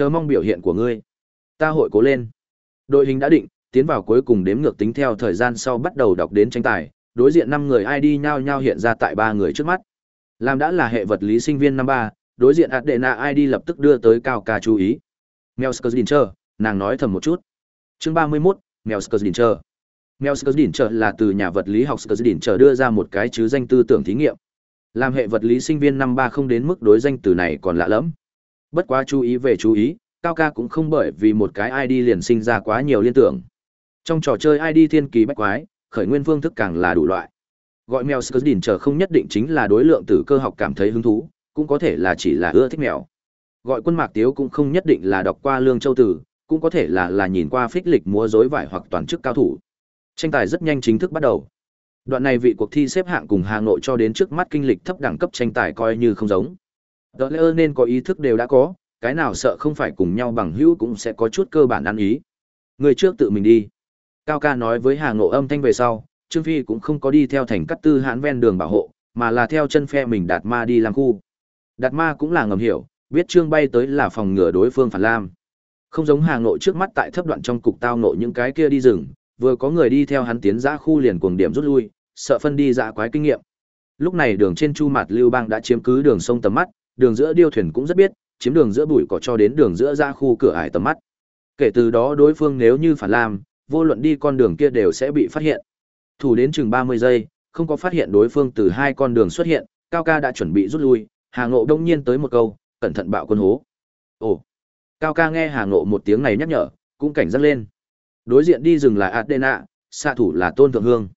Chờ mong biểu hiện của ngươi. Ta hội cố lên. Đội hình đã định, tiến vào cuối cùng đếm ngược tính theo thời gian sau bắt đầu đọc đến tranh tài, đối diện 5 người ID nhau nhau hiện ra tại ba người trước mắt. Làm đã là hệ vật lý sinh viên năm 3, đối diện Adena ID lập tức đưa tới cao ca chú ý. Melskerdincher, nàng nói thầm một chút. Chương 31, mèo Melskerdincher là từ nhà vật lý học Skerdincher đưa ra một cái chứ danh tư tưởng thí nghiệm. Làm hệ vật lý sinh viên năm 3 không đến mức đối danh từ này còn lạ lắm. Bất quá chú ý về chú ý, cao ca cũng không bởi vì một cái ID liền sinh ra quá nhiều liên tưởng. Trong trò chơi ID thiên kỳ bách quái, khởi nguyên phương thức càng là đủ loại. Gọi mèo Skurdin chờ không nhất định chính là đối lượng tử cơ học cảm thấy hứng thú, cũng có thể là chỉ là ưa thích mèo. Gọi quân mạc tiếu cũng không nhất định là đọc qua lương châu tử, cũng có thể là là nhìn qua phích lịch múa rối vải hoặc toàn chức cao thủ. Tranh tài rất nhanh chính thức bắt đầu. Đoạn này vị cuộc thi xếp hạng cùng Hà Nội cho đến trước mắt kinh lịch thấp đẳng cấp tranh tài coi như không giống. Đỡ lỡ nên có ý thức đều đã có, cái nào sợ không phải cùng nhau bằng hữu cũng sẽ có chút cơ bản ăn ý. Người trước tự mình đi. Cao ca nói với Hà Ngộ âm thanh về sau, Trương Phi cũng không có đi theo thành cắt tư hãn ven đường bảo hộ, mà là theo chân phe mình đạt ma đi làm khu. Đạt ma cũng là ngầm hiểu, biết Trương bay tới là phòng ngừa đối phương phản lam. Không giống Hà Ngộ trước mắt tại thấp đoạn trong cục tao nộ những cái kia đi rừng, vừa có người đi theo hắn tiến ra khu liền cuồng điểm rút lui, sợ phân đi dạ quái kinh nghiệm. Lúc này đường trên chu mặt Lưu Bang đã chiếm cứ đường sông tầm mắt, đường giữa điêu thuyền cũng rất biết, chiếm đường giữa bụi cỏ cho đến đường giữa ra khu cửa ải tầm mắt. Kể từ đó đối phương nếu như phản lam, vô luận đi con đường kia đều sẽ bị phát hiện. Thủ đến chừng 30 giây, không có phát hiện đối phương từ hai con đường xuất hiện, Cao ca đã chuẩn bị rút lui, Hà Ngộ đông nhiên tới một câu, cẩn thận bạo quân hố. Ồ. Cao ca nghe Hà Ngộ một tiếng này nhắc nhở, cũng cảnh giác lên. Đối diện đi rừng là Adena, xạ thủ là Tôn Thượng Hương.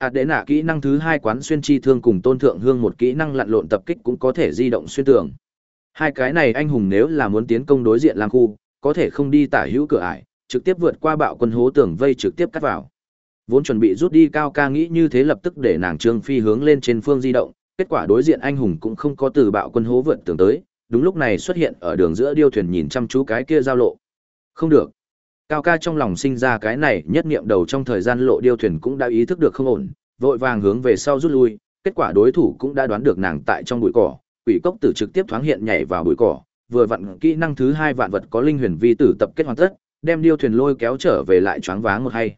À, Adena kỹ năng thứ hai quán xuyên chi thương cùng Tôn Thượng Hương một kỹ năng lặn lộn tập kích cũng có thể di động xuyên tường. Hai cái này anh hùng nếu là muốn tiến công đối diện lang khu, có thể không đi tả hữu cửa ải, trực tiếp vượt qua bạo quân hố tường vây trực tiếp cắt vào. Vốn chuẩn bị rút đi cao ca nghĩ như thế lập tức để nàng Trương Phi hướng lên trên phương di động, kết quả đối diện anh hùng cũng không có từ bạo quân hố vượt tường tới, đúng lúc này xuất hiện ở đường giữa điêu thuyền nhìn chăm chú cái kia giao lộ. Không được. Cao ca trong lòng sinh ra cái này, nhất niệm đầu trong thời gian lộ điêu thuyền cũng đã ý thức được không ổn, vội vàng hướng về sau rút lui, kết quả đối thủ cũng đã đoán được nàng tại trong bụi cỏ, quỷ cốc tử trực tiếp thoáng hiện nhảy vào bụi cỏ, vừa vặn kỹ năng thứ hai vạn vật có linh huyền vi tử tập kết hoàn tất, đem điêu thuyền lôi kéo trở về lại choáng váng một hay.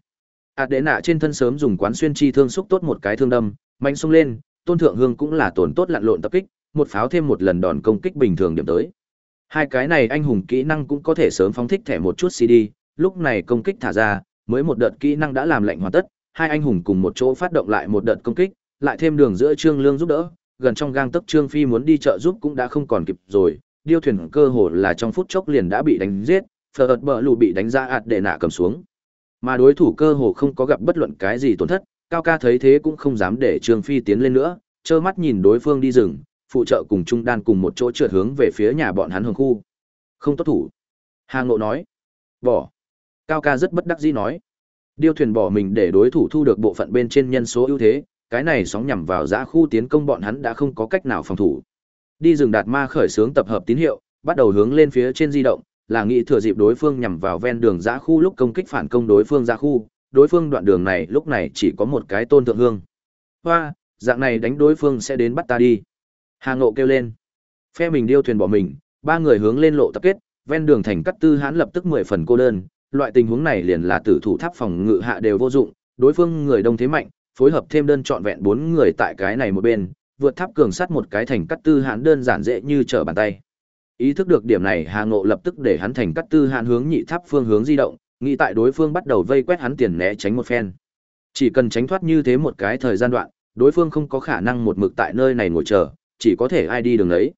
Ảt đệ nạ trên thân sớm dùng quán xuyên chi thương xúc tốt một cái thương đâm, mạnh xông lên, tôn thượng hương cũng là tổn tốt lặn lộn tập kích, một pháo thêm một lần đòn công kích bình thường điểm tới. Hai cái này anh hùng kỹ năng cũng có thể sớm phóng thích thẻ một chút CD, lúc này công kích thả ra, mới một đợt kỹ năng đã làm lệnh hoàn tất, hai anh hùng cùng một chỗ phát động lại một đợt công kích, lại thêm đường giữa Trương Lương giúp đỡ, gần trong gang tấc Trương Phi muốn đi trợ giúp cũng đã không còn kịp rồi, điêu thuyền cơ hồ là trong phút chốc liền đã bị đánh giết, phật bờ lù bị đánh ra ạt để nạ cầm xuống. Mà đối thủ cơ hồ không có gặp bất luận cái gì tổn thất cao ca thấy thế cũng không dám để trương phi tiến lên nữa trơ mắt nhìn đối phương đi rừng phụ trợ cùng trung đan cùng một chỗ trượt hướng về phía nhà bọn hắn hồng khu. Không tốt thủ. Hà ngộ nói bỏ cao ca rất bất đắc dĩ nói điêu thuyền bỏ mình để đối thủ thu được bộ phận bên trên nhân số ưu thế cái này sóng nhằm vào giã khu tiến công bọn hắn đã không có cách nào phòng thủ đi rừng đạt ma khởi xướng tập hợp tín hiệu bắt đầu hướng lên phía trên di động là nghĩ thừa dịp đối phương nhằm vào ven đường giã khu lúc công kích phản công đối phương ra khu, đối phương đoạn đường này lúc này chỉ có một cái tôn thượng hương. Hoa, dạng này đánh đối phương sẽ đến bắt ta đi. Hà Ngộ kêu lên. Phe mình điêu thuyền bỏ mình, ba người hướng lên lộ tập kết, ven đường thành cắt tư hãn lập tức mười phần cô đơn, loại tình huống này liền là tử thủ tháp phòng ngự hạ đều vô dụng, đối phương người đông thế mạnh, phối hợp thêm đơn trọn vẹn bốn người tại cái này một bên, vượt tháp cường sát một cái thành cắt tư hãn đơn giản dễ như trở bàn tay. Ý thức được điểm này Hà Ngộ lập tức để hắn thành cắt tư hạn hướng nhị tháp phương hướng di động, nghĩ tại đối phương bắt đầu vây quét hắn tiền né tránh một phen. Chỉ cần tránh thoát như thế một cái thời gian đoạn, đối phương không có khả năng một mực tại nơi này ngồi chờ, chỉ có thể ai đi đường ấy.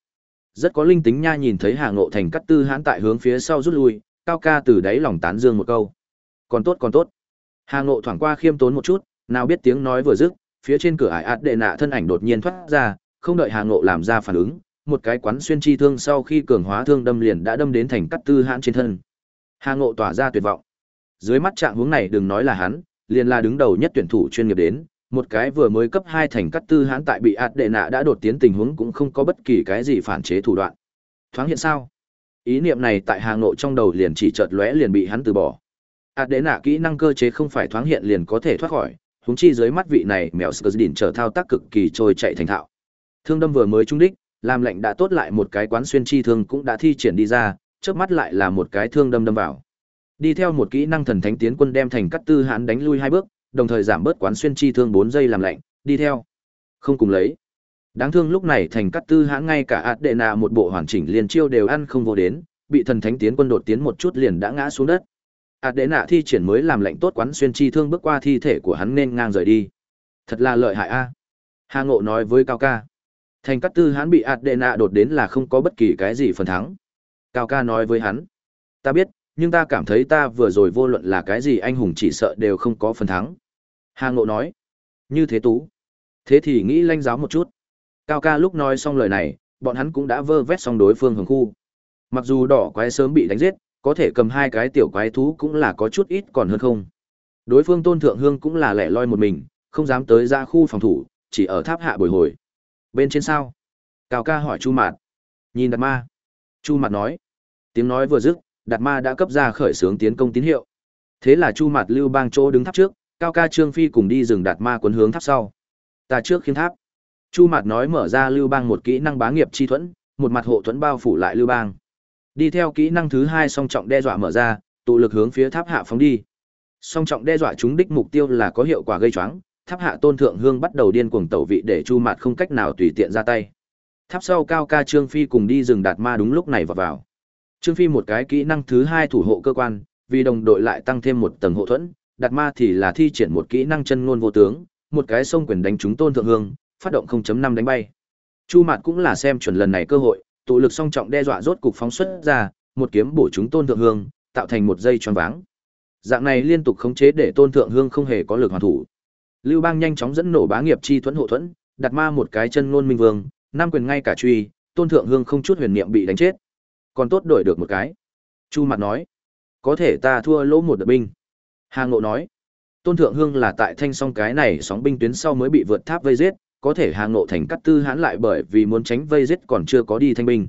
Rất có linh tính nha nhìn thấy Hà Ngộ thành cắt tư hãn tại hướng phía sau rút lui, cao ca từ đáy lòng tán dương một câu. Còn tốt còn tốt. Hà Ngộ thoảng qua khiêm tốn một chút, nào biết tiếng nói vừa dứt, phía trên cửa ải ạt đệ nạ thân ảnh đột nhiên thoát ra, không đợi Hà Ngộ làm ra phản ứng, một cái quán xuyên chi thương sau khi cường hóa thương đâm liền đã đâm đến thành cắt tư hãn trên thân. Hà Ngộ tỏa ra tuyệt vọng. Dưới mắt trạng hướng này đừng nói là hắn, liền là đứng đầu nhất tuyển thủ chuyên nghiệp đến, một cái vừa mới cấp hai thành cắt tư hãn tại bị ạt đệ nạ đã đột tiến tình huống cũng không có bất kỳ cái gì phản chế thủ đoạn. Thoáng hiện sao? Ý niệm này tại Hà nội trong đầu liền chỉ chợt lóe liền bị hắn từ bỏ. ạt đế nạ kỹ năng cơ chế không phải thoáng hiện liền có thể thoát khỏi, húng chi dưới mắt vị này mèo Skurdin trở thao tác cực kỳ trôi chạy thành thạo. Thương đâm vừa mới trúng đích, làm lệnh đã tốt lại một cái quán xuyên chi thương cũng đã thi triển đi ra, Chớp mắt lại là một cái thương đâm đâm vào. Đi theo một kỹ năng thần thánh tiến quân đem thành cắt tư hãn đánh lui hai bước, đồng thời giảm bớt quán xuyên chi thương bốn giây làm lạnh, đi theo. Không cùng lấy. Đáng thương lúc này thành cắt tư hãn ngay cả ạt đệ nạ một bộ hoàn chỉnh liền chiêu đều ăn không vô đến, bị thần thánh tiến quân đột tiến một chút liền đã ngã xuống đất. ạt đệ nạ thi triển mới làm lệnh tốt quán xuyên chi thương bước qua thi thể của hắn nên ngang rời đi. Thật là lợi hại a. Hà Ngộ nói với Cao Ca. Thành cắt tư hãn bị ạt đệ nạ đột đến là không có bất kỳ cái gì phần thắng. Cao Ca nói với hắn. Ta biết, nhưng ta cảm thấy ta vừa rồi vô luận là cái gì anh hùng chỉ sợ đều không có phần thắng. Hà Ngộ nói. Như thế tú. Thế thì nghĩ lanh giáo một chút. Cao ca lúc nói xong lời này, bọn hắn cũng đã vơ vét xong đối phương hướng khu. Mặc dù đỏ quái sớm bị đánh giết, có thể cầm hai cái tiểu quái thú cũng là có chút ít còn hơn không. Đối phương tôn thượng hương cũng là lẻ loi một mình, không dám tới ra khu phòng thủ, chỉ ở tháp hạ bồi hồi. Bên trên sao? Cao ca hỏi Chu Mạt. Nhìn Đạt Ma. Chu Mạt nói. Tiếng nói vừa dứt, Đạt Ma đã cấp ra khởi xướng tiến công tín hiệu. Thế là Chu Mạt lưu bang chỗ đứng tháp trước, Cao ca Trương Phi cùng đi rừng Đạt Ma cuốn hướng tháp sau. Ta trước khiến tháp. Chu Mạt nói mở ra Lưu Bang một kỹ năng bá nghiệp chi thuẫn, một mặt hộ thuẫn bao phủ lại Lưu Bang. Đi theo kỹ năng thứ hai song trọng đe dọa mở ra, tụ lực hướng phía tháp hạ phóng đi. Song trọng đe dọa chúng đích mục tiêu là có hiệu quả gây choáng, tháp hạ tôn thượng hương bắt đầu điên cuồng tẩu vị để Chu Mạt không cách nào tùy tiện ra tay. Tháp sau cao ca Trương Phi cùng đi rừng đạt ma đúng lúc này vào vào. Trương Phi một cái kỹ năng thứ hai thủ hộ cơ quan, vì đồng đội lại tăng thêm một tầng hộ thuẫn, đạt ma thì là thi triển một kỹ năng chân ngôn vô tướng, một cái sông quyền đánh trúng tôn thượng hương, phát động 0.5 đánh bay. Chu Mạt cũng là xem chuẩn lần này cơ hội, tụ lực song trọng đe dọa rốt cục phóng xuất ra, một kiếm bổ chúng Tôn Thượng Hương, tạo thành một dây choáng váng. Dạng này liên tục khống chế để Tôn Thượng Hương không hề có lực hoàn thủ. Lưu Bang nhanh chóng dẫn nổ bá nghiệp chi thuẫn hộ thuẫn, đặt ma một cái chân ngôn minh vương, Nam quyền ngay cả truy, Tôn Thượng Hương không chút huyền niệm bị đánh chết. Còn tốt đổi được một cái. Chu Mạt nói, có thể ta thua lỗ một đợt binh. Hà Ngộ nói, Tôn Thượng Hương là tại thanh song cái này sóng binh tuyến sau mới bị vượt tháp vây giết, có thể hàng nộ thành cắt tư hãn lại bởi vì muốn tránh vây giết còn chưa có đi thanh binh.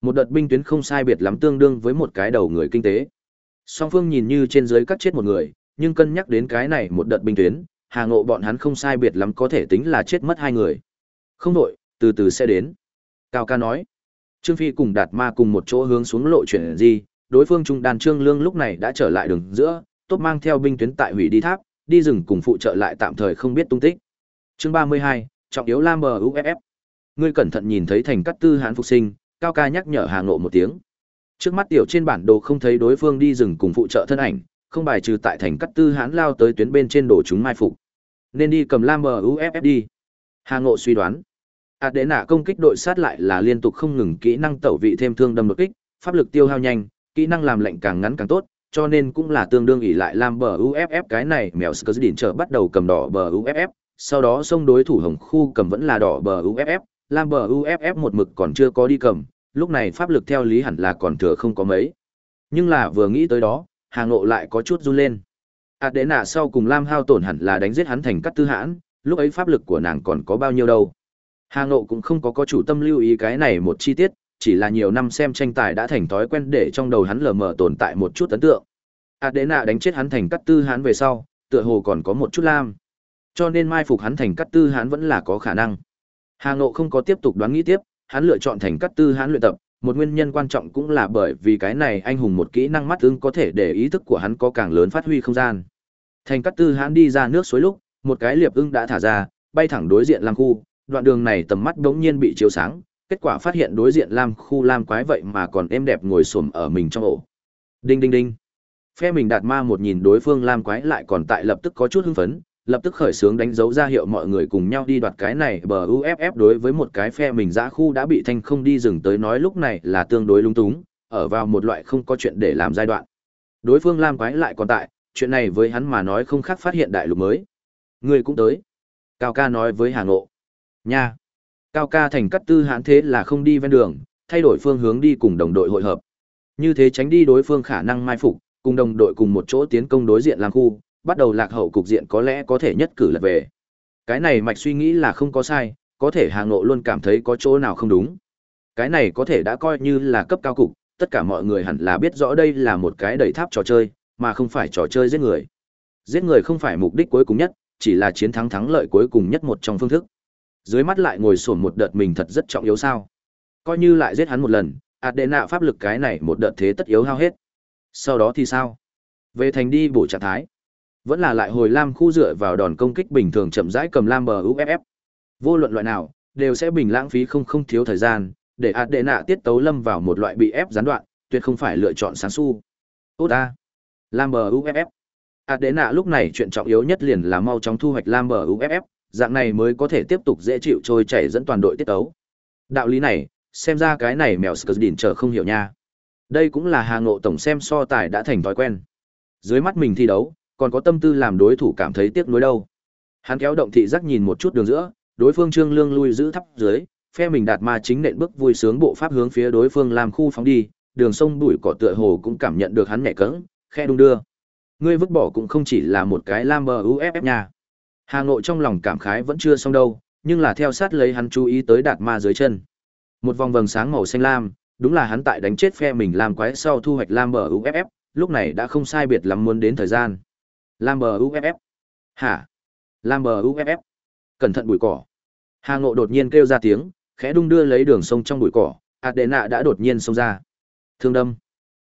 Một đợt binh tuyến không sai biệt lắm tương đương với một cái đầu người kinh tế. Song phương nhìn như trên dưới cắt chết một người, nhưng cân nhắc đến cái này một đợt binh tuyến, hàng nộ bọn hắn không sai biệt lắm có thể tính là chết mất hai người. Không đổi, từ từ sẽ đến. Cao ca nói. Trương Phi cùng Đạt Ma cùng một chỗ hướng xuống lộ chuyển gì, đối phương trung đàn Trương Lương lúc này đã trở lại đường giữa, tốt mang theo binh tuyến tại hủy đi tháp, đi rừng cùng phụ trợ lại tạm thời không biết tung tích. Chương 32, trọng yếu lam bờ uff ngươi cẩn thận nhìn thấy thành cắt tư hãn phục sinh, cao ca nhắc nhở hà ngộ một tiếng. Trước mắt tiểu trên bản đồ không thấy đối phương đi rừng cùng phụ trợ thân ảnh, không bài trừ tại thành cắt tư hãn lao tới tuyến bên trên đồ chúng mai phục. Nên đi cầm lam bờ uff đi. Hà ngộ suy đoán. À, Ạt đệ nạ công kích đội sát lại là liên tục không ngừng kỹ năng tẩu vị thêm thương đâm đột kích, pháp lực tiêu hao nhanh, kỹ năng làm lệnh càng ngắn càng tốt, cho nên cũng là tương đương ỉ lại lam bờ uff cái này mèo sờ đỉnh trở bắt đầu cầm đỏ bờ uff sau đó sông đối thủ hồng khu cầm vẫn là đỏ bờ UFF, lam bờ UFF một mực còn chưa có đi cầm, lúc này pháp lực theo lý hẳn là còn thừa không có mấy. Nhưng là vừa nghĩ tới đó, Hà Ngộ lại có chút run lên. ạt đệ nạ sau cùng Lam hao tổn hẳn là đánh giết hắn thành cắt tư hãn, lúc ấy pháp lực của nàng còn có bao nhiêu đâu. Hà Ngộ cũng không có có chủ tâm lưu ý cái này một chi tiết, chỉ là nhiều năm xem tranh tài đã thành thói quen để trong đầu hắn lờ mờ tồn tại một chút ấn tượng. ạt đệ nạ đánh chết hắn thành cắt tư hãn về sau, tựa hồ còn có một chút lam. Cho nên mai phục hắn thành cắt tư hán vẫn là có khả năng. Hà Ngộ không có tiếp tục đoán nghĩ tiếp, hắn lựa chọn thành cắt tư hán luyện tập, một nguyên nhân quan trọng cũng là bởi vì cái này anh hùng một kỹ năng mắt ứng có thể để ý thức của hắn có càng lớn phát huy không gian. Thành cắt tư hắn đi ra nước suối lúc, một cái liệp ưng đã thả ra, bay thẳng đối diện Lam khu, đoạn đường này tầm mắt đống nhiên bị chiếu sáng, kết quả phát hiện đối diện Lam khu Lam quái vậy mà còn êm đẹp ngồi xổm ở mình trong ổ. Đinh đinh đinh. Phe mình đạt ma một nhìn đối phương Lam quái lại còn tại lập tức có chút hưng phấn, lập tức khởi xướng đánh dấu ra hiệu mọi người cùng nhau đi đoạt cái này bờ UFF đối với một cái phe mình giã khu đã bị thanh không đi dừng tới nói lúc này là tương đối lung túng, ở vào một loại không có chuyện để làm giai đoạn. Đối phương Lam quái lại còn tại, chuyện này với hắn mà nói không khác phát hiện đại lục mới. Người cũng tới. Cao ca nói với Hà Ngộ. Nha. Cao ca thành cắt tư hãn thế là không đi ven đường, thay đổi phương hướng đi cùng đồng đội hội hợp. Như thế tránh đi đối phương khả năng mai phục, cùng đồng đội cùng một chỗ tiến công đối diện làm khu, bắt đầu lạc hậu cục diện có lẽ có thể nhất cử lật về. Cái này mạch suy nghĩ là không có sai, có thể Hà Ngộ luôn cảm thấy có chỗ nào không đúng. Cái này có thể đã coi như là cấp cao cục, tất cả mọi người hẳn là biết rõ đây là một cái đầy tháp trò chơi, mà không phải trò chơi giết người. Giết người không phải mục đích cuối cùng nhất, chỉ là chiến thắng thắng lợi cuối cùng nhất một trong phương thức. Dưới mắt lại ngồi sổn một đợt mình thật rất trọng yếu sao? Coi như lại giết hắn một lần, Adena pháp lực cái này một đợt thế tất yếu hao hết. Sau đó thì sao? Về thành đi bổ trạng thái. Vẫn là lại hồi lam khu dựa vào đòn công kích bình thường chậm rãi cầm lam bờ UFF. Vô luận loại nào, đều sẽ bình lãng phí không không thiếu thời gian, để Adena tiết tấu lâm vào một loại bị ép gián đoạn, tuyệt không phải lựa chọn sáng su. Tốt a Lam bờ UFF. nạ lúc này chuyện trọng yếu nhất liền là mau chóng thu hoạch lam bờ UFF, dạng này mới có thể tiếp tục dễ chịu trôi chảy dẫn toàn đội tiết tấu. Đạo lý này, xem ra cái này mèo Skurdin chờ không hiểu nha. Đây cũng là Hà Ngộ tổng xem so tài đã thành thói quen. Dưới mắt mình thi đấu, còn có tâm tư làm đối thủ cảm thấy tiếc nuối đâu. Hắn kéo động thị giác nhìn một chút đường giữa, đối phương Trương Lương lui giữ thấp dưới, phe mình đạt ma chính nện bước vui sướng bộ pháp hướng phía đối phương làm khu phóng đi, đường sông bụi cỏ tựa hồ cũng cảm nhận được hắn nhẹ cẫng, khe đung đưa. Ngươi vứt bỏ cũng không chỉ là một cái lam bờ UFF nhà. Hà nội trong lòng cảm khái vẫn chưa xong đâu, nhưng là theo sát lấy hắn chú ý tới đạt ma dưới chân. Một vòng vầng sáng màu xanh lam, đúng là hắn tại đánh chết phe mình làm quái sau thu hoạch lam bờ UFF, lúc này đã không sai biệt lắm muốn đến thời gian. Lamber UFF. Hả? Lamber UFF. Cẩn thận bụi cỏ. Hà Ngộ đột nhiên kêu ra tiếng, khẽ đung đưa lấy đường sông trong bụi cỏ, Adena đã đột nhiên xông ra. Thương đâm.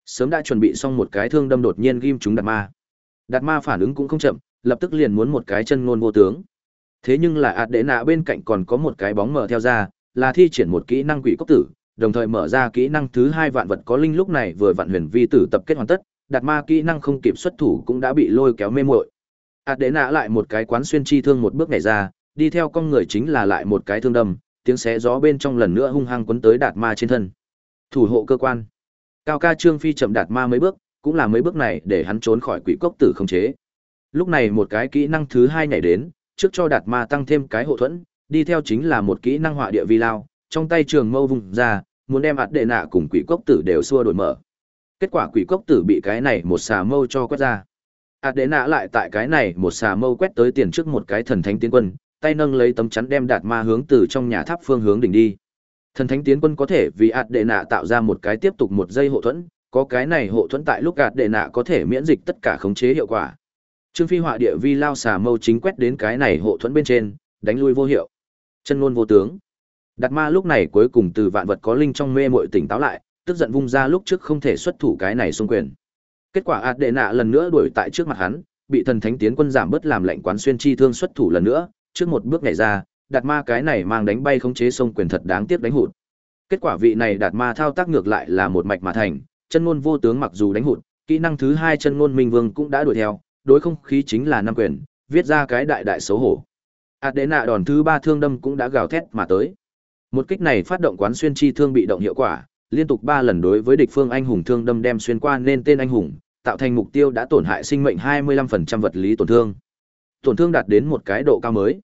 Sớm đã chuẩn bị xong một cái thương đâm đột nhiên ghim chúng đạt ma. Đạt ma phản ứng cũng không chậm, lập tức liền muốn một cái chân ngôn vô tướng. Thế nhưng là Adena bên cạnh còn có một cái bóng mở theo ra, là thi triển một kỹ năng quỷ cốc tử, đồng thời mở ra kỹ năng thứ hai vạn vật có linh lúc này vừa vạn huyền vi tử tập kết hoàn tất, đạt ma kỹ năng không kịp xuất thủ cũng đã bị lôi kéo mê muội. ạt đệ nạ lại một cái quán xuyên chi thương một bước nhảy ra, đi theo con người chính là lại một cái thương đâm, tiếng xé gió bên trong lần nữa hung hăng quấn tới đạt ma trên thân. Thủ hộ cơ quan. Cao ca Trương Phi chậm đạt ma mấy bước, cũng là mấy bước này để hắn trốn khỏi quỷ cốc tử không chế. Lúc này một cái kỹ năng thứ hai nhảy đến, trước cho đạt ma tăng thêm cái hộ thuẫn, đi theo chính là một kỹ năng họa địa vi lao, trong tay trường mâu vùng ra, muốn đem ạt đệ nạ cùng quỷ cốc tử đều xua đổi mở. Kết quả quỷ cốc tử bị cái này một xà mâu cho quét ra. ạt đệ nạ lại tại cái này một xà mâu quét tới tiền trước một cái thần thánh tiến quân, tay nâng lấy tấm chắn đem đạt ma hướng từ trong nhà tháp phương hướng đỉnh đi. Thần thánh tiến quân có thể vì ạt đệ nạ tạo ra một cái tiếp tục một giây hộ thuẫn, có cái này hộ thuẫn tại lúc ạt đệ nạ có thể miễn dịch tất cả khống chế hiệu quả. Trương Phi họa địa vi lao xà mâu chính quét đến cái này hộ thuẫn bên trên, đánh lui vô hiệu. Chân ngôn vô tướng. Đạt ma lúc này cuối cùng từ vạn vật có linh trong mê muội tỉnh táo lại, tức giận vung ra lúc trước không thể xuất thủ cái này xung quyền. Kết quả ạt đệ nạ lần nữa đuổi tại trước mặt hắn, bị thần thánh tiến quân giảm bớt làm lệnh quán xuyên chi thương xuất thủ lần nữa, trước một bước nhảy ra, đạt ma cái này mang đánh bay khống chế xung quyền thật đáng tiếc đánh hụt. Kết quả vị này đạt ma thao tác ngược lại là một mạch mà thành, chân ngôn vô tướng mặc dù đánh hụt, kỹ năng thứ hai chân ngôn minh vương cũng đã đuổi theo, đối không khí chính là năm quyền, viết ra cái đại đại xấu hổ. Adena đòn thứ ba thương đâm cũng đã gào thét mà tới. Một kích này phát động quán xuyên chi thương bị động hiệu quả, liên tục ba lần đối với địch phương anh hùng thương đâm đem xuyên qua nên tên anh hùng, tạo thành mục tiêu đã tổn hại sinh mệnh 25% vật lý tổn thương. Tổn thương đạt đến một cái độ cao mới.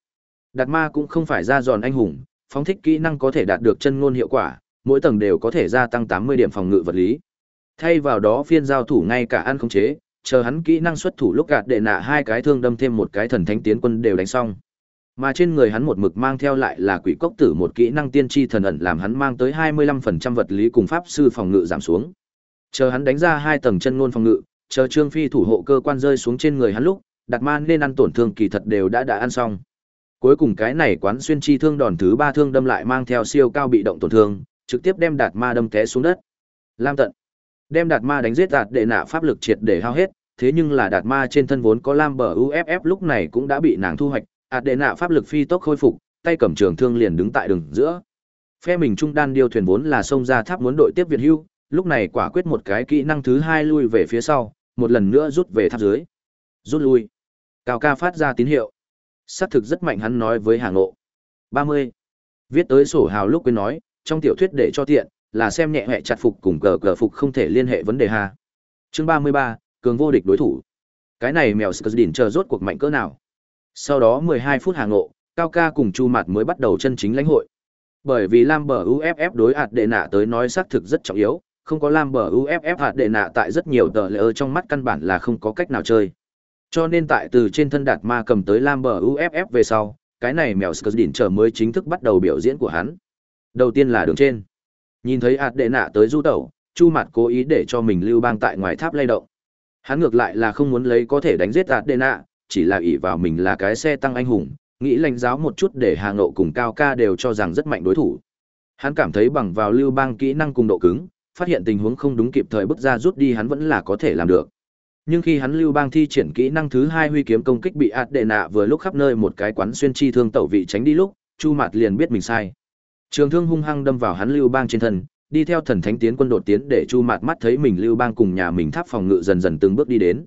Đạt ma cũng không phải ra giòn anh hùng, phóng thích kỹ năng có thể đạt được chân ngôn hiệu quả, mỗi tầng đều có thể gia tăng 80 điểm phòng ngự vật lý. Thay vào đó phiên giao thủ ngay cả ăn không chế, chờ hắn kỹ năng xuất thủ lúc gạt đệ nạ hai cái thương đâm thêm một cái thần thánh tiến quân đều đánh xong. Mà trên người hắn một mực mang theo lại là quỷ cốc tử một kỹ năng tiên tri thần ẩn làm hắn mang tới 25% vật lý cùng pháp sư phòng ngự giảm xuống. Chờ hắn đánh ra hai tầng chân ngôn phòng ngự, chờ Trương Phi thủ hộ cơ quan rơi xuống trên người hắn lúc, đặt man nên ăn tổn thương kỳ thật đều đã đã ăn xong. Cuối cùng cái này quán xuyên chi thương đòn thứ ba thương đâm lại mang theo siêu cao bị động tổn thương, trực tiếp đem đạt ma đâm té xuống đất. Lam tận. Đem đạt ma đánh giết đạt đệ nạ pháp lực triệt để hao hết, thế nhưng là đạt ma trên thân vốn có lam bờ UFF lúc này cũng đã bị nàng thu hoạch, ạt đệ nạ pháp lực phi tốc khôi phục, tay cầm trường thương liền đứng tại đường giữa. Phe mình trung đan điêu thuyền vốn là xông ra tháp muốn đội tiếp Việt Hưu, lúc này quả quyết một cái kỹ năng thứ hai lui về phía sau, một lần nữa rút về tháp dưới. Rút lui. Cao ca phát ra tín hiệu. xác thực rất mạnh hắn nói với Hà Ngộ. 30. Viết tới sổ hào lúc quên nói, trong tiểu thuyết để cho tiện, là xem nhẹ hệ chặt phục cùng cờ cờ phục không thể liên hệ vấn đề hà. Chương 33, cường vô địch đối thủ. Cái này mèo Skurdin chờ rốt cuộc mạnh cỡ nào? Sau đó 12 phút hàng ngộ, Cao ca cùng Chu Mạt mới bắt đầu chân chính lãnh hội. Bởi vì Lam bờ UFF đối hạt đệ nạ tới nói xác thực rất trọng yếu, không có Lam bờ UFF hạt đệ nạ tại rất nhiều tờ lệ trong mắt căn bản là không có cách nào chơi. Cho nên tại từ trên thân đạt ma cầm tới Lam bờ UFF về sau, cái này mèo Skurdin trở mới chính thức bắt đầu biểu diễn của hắn. Đầu tiên là đường trên. Nhìn thấy ạt đệ nạ tới du tẩu, Chu Mạt cố ý để cho mình lưu bang tại ngoài tháp lay động. Hắn ngược lại là không muốn lấy có thể đánh giết ạt đệ nạ, chỉ là ỷ vào mình là cái xe tăng anh hùng, nghĩ lãnh giáo một chút để Hà Ngộ cùng Cao Ca đều cho rằng rất mạnh đối thủ. Hắn cảm thấy bằng vào lưu bang kỹ năng cùng độ cứng, phát hiện tình huống không đúng kịp thời bước ra rút đi hắn vẫn là có thể làm được. Nhưng khi hắn lưu bang thi triển kỹ năng thứ hai huy kiếm công kích bị ạt đệ nạ vừa lúc khắp nơi một cái quán xuyên chi thương tẩu vị tránh đi lúc, Chu Mạt liền biết mình sai. Trường thương hung hăng đâm vào hắn lưu bang trên thân, đi theo thần thánh tiến quân đột tiến để Chu Mạt mắt thấy mình lưu bang cùng nhà mình tháp phòng ngự dần dần từng bước đi đến.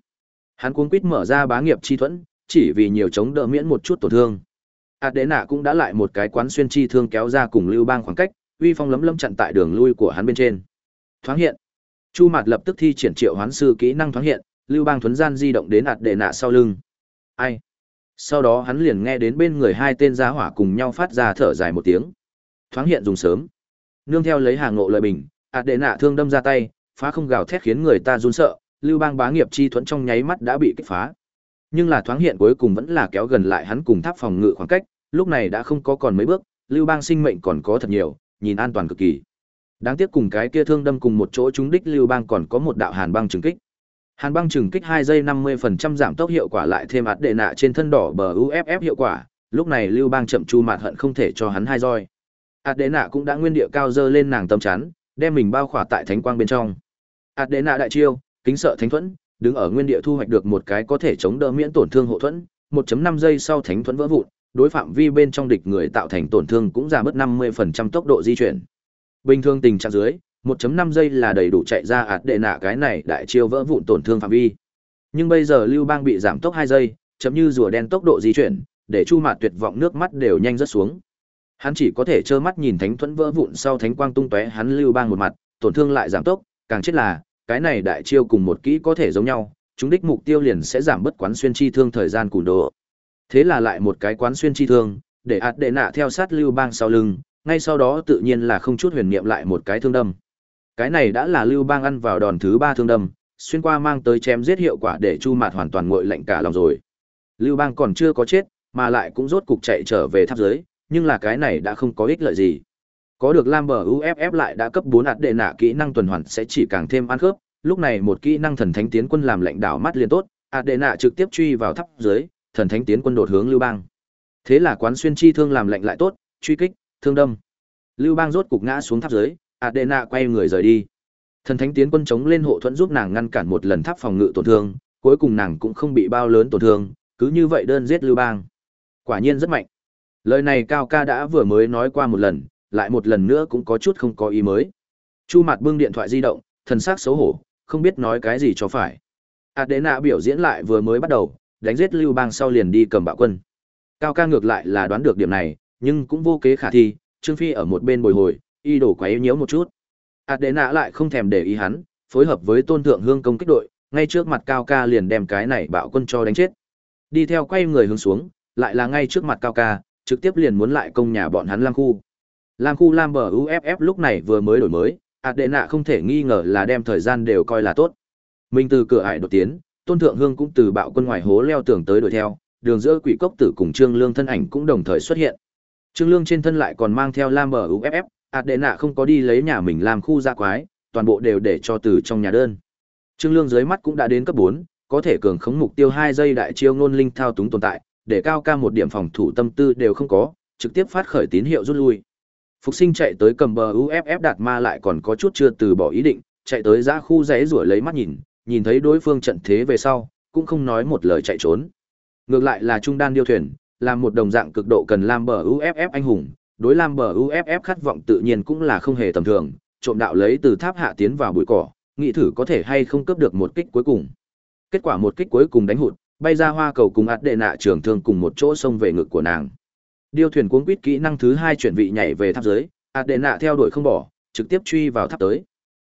Hắn cuống quýt mở ra bá nghiệp chi thuẫn, chỉ vì nhiều chống đỡ miễn một chút tổn thương. ạt đệ nạ cũng đã lại một cái quán xuyên chi thương kéo ra cùng lưu bang khoảng cách, uy phong lấm lấm chặn tại đường lui của hắn bên trên. Thoáng hiện, Chu Mạt lập tức thi triển triệu hoán sư kỹ năng thoáng hiện, Lưu Bang thuấn gian di động đến ạt đệ nạ sau lưng. Ai? Sau đó hắn liền nghe đến bên người hai tên giá hỏa cùng nhau phát ra thở dài một tiếng. Thoáng hiện dùng sớm. Nương theo lấy hàng ngộ lợi bình, ạt đệ nạ thương đâm ra tay, phá không gào thét khiến người ta run sợ, Lưu Bang bá nghiệp chi thuẫn trong nháy mắt đã bị kích phá. Nhưng là thoáng hiện cuối cùng vẫn là kéo gần lại hắn cùng tháp phòng ngự khoảng cách, lúc này đã không có còn mấy bước, Lưu Bang sinh mệnh còn có thật nhiều, nhìn an toàn cực kỳ. Đáng tiếc cùng cái kia thương đâm cùng một chỗ chúng đích Lưu Bang còn có một đạo hàn băng trừng kích. Hàn băng trừng kích 2 giây 50% giảm tốc hiệu quả lại thêm ạt đệ nạ trên thân đỏ bờ UFF hiệu quả, lúc này Lưu Bang chậm chu mạt hận không thể cho hắn hai roi. ạt đệ nạ cũng đã nguyên địa cao dơ lên nàng tâm chắn, đem mình bao khỏa tại thánh quang bên trong. ạt đệ nạ đại chiêu, kính sợ thánh thuẫn, đứng ở nguyên địa thu hoạch được một cái có thể chống đỡ miễn tổn thương hộ thuẫn, 1.5 giây sau thánh thuẫn vỡ vụn, đối phạm vi bên trong địch người tạo thành tổn thương cũng giảm mất 50% tốc độ di chuyển. Bình thường tình trạng dưới, 1.5 giây là đầy đủ chạy ra ạt đệ nạ cái này đại chiêu vỡ vụn tổn thương phạm vi. Nhưng bây giờ Lưu Bang bị giảm tốc 2 giây, chấm như rùa đen tốc độ di chuyển, để Chu Mạt tuyệt vọng nước mắt đều nhanh rất xuống. Hắn chỉ có thể trơ mắt nhìn thánh thuẫn vỡ vụn sau thánh quang tung tóe hắn Lưu Bang một mặt, tổn thương lại giảm tốc, càng chết là, cái này đại chiêu cùng một kỹ có thể giống nhau, chúng đích mục tiêu liền sẽ giảm bất quán xuyên chi thương thời gian cùn độ. Thế là lại một cái quán xuyên chi thương, để ạt đệ nạ theo sát Lưu Bang sau lưng, ngay sau đó tự nhiên là không chút huyền niệm lại một cái thương đâm. Cái này đã là Lưu Bang ăn vào đòn thứ ba thương đâm, xuyên qua mang tới chém giết hiệu quả để Chu Mạt hoàn toàn nguội lạnh cả lòng rồi. Lưu Bang còn chưa có chết, mà lại cũng rốt cục chạy trở về tháp dưới, nhưng là cái này đã không có ích lợi gì. Có được Lam bờ UFF lại đã cấp 4 ạt đệ nạ kỹ năng tuần hoàn sẽ chỉ càng thêm ăn khớp, lúc này một kỹ năng thần thánh tiến quân làm lệnh đảo mắt liền tốt, ạt đệ nạ trực tiếp truy vào tháp dưới, thần thánh tiến quân đột hướng Lưu Bang. Thế là quán xuyên chi thương làm lệnh lại tốt, truy kích, thương đâm. Lưu Bang rốt cục ngã xuống tháp dưới, Adena quay người rời đi. Thần thánh tiến quân chống lên hộ thuẫn giúp nàng ngăn cản một lần tháp phòng ngự tổn thương, cuối cùng nàng cũng không bị bao lớn tổn thương, cứ như vậy đơn giết Lưu Bang. Quả nhiên rất mạnh. Lời này Cao Ca đã vừa mới nói qua một lần, lại một lần nữa cũng có chút không có ý mới. Chu Mạt bưng điện thoại di động, thần sắc xấu hổ, không biết nói cái gì cho phải. Adena biểu diễn lại vừa mới bắt đầu, đánh giết Lưu Bang sau liền đi cầm bạo quân. Cao Ca ngược lại là đoán được điểm này, nhưng cũng vô kế khả thi, Trương Phi ở một bên bồi hồi, y đổ quá yếu nhiễu một chút. Adena lại không thèm để ý hắn, phối hợp với tôn thượng hương công kích đội, ngay trước mặt Cao Ca liền đem cái này bạo quân cho đánh chết. Đi theo quay người hướng xuống, lại là ngay trước mặt Cao Ca, trực tiếp liền muốn lại công nhà bọn hắn lang khu. Lam khu Lam bờ UFF lúc này vừa mới đổi mới, Adena không thể nghi ngờ là đem thời gian đều coi là tốt. Mình từ cửa ải đột tiến, tôn thượng hương cũng từ bạo quân ngoài hố leo tường tới đuổi theo, đường giữa quỷ cốc tử cùng Trương Lương thân ảnh cũng đồng thời xuất hiện. Trương Lương trên thân lại còn mang theo Lam bờ UFF, Adena không có đi lấy nhà mình làm khu ra quái, toàn bộ đều để cho từ trong nhà đơn. Trương Lương dưới mắt cũng đã đến cấp 4, có thể cường khống mục tiêu 2 giây đại chiêu ngôn linh thao túng tồn tại, để cao ca một điểm phòng thủ tâm tư đều không có, trực tiếp phát khởi tín hiệu rút lui. Phục sinh chạy tới cầm bờ UFF đạt ma lại còn có chút chưa từ bỏ ý định, chạy tới ra khu rẽ rủa lấy mắt nhìn, nhìn thấy đối phương trận thế về sau, cũng không nói một lời chạy trốn. Ngược lại là trung đan điêu thuyền, là một đồng dạng cực độ cần lam bờ UFF anh hùng, đối lam bờ UFF khát vọng tự nhiên cũng là không hề tầm thường, trộm đạo lấy từ tháp hạ tiến vào bụi cỏ, nghĩ thử có thể hay không cướp được một kích cuối cùng. Kết quả một kích cuối cùng đánh hụt, bay ra hoa cầu cùng ạt đệ nạ trường thương cùng một chỗ xông về ngực của nàng. Điêu thuyền cuốn quýt kỹ năng thứ hai chuyển vị nhảy về tháp dưới, ạt đệ nạ theo đuổi không bỏ, trực tiếp truy vào tháp tới.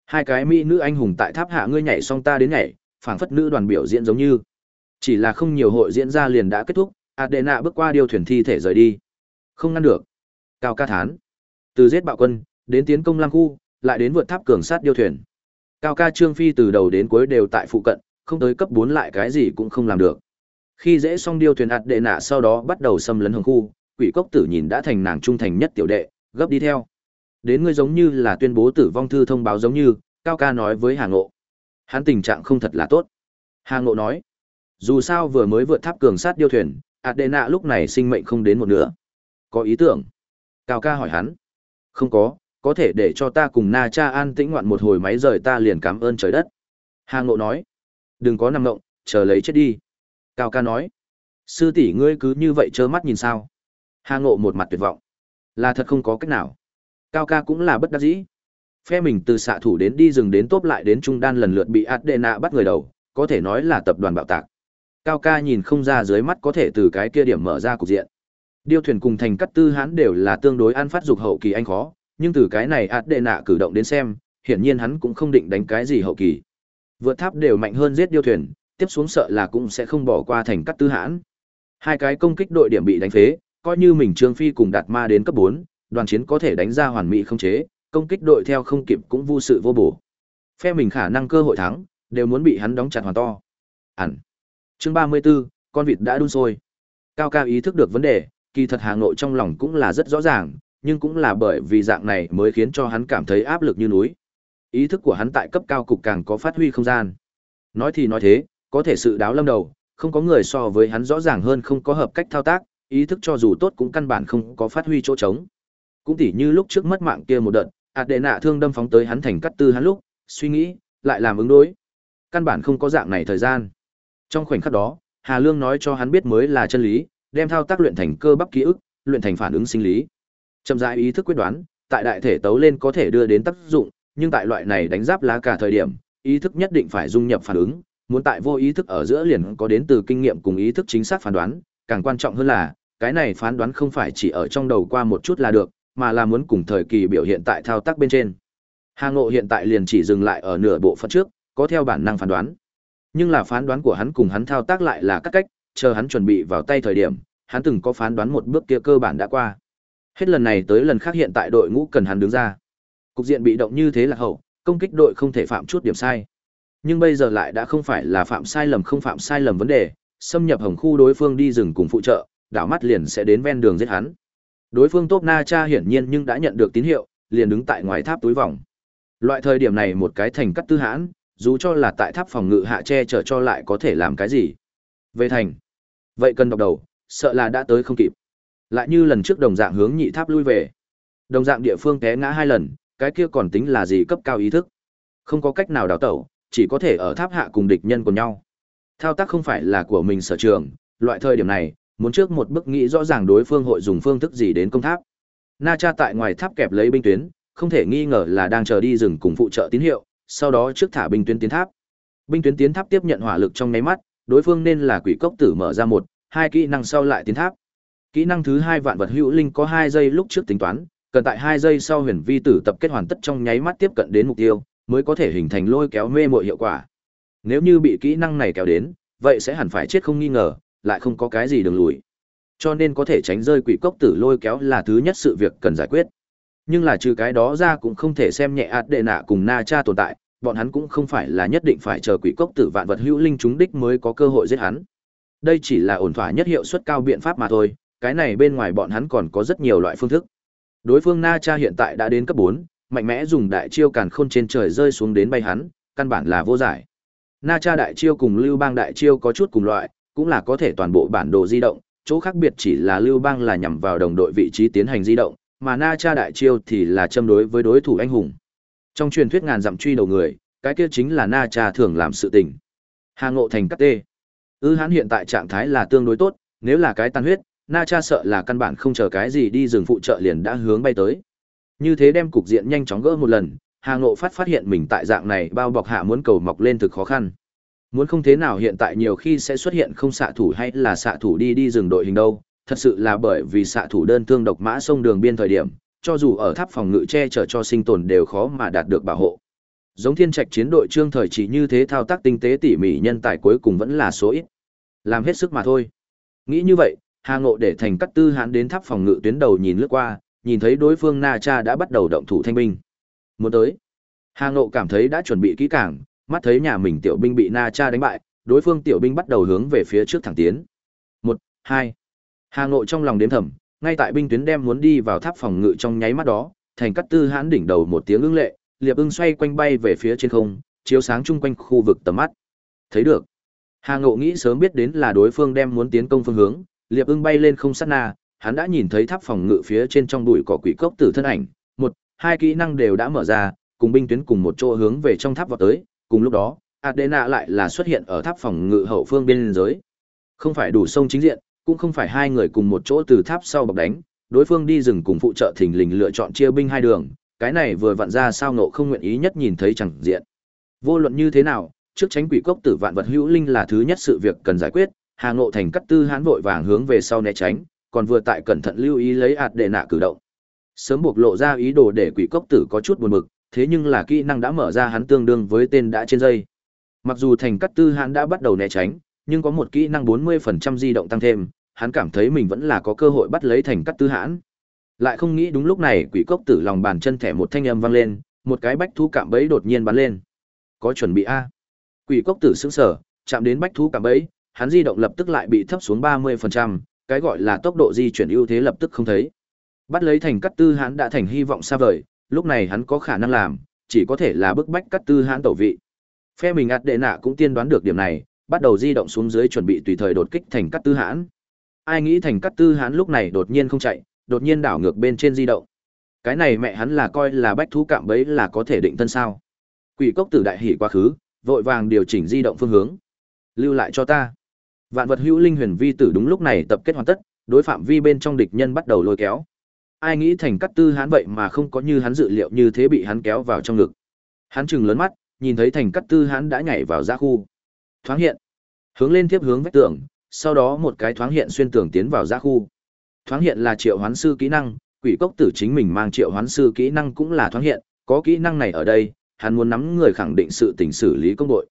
Hai cái mỹ nữ anh hùng tại tháp hạ ngươi nhảy xong ta đến nhảy, phảng phất nữ đoàn biểu diễn giống như. Chỉ là không nhiều hội diễn ra liền đã kết thúc, Adena bước qua điêu thuyền thi thể rời đi. Không ngăn được. Cao ca thán. Từ giết bạo quân, đến tiến công lang khu, lại đến vượt tháp cường sát điêu thuyền. Cao ca Trương Phi từ đầu đến cuối đều tại phụ cận, không tới cấp bốn lại cái gì cũng không làm được. Khi dễ xong điêu thuyền Adena sau đó bắt đầu xâm lấn hồng khu, quỷ cốc tử nhìn đã thành nàng trung thành nhất tiểu đệ, gấp đi theo. Đến ngươi giống như là tuyên bố tử vong thư thông báo giống như, Cao ca nói với Hà Ngộ. Hắn tình trạng không thật là tốt. Hà Ngộ nói, dù sao vừa mới vượt tháp cường sát điêu thuyền, Adena lúc này sinh mệnh không đến một nửa. Có ý tưởng? Cao ca hỏi hắn. Không có, có thể để cho ta cùng Na Cha an tĩnh ngoạn một hồi máy rời ta liền cảm ơn trời đất. Hà Ngộ nói, đừng có nằm ngộng, chờ lấy chết đi. Cao ca nói, sư tỷ ngươi cứ như vậy trơ mắt nhìn sao. Hà Ngộ một mặt tuyệt vọng, là thật không có cách nào. Cao ca cũng là bất đắc dĩ. Phe mình từ xạ thủ đến đi rừng đến tốt lại đến trung đan lần lượt bị Adena bắt người đầu, có thể nói là tập đoàn bạo tạc. Cao ca nhìn không ra dưới mắt có thể từ cái kia điểm mở ra cục diện. Điêu thuyền cùng thành cắt tư hán đều là tương đối ăn phát dục hậu kỳ anh khó, nhưng từ cái này Adena cử động đến xem, hiển nhiên hắn cũng không định đánh cái gì hậu kỳ. Vượt tháp đều mạnh hơn giết điêu thuyền, tiếp xuống sợ là cũng sẽ không bỏ qua thành cắt tư hãn. Hai cái công kích đội điểm bị đánh phế, coi như mình Trương Phi cùng đạt ma đến cấp 4, đoàn chiến có thể đánh ra hoàn mỹ không chế, công kích đội theo không kịp cũng vô sự vô bổ. Phe mình khả năng cơ hội thắng, đều muốn bị hắn đóng chặt hoàn to. Ản. Chương 34, con vịt đã đun sôi. Cao cao ý thức được vấn đề, kỳ thật Hà Nội trong lòng cũng là rất rõ ràng, nhưng cũng là bởi vì dạng này mới khiến cho hắn cảm thấy áp lực như núi. Ý thức của hắn tại cấp cao cục càng có phát huy không gian. Nói thì nói thế, có thể sự đáo lâm đầu, không có người so với hắn rõ ràng hơn không có hợp cách thao tác, ý thức cho dù tốt cũng căn bản không có phát huy chỗ trống. Cũng tỉ như lúc trước mất mạng kia một đợt, ạt đệ nạ thương đâm phóng tới hắn thành cắt tư hắn lúc, suy nghĩ, lại làm ứng đối. Căn bản không có dạng này thời gian. Trong khoảnh khắc đó, Hà Lương nói cho hắn biết mới là chân lý, đem thao tác luyện thành cơ bắp ký ức, luyện thành phản ứng sinh lý. Chậm rãi ý thức quyết đoán, tại đại thể tấu lên có thể đưa đến tác dụng, nhưng tại loại này đánh giáp lá cả thời điểm, ý thức nhất định phải dung nhập phản ứng, muốn tại vô ý thức ở giữa liền có đến từ kinh nghiệm cùng ý thức chính xác phán đoán, càng quan trọng hơn là, cái này phán đoán không phải chỉ ở trong đầu qua một chút là được, mà là muốn cùng thời kỳ biểu hiện tại thao tác bên trên. Hà Ngộ hiện tại liền chỉ dừng lại ở nửa bộ phận trước, có theo bản năng phán đoán. Nhưng là phán đoán của hắn cùng hắn thao tác lại là các cách, chờ hắn chuẩn bị vào tay thời điểm, hắn từng có phán đoán một bước kia cơ bản đã qua. Hết lần này tới lần khác hiện tại đội ngũ cần hắn đứng ra. Cục diện bị động như thế là hậu, công kích đội không thể phạm chút điểm sai. Nhưng bây giờ lại đã không phải là phạm sai lầm không phạm sai lầm vấn đề, xâm nhập hồng khu đối phương đi rừng cùng phụ trợ, đảo mắt liền sẽ đến ven đường giết hắn. Đối phương Top Na Cha hiển nhiên nhưng đã nhận được tín hiệu, liền đứng tại ngoài tháp túi vòng. Loại thời điểm này một cái thành cắt tư hãn, dù cho là tại tháp phòng ngự hạ che chở cho lại có thể làm cái gì. Về thành. Vậy cần đọc đầu, sợ là đã tới không kịp. Lại như lần trước đồng dạng hướng nhị tháp lui về. Đồng dạng địa phương té ngã hai lần, cái kia còn tính là gì cấp cao ý thức. Không có cách nào đào tẩu, chỉ có thể ở tháp hạ cùng địch nhân của nhau. Thao tác không phải là của mình sở trường, loại thời điểm này, muốn trước một bước nghĩ rõ ràng đối phương hội dùng phương thức gì đến công tháp. Na Cha tại ngoài tháp kẹp lấy binh tuyến, không thể nghi ngờ là đang chờ đi rừng cùng phụ trợ tín hiệu, sau đó trước thả binh tuyến tiến tháp. Binh tuyến tiến tháp tiếp nhận hỏa lực trong nháy mắt, đối phương nên là quỷ cốc tử mở ra một, hai kỹ năng sau lại tiến tháp. Kỹ năng thứ hai vạn vật hữu linh có 2 giây lúc trước tính toán, cần tại 2 giây sau huyền vi tử tập kết hoàn tất trong nháy mắt tiếp cận đến mục tiêu, mới có thể hình thành lôi kéo mê muội hiệu quả. Nếu như bị kỹ năng này kéo đến, vậy sẽ hẳn phải chết không nghi ngờ, lại không có cái gì đường lùi. Cho nên có thể tránh rơi quỷ cốc tử lôi kéo là thứ nhất sự việc cần giải quyết. Nhưng là trừ cái đó ra cũng không thể xem nhẹ ạt đệ nạ cùng na cha tồn tại, bọn hắn cũng không phải là nhất định phải chờ quỷ cốc tử vạn vật hữu linh chúng đích mới có cơ hội giết hắn. Đây chỉ là ổn thỏa nhất hiệu suất cao biện pháp mà thôi, cái này bên ngoài bọn hắn còn có rất nhiều loại phương thức. Đối phương Na Cha hiện tại đã đến cấp 4, mạnh mẽ dùng đại chiêu càn khôn trên trời rơi xuống đến bay hắn, căn bản là vô giải. Na Cha đại chiêu cùng Lưu Bang đại chiêu có chút cùng loại, cũng là có thể toàn bộ bản đồ di động, chỗ khác biệt chỉ là Lưu Bang là nhằm vào đồng đội vị trí tiến hành di động, mà Na Cha đại chiêu thì là châm đối với đối thủ anh hùng. Trong truyền thuyết ngàn dặm truy đầu người, cái kia chính là Na Cha thường làm sự tình. Hà Ngộ thành cắt tê. Ư hắn hiện tại trạng thái là tương đối tốt, nếu là cái tan huyết, Na Cha sợ là căn bản không chờ cái gì đi rừng phụ trợ liền đã hướng bay tới. Như thế đem cục diện nhanh chóng gỡ một lần, Hà Ngộ phát phát hiện mình tại dạng này bao bọc hạ muốn cầu mọc lên thực khó khăn. Muốn không thế nào hiện tại nhiều khi sẽ xuất hiện không xạ thủ hay là xạ thủ đi đi rừng đội hình đâu, thật sự là bởi vì xạ thủ đơn thương độc mã sông đường biên thời điểm, cho dù ở tháp phòng ngự che chở cho sinh tồn đều khó mà đạt được bảo hộ. Giống thiên trạch chiến đội trương thời chỉ như thế thao tác tinh tế tỉ mỉ nhân tài cuối cùng vẫn là số ít. Làm hết sức mà thôi. Nghĩ như vậy, Hà Ngộ để thành cắt tư hãn đến tháp phòng ngự tuyến đầu nhìn lướt qua, nhìn thấy đối phương Na Cha đã bắt đầu động thủ thanh binh. Muốn tới. Hà Ngộ cảm thấy đã chuẩn bị kỹ càng, mắt thấy nhà mình tiểu binh bị Na Cha đánh bại, đối phương tiểu binh bắt đầu hướng về phía trước thẳng tiến. Một, hai. Hà Ngộ trong lòng đếm thầm, ngay tại binh tuyến đem muốn đi vào tháp phòng ngự trong nháy mắt đó, thành cắt tư hãn đỉnh đầu một tiếng ưng lệ, liệp ưng xoay quanh bay về phía trên không, chiếu sáng chung quanh khu vực tầm mắt. Thấy được. Hà Ngộ nghĩ sớm biết đến là đối phương đem muốn tiến công phương hướng, liệp ưng bay lên không sát na, hắn đã nhìn thấy tháp phòng ngự phía trên trong bụi cỏ quỷ cốc tử thân ảnh, một, hai kỹ năng đều đã mở ra, cùng binh tuyến cùng một chỗ hướng về trong tháp vào tới, cùng lúc đó, Adena lại là xuất hiện ở tháp phòng ngự hậu phương bên giới. Không phải đủ sông chính diện, cũng không phải hai người cùng một chỗ từ tháp sau bọc đánh, đối phương đi rừng cùng phụ trợ thình lình lựa chọn chia binh hai đường, cái này vừa vặn ra sao nộ không nguyện ý nhất nhìn thấy chẳng diện. Vô luận như thế nào, trước tránh quỷ cốc tử vạn vật hữu linh là thứ nhất sự việc cần giải quyết, Hà Ngộ Thành cắt tư hán vội vàng hướng về sau né tránh, còn vừa tại cẩn thận lưu ý lấy ạt đệ nạ cử động. Sớm buộc lộ ra ý đồ để quỷ cốc tử có chút buồn bực, thế nhưng là kỹ năng đã mở ra hắn tương đương với tên đã trên dây. Mặc dù thành cắt tư hắn đã bắt đầu né tránh, nhưng có một kỹ năng 40% di động tăng thêm, hắn cảm thấy mình vẫn là có cơ hội bắt lấy thành cắt tư hãn. Lại không nghĩ đúng lúc này quỷ cốc tử lòng bàn chân thẻ một thanh âm vang lên, một cái bách thú cạm bẫy đột nhiên bắn lên. Có chuẩn bị a? Quỷ cốc tử sững sờ, chạm đến bách thú cạm bẫy, hắn di động lập tức lại bị thấp xuống 30%, cái gọi là tốc độ di chuyển ưu thế lập tức không thấy. Bắt lấy thành cắt tư hắn đã thành hy vọng xa vời, lúc này hắn có khả năng làm, chỉ có thể là bức bách cắt tư hãn tẩu vị. Phe mình ạt đệ nạ cũng tiên đoán được điểm này, bắt đầu di động xuống dưới chuẩn bị tùy thời đột kích thành cắt tư hãn. Ai nghĩ thành cắt tư hãn lúc này đột nhiên không chạy, đột nhiên đảo ngược bên trên di động. Cái này mẹ hắn là coi là bách thú cạm bấy là có thể định thân sao? Quỷ cốc tử đại hỉ quá khứ, vội vàng điều chỉnh di động phương hướng. Lưu lại cho ta. Vạn vật hữu linh huyền vi tử đúng lúc này tập kết hoàn tất, đối phạm vi bên trong địch nhân bắt đầu lôi kéo. Ai nghĩ thành cắt tư hán vậy mà không có như hắn dự liệu như thế bị hắn kéo vào trong ngực. Hắn chừng lớn mắt, nhìn thấy thành cắt tư hán đã nhảy vào ra khu. Thoáng hiện, hướng lên tiếp hướng vách tường, sau đó một cái thoáng hiện xuyên tường tiến vào ra khu. Thoáng hiện là triệu hoán sư kỹ năng, quỷ cốc tử chính mình mang triệu hoán sư kỹ năng cũng là thoáng hiện, có kỹ năng này ở đây, hắn muốn nắm người khẳng định sự tình xử lý công đội.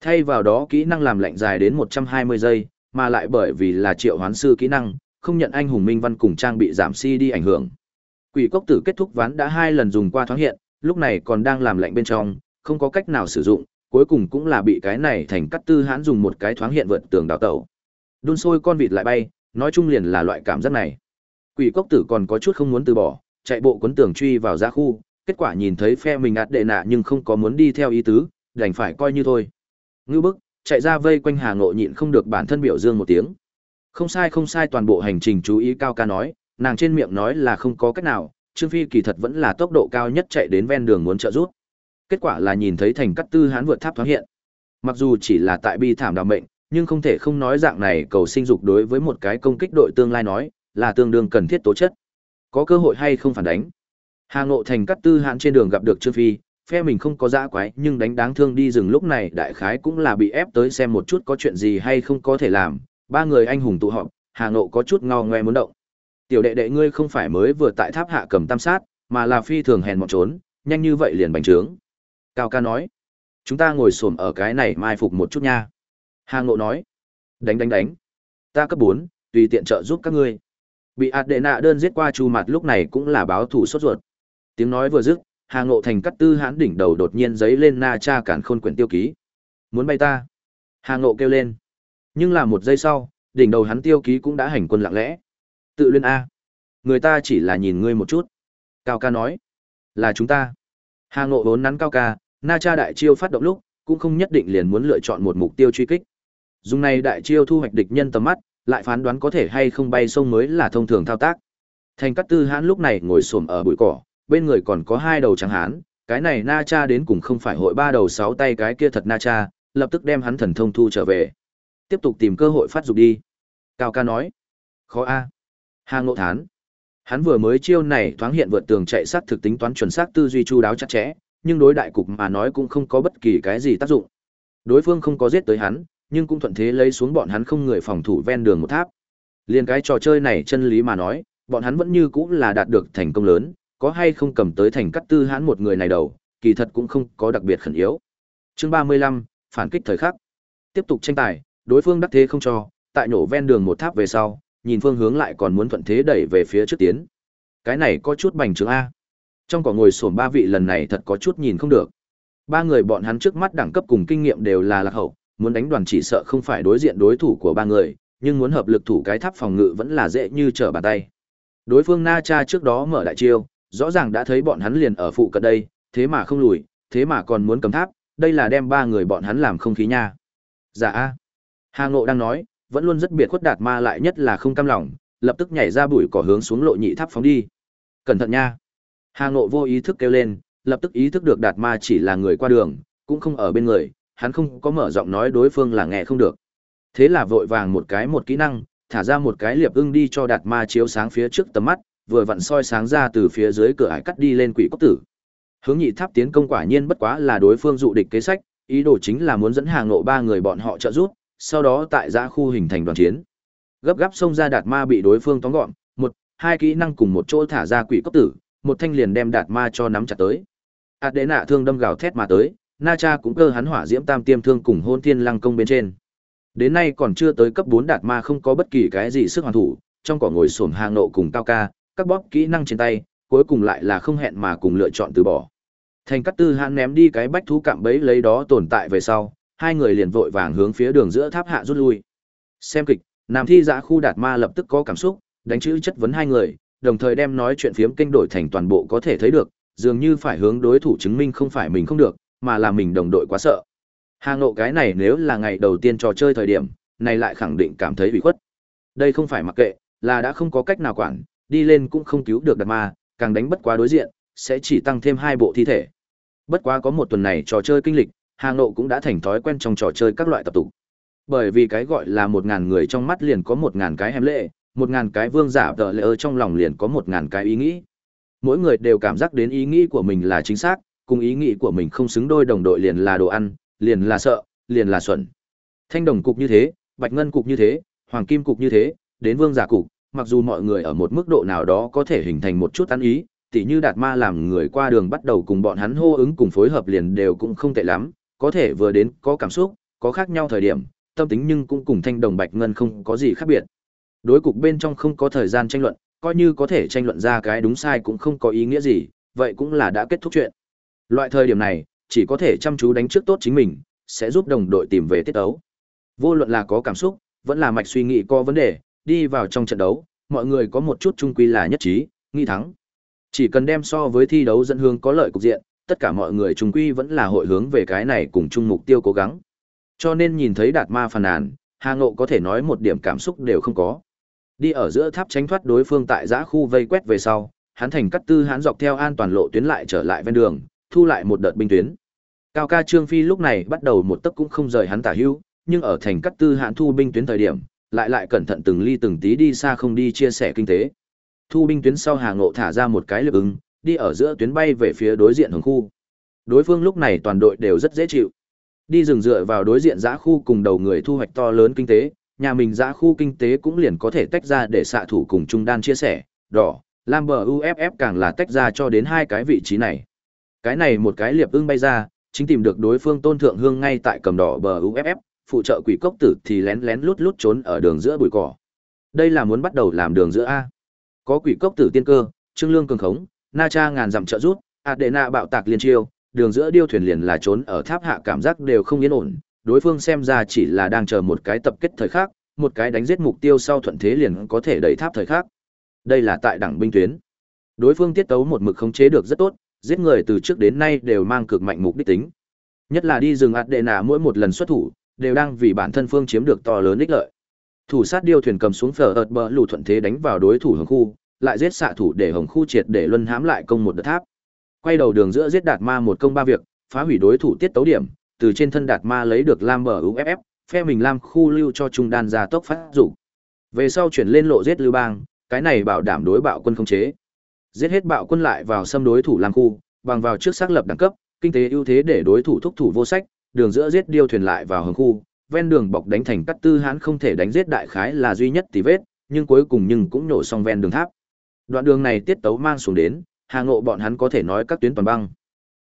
Thay vào đó kỹ năng làm lạnh dài đến 120 giây, mà lại bởi vì là triệu hoán sư kỹ năng, không nhận anh hùng minh văn cùng trang bị giảm si đi ảnh hưởng. Quỷ cốc tử kết thúc ván đã hai lần dùng qua thoáng hiện, lúc này còn đang làm lạnh bên trong, không có cách nào sử dụng, cuối cùng cũng là bị cái này thành cắt tư hãn dùng một cái thoáng hiện vượt tường đào tẩu. Đun sôi con vịt lại bay, nói chung liền là loại cảm giác này. Quỷ cốc tử còn có chút không muốn từ bỏ, chạy bộ cuốn tường truy vào ra khu, kết quả nhìn thấy phe mình ạt đệ nạ nhưng không có muốn đi theo ý tứ, đành phải coi như thôi. Ngưu bức, chạy ra vây quanh Hà Ngộ nhịn không được bản thân biểu dương một tiếng. Không sai không sai toàn bộ hành trình chú ý cao ca nói, nàng trên miệng nói là không có cách nào, Trương Phi kỳ thật vẫn là tốc độ cao nhất chạy đến ven đường muốn trợ giúp. Kết quả là nhìn thấy thành cắt tư hán vượt tháp thoáng hiện. Mặc dù chỉ là tại bi thảm đào mệnh, nhưng không thể không nói dạng này cầu sinh dục đối với một cái công kích đội tương lai nói, là tương đương cần thiết tố chất. Có cơ hội hay không phản đánh. Hà Ngộ thành cắt tư hán trên đường gặp được Trương Phi, phe mình không có dã quái nhưng đánh đáng thương đi rừng lúc này đại khái cũng là bị ép tới xem một chút có chuyện gì hay không có thể làm ba người anh hùng tụ họp, hà nộ có chút ngao ngoe muốn động tiểu đệ đệ ngươi không phải mới vừa tại tháp hạ cầm tam sát, mà là phi thường hèn mọn trốn, nhanh như vậy liền bành trướng cao ca nói, chúng ta ngồi xổm ở cái này mai phục một chút nha hà ngộ nói, đánh đánh đánh ta cấp bốn, tùy tiện trợ giúp các ngươi bị ạt đệ nạ đơn giết qua chu mặt lúc này cũng là báo thủ sốt ruột tiếng nói vừa dứt, Hà Ngộ Thành cắt tư hãn đỉnh đầu đột nhiên giấy lên na cha cản khôn quyển tiêu ký. Muốn bay ta. Hà Ngộ kêu lên. Nhưng là một giây sau, đỉnh đầu hắn tiêu ký cũng đã hành quân lặng lẽ. Tự luyên A. Người ta chỉ là nhìn ngươi một chút. Cao ca nói. Là chúng ta. Hà Ngộ vốn nắn Cao ca, na cha đại chiêu phát động lúc, cũng không nhất định liền muốn lựa chọn một mục tiêu truy kích. Dùng này đại chiêu thu hoạch địch nhân tầm mắt, lại phán đoán có thể hay không bay sông mới là thông thường thao tác. Thành cát tư hãn lúc này ngồi xổm ở bụi cỏ, bên người còn có hai đầu trắng hán, cái này na cha đến cùng không phải hội ba đầu sáu tay cái kia thật na cha, lập tức đem hắn thần thông thu trở về. Tiếp tục tìm cơ hội phát dục đi. Cao ca nói. Khó a. Hà ngộ thán. Hắn vừa mới chiêu này thoáng hiện vượt tường chạy sát thực tính toán chuẩn xác tư duy chu đáo chặt chẽ, nhưng đối đại cục mà nói cũng không có bất kỳ cái gì tác dụng. Đối phương không có giết tới hắn, nhưng cũng thuận thế lấy xuống bọn hắn không người phòng thủ ven đường một tháp. Liên cái trò chơi này chân lý mà nói, bọn hắn vẫn như cũng là đạt được thành công lớn, có hay không cầm tới thành cắt tư hãn một người này đầu, kỳ thật cũng không có đặc biệt khẩn yếu. Chương 35, phản kích thời khắc. Tiếp tục tranh tài, đối phương đắc thế không cho, tại nổ ven đường một tháp về sau, nhìn phương hướng lại còn muốn thuận thế đẩy về phía trước tiến. Cái này có chút bành trướng a. Trong cỏ ngồi xổm ba vị lần này thật có chút nhìn không được. Ba người bọn hắn trước mắt đẳng cấp cùng kinh nghiệm đều là lạc hậu, muốn đánh đoàn chỉ sợ không phải đối diện đối thủ của ba người, nhưng muốn hợp lực thủ cái tháp phòng ngự vẫn là dễ như trở bàn tay. Đối phương Na Cha trước đó mở đại chiêu, rõ ràng đã thấy bọn hắn liền ở phụ cận đây, thế mà không lùi, thế mà còn muốn cầm tháp, đây là đem ba người bọn hắn làm không khí nha. Dạ a. Hà Ngộ đang nói, vẫn luôn rất biệt khuất đạt ma lại nhất là không cam lòng, lập tức nhảy ra bụi cỏ hướng xuống lộ nhị tháp phóng đi. Cẩn thận nha. Hà Ngộ vô ý thức kêu lên, lập tức ý thức được Đạt Ma chỉ là người qua đường, cũng không ở bên người, hắn không có mở giọng nói đối phương là nghe không được. Thế là vội vàng một cái một kỹ năng, thả ra một cái liệp ưng đi cho Đạt Ma chiếu sáng phía trước tầm mắt, vừa vặn soi sáng ra từ phía dưới cửa ải cắt đi lên quỷ cốc tử. Hướng nhị tháp tiến công quả nhiên bất quá là đối phương dụ địch kế sách, ý đồ chính là muốn dẫn hàng nộ ba người bọn họ trợ giúp, sau đó tại giã khu hình thành đoàn chiến. Gấp gáp xông ra đạt ma bị đối phương tóm gọn, một, hai kỹ năng cùng một chỗ thả ra quỷ cốc tử, một thanh liền đem đạt ma cho nắm chặt tới. ạt đế nạ thương đâm gào thét mà tới, Na Cha cũng cơ hắn hỏa diễm tam tiêm thương cùng hôn thiên lăng công bên trên. Đến nay còn chưa tới cấp 4 đạt ma không có bất kỳ cái gì sức hoàn thủ, trong cỏ ngồi sổm hàng nộ cùng cao ca, các bóp kỹ năng trên tay, cuối cùng lại là không hẹn mà cùng lựa chọn từ bỏ. Thành cắt tư hãn ném đi cái bách thú cạm bẫy lấy đó tồn tại về sau, hai người liền vội vàng hướng phía đường giữa tháp hạ rút lui. Xem kịch, Nam thi Dã khu đạt ma lập tức có cảm xúc, đánh chữ chất vấn hai người, đồng thời đem nói chuyện phiếm kinh đổi thành toàn bộ có thể thấy được, dường như phải hướng đối thủ chứng minh không phải mình không được, mà là mình đồng đội quá sợ. Hà ngộ cái này nếu là ngày đầu tiên trò chơi thời điểm, này lại khẳng định cảm thấy bị khuất. Đây không phải mặc kệ, là đã không có cách nào quản, đi lên cũng không cứu được đạt ma, càng đánh bất quá đối diện, sẽ chỉ tăng thêm hai bộ thi thể. Bất quá có một tuần này trò chơi kinh lịch, Hà Ngộ cũng đã thành thói quen trong trò chơi các loại tập tục. Bởi vì cái gọi là một ngàn người trong mắt liền có một ngàn cái hẻm lệ, một ngàn cái vương giả tờ lệ ở trong lòng liền có một ngàn cái ý nghĩ. Mỗi người đều cảm giác đến ý nghĩ của mình là chính xác, cùng ý nghĩ của mình không xứng đôi đồng đội liền là đồ ăn, liền là sợ, liền là xuẩn. Thanh đồng cục như thế, bạch ngân cục như thế, hoàng kim cục như thế, đến vương giả cục, mặc dù mọi người ở một mức độ nào đó có thể hình thành một chút ăn ý, tỉ như đạt ma làm người qua đường bắt đầu cùng bọn hắn hô ứng cùng phối hợp liền đều cũng không tệ lắm, có thể vừa đến có cảm xúc, có khác nhau thời điểm, tâm tính nhưng cũng cùng thanh đồng bạch ngân không có gì khác biệt. Đối cục bên trong không có thời gian tranh luận, coi như có thể tranh luận ra cái đúng sai cũng không có ý nghĩa gì, vậy cũng là đã kết thúc chuyện. Loại thời điểm này, chỉ có thể chăm chú đánh trước tốt chính mình, sẽ giúp đồng đội tìm về tiết đấu. Vô luận là có cảm xúc, vẫn là mạch suy nghĩ có vấn đề, đi vào trong trận đấu, mọi người có một chút chung quy là nhất trí, nghi thắng. Chỉ cần đem so với thi đấu dẫn hướng có lợi cục diện, tất cả mọi người trung quy vẫn là hội hướng về cái này cùng chung mục tiêu cố gắng. Cho nên nhìn thấy đạt ma phàn nàn, Hà Ngộ có thể nói một điểm cảm xúc đều không có. Đi ở giữa tháp tránh thoát đối phương tại giã khu vây quét về sau, hắn thành cắt tư hắn dọc theo an toàn lộ tuyến lại trở lại ven đường, thu lại một đợt binh tuyến. Cao ca Trương Phi lúc này bắt đầu một tấc cũng không rời hắn tả hưu, nhưng ở thành cắt tư hạn thu binh tuyến thời điểm, lại lại cẩn thận từng ly từng tí đi xa không đi chia sẻ kinh tế. Thu binh tuyến sau Hà Ngộ thả ra một cái lực ứng, đi ở giữa tuyến bay về phía đối diện hướng khu. Đối phương lúc này toàn đội đều rất dễ chịu. Đi rừng dựa vào đối diện giã khu cùng đầu người thu hoạch to lớn kinh tế, nhà mình giã khu kinh tế cũng liền có thể tách ra để xạ thủ cùng trung đan chia sẻ, đỏ, lam bờ UFF càng là tách ra cho đến hai cái vị trí này. Cái này một cái liệp ưng bay ra, chính tìm được đối phương tôn thượng hương ngay tại cầm đỏ bờ UFF, phụ trợ quỷ cốc tử thì lén lén lút lút trốn ở đường giữa bụi cỏ. Đây là muốn bắt đầu làm đường giữa A. Có quỷ cốc tử tiên cơ, trương lương cường khống, na cha ngàn dặm trợ rút, Adena bạo tạc liên chiêu, đường giữa điêu thuyền liền là trốn ở tháp hạ cảm giác đều không yên ổn, đối phương xem ra chỉ là đang chờ một cái tập kết thời khắc, một cái đánh giết mục tiêu sau thuận thế liền có thể đẩy tháp thời khắc. Đây là tại đẳng binh tuyến. Đối phương tiết tấu một mực khống chế được rất tốt, giết người từ trước đến nay đều mang cực mạnh mục đích tính. Nhất là đi rừng Adena mỗi một lần xuất thủ, đều đang vì bản thân phương chiếm được to lớn ích lợi. Thủ sát điêu thuyền cầm xuống phở ợt bờ lù thuận thế đánh vào đối thủ hướng khu, lại giết xạ thủ để hồng khu triệt để luân hãm lại công một đợt tháp. Quay đầu đường giữa giết đạt ma một công ba việc, phá hủy đối thủ tiết tấu điểm, từ trên thân đạt ma lấy được lam bờ UFF, phe mình lam khu lưu cho trung đan ra tốc phát dụng. Về sau chuyển lên lộ giết lưu bang, cái này bảo đảm đối bạo quân không chế. Giết hết bạo quân lại vào xâm đối thủ lam khu, bằng vào trước xác lập đẳng cấp, kinh tế ưu thế để đối thủ thúc thủ vô sách, đường giữa giết điêu thuyền lại vào hồng khu, ven đường bọc đánh thành cắt tư hãn không thể đánh giết đại khái là duy nhất tí vết, nhưng cuối cùng nhưng cũng nổ xong ven đường tháp. Đoạn đường này tiết tấu mang xuống đến, Hà Ngộ bọn hắn có thể nói các tuyến toàn băng.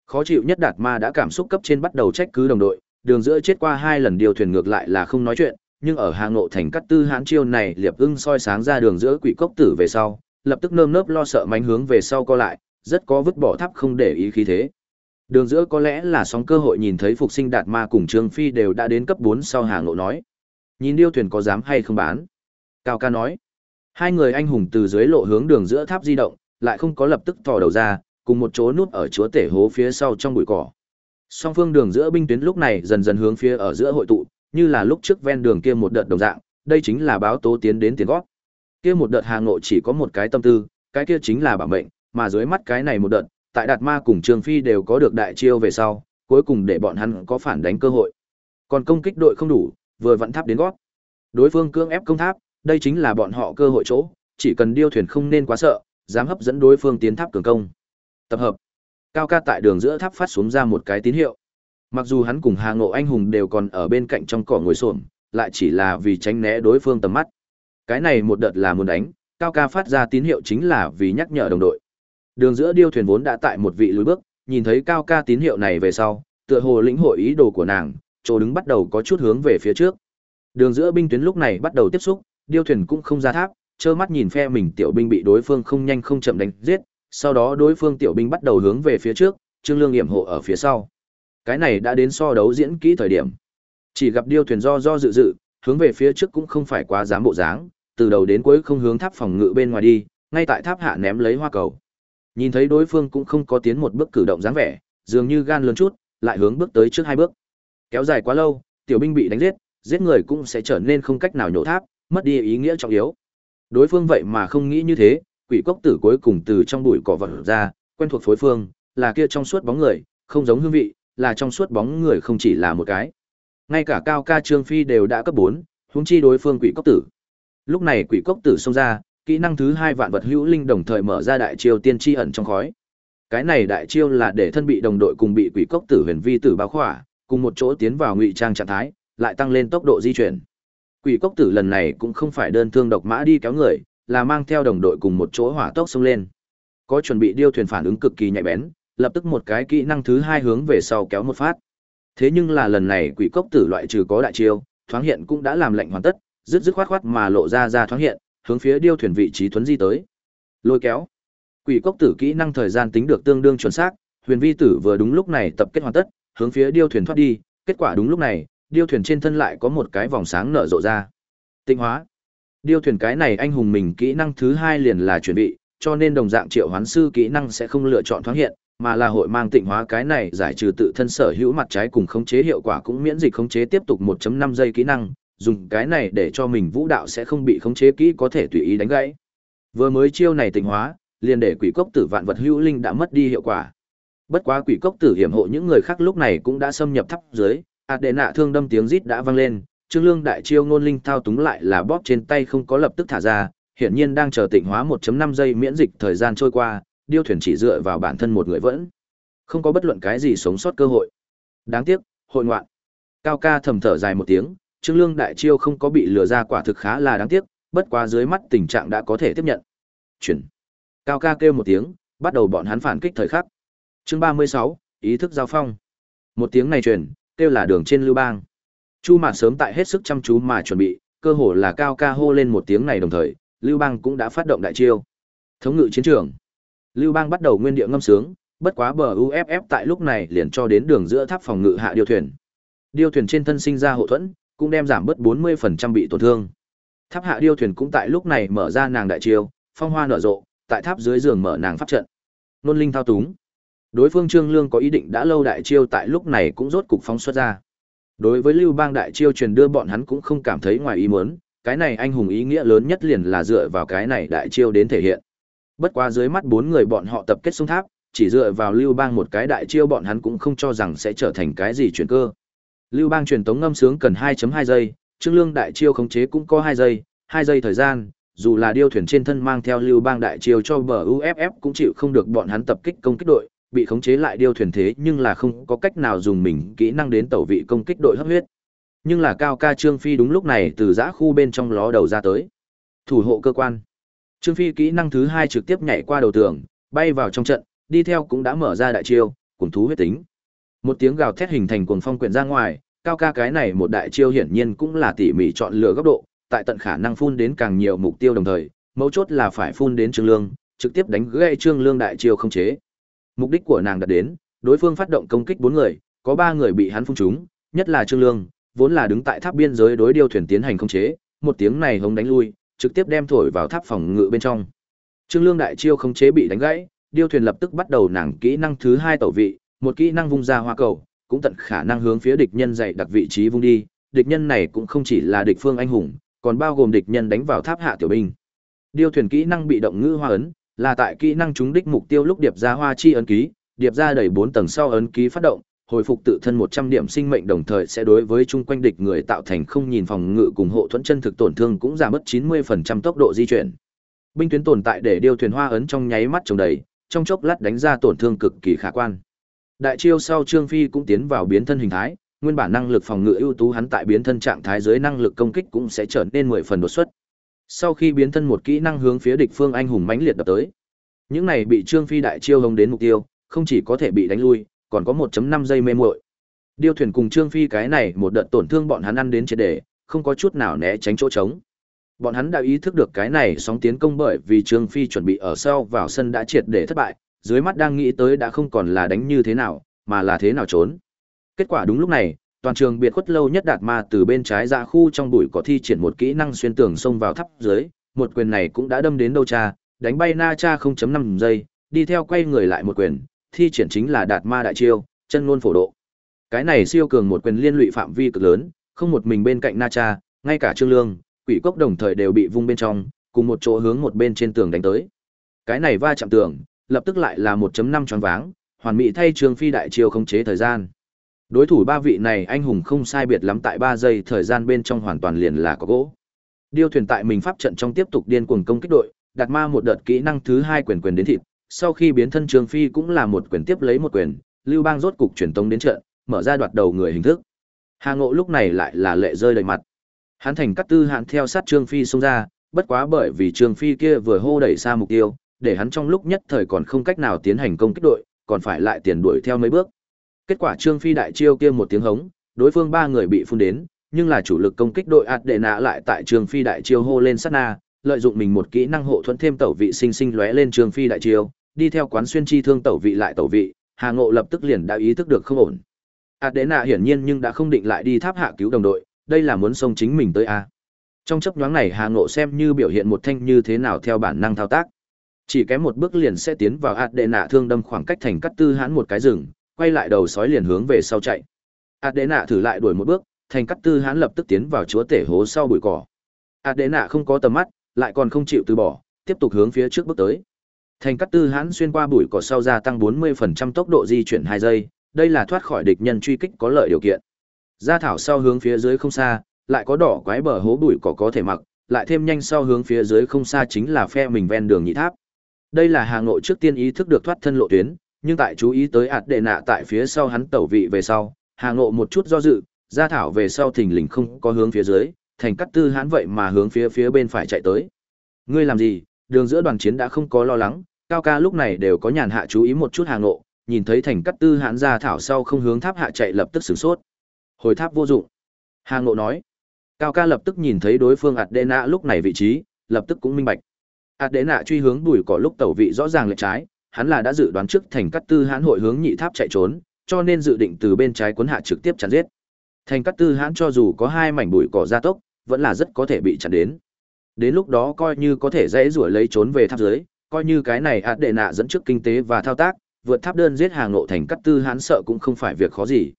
Khó chịu nhất Đạt Ma đã cảm xúc cấp trên bắt đầu trách cứ đồng đội, đường giữa chết qua hai lần điều thuyền ngược lại là không nói chuyện, nhưng ở Hà Ngộ thành cắt tư hãn chiêu này liệp ưng soi sáng ra đường giữa quỷ cốc tử về sau, lập tức nơm nớp lo sợ mánh hướng về sau co lại, rất có vứt bỏ tháp không để ý khí thế. Đường giữa có lẽ là sóng cơ hội nhìn thấy phục sinh Đạt Ma cùng Trương Phi đều đã đến cấp 4 sau Hà Ngộ nói. Nhìn điêu thuyền có dám hay không bán? Cao ca nói. Hai người anh hùng từ dưới lộ hướng đường giữa tháp di động, lại không có lập tức thò đầu ra, cùng một chỗ núp ở chúa tể hố phía sau trong bụi cỏ. Song phương đường giữa binh tuyến lúc này dần dần hướng phía ở giữa hội tụ, như là lúc trước ven đường kia một đợt đồng dạng, đây chính là báo tố tiến đến tiền gót. Kia một đợt hàng ngộ chỉ có một cái tâm tư, cái kia chính là bảo mệnh, mà dưới mắt cái này một đợt, tại Đạt Ma cùng Trương Phi đều có được đại chiêu về sau, cuối cùng để bọn hắn có phản đánh cơ hội. Còn công kích đội không đủ, vừa vặn tháp đến gót. Đối phương cưỡng ép công tháp, đây chính là bọn họ cơ hội chỗ, chỉ cần điêu thuyền không nên quá sợ, dám hấp dẫn đối phương tiến tháp cường công. Tập hợp. Cao ca tại đường giữa tháp phát xuống ra một cái tín hiệu. Mặc dù hắn cùng Hà Ngộ anh hùng đều còn ở bên cạnh trong cỏ ngồi xổm, lại chỉ là vì tránh né đối phương tầm mắt. Cái này một đợt là muốn đánh, Cao ca phát ra tín hiệu chính là vì nhắc nhở đồng đội. Đường giữa điêu thuyền vốn đã tại một vị lối bước, nhìn thấy Cao ca tín hiệu này về sau, tựa hồ lĩnh hội ý đồ của nàng, chỗ đứng bắt đầu có chút hướng về phía trước. Đường giữa binh tuyến lúc này bắt đầu tiếp xúc, điêu thuyền cũng không ra tháp, trơ mắt nhìn phe mình tiểu binh bị đối phương không nhanh không chậm đánh giết, sau đó đối phương tiểu binh bắt đầu hướng về phía trước, Trương Lương yểm hộ ở phía sau. Cái này đã đến so đấu diễn kỹ thời điểm. Chỉ gặp điêu thuyền do do dự dự, hướng về phía trước cũng không phải quá dám bộ dáng, từ đầu đến cuối không hướng tháp phòng ngự bên ngoài đi, ngay tại tháp hạ ném lấy hoa cầu. Nhìn thấy đối phương cũng không có tiến một bước cử động dáng vẻ, dường như gan lớn chút, lại hướng bước tới trước hai bước. Kéo dài quá lâu, tiểu binh bị đánh giết, giết người cũng sẽ trở nên không cách nào nhổ tháp, mất đi ý nghĩa trọng yếu. Đối phương vậy mà không nghĩ như thế, quỷ cốc tử cuối cùng từ trong bụi cỏ vật ra, quen thuộc phối phương, là kia trong suốt bóng người, không giống hương vị, là trong suốt bóng người không chỉ là một cái. Ngay cả cao ca trương phi đều đã cấp 4, huống chi đối phương quỷ cốc tử. Lúc này quỷ cốc tử xông ra, kỹ năng thứ hai vạn vật hữu linh đồng thời mở ra đại chiêu tiên tri ẩn trong khói. Cái này đại chiêu là để thân bị đồng đội cùng bị quỷ cốc tử huyền vi tử bao khỏa, cùng một chỗ tiến vào ngụy trang trạng thái, lại tăng lên tốc độ di chuyển. Quỷ cốc tử lần này cũng không phải đơn thương độc mã đi kéo người, là mang theo đồng đội cùng một chỗ hỏa tốc xông lên. Có chuẩn bị điêu thuyền phản ứng cực kỳ nhạy bén, lập tức một cái kỹ năng thứ hai hướng về sau kéo một phát. Thế nhưng là lần này quỷ cốc tử loại trừ có đại chiêu, thoáng hiện cũng đã làm lệnh hoàn tất, dứt dứt khoát khoát mà lộ ra ra thoáng hiện, hướng phía điêu thuyền vị trí thuấn di tới. Lôi kéo. Quỷ cốc tử kỹ năng thời gian tính được tương đương chuẩn xác, Huyền Vi tử vừa đúng lúc này tập kết hoàn tất, hướng phía điêu thuyền thoát đi, kết quả đúng lúc này, điêu thuyền trên thân lại có một cái vòng sáng nở rộ ra. Tinh hóa. Điêu thuyền cái này anh hùng mình kỹ năng thứ hai liền là chuẩn bị, cho nên đồng dạng triệu hoán sư kỹ năng sẽ không lựa chọn thoáng hiện, mà là hội mang tịnh hóa cái này giải trừ tự thân sở hữu mặt trái cùng khống chế hiệu quả cũng miễn dịch khống chế tiếp tục 1.5 giây kỹ năng, dùng cái này để cho mình vũ đạo sẽ không bị khống chế kỹ có thể tùy ý đánh gãy. Vừa mới chiêu này tịnh hóa, liền để quỷ cốc tử vạn vật hữu linh đã mất đi hiệu quả. Bất quá quỷ cốc tử hiểm hộ những người khác lúc này cũng đã xâm nhập thấp dưới, À, ạt đệ nạ thương đâm tiếng rít đã vang lên, Trương Lương đại chiêu ngôn linh thao túng lại là bóp trên tay không có lập tức thả ra, hiển nhiên đang chờ tịnh hóa 1.5 giây miễn dịch thời gian trôi qua, điêu thuyền chỉ dựa vào bản thân một người vẫn không có bất luận cái gì sống sót cơ hội. Đáng tiếc, hội ngoạn. Cao ca thầm thở dài một tiếng, Trương Lương đại chiêu không có bị lừa ra quả thực khá là đáng tiếc, bất quá dưới mắt tình trạng đã có thể tiếp nhận. Chuyển. Cao ca kêu một tiếng, bắt đầu bọn hắn phản kích thời khắc. Chương 36, ý thức giao phong. Một tiếng này truyền, kêu là đường trên lưu bang. Chu Mạt sớm tại hết sức chăm chú mà chuẩn bị, cơ hồ là cao ca hô lên một tiếng này đồng thời, Lưu Bang cũng đã phát động đại chiêu. Thống ngự chiến trường. Lưu Bang bắt đầu nguyên địa ngâm sướng, bất quá bờ UFF tại lúc này liền cho đến đường giữa tháp phòng ngự hạ điêu thuyền. Điêu thuyền trên thân sinh ra hộ thuẫn, cũng đem giảm bớt 40% bị tổn thương. Tháp hạ điêu thuyền cũng tại lúc này mở ra nàng đại chiêu, phong hoa nở rộ, tại tháp dưới giường mở nàng pháp trận. Nôn linh thao túng. Đối phương Trương Lương có ý định đã lâu đại chiêu tại lúc này cũng rốt cục phóng xuất ra. Đối với Lưu Bang đại chiêu truyền đưa bọn hắn cũng không cảm thấy ngoài ý muốn, cái này anh hùng ý nghĩa lớn nhất liền là dựa vào cái này đại chiêu đến thể hiện. Bất quá dưới mắt bốn người bọn họ tập kết sông tháp, chỉ dựa vào Lưu Bang một cái đại chiêu bọn hắn cũng không cho rằng sẽ trở thành cái gì chuyển cơ. Lưu Bang truyền tống ngâm sướng cần 2.2 giây, Trương Lương đại chiêu khống chế cũng có 2 giây, 2 giây thời gian, dù là điêu thuyền trên thân mang theo Lưu Bang đại chiêu cho bờ UFF cũng chịu không được bọn hắn tập kích công kích đội, bị khống chế lại điêu thuyền thế nhưng là không có cách nào dùng mình kỹ năng đến tẩu vị công kích đội hấp huyết. Nhưng là cao ca Trương Phi đúng lúc này từ giã khu bên trong ló đầu ra tới. Thủ hộ cơ quan. Trương Phi kỹ năng thứ hai trực tiếp nhảy qua đầu tường, bay vào trong trận, đi theo cũng đã mở ra đại chiêu, cùng thú huyết tính. Một tiếng gào thét hình thành cuồng phong quyển ra ngoài, cao ca cái này một đại chiêu hiển nhiên cũng là tỉ mỉ chọn lựa góc độ, tại tận khả năng phun đến càng nhiều mục tiêu đồng thời, mấu chốt là phải phun đến Trương Lương, trực tiếp đánh gãy Trương Lương đại chiêu không chế. Mục đích của nàng đạt đến, đối phương phát động công kích bốn người, có ba người bị hắn phun trúng, nhất là Trương Lương, vốn là đứng tại tháp biên giới đối điều thuyền tiến hành khống chế, một tiếng này hống đánh lui, trực tiếp đem thổi vào tháp phòng ngự bên trong. Trương Lương đại chiêu khống chế bị đánh gãy, điêu thuyền lập tức bắt đầu nàng kỹ năng thứ hai tẩu vị, một kỹ năng vung ra hoa cầu, cũng tận khả năng hướng phía địch nhân dạy đặc vị trí vung đi, địch nhân này cũng không chỉ là địch phương anh hùng, còn bao gồm địch nhân đánh vào tháp hạ tiểu binh. Điêu thuyền kỹ năng bị động ngữ hoa ấn, là tại kỹ năng trúng đích mục tiêu lúc điệp ra hoa chi ấn ký, điệp ra đầy 4 tầng sau ấn ký phát động, hồi phục tự thân 100 điểm sinh mệnh đồng thời sẽ đối với chung quanh địch người tạo thành không nhìn phòng ngự cùng hộ thuẫn chân thực tổn thương cũng giảm mất 90% tốc độ di chuyển. Binh tuyến tồn tại để điêu thuyền hoa ấn trong nháy mắt trồng đầy, trong chốc lát đánh ra tổn thương cực kỳ khả quan. Đại chiêu sau Trương Phi cũng tiến vào biến thân hình thái, nguyên bản năng lực phòng ngự ưu tú hắn tại biến thân trạng thái dưới năng lực công kích cũng sẽ trở nên 10 phần đột xuất. Sau khi biến thân một kỹ năng hướng phía địch phương anh hùng mãnh liệt đập tới. Những này bị Trương Phi đại chiêu hồng đến mục tiêu, không chỉ có thể bị đánh lui, còn có 1.5 giây mê muội. Điêu thuyền cùng Trương Phi cái này một đợt tổn thương bọn hắn ăn đến triệt để, không có chút nào né tránh chỗ trống. Bọn hắn đã ý thức được cái này sóng tiến công bởi vì Trương Phi chuẩn bị ở sau vào sân đã triệt để thất bại, dưới mắt đang nghĩ tới đã không còn là đánh như thế nào, mà là thế nào trốn. Kết quả đúng lúc này, toàn trường biệt khuất lâu nhất đạt ma từ bên trái ra khu trong bụi có thi triển một kỹ năng xuyên tường xông vào thấp dưới, một quyền này cũng đã đâm đến đâu cha, đánh bay na cha 0.5 giây, đi theo quay người lại một quyền, thi triển chính là đạt ma đại chiêu, chân luôn phổ độ. Cái này siêu cường một quyền liên lụy phạm vi cực lớn, không một mình bên cạnh na cha, ngay cả Trương Lương, quỷ cốc đồng thời đều bị vung bên trong, cùng một chỗ hướng một bên trên tường đánh tới. Cái này va chạm tường, lập tức lại là 1.5 choáng váng, hoàn mỹ thay Trương Phi đại chiêu khống chế thời gian. Đối thủ ba vị này anh hùng không sai biệt lắm tại 3 giây thời gian bên trong hoàn toàn liền là có gỗ. Điêu thuyền tại mình pháp trận trong tiếp tục điên cuồng công kích đội, Đạt ma một đợt kỹ năng thứ hai quyền quyền đến thịt, sau khi biến thân Trương Phi cũng là một quyền tiếp lấy một quyền, Lưu Bang rốt cục chuyển tông đến trận, mở ra đoạt đầu người hình thức. Hà Ngộ lúc này lại là lệ rơi đầy mặt. Hắn thành cắt tư hạn theo sát Trương Phi xông ra, bất quá bởi vì Trương Phi kia vừa hô đẩy xa mục tiêu, để hắn trong lúc nhất thời còn không cách nào tiến hành công kích đội, còn phải lại tiền đuổi theo mấy bước. Kết quả Trương Phi đại chiêu kia một tiếng hống, đối phương ba người bị phun đến, nhưng là chủ lực công kích đội ạt đệ nạ lại tại Trương Phi đại chiêu hô lên sát na, lợi dụng mình một kỹ năng hộ thuẫn thêm tẩu vị sinh sinh lóe lên Trương Phi đại chiêu, đi theo quán xuyên chi thương tẩu vị lại tẩu vị, Hà Ngộ lập tức liền đã ý thức được không ổn. ạt đệ nạ hiển nhiên nhưng đã không định lại đi tháp hạ cứu đồng đội, đây là muốn xông chính mình tới a. Trong chấp nhoáng này Hà Ngộ xem như biểu hiện một thanh như thế nào theo bản năng thao tác. Chỉ kém một bước liền sẽ tiến vào ạt đệ nạ thương đâm khoảng cách thành cắt tư hãn một cái rừng, quay lại đầu sói liền hướng về sau chạy. Adena thử lại đuổi một bước, thành cắt tư hán lập tức tiến vào chúa tể hố sau bụi cỏ. Adena không có tầm mắt, lại còn không chịu từ bỏ, tiếp tục hướng phía trước bước tới. Thành cắt tư hán xuyên qua bụi cỏ sau gia tăng 40% tốc độ di chuyển 2 giây, đây là thoát khỏi địch nhân truy kích có lợi điều kiện. Gia thảo sau hướng phía dưới không xa, lại có đỏ quái bờ hố bụi cỏ có thể mặc, lại thêm nhanh sau hướng phía dưới không xa chính là phe mình ven đường nhị tháp. Đây là Hà nội trước tiên ý thức được thoát thân lộ tuyến, nhưng tại chú ý tới ạt đệ nạ tại phía sau hắn tẩu vị về sau, Hà Ngộ một chút do dự, gia thảo về sau thình lình không có hướng phía dưới, thành cắt tư hắn vậy mà hướng phía phía bên phải chạy tới. Ngươi làm gì? Đường giữa đoàn chiến đã không có lo lắng, cao ca lúc này đều có nhàn hạ chú ý một chút Hà Ngộ, nhìn thấy thành cắt tư hắn gia thảo sau không hướng tháp hạ chạy lập tức sửng sốt. Hồi tháp vô dụng. Hà Ngộ nói. Cao ca lập tức nhìn thấy đối phương ạt đệ nạ lúc này vị trí, lập tức cũng minh bạch ạt đệ nạ truy hướng đuổi cỏ lúc tẩu vị rõ ràng lệch trái hắn là đã dự đoán trước thành cát tư hãn hội hướng nhị tháp chạy trốn, cho nên dự định từ bên trái cuốn hạ trực tiếp chặn giết. Thành cát tư hãn cho dù có hai mảnh bụi cỏ gia tốc, vẫn là rất có thể bị chặn đến. Đến lúc đó coi như có thể dễ rủi lấy trốn về tháp dưới, coi như cái này ạt đệ nạ dẫn trước kinh tế và thao tác, vượt tháp đơn giết hàng ngộ thành cát tư hãn sợ cũng không phải việc khó gì.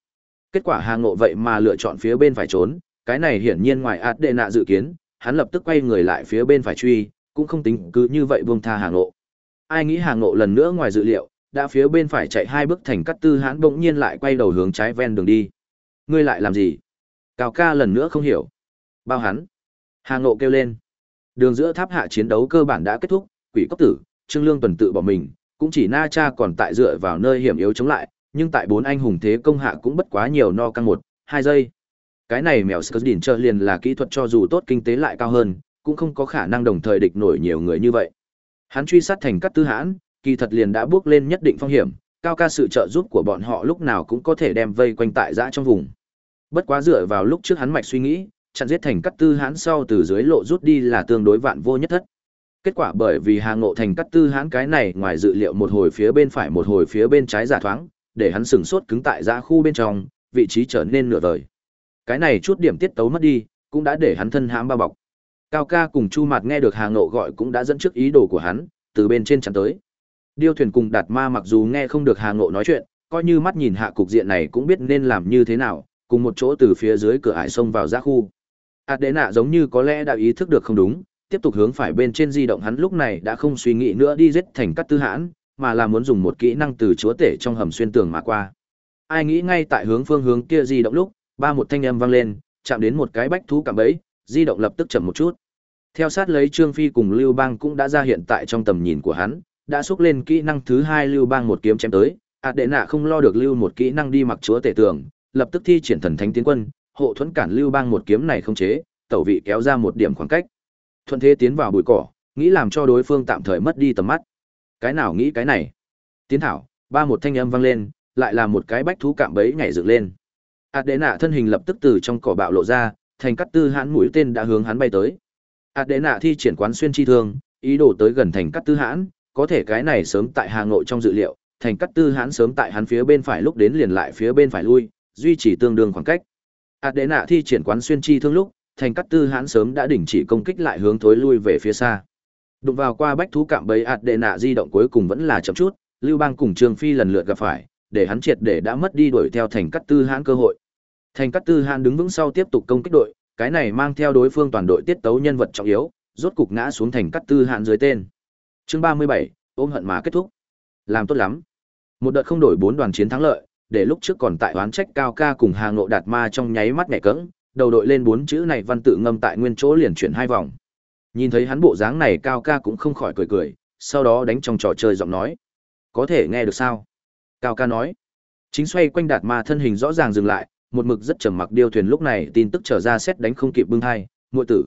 Kết quả hàng ngộ vậy mà lựa chọn phía bên phải trốn, cái này hiển nhiên ngoài ạt đệ nạ dự kiến, hắn lập tức quay người lại phía bên phải truy, cũng không tính cứ như vậy buông tha hàng ngộ. Ai nghĩ hàng ngộ lần nữa ngoài dự liệu, đã phía bên phải chạy hai bước thành cắt tư hãn bỗng nhiên lại quay đầu hướng trái ven đường đi. Ngươi lại làm gì? Cao ca lần nữa không hiểu. Bao hắn. Hàng ngộ kêu lên. Đường giữa tháp hạ chiến đấu cơ bản đã kết thúc, quỷ cốc tử, Trương Lương tuần tự bỏ mình, cũng chỉ Na Cha còn tại dựa vào nơi hiểm yếu chống lại, nhưng tại bốn anh hùng thế công hạ cũng bất quá nhiều no căng một, hai giây. Cái này mèo Skurdin trợ liền là kỹ thuật cho dù tốt kinh tế lại cao hơn, cũng không có khả năng đồng thời địch nổi nhiều người như vậy. Hắn truy sát thành cắt tư hãn, kỳ thật liền đã bước lên nhất định phong hiểm, cao ca sự trợ giúp của bọn họ lúc nào cũng có thể đem vây quanh tại dã trong vùng. Bất quá dựa vào lúc trước hắn mạch suy nghĩ, chặn giết thành cắt tư hãn sau từ dưới lộ rút đi là tương đối vạn vô nhất thất. Kết quả bởi vì hà ngộ thành cắt tư hãn cái này ngoài dự liệu một hồi phía bên phải một hồi phía bên trái giả thoáng, để hắn sừng sốt cứng tại dã khu bên trong, vị trí trở nên nửa vời. Cái này chút điểm tiết tấu mất đi, cũng đã để hắn thân hãm bao bọc. Cao ca cùng Chu Mạt nghe được Hà Ngộ gọi cũng đã dẫn trước ý đồ của hắn, từ bên trên chắn tới. Điêu thuyền cùng Đạt Ma mặc dù nghe không được Hà Ngộ nói chuyện, coi như mắt nhìn hạ cục diện này cũng biết nên làm như thế nào, cùng một chỗ từ phía dưới cửa ải sông vào ra khu. Ảt đế nạ giống như có lẽ đã ý thức được không đúng, tiếp tục hướng phải bên trên di động hắn lúc này đã không suy nghĩ nữa đi giết thành cắt tư hãn, mà là muốn dùng một kỹ năng từ chúa tể trong hầm xuyên tường mà qua. Ai nghĩ ngay tại hướng phương hướng kia di động lúc, ba một thanh âm vang lên, chạm đến một cái bách thú cạm bẫy, di động lập tức chậm một chút. Theo sát lấy Trương Phi cùng Lưu Bang cũng đã ra hiện tại trong tầm nhìn của hắn, đã xúc lên kỹ năng thứ hai Lưu Bang một kiếm chém tới, ạt đệ nạ không lo được Lưu một kỹ năng đi mặc chúa tể tường, lập tức thi triển thần thánh tiến quân, hộ thuẫn cản Lưu Bang một kiếm này không chế, tẩu vị kéo ra một điểm khoảng cách. Thuận thế tiến vào bụi cỏ, nghĩ làm cho đối phương tạm thời mất đi tầm mắt. Cái nào nghĩ cái này? Tiến thảo, ba một thanh âm vang lên, lại là một cái bách thú cạm bẫy nhảy dựng lên. ạt đệ nạ thân hình lập tức từ trong cỏ bạo lộ ra, thành cắt tư hãn mũi tên đã hướng hắn bay tới ạt đệ nạ thi triển quán xuyên chi thương, ý đồ tới gần thành cắt tư hãn, có thể cái này sớm tại Hà Nội trong dự liệu, thành cắt tư hãn sớm tại hắn phía bên phải lúc đến liền lại phía bên phải lui, duy trì tương đương khoảng cách. ạt đệ nạ thi triển quán xuyên chi thương lúc, thành cắt tư hãn sớm đã đình chỉ công kích lại hướng thối lui về phía xa. Đụng vào qua bách thú cạm bẫy ạt đệ nạ di động cuối cùng vẫn là chậm chút, Lưu Bang cùng Trương Phi lần lượt gặp phải, để hắn triệt để đã mất đi đuổi theo thành cắt tư hãn cơ hội. Thành cắt tư hãn đứng vững sau tiếp tục công kích đội, cái này mang theo đối phương toàn đội tiết tấu nhân vật trọng yếu, rốt cục ngã xuống thành cắt tư hạn dưới tên. Chương 37, ôm hận mà kết thúc. Làm tốt lắm. Một đợt không đổi bốn đoàn chiến thắng lợi, để lúc trước còn tại oán trách cao ca cùng Hà Ngộ Đạt Ma trong nháy mắt nhẹ cẫng, đầu đội lên bốn chữ này văn tự ngâm tại nguyên chỗ liền chuyển hai vòng. Nhìn thấy hắn bộ dáng này cao ca cũng không khỏi cười cười, sau đó đánh trong trò chơi giọng nói. Có thể nghe được sao? Cao ca nói. Chính xoay quanh đạt ma thân hình rõ ràng dừng lại, một mực rất trầm mặc điêu thuyền lúc này tin tức trở ra xét đánh không kịp bưng hai, muội tử.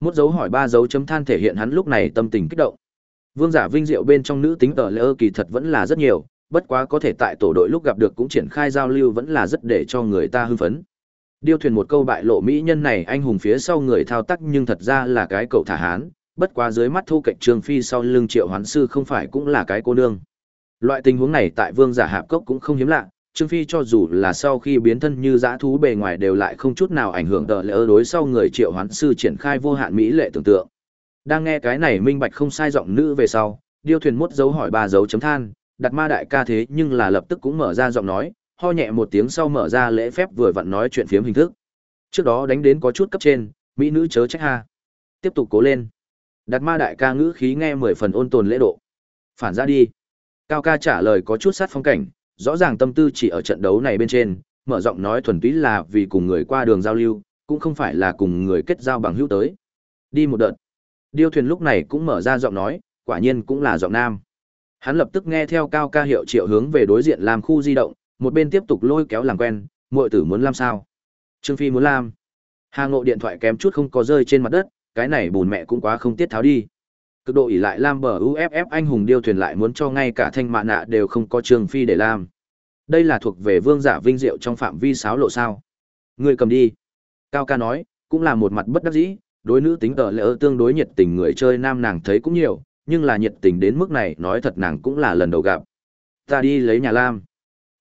Một dấu hỏi ba dấu chấm than thể hiện hắn lúc này tâm tình kích động. Vương giả vinh diệu bên trong nữ tính ở lễ ơ kỳ thật vẫn là rất nhiều, bất quá có thể tại tổ đội lúc gặp được cũng triển khai giao lưu vẫn là rất để cho người ta hưng phấn. Điêu thuyền một câu bại lộ mỹ nhân này anh hùng phía sau người thao tác nhưng thật ra là cái cậu thả hán, bất quá dưới mắt thu cạnh Trương Phi sau lưng Triệu Hoán sư không phải cũng là cái cô nương. Loại tình huống này tại Vương giả hạp cốc cũng không hiếm lạ, Trương Phi cho dù là sau khi biến thân như dã thú bề ngoài đều lại không chút nào ảnh hưởng tờ lỡ đối sau người Triệu Hoán sư triển khai vô hạn mỹ lệ tưởng tượng. Đang nghe cái này minh bạch không sai giọng nữ về sau, điêu thuyền mốt dấu hỏi ba dấu chấm than, đặt ma đại ca thế nhưng là lập tức cũng mở ra giọng nói, ho nhẹ một tiếng sau mở ra lễ phép vừa vặn nói chuyện phiếm hình thức. Trước đó đánh đến có chút cấp trên, mỹ nữ chớ trách ha. Tiếp tục cố lên. Đặt ma đại ca ngữ khí nghe mười phần ôn tồn lễ độ. Phản ra đi. Cao ca trả lời có chút sát phong cảnh, rõ ràng tâm tư chỉ ở trận đấu này bên trên, mở giọng nói thuần túy là vì cùng người qua đường giao lưu, cũng không phải là cùng người kết giao bằng hữu tới. Đi một đợt. Điêu thuyền lúc này cũng mở ra giọng nói, quả nhiên cũng là giọng nam. Hắn lập tức nghe theo cao ca hiệu triệu hướng về đối diện làm khu di động, một bên tiếp tục lôi kéo làm quen, muội tử muốn làm sao? Trương Phi muốn làm. Hà Ngộ điện thoại kém chút không có rơi trên mặt đất, cái này bùn mẹ cũng quá không tiết tháo đi. Cực độ ỉ lại Lam bờ UFF anh hùng điêu thuyền lại muốn cho ngay cả thanh mạ nạ đều không có Trương Phi để làm. Đây là thuộc về vương giả vinh diệu trong phạm vi sáo lộ sao? Người cầm đi. Cao ca nói, cũng là một mặt bất đắc dĩ, đối nữ tính tờ lỡ tương đối nhiệt tình người chơi nam nàng thấy cũng nhiều, nhưng là nhiệt tình đến mức này nói thật nàng cũng là lần đầu gặp. Ta đi lấy nhà Lam.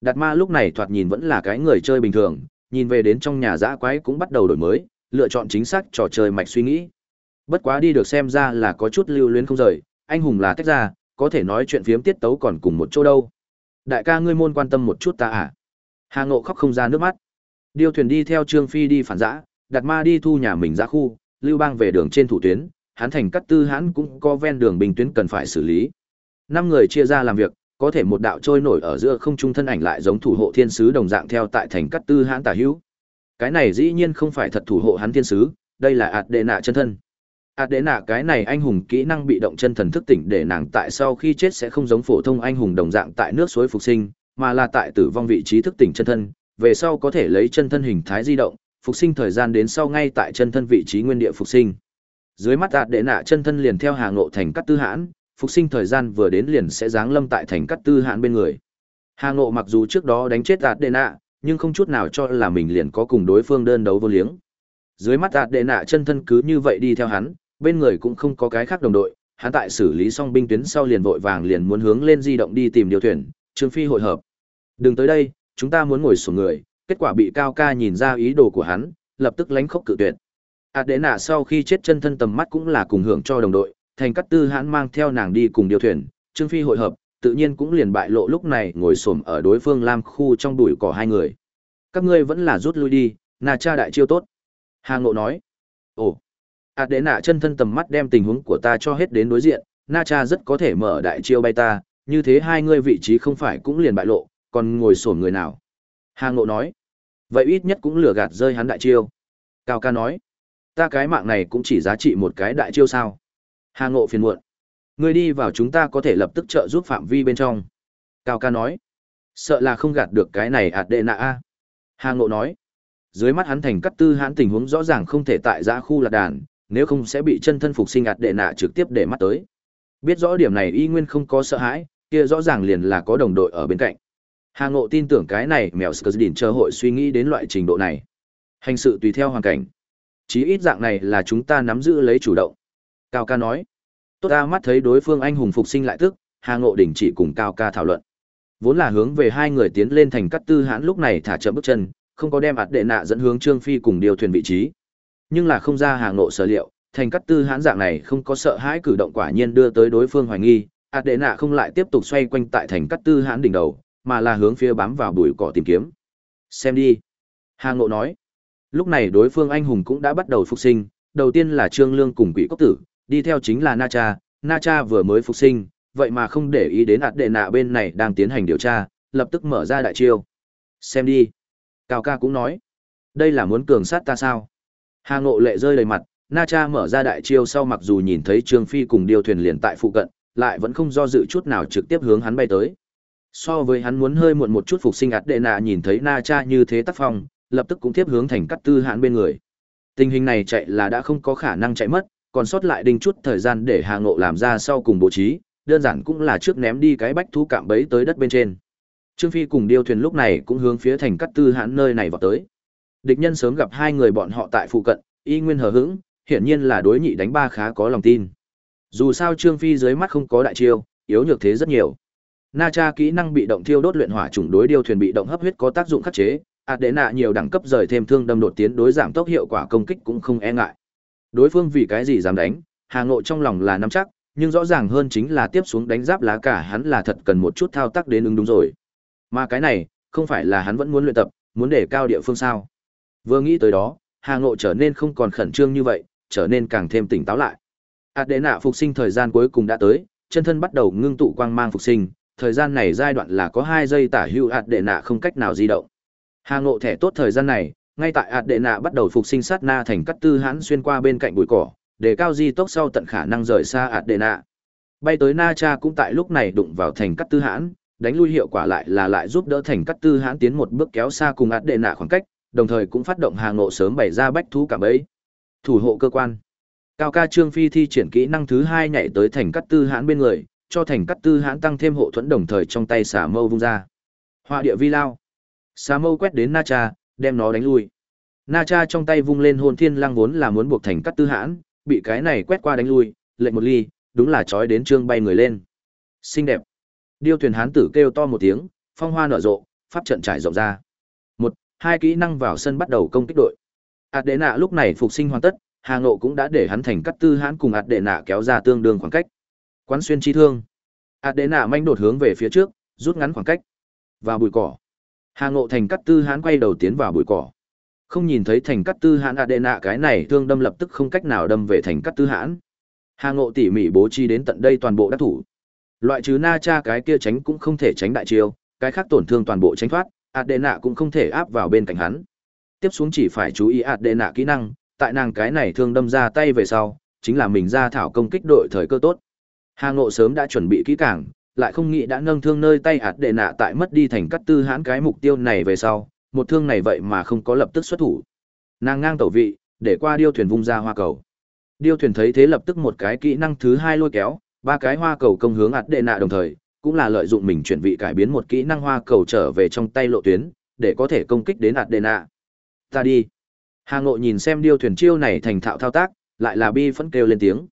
Đạt ma lúc này thoạt nhìn vẫn là cái người chơi bình thường, nhìn về đến trong nhà giã quái cũng bắt đầu đổi mới, lựa chọn chính xác trò chơi mạch suy nghĩ. Bất quá đi được xem ra là có chút lưu luyến không rời, anh hùng là tách ra, có thể nói chuyện phiếm tiết tấu còn cùng một chỗ đâu. Đại ca ngươi môn quan tâm một chút ta à? Hà Ngộ khóc không ra nước mắt. Điêu thuyền đi theo Trương Phi đi phản giã, đặt ma đi thu nhà mình ra khu, lưu bang về đường trên thủ tuyến, hắn thành cắt tư hắn cũng có ven đường bình tuyến cần phải xử lý. Năm người chia ra làm việc, có thể một đạo trôi nổi ở giữa không trung thân ảnh lại giống thủ hộ thiên sứ đồng dạng theo tại thành cắt tư hãn tả hữu cái này dĩ nhiên không phải thật thủ hộ hắn thiên sứ đây là ạt đệ nạ chân thân À, ạt đệ nạ cái này anh hùng kỹ năng bị động chân thần thức tỉnh để nàng tại sau khi chết sẽ không giống phổ thông anh hùng đồng dạng tại nước suối phục sinh mà là tại tử vong vị trí thức tỉnh chân thân về sau có thể lấy chân thân hình thái di động phục sinh thời gian đến sau ngay tại chân thân vị trí nguyên địa phục sinh dưới mắt à, ạt đệ nạ chân thân liền theo hà ngộ thành cắt tư hãn phục sinh thời gian vừa đến liền sẽ giáng lâm tại thành cắt tư Hãn bên người. Hà Ngộ mặc dù trước đó đánh chết à, ạt Đệ Nạ, nhưng không chút nào cho là mình liền có cùng đối phương đơn đấu vô liếng. Dưới mắt ạt Đệ Nạ chân thân cứ như vậy đi theo hắn, bên người cũng không có cái khác đồng đội, hắn tại xử lý xong binh tuyến sau liền vội vàng liền muốn hướng lên di động đi tìm điều thuyền, Trương Phi hội hợp. Đừng tới đây, chúng ta muốn ngồi xuống người, kết quả bị Cao Ca nhìn ra ý đồ của hắn, lập tức lánh khốc cự tuyệt. Át Đệ Nạ sau khi chết chân thân tầm mắt cũng là cùng hưởng cho đồng đội, thành cắt tư hãn mang theo nàng đi cùng điều thuyền, Trương Phi hội hợp, tự nhiên cũng liền bại lộ lúc này ngồi xổm ở đối phương Lam khu trong đùi cỏ hai người. Các ngươi vẫn là rút lui đi, nà cha đại chiêu tốt. Hà Ngộ nói. Ồ, À, ạt đệ nạ chân thân tầm mắt đem tình huống của ta cho hết đến đối diện, na cha rất có thể mở đại chiêu bay ta, như thế hai ngươi vị trí không phải cũng liền bại lộ, còn ngồi sổn người nào? Hà ngộ nói. Vậy ít nhất cũng lừa gạt rơi hắn đại chiêu. Cao ca nói. Ta cái mạng này cũng chỉ giá trị một cái đại chiêu sao? Hà ngộ phiền muộn. Ngươi đi vào chúng ta có thể lập tức trợ giúp phạm vi bên trong. Cao ca nói. Sợ là không gạt được cái này ạt đệ nạ a. Hà ngộ nói. Dưới mắt hắn thành cắt tư hãn tình huống rõ ràng không thể tại giã khu lạc đàn nếu không sẽ bị chân thân phục sinh ạt đệ nạ trực tiếp để mắt tới. Biết rõ điểm này y nguyên không có sợ hãi, kia rõ ràng liền là có đồng đội ở bên cạnh. Hà ngộ tin tưởng cái này mèo sờ đỉnh chờ hội suy nghĩ đến loại trình độ này. Hành sự tùy theo hoàn cảnh. Chí ít dạng này là chúng ta nắm giữ lấy chủ động. Cao ca nói. Tốt ta mắt thấy đối phương anh hùng phục sinh lại tức, hà ngộ đình chỉ cùng cao ca thảo luận. Vốn là hướng về hai người tiến lên thành cắt tư hãn lúc này thả chậm bước chân, không có đem ạt đệ nạ dẫn hướng trương phi cùng điều thuyền vị trí nhưng là không ra hàng nộ sở liệu, thành cắt tư hãn dạng này không có sợ hãi cử động quả nhiên đưa tới đối phương hoài nghi, ạt đệ nạ không lại tiếp tục xoay quanh tại thành cắt tư hãn đỉnh đầu, mà là hướng phía bám vào bụi cỏ tìm kiếm. Xem đi. Hà ngộ nói. Lúc này đối phương anh hùng cũng đã bắt đầu phục sinh, đầu tiên là trương lương cùng quỷ cốc tử, đi theo chính là na cha na cha vừa mới phục sinh, vậy mà không để ý đến ạt đệ nạ bên này đang tiến hành điều tra, lập tức mở ra đại chiêu. Xem đi. Cao ca cũng nói. Đây là muốn cường sát ta sao? Hà ngộ lệ rơi đầy mặt, na cha mở ra đại chiêu sau mặc dù nhìn thấy trương phi cùng điêu thuyền liền tại phụ cận, lại vẫn không do dự chút nào trực tiếp hướng hắn bay tới. So với hắn muốn hơi muộn một chút phục sinh ạt đệ nạ nhìn thấy na cha như thế tác phong, lập tức cũng tiếp hướng thành cắt tư hãn bên người. Tình hình này chạy là đã không có khả năng chạy mất, còn sót lại đinh chút thời gian để hà ngộ làm ra sau cùng bố trí, đơn giản cũng là trước ném đi cái bách thú cạm bẫy tới đất bên trên. Trương phi cùng điêu thuyền lúc này cũng hướng phía thành cắt tư hãn nơi này vào tới địch nhân sớm gặp hai người bọn họ tại phụ cận, y nguyên hờ hững, hiển nhiên là đối nhị đánh ba khá có lòng tin. Dù sao trương phi dưới mắt không có đại chiêu, yếu nhược thế rất nhiều. Na cha kỹ năng bị động thiêu đốt luyện hỏa chủng đối điều thuyền bị động hấp huyết có tác dụng khắc chế, ạt đệ nạ nhiều đẳng cấp rời thêm thương đâm đột tiến đối giảm tốc hiệu quả công kích cũng không e ngại. Đối phương vì cái gì dám đánh, hà ngộ trong lòng là nắm chắc, nhưng rõ ràng hơn chính là tiếp xuống đánh giáp lá cả hắn là thật cần một chút thao tác đến ứng đúng rồi. Mà cái này, không phải là hắn vẫn muốn luyện tập, muốn để cao địa phương sao? Vừa nghĩ tới đó hà ngộ trở nên không còn khẩn trương như vậy trở nên càng thêm tỉnh táo lại. Ạt đệ nạ phục sinh thời gian cuối cùng đã tới chân thân bắt đầu ngưng tụ quang mang phục sinh. Thời gian này giai đoạn là có hai giây tả hữu ạt đệ nạ không cách nào di động. Hà Ngộ thẻ tốt thời gian này, ngay tại ạt đệ nạ bắt đầu phục sinh sát na thành cắt tư hãn xuyên qua bên cạnh bụi cỏ, để cao di tốc sau tận khả năng rời xa ạt đệ nạ. Bay tới Na Cha cũng tại lúc này đụng vào thành cắt tư hãn, đánh lui hiệu quả lại là lại giúp đỡ thành cắt tư hãn tiến một bước kéo xa cùng ạt đệ nạ khoảng cách, đồng thời cũng phát động hàng Ngộ sớm bày ra bách thú cả bấy. Thủ hộ cơ quan. Cao ca Trương Phi thi triển kỹ năng thứ hai nhảy tới thành cắt tư hãn bên người, cho thành cắt tư hãn tăng thêm hộ thuẫn đồng thời trong tay xả mâu vung ra. Họa địa vi lao Xà mâu quét đến Na Cha, đem nó đánh lui. Na Cha trong tay vung lên hồn thiên lang vốn là muốn buộc thành cắt tư hãn, bị cái này quét qua đánh lui, lệnh một ly, đúng là trói đến trương bay người lên. Xinh đẹp. Điêu thuyền hán tử kêu to một tiếng, phong hoa nở rộ, pháp trận trải rộng ra. Hai kỹ năng vào sân bắt đầu công kích đội. Ảt đệ nạ lúc này phục sinh hoàn tất, Hà Ngộ cũng đã để hắn thành cắt tư hãn cùng ạt đệ nạ kéo ra tương đương khoảng cách. Quán xuyên chi thương. ạt đệ nạ manh đột hướng về phía trước, rút ngắn khoảng cách. Vào bụi cỏ. Hà Ngộ Thành Cắt Tư hãn quay đầu tiến vào bụi cỏ. Không nhìn thấy Thành Cắt Tư hãn ạt đệ nạ cái này thương đâm lập tức không cách nào đâm về Thành Cắt Tư hãn. Hà Ngộ tỉ mỉ bố trí đến tận đây toàn bộ đắc thủ. Loại trừ Na Cha cái kia tránh cũng không thể tránh đại chiêu, cái khác tổn thương toàn bộ tránh thoát, Adena cũng không thể áp vào bên cạnh hắn. Tiếp xuống chỉ phải chú ý Adena kỹ năng, tại nàng cái này thương đâm ra tay về sau, chính là mình ra thảo công kích đội thời cơ tốt. Hà Ngộ sớm đã chuẩn bị kỹ càng, lại không nghĩ đã nâng thương nơi tay ạt đệ nạ tại mất đi thành cắt tư hãn cái mục tiêu này về sau một thương này vậy mà không có lập tức xuất thủ nàng ngang tẩu vị để qua điêu thuyền vung ra hoa cầu điêu thuyền thấy thế lập tức một cái kỹ năng thứ hai lôi kéo ba cái hoa cầu công hướng ạt đệ nạ đồng thời cũng là lợi dụng mình chuyển vị cải biến một kỹ năng hoa cầu trở về trong tay lộ tuyến để có thể công kích đến Adena. ta đi hà ngộ nhìn xem điêu thuyền chiêu này thành thạo thao tác lại là bi phẫn kêu lên tiếng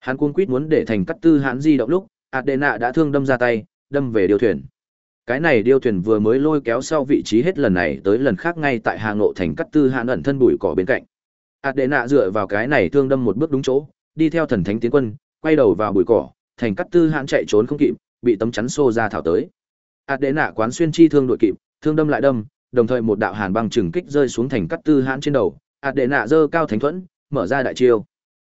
hắn cuống quýt muốn để thành cắt tư hãn di động lúc Adena đã thương đâm ra tay, đâm về điêu thuyền. Cái này điêu thuyền vừa mới lôi kéo sau vị trí hết lần này tới lần khác ngay tại Hà Ngộ thành cắt tư hãn ẩn thân bụi cỏ bên cạnh. Adena dựa vào cái này thương đâm một bước đúng chỗ, đi theo thần thánh tiến quân, quay đầu vào bụi cỏ, thành cắt tư hãn chạy trốn không kịp, bị tấm chắn xô ra thảo tới. Adena quán xuyên chi thương đội kịp, thương đâm lại đâm, đồng thời một đạo hàn băng trừng kích rơi xuống thành cắt tư hãn trên đầu, Adena giơ cao thánh thuẫn, mở ra đại chiêu.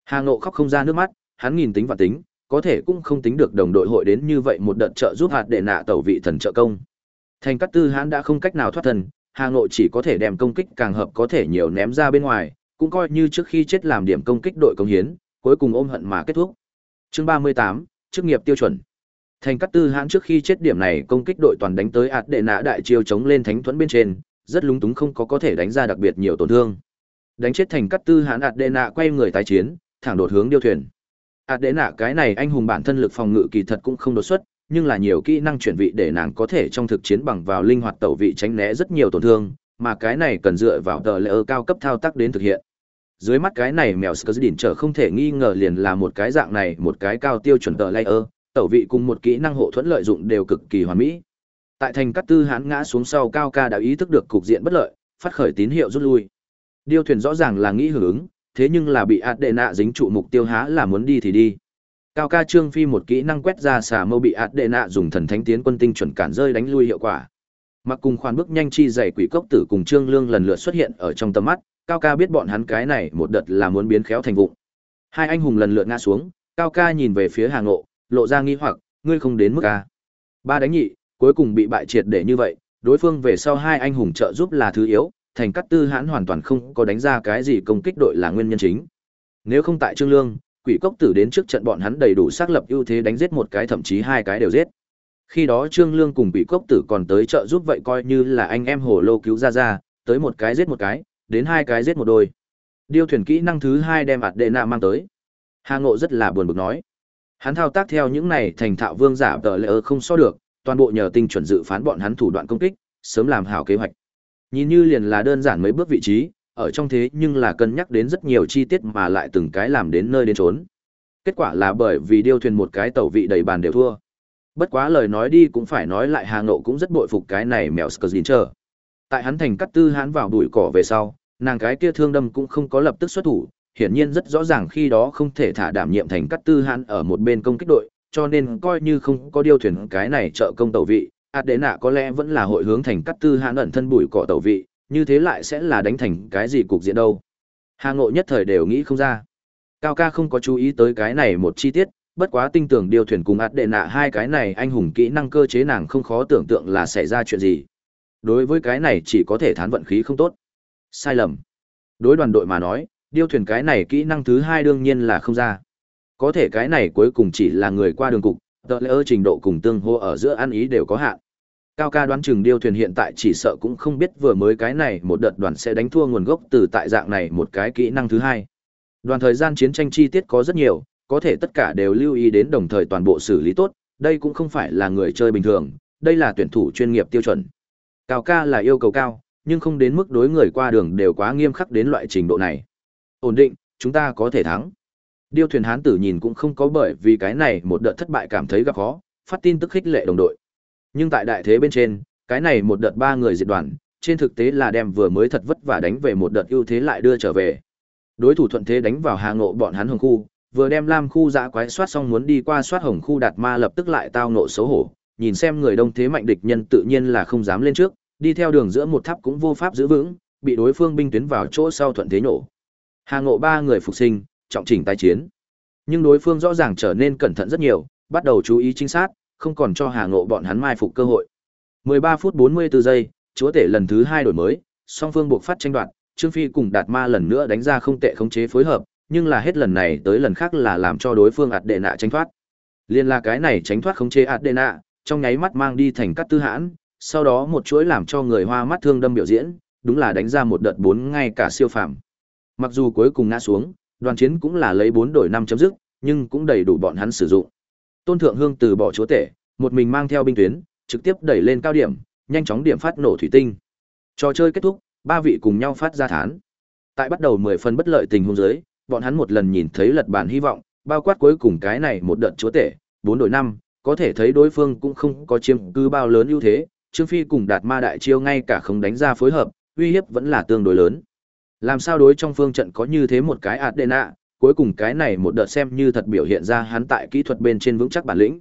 Hà Ngộ khóc không ra nước mắt, hắn nhìn tính và tính, có thể cũng không tính được đồng đội hội đến như vậy một đợt trợ giúp hạt đệ nạ tẩu vị thần trợ công. Thành cắt tư hãn đã không cách nào thoát thần, Hà Ngộ chỉ có thể đem công kích càng hợp có thể nhiều ném ra bên ngoài, cũng coi như trước khi chết làm điểm công kích đội công hiến, cuối cùng ôm hận mà kết thúc. Chương 38, chức nghiệp tiêu chuẩn. Thành cát tư hãn trước khi chết điểm này công kích đội toàn đánh tới ạt đệ nã đại chiêu chống lên thánh thuẫn bên trên, rất lúng túng không có có thể đánh ra đặc biệt nhiều tổn thương. Đánh chết thành cát tư hãn ạt đệ nã quay người tái chiến, thẳng đột hướng điêu thuyền. ạt đệ nã cái này anh hùng bản thân lực phòng ngự kỳ thật cũng không đột xuất, nhưng là nhiều kỹ năng chuyển vị để nàng có thể trong thực chiến bằng vào linh hoạt tẩu vị tránh né rất nhiều tổn thương, mà cái này cần dựa vào tờ lệ cao cấp thao tác đến thực hiện dưới mắt cái này mèo Skurdin trở không thể nghi ngờ liền là một cái dạng này một cái cao tiêu chuẩn tờ layer, tẩu vị cùng một kỹ năng hộ thuẫn lợi dụng đều cực kỳ hoàn mỹ. Tại thành cắt tư hắn ngã xuống sau cao ca đã ý thức được cục diện bất lợi, phát khởi tín hiệu rút lui. Điêu thuyền rõ ràng là nghĩ hưởng ứng, thế nhưng là bị Adena dính trụ mục tiêu há là muốn đi thì đi. Cao ca trương phi một kỹ năng quét ra xà mâu bị Adena dùng thần thánh tiến quân tinh chuẩn cản rơi đánh lui hiệu quả. Mặc cùng khoan bước nhanh chi dày quỷ cốc tử cùng trương lương lần lượt xuất hiện ở trong tầm mắt, cao ca biết bọn hắn cái này một đợt là muốn biến khéo thành vụng hai anh hùng lần lượt ngã xuống cao ca nhìn về phía hà ngộ lộ ra nghi hoặc, ngươi không đến mức ca ba đánh nhị, cuối cùng bị bại triệt để như vậy, đối phương về sau hai anh hùng trợ giúp là thứ yếu, thành cắt tư hãn hoàn toàn không có đánh ra cái gì công kích đội là nguyên nhân chính nếu không tại trương lương, quỷ cốc tử đến trước trận bọn hắn đầy đủ xác lập ưu thế đánh giết một cái, thậm chí hai cái đều giết khi đó trương lương cùng quỷ cốc tử còn tới trợ giúp vậy coi như là anh em hồ lô cứu ra ra, tới một cái giết một cái, đến hai cái giết một đôi. Điêu thuyền kỹ năng thứ hai đem ạt đệ nạ mang tới. Hà Ngộ rất là buồn bực nói. Hắn thao tác theo những này thành thạo vương giả tờ lệ không so được, toàn bộ nhờ tinh chuẩn dự phán bọn hắn thủ đoạn công kích, sớm làm hảo kế hoạch. Nhìn như liền là đơn giản mấy bước vị trí, ở trong thế nhưng là cân nhắc đến rất nhiều chi tiết mà lại từng cái làm đến nơi đến trốn. Kết quả là bởi vì điêu thuyền một cái tẩu vị đầy bàn đều thua. Bất quá lời nói đi cũng phải nói lại Hà Ngộ cũng rất bội phục cái này mèo Skrzin Tại hắn thành cắt tư hắn vào đuổi cỏ về sau, nàng cái kia thương đâm cũng không có lập tức xuất thủ, hiển nhiên rất rõ ràng khi đó không thể thả đảm nhiệm thành cắt tư hãn ở một bên công kích đội, cho nên coi như không có điều thuyền cái này trợ công tàu vị, ạt đế nạ có lẽ vẫn là hội hướng thành cắt tư hãn ẩn thân bụi cỏ tàu vị, như thế lại sẽ là đánh thành cái gì cục diện đâu. Hà ngộ nhất thời đều nghĩ không ra. Cao ca không có chú ý tới cái này một chi tiết, bất quá tinh tưởng điều thuyền cùng ạt đệ nạ hai cái này anh hùng kỹ năng cơ chế nàng không khó tưởng tượng là xảy ra chuyện gì. Đối với cái này chỉ có thể thán vận khí không tốt. Sai lầm. Đối đoàn đội mà nói, điêu thuyền cái này kỹ năng thứ hai đương nhiên là không ra. Có thể cái này cuối cùng chỉ là người qua đường cục, tờ lễ trình độ cùng tương hô ở giữa ăn ý đều có hạn. Cao ca đoán chừng điêu thuyền hiện tại chỉ sợ cũng không biết vừa mới cái này một đợt đoàn sẽ đánh thua nguồn gốc từ tại dạng này một cái kỹ năng thứ hai. Đoàn thời gian chiến tranh chi tiết có rất nhiều, có thể tất cả đều lưu ý đến đồng thời toàn bộ xử lý tốt, đây cũng không phải là người chơi bình thường, đây là tuyển thủ chuyên nghiệp tiêu chuẩn. Cao ca là yêu cầu cao, nhưng không đến mức đối người qua đường đều quá nghiêm khắc đến loại trình độ này. Ổn định, chúng ta có thể thắng. Điêu thuyền hán tử nhìn cũng không có bởi vì cái này một đợt thất bại cảm thấy gặp khó, phát tin tức khích lệ đồng đội. Nhưng tại đại thế bên trên, cái này một đợt ba người diệt đoàn, trên thực tế là đem vừa mới thật vất vả đánh về một đợt ưu thế lại đưa trở về. Đối thủ thuận thế đánh vào Hà Ngộ bọn hắn hồng khu, vừa đem Lam khu dã quái soát xong muốn đi qua soát hồng khu đạt ma lập tức lại tao nộ xấu hổ, nhìn xem người đông thế mạnh địch nhân tự nhiên là không dám lên trước, đi theo đường giữa một tháp cũng vô pháp giữ vững, bị đối phương binh tuyến vào chỗ sau thuận thế nổ. Hà Ngộ ba người phục sinh, trọng chỉnh tái chiến. Nhưng đối phương rõ ràng trở nên cẩn thận rất nhiều, bắt đầu chú ý chính xác, không còn cho Hà Ngộ bọn hắn mai phục cơ hội. 13 phút 44 giây, chúa tể lần thứ hai đổi mới, song phương buộc phát tranh đoạt, Trương Phi cùng Đạt Ma lần nữa đánh ra không tệ khống chế phối hợp, nhưng là hết lần này tới lần khác là làm cho đối phương ạt đệ nạ tránh thoát. Liên là cái này tránh thoát khống chế ạt đệ nạ, trong nháy mắt mang đi thành cắt tư hãn, sau đó một chuỗi làm cho người hoa mắt thương đâm biểu diễn, đúng là đánh ra một đợt bốn ngay cả siêu phàm. Mặc dù cuối cùng ngã xuống, đoàn chiến cũng là lấy bốn đổi năm chấm dứt, nhưng cũng đầy đủ bọn hắn sử dụng. Tôn Thượng Hương từ bỏ chúa tể, một mình mang theo binh tuyến, trực tiếp đẩy lên cao điểm, nhanh chóng điểm phát nổ thủy tinh. Trò chơi kết thúc, ba vị cùng nhau phát ra thán. Tại bắt đầu 10 phần bất lợi tình huống dưới, bọn hắn một lần nhìn thấy lật bản hy vọng, bao quát cuối cùng cái này một đợt chúa tể, bốn đổi năm, có thể thấy đối phương cũng không có chiếm cứ bao lớn ưu thế, Trương Phi cùng Đạt Ma đại chiêu ngay cả không đánh ra phối hợp, uy hiếp vẫn là tương đối lớn. Làm sao đối trong phương trận có như thế một cái Adena, cuối cùng cái này một đợt xem như thật biểu hiện ra hắn tại kỹ thuật bên trên vững chắc bản lĩnh.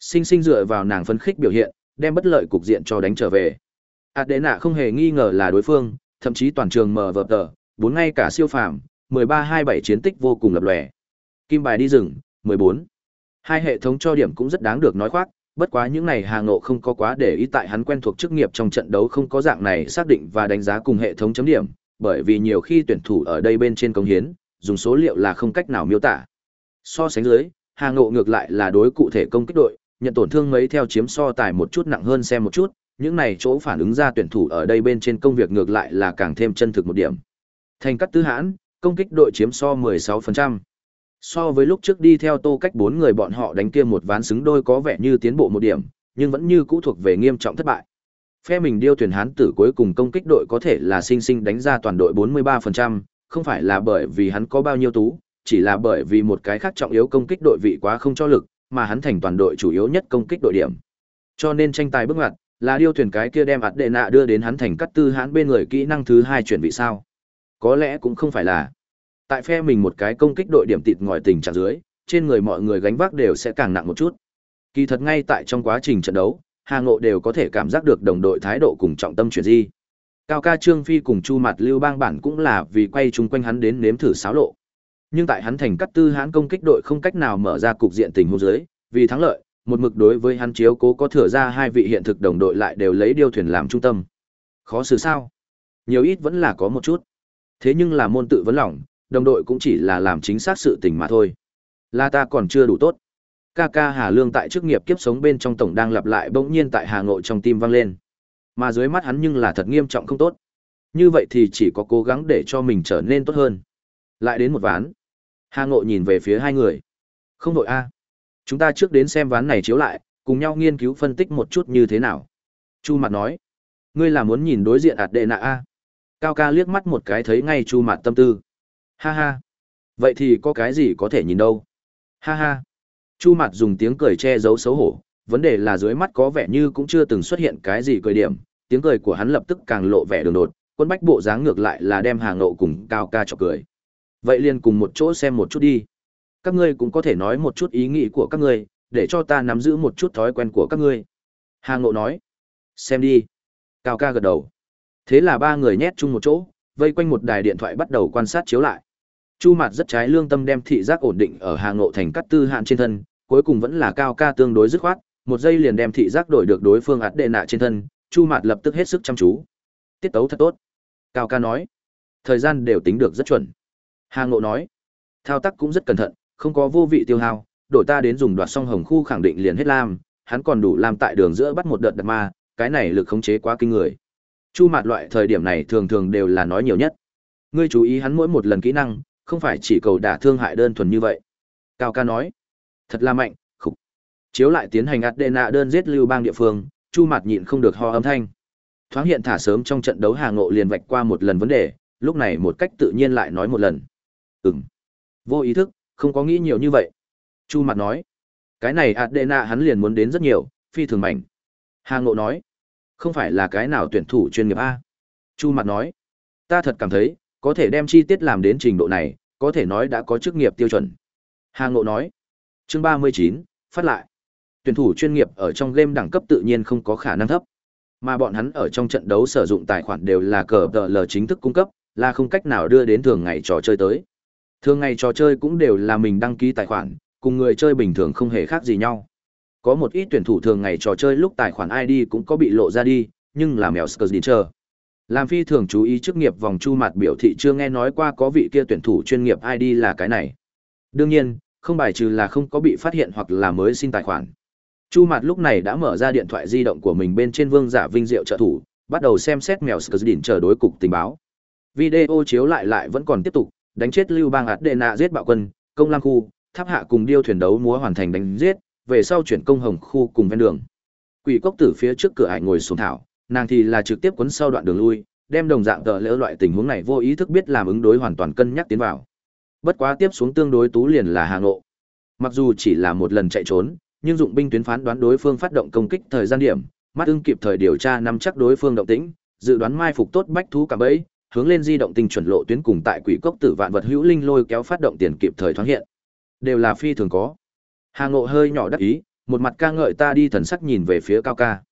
Sinh sinh dựa vào nàng phấn khích biểu hiện, đem bất lợi cục diện cho đánh trở về. Adena không hề nghi ngờ là đối phương, thậm chí toàn trường mở vở tờ, bốn ngay cả siêu phàm, 13-27 chiến tích vô cùng lập lòe. Kim bài đi rừng, 14. Hai hệ thống cho điểm cũng rất đáng được nói khoác, bất quá những này Hà Ngộ không có quá để ý tại hắn quen thuộc chức nghiệp trong trận đấu không có dạng này xác định và đánh giá cùng hệ thống chấm điểm, bởi vì nhiều khi tuyển thủ ở đây bên trên công hiến, dùng số liệu là không cách nào miêu tả. So sánh dưới, Hà Ngộ ngược lại là đối cụ thể công kích đội, nhận tổn thương mấy theo chiếm so tài một chút nặng hơn xem một chút, những này chỗ phản ứng ra tuyển thủ ở đây bên trên công việc ngược lại là càng thêm chân thực một điểm. Thành cắt tứ hãn, công kích đội chiếm so 16%. So với lúc trước đi theo tô cách bốn người bọn họ đánh kia một ván xứng đôi có vẻ như tiến bộ một điểm, nhưng vẫn như cũ thuộc về nghiêm trọng thất bại. Phe mình điêu thuyền hán tử cuối cùng công kích đội có thể là sinh sinh đánh ra toàn đội 43%, không phải là bởi vì hắn có bao nhiêu tú, chỉ là bởi vì một cái khác trọng yếu công kích đội vị quá không cho lực, mà hắn thành toàn đội chủ yếu nhất công kích đội điểm. Cho nên tranh tài bước ngoặt, là điêu thuyền cái kia đem ạt đệ nạ đưa đến hắn thành cắt tư hãn bên người kỹ năng thứ hai chuyển vị sao. Có lẽ cũng không phải là. Tại phe mình một cái công kích đội điểm tịt ngòi tình trạng dưới, trên người mọi người gánh vác đều sẽ càng nặng một chút. Kỳ thật ngay tại trong quá trình trận đấu, Hà Ngộ đều có thể cảm giác được đồng đội thái độ cùng trọng tâm chuyển di. Cao ca Trương Phi cùng Chu Mạt Lưu Bang bản cũng là vì quay chung quanh hắn đến nếm thử xáo lộ. Nhưng tại hắn thành cắt tư hãn công kích đội không cách nào mở ra cục diện tình huống dưới, vì thắng lợi, một mực đối với hắn chiếu cố có thừa ra hai vị hiện thực đồng đội lại đều lấy điêu thuyền làm trung tâm. Khó xử sao? Nhiều ít vẫn là có một chút. Thế nhưng là môn tự vấn lòng, đồng đội cũng chỉ là làm chính xác sự tình mà thôi. Là ta còn chưa đủ tốt. Ca ca Hà Lương tại chức nghiệp kiếp sống bên trong tổng đang lặp lại bỗng nhiên tại Hà Ngộ trong tim vang lên. Mà dưới mắt hắn nhưng là thật nghiêm trọng không tốt. Như vậy thì chỉ có cố gắng để cho mình trở nên tốt hơn. Lại đến một ván. Hà Ngộ nhìn về phía hai người. Không đội a. Chúng ta trước đến xem ván này chiếu lại, cùng nhau nghiên cứu phân tích một chút như thế nào. Chu Mặt nói. Ngươi là muốn nhìn đối diện ạt đệ nạ a. Cao ca liếc mắt một cái thấy ngay Chu Mặt tâm tư. Ha ha. Vậy thì có cái gì có thể nhìn đâu? Ha ha. Chu Mặt dùng tiếng cười che giấu xấu hổ, vấn đề là dưới mắt có vẻ như cũng chưa từng xuất hiện cái gì cười điểm, tiếng cười của hắn lập tức càng lộ vẻ đường đột, quân bách bộ dáng ngược lại là đem hàng nộ cùng cao ca cho cười. Vậy liền cùng một chỗ xem một chút đi. Các ngươi cũng có thể nói một chút ý nghĩ của các ngươi, để cho ta nắm giữ một chút thói quen của các ngươi. Hàng nộ nói. Xem đi. Cao ca gật đầu. Thế là ba người nhét chung một chỗ, vây quanh một đài điện thoại bắt đầu quan sát chiếu lại. Chu Mạt rất trái lương tâm đem thị giác ổn định ở Hà Ngộ thành cắt tư hạn trên thân, cuối cùng vẫn là cao ca tương đối dứt khoát, một giây liền đem thị giác đổi được đối phương ạt đệ nạ trên thân, Chu Mạt lập tức hết sức chăm chú. Tiết tấu thật tốt. Cao ca nói. Thời gian đều tính được rất chuẩn. Hà Ngộ nói. Thao tác cũng rất cẩn thận, không có vô vị tiêu hao, đổi ta đến dùng đoạt song hồng khu khẳng định liền hết lam, hắn còn đủ làm tại đường giữa bắt một đợt đợt ma, cái này lực khống chế quá kinh người. Chu Mạt loại thời điểm này thường thường đều là nói nhiều nhất. Ngươi chú ý hắn mỗi một lần kỹ năng, không phải chỉ cầu đả thương hại đơn thuần như vậy. Cao ca nói, thật là mạnh, khục. Chiếu lại tiến hành Adena đơn giết lưu bang địa phương, Chu Mạt nhịn không được ho âm thanh. Thoáng hiện thả sớm trong trận đấu Hà Ngộ liền vạch qua một lần vấn đề, lúc này một cách tự nhiên lại nói một lần. Ừm. Vô ý thức, không có nghĩ nhiều như vậy. Chu Mạt nói, cái này Adena hắn liền muốn đến rất nhiều, phi thường mạnh. Hà Ngộ nói, không phải là cái nào tuyển thủ chuyên nghiệp a. Chu Mạt nói, ta thật cảm thấy, có thể đem chi tiết làm đến trình độ này, có thể nói đã có chức nghiệp tiêu chuẩn. Hà Ngộ nói, chương 39, phát lại. Tuyển thủ chuyên nghiệp ở trong game đẳng cấp tự nhiên không có khả năng thấp. Mà bọn hắn ở trong trận đấu sử dụng tài khoản đều là cờ tờ lờ chính thức cung cấp, là không cách nào đưa đến thường ngày trò chơi tới. Thường ngày trò chơi cũng đều là mình đăng ký tài khoản, cùng người chơi bình thường không hề khác gì nhau. Có một ít tuyển thủ thường ngày trò chơi lúc tài khoản ID cũng có bị lộ ra đi, nhưng là mèo Skirdinger. Làm phi thường chú ý chức nghiệp vòng chu mặt biểu thị chưa nghe nói qua có vị kia tuyển thủ chuyên nghiệp ID là cái này. Đương nhiên, không bài trừ là không có bị phát hiện hoặc là mới xin tài khoản. Chu Mạt lúc này đã mở ra điện thoại di động của mình bên trên vương giả vinh diệu trợ thủ, bắt đầu xem xét mèo Skzdin chờ đối cục tình báo. Video chiếu lại lại vẫn còn tiếp tục, đánh chết Lưu Bang Adena giết bạo quân, công lang khu, tháp hạ cùng điêu thuyền đấu múa hoàn thành đánh giết, về sau chuyển công hồng khu cùng ven đường. Quỷ cốc tử phía trước cửa ải ngồi xuống thảo, nàng thì là trực tiếp quấn sau đoạn đường lui, đem đồng dạng tờ lỡ loại tình huống này vô ý thức biết làm ứng đối hoàn toàn cân nhắc tiến vào. Bất quá tiếp xuống tương đối tú liền là Hà Ngộ. Mặc dù chỉ là một lần chạy trốn, nhưng dụng binh tuyến phán đoán đối phương phát động công kích thời gian điểm, mắt ưng kịp thời điều tra nắm chắc đối phương động tĩnh, dự đoán mai phục tốt bách thú cả bẫy, hướng lên di động tinh chuẩn lộ tuyến cùng tại quỷ cốc tử vạn vật hữu linh lôi kéo phát động tiền kịp thời thoáng hiện. Đều là phi thường có. Hà Ngộ hơi nhỏ đắc ý, một mặt ca ngợi ta đi thần sắc nhìn về phía Cao ca.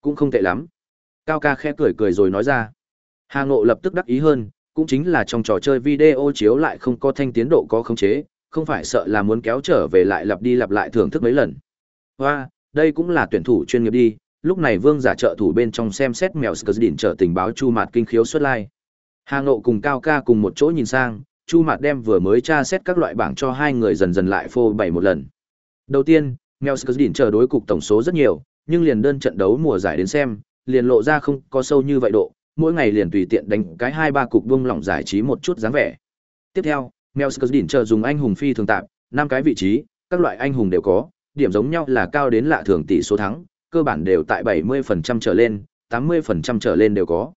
Cũng không tệ lắm. Cao ca khẽ cười cười rồi nói ra. Hà Ngộ lập tức đắc ý hơn, cũng chính là trong trò chơi video chiếu lại không có thanh tiến độ có khống chế, không phải sợ là muốn kéo trở về lại lặp đi lặp lại thưởng thức mấy lần. Hoa, đây cũng là tuyển thủ chuyên nghiệp đi, lúc này vương giả trợ thủ bên trong xem xét mèo Skurdin trở tình báo chu mạt kinh khiếu xuất lai. Hà Ngộ cùng Cao Ca cùng một chỗ nhìn sang, chu mạt đem vừa mới tra xét các loại bảng cho hai người dần dần lại phô bày một lần. Đầu tiên, mèo Skurdin chờ đối cục tổng số rất nhiều, nhưng liền đơn trận đấu mùa giải đến xem, liền lộ ra không có sâu như vậy độ, mỗi ngày liền tùy tiện đánh cái hai ba cục buông lỏng giải trí một chút dáng vẻ. Tiếp theo, Melskerdin chờ dùng anh hùng phi thường tạm, năm cái vị trí, các loại anh hùng đều có, điểm giống nhau là cao đến lạ thường tỷ số thắng, cơ bản đều tại 70% trở lên, 80% trở lên đều có.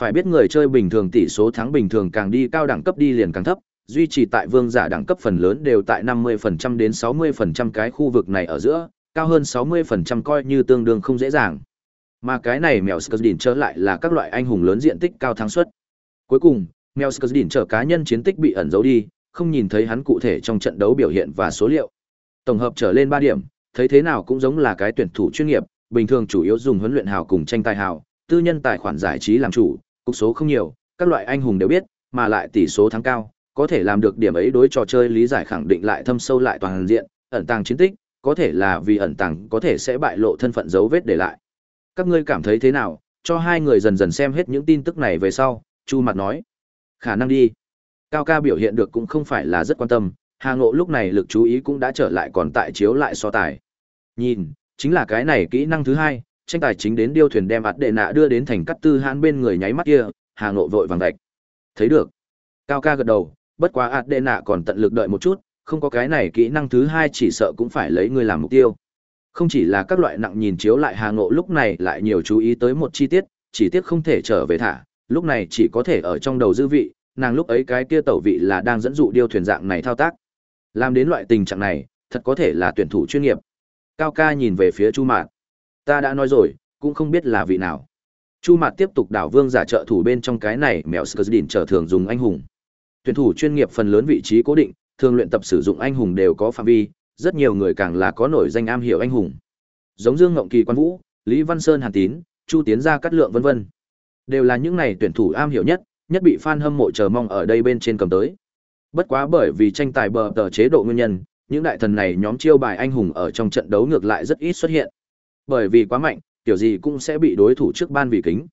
Phải biết người chơi bình thường tỷ số thắng bình thường càng đi cao đẳng cấp đi liền càng thấp, duy trì tại vương giả đẳng cấp phần lớn đều tại 50% đến 60% cái khu vực này ở giữa, cao hơn 60% coi như tương đương không dễ dàng. Mà cái này mèo Skurdin trở lại là các loại anh hùng lớn diện tích cao thắng suất. Cuối cùng, mèo Skurdin trở cá nhân chiến tích bị ẩn giấu đi, không nhìn thấy hắn cụ thể trong trận đấu biểu hiện và số liệu. Tổng hợp trở lên 3 điểm, thấy thế nào cũng giống là cái tuyển thủ chuyên nghiệp, bình thường chủ yếu dùng huấn luyện hào cùng tranh tài hào, tư nhân tài khoản giải trí làm chủ, cục số không nhiều, các loại anh hùng đều biết, mà lại tỷ số thắng cao, có thể làm được điểm ấy đối trò chơi lý giải khẳng định lại thâm sâu lại toàn diện, ẩn tàng chiến tích, có thể là vì ẩn tàng có thể sẽ bại lộ thân phận dấu vết để lại. Các ngươi cảm thấy thế nào? Cho hai người dần dần xem hết những tin tức này về sau, Chu Mặt nói. Khả năng đi. Cao ca biểu hiện được cũng không phải là rất quan tâm, Hà Ngộ lúc này lực chú ý cũng đã trở lại còn tại chiếu lại so tài. Nhìn, chính là cái này kỹ năng thứ hai, tranh tài chính đến điêu thuyền đem ạt đệ nạ đưa đến thành cắt tư hãn bên người nháy mắt kia, Hà Ngộ vội vàng gạch Thấy được. Cao ca gật đầu, bất quá ạt đệ nạ còn tận lực đợi một chút, không có cái này kỹ năng thứ hai chỉ sợ cũng phải lấy người làm mục tiêu. Không chỉ là các loại nặng nhìn chiếu lại Hà Ngộ lúc này lại nhiều chú ý tới một chi tiết, chỉ tiếc không thể trở về thả, lúc này chỉ có thể ở trong đầu dư vị, nàng lúc ấy cái kia tẩu vị là đang dẫn dụ điêu thuyền dạng này thao tác. Làm đến loại tình trạng này, thật có thể là tuyển thủ chuyên nghiệp. Cao ca nhìn về phía Chu Mạt. Ta đã nói rồi, cũng không biết là vị nào. Chu Mạt tiếp tục đảo vương giả trợ thủ bên trong cái này mèo Skurdin trở thường dùng anh hùng. Tuyển thủ chuyên nghiệp phần lớn vị trí cố định, thường luyện tập sử dụng anh hùng đều có phạm vi, rất nhiều người càng là có nổi danh am hiểu anh hùng. Giống Dương Ngộng Kỳ Quan Vũ, Lý Văn Sơn Hàn Tín, Chu Tiến Gia Cát Lượng vân vân. Đều là những này tuyển thủ am hiểu nhất, nhất bị fan hâm mộ chờ mong ở đây bên trên cầm tới. Bất quá bởi vì tranh tài bờ tờ chế độ nguyên nhân, những đại thần này nhóm chiêu bài anh hùng ở trong trận đấu ngược lại rất ít xuất hiện. Bởi vì quá mạnh, kiểu gì cũng sẽ bị đối thủ trước ban vì kính.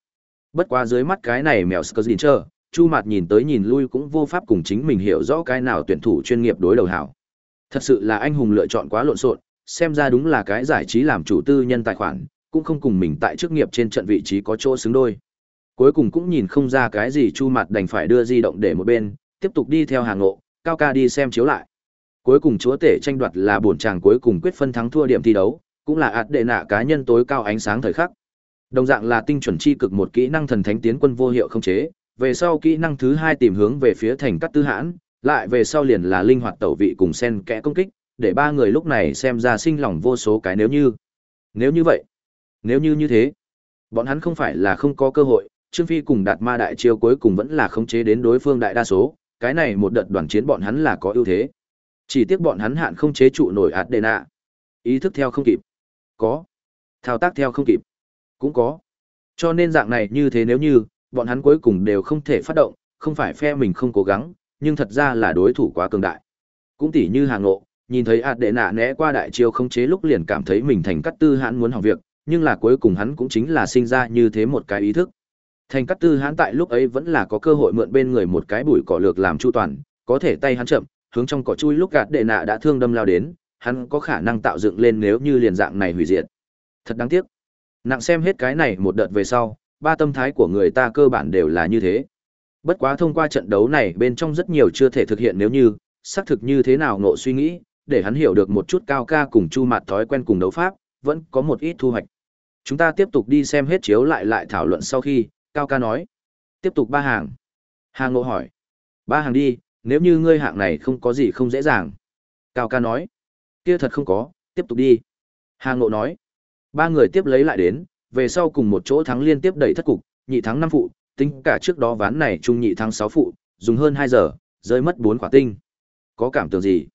Bất quá dưới mắt cái này mèo Skrziner, Chu Mạt nhìn tới nhìn lui cũng vô pháp cùng chính mình hiểu rõ cái nào tuyển thủ chuyên nghiệp đối đầu hảo. Thật sự là anh hùng lựa chọn quá lộn xộn, xem ra đúng là cái giải trí làm chủ tư nhân tài khoản, cũng không cùng mình tại chức nghiệp trên trận vị trí có chỗ xứng đôi. Cuối cùng cũng nhìn không ra cái gì Chu Mạt đành phải đưa di động để một bên, tiếp tục đi theo hàng ngộ, cao ca đi xem chiếu lại. Cuối cùng chúa tể tranh đoạt là bổn chàng cuối cùng quyết phân thắng thua điểm thi đấu, cũng là ạt đệ nạ cá nhân tối cao ánh sáng thời khắc. Đồng dạng là tinh chuẩn chi cực một kỹ năng thần thánh tiến quân vô hiệu không chế, về sau kỹ năng thứ hai tìm hướng về phía thành cắt tư hãn, lại về sau liền là linh hoạt tẩu vị cùng sen kẽ công kích, để ba người lúc này xem ra sinh lòng vô số cái nếu như. Nếu như vậy, nếu như như thế, bọn hắn không phải là không có cơ hội, Trương Phi cùng đạt ma đại chiêu cuối cùng vẫn là khống chế đến đối phương đại đa số, cái này một đợt đoàn chiến bọn hắn là có ưu thế. Chỉ tiếc bọn hắn hạn không chế trụ nổi ạt đê nạ Ý thức theo không kịp. Có. Thao tác theo không kịp. Cũng có. Cho nên dạng này như thế nếu như, bọn hắn cuối cùng đều không thể phát động, không phải phe mình không cố gắng, nhưng thật ra là đối thủ quá cường đại. Cũng tỉ như hàng ngộ, nhìn thấy ạt đệ nạ né qua đại chiêu không chế lúc liền cảm thấy mình thành cắt tư hãn muốn hỏng việc, nhưng là cuối cùng hắn cũng chính là sinh ra như thế một cái ý thức. Thành cắt tư hãn tại lúc ấy vẫn là có cơ hội mượn bên người một cái bụi cỏ lược làm chu toàn, có thể tay hắn chậm, hướng trong cỏ chui lúc gạt đệ nạ đã thương đâm lao đến, hắn có khả năng tạo dựng lên nếu như liền dạng này hủy diệt. Thật đáng tiếc. Nặng xem hết cái này một đợt về sau, ba tâm thái của người ta cơ bản đều là như thế. Bất quá thông qua trận đấu này bên trong rất nhiều chưa thể thực hiện nếu như, xác thực như thế nào ngộ suy nghĩ, để hắn hiểu được một chút cao ca cùng chu mặt thói quen cùng đấu pháp, vẫn có một ít thu hoạch. Chúng ta tiếp tục đi xem hết chiếu lại lại thảo luận sau khi, cao ca nói. Tiếp tục ba hàng. Hàng ngộ hỏi. Ba hàng đi, nếu như ngươi hạng này không có gì không dễ dàng. Cao ca nói. Kia thật không có, tiếp tục đi. Hàng ngộ nói. Ba người tiếp lấy lại đến, về sau cùng một chỗ thắng liên tiếp đẩy thất cục, nhị thắng năm phụ, tính cả trước đó ván này trung nhị thắng sáu phụ, dùng hơn hai giờ, rơi mất bốn quả tinh. Có cảm tưởng gì?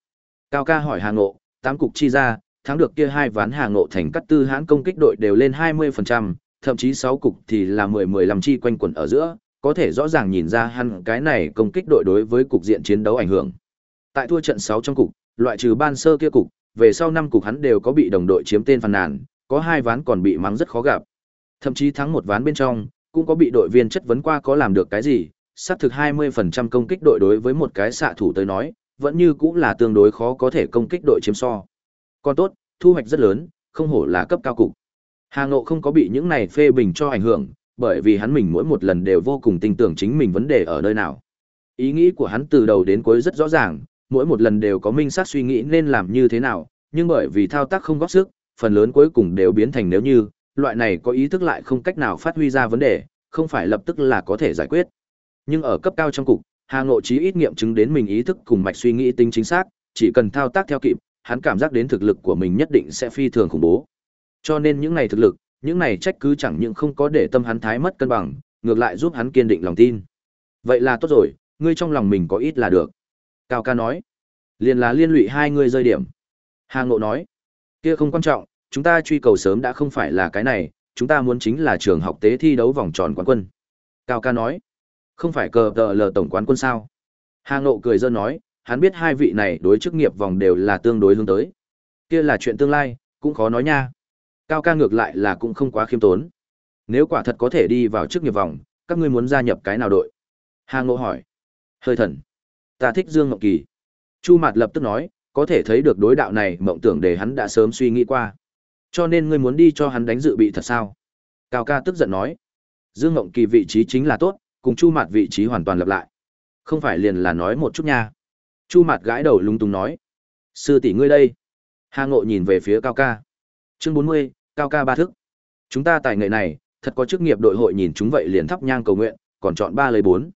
Cao ca hỏi Hà Ngộ, tám cục chi ra, thắng được kia hai ván Hà Ngộ thành cắt tư hãn công kích đội đều lên hai mươi phần trăm, thậm chí sáu cục thì là mười mười lăm chi quanh quẩn ở giữa, có thể rõ ràng nhìn ra hắn cái này công kích đội đối với cục diện chiến đấu ảnh hưởng. Tại thua trận sáu trong cục, loại trừ ban sơ kia cục, về sau năm cục hắn đều có bị đồng đội chiếm tên phàn nàn, có hai ván còn bị mắng rất khó gặp. Thậm chí thắng một ván bên trong, cũng có bị đội viên chất vấn qua có làm được cái gì, xác thực 20% công kích đội đối với một cái xạ thủ tới nói, vẫn như cũng là tương đối khó có thể công kích đội chiếm so. Còn tốt, thu hoạch rất lớn, không hổ là cấp cao cục. Hà Ngộ không có bị những này phê bình cho ảnh hưởng, bởi vì hắn mình mỗi một lần đều vô cùng tin tưởng chính mình vấn đề ở nơi nào. Ý nghĩ của hắn từ đầu đến cuối rất rõ ràng, mỗi một lần đều có minh xác suy nghĩ nên làm như thế nào, nhưng bởi vì thao tác không góp sức, phần lớn cuối cùng đều biến thành nếu như, loại này có ý thức lại không cách nào phát huy ra vấn đề, không phải lập tức là có thể giải quyết. Nhưng ở cấp cao trong cục, Hà Ngộ chí ít nghiệm chứng đến mình ý thức cùng mạch suy nghĩ tính chính xác, chỉ cần thao tác theo kịp, hắn cảm giác đến thực lực của mình nhất định sẽ phi thường khủng bố. Cho nên những này thực lực, những này trách cứ chẳng những không có để tâm hắn thái mất cân bằng, ngược lại giúp hắn kiên định lòng tin. Vậy là tốt rồi, ngươi trong lòng mình có ít là được. Cao ca nói, liền là liên lụy hai người rơi điểm. Hà Ngộ nói, kia không quan trọng, chúng ta truy cầu sớm đã không phải là cái này, chúng ta muốn chính là trường học tế thi đấu vòng tròn quán quân. Cao ca nói, không phải cờ tờ lờ tổng quán quân sao? Hà Ngộ cười dơ nói, hắn biết hai vị này đối chức nghiệp vòng đều là tương đối hướng tới. Kia là chuyện tương lai, cũng khó nói nha. Cao ca ngược lại là cũng không quá khiêm tốn. Nếu quả thật có thể đi vào chức nghiệp vòng, các ngươi muốn gia nhập cái nào đội? Hà Ngộ hỏi. Hơi thần. Ta thích Dương Ngọc Kỳ. Chu Mạt lập tức nói, có thể thấy được đối đạo này mộng tưởng để hắn đã sớm suy nghĩ qua. Cho nên ngươi muốn đi cho hắn đánh dự bị thật sao? Cao ca tức giận nói. Dương Ngộng Kỳ vị trí chính là tốt, cùng Chu Mạt vị trí hoàn toàn lập lại. Không phải liền là nói một chút nha. Chu Mạt gãi đầu lung tung nói. Sư tỷ ngươi đây. Hà Ngộ nhìn về phía Cao ca. Chương bốn mươi, Cao ca ba thức. Chúng ta tài nghệ này, thật có chức nghiệp đội hội nhìn chúng vậy liền thắp nhang cầu nguyện, còn chọn ba lấy bốn.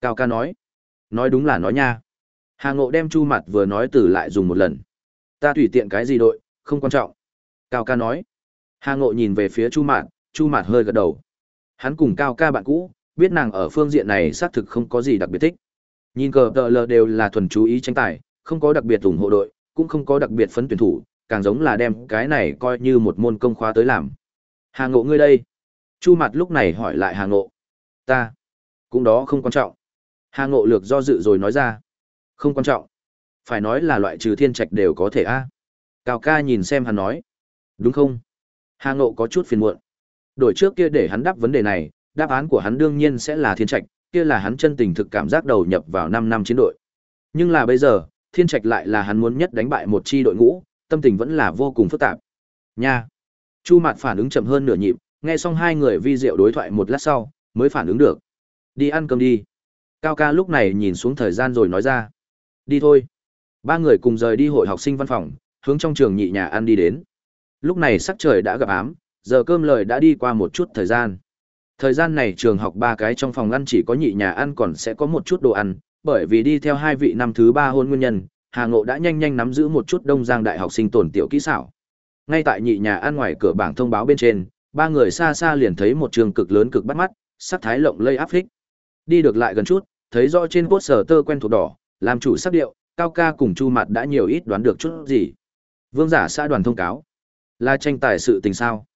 Cao ca nói. Nói đúng là nói nha. Hà Ngộ đem Chu Mạt vừa nói từ lại dùng một lần. Ta tùy tiện cái gì đội, không quan trọng. Cao ca nói. Hà Ngộ nhìn về phía Chu Mạt, Chu Mạt hơi gật đầu. Hắn cùng Cao ca bạn cũ, biết nàng ở phương diện này xác thực không có gì đặc biệt thích. Nhìn cờ tờ lờ đều là thuần chú ý tranh tài, không có đặc biệt ủng hộ đội, cũng không có đặc biệt phấn tuyển thủ, càng giống là đem cái này coi như một môn công khóa tới làm. Hà Ngộ ngươi đây? Chu Mạt lúc này hỏi lại Hà Ngộ. Ta. Cũng đó không quan trọng. Hà Ngộ lược do dự rồi nói ra. Không quan trọng. Phải nói là loại trừ thiên trạch đều có thể a. Cao ca nhìn xem hắn nói. Đúng không? Hà Ngộ có chút phiền muộn. Đổi trước kia để hắn đáp vấn đề này, đáp án của hắn đương nhiên sẽ là thiên trạch, kia là hắn chân tình thực cảm giác đầu nhập vào 5 năm chiến đội. Nhưng là bây giờ, thiên trạch lại là hắn muốn nhất đánh bại một chi đội ngũ, tâm tình vẫn là vô cùng phức tạp. Nha. Chu Mạt phản ứng chậm hơn nửa nhịp, nghe xong hai người vi diệu đối thoại một lát sau, mới phản ứng được. Đi ăn cơm đi. Cao ca lúc này nhìn xuống thời gian rồi nói ra. Đi thôi. Ba người cùng rời đi hội học sinh văn phòng, hướng trong trường nhị nhà ăn đi đến. Lúc này sắc trời đã gặp ám, giờ cơm lời đã đi qua một chút thời gian. Thời gian này trường học ba cái trong phòng ăn chỉ có nhị nhà ăn còn sẽ có một chút đồ ăn, bởi vì đi theo hai vị năm thứ ba hôn nguyên nhân, Hà Ngộ đã nhanh nhanh nắm giữ một chút đông giang đại học sinh tồn tiểu kỹ xảo. Ngay tại nhị nhà ăn ngoài cửa bảng thông báo bên trên, ba người xa xa liền thấy một trường cực lớn cực bắt mắt, sắc thái lộng lây áp phích. Đi được lại gần chút, thấy rõ trên poster tơ quen thuộc đỏ, làm chủ sắc điệu, cao ca cùng chu mặt đã nhiều ít đoán được chút gì. Vương giả xã đoàn thông cáo. Là tranh tài sự tình sao?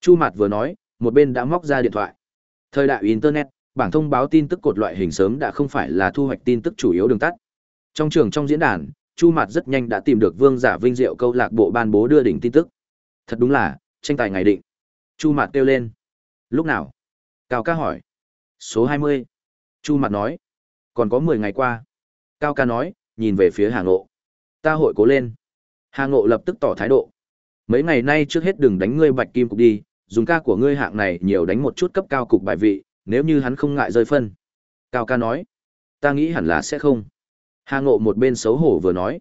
Chu Mạt vừa nói, một bên đã móc ra điện thoại. Thời đại Internet, bảng thông báo tin tức cột loại hình sớm đã không phải là thu hoạch tin tức chủ yếu đường tắt. Trong trường trong diễn đàn, Chu Mạt rất nhanh đã tìm được Vương Giả Vinh Diệu câu lạc bộ ban bố đưa đỉnh tin tức. Thật đúng là, tranh tài ngày định. Chu Mạt kêu lên. Lúc nào? Cao ca hỏi. Số 20. Chu Mạt nói. Còn có 10 ngày qua. Cao ca nói, nhìn về phía Hà Ngộ. Ta hội cố lên. Hà Ngộ lập tức tỏ thái độ. Mấy ngày nay trước hết đừng đánh ngươi bạch kim cục đi, dùng ca của ngươi hạng này nhiều đánh một chút cấp cao cục bài vị, nếu như hắn không ngại rơi phân. Cao ca nói, ta nghĩ hẳn là sẽ không. Hà Ngộ một bên xấu hổ vừa nói,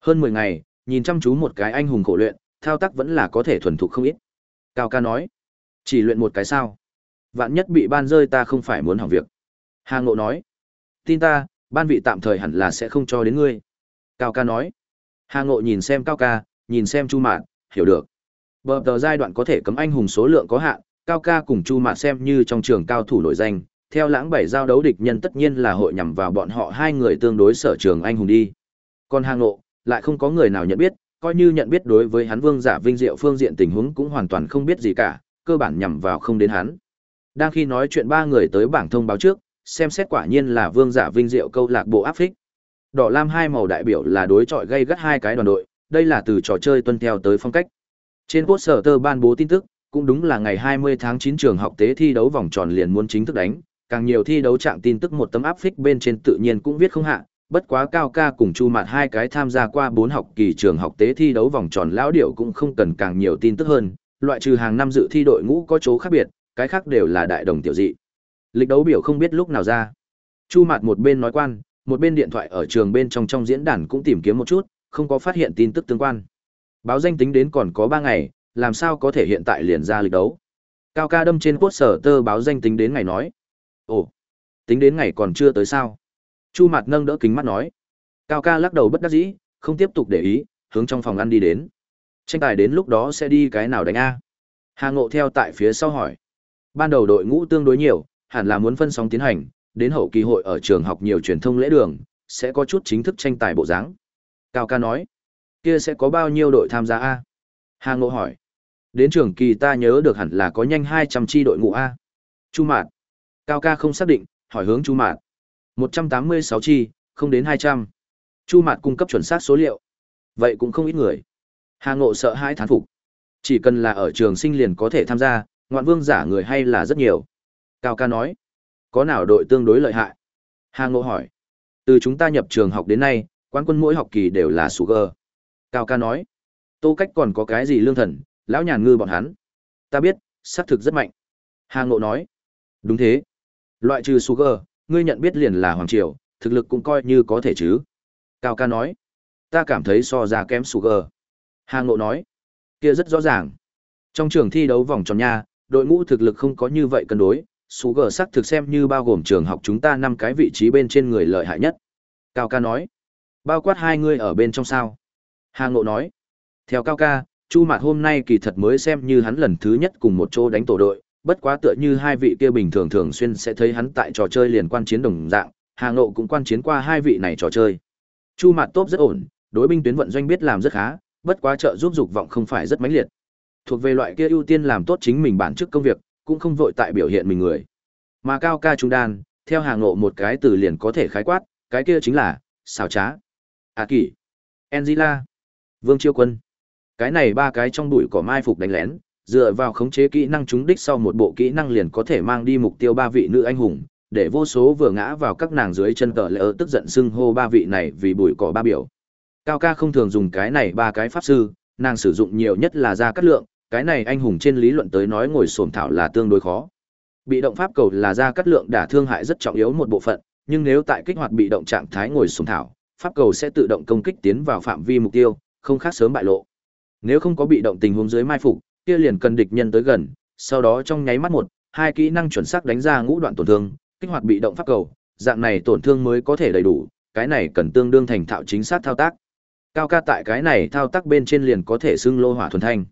hơn 10 ngày, nhìn chăm chú một cái anh hùng khổ luyện, thao tác vẫn là có thể thuần thục không ít. Cao ca nói, chỉ luyện một cái sao? Vạn nhất bị ban rơi ta không phải muốn hỏng việc. Hà Ngộ nói, tin ta, ban vị tạm thời hẳn là sẽ không cho đến ngươi. Cao ca nói, Hà Ngộ nhìn xem Cao ca, nhìn xem Chu Mạn, hiểu được. Bờ tờ giai đoạn có thể cấm anh hùng số lượng có hạn, Cao ca cùng Chu Mạn xem như trong trường cao thủ nổi danh, theo lãng bảy giao đấu địch nhân tất nhiên là hội nhằm vào bọn họ hai người tương đối sở trường anh hùng đi. Còn Hàng Ngộ, lại không có người nào nhận biết, coi như nhận biết đối với hắn Vương Giả Vinh Diệu phương diện tình huống cũng hoàn toàn không biết gì cả, cơ bản nhằm vào không đến hắn. Đang khi nói chuyện ba người tới bảng thông báo trước, xem xét quả nhiên là vương giả vinh diệu câu lạc bộ áp phích. Đỏ lam hai màu đại biểu là đối chọi gây gắt hai cái đoàn đội, đây là từ trò chơi tuân theo tới phong cách. Trên poster tơ ban bố tin tức, cũng đúng là ngày 20 tháng 9 trường học tế thi đấu vòng tròn liền muốn chính thức đánh, càng nhiều thi đấu trạng tin tức một tấm áp phích bên trên tự nhiên cũng viết không hạ, bất quá cao ca cùng chu mạt hai cái tham gia qua bốn học kỳ trường học tế thi đấu vòng tròn lão điệu cũng không cần càng nhiều tin tức hơn, loại trừ hàng năm dự thi đội ngũ có chỗ khác biệt, cái khác đều là đại đồng tiểu dị. Lịch đấu biểu không biết lúc nào ra. Chu mạt một bên nói quan, một bên điện thoại ở trường bên trong trong diễn đàn cũng tìm kiếm một chút, không có phát hiện tin tức tương quan. Báo danh tính đến còn có 3 ngày, làm sao có thể hiện tại liền ra lịch đấu. Cao ca đâm trên quốc sở tơ báo danh tính đến ngày nói. Ồ, tính đến ngày còn chưa tới sao? Chu mặt nâng đỡ kính mắt nói. Cao ca lắc đầu bất đắc dĩ, không tiếp tục để ý, hướng trong phòng ăn đi đến. Tranh tài đến lúc đó sẽ đi cái nào đánh A? Hà Ngộ theo tại phía sau hỏi. Ban đầu đội ngũ tương đối nhiều, hẳn là muốn phân sóng tiến hành, đến hậu kỳ hội ở trường học nhiều truyền thông lễ đường, sẽ có chút chính thức tranh tài bộ dáng. Cao ca nói. Kia sẽ có bao nhiêu đội tham gia A? Hà Ngộ hỏi. Đến trường kỳ ta nhớ được hẳn là có nhanh 200 chi đội ngũ A. Chu Mạt. Cao ca không xác định, hỏi hướng Chu Mạt. 186 chi, không đến 200. Chu Mạt cung cấp chuẩn xác số liệu. Vậy cũng không ít người. Hà Ngộ sợ hãi thán phục. Chỉ cần là ở trường sinh liền có thể tham gia, ngoạn vương giả người hay là rất nhiều. Cao ca nói. Có nào đội tương đối lợi hại? Hà Ngộ hỏi. Từ chúng ta nhập trường học đến nay, quán quân mỗi học kỳ đều là Sugar. Cao ca nói. Tô cách còn có cái gì lương thần, lão nhàn ngư bọn hắn. Ta biết, xác thực rất mạnh. Hà Ngộ nói. Đúng thế. Loại trừ Sugar, ngươi nhận biết liền là Hoàng Triều, thực lực cũng coi như có thể chứ. Cao ca nói. Ta cảm thấy so ra kém Sugar. Hà Ngộ nói. Kia rất rõ ràng. Trong trường thi đấu vòng tròn nha, đội ngũ thực lực không có như vậy cân đối, Sugar sắc thực xem như bao gồm trường học chúng ta năm cái vị trí bên trên người lợi hại nhất. Cao ca nói. Bao quát hai người ở bên trong sao? Hà Ngộ nói. Theo Cao ca, Chu Mạt hôm nay kỳ thật mới xem như hắn lần thứ nhất cùng một chỗ đánh tổ đội, bất quá tựa như hai vị kia bình thường thường xuyên sẽ thấy hắn tại trò chơi liền quan chiến đồng dạng, Hà Ngộ cũng quan chiến qua hai vị này trò chơi. Chu Mạt tốt rất ổn, đối binh tuyến vận doanh biết làm rất khá, bất quá trợ giúp dục vọng không phải rất mãnh liệt. Thuộc về loại kia ưu tiên làm tốt chính mình bản chức công việc, cũng không vội tại biểu hiện mình người. Mà cao ca trung đan, theo Hà Ngộ một cái từ liền có thể khái quát, cái kia chính là xảo trá. A Kỷ, Angela, Vương Chiêu Quân. Cái này ba cái trong bụi cỏ mai phục đánh lén, dựa vào khống chế kỹ năng trúng đích sau một bộ kỹ năng liền có thể mang đi mục tiêu ba vị nữ anh hùng, để vô số vừa ngã vào các nàng dưới chân cờ lỡ tức giận xưng hô ba vị này vì bụi cỏ ba biểu. Cao ca không thường dùng cái này ba cái pháp sư, nàng sử dụng nhiều nhất là ra cắt lượng, cái này anh hùng trên lý luận tới nói ngồi xổm thảo là tương đối khó. Bị động pháp cầu là ra cắt lượng đả thương hại rất trọng yếu một bộ phận, nhưng nếu tại kích hoạt bị động trạng thái ngồi xổm thảo, pháp cầu sẽ tự động công kích tiến vào phạm vi mục tiêu, không khác sớm bại lộ. Nếu không có bị động tình huống dưới mai phục, kia liền cần địch nhân tới gần, sau đó trong nháy mắt một, hai kỹ năng chuẩn xác đánh ra ngũ đoạn tổn thương, kích hoạt bị động pháp cầu, dạng này tổn thương mới có thể đầy đủ, cái này cần tương đương thành thạo chính xác thao tác. Cao ca tại cái này thao tác bên trên liền có thể xưng lô hỏa thuần thanh.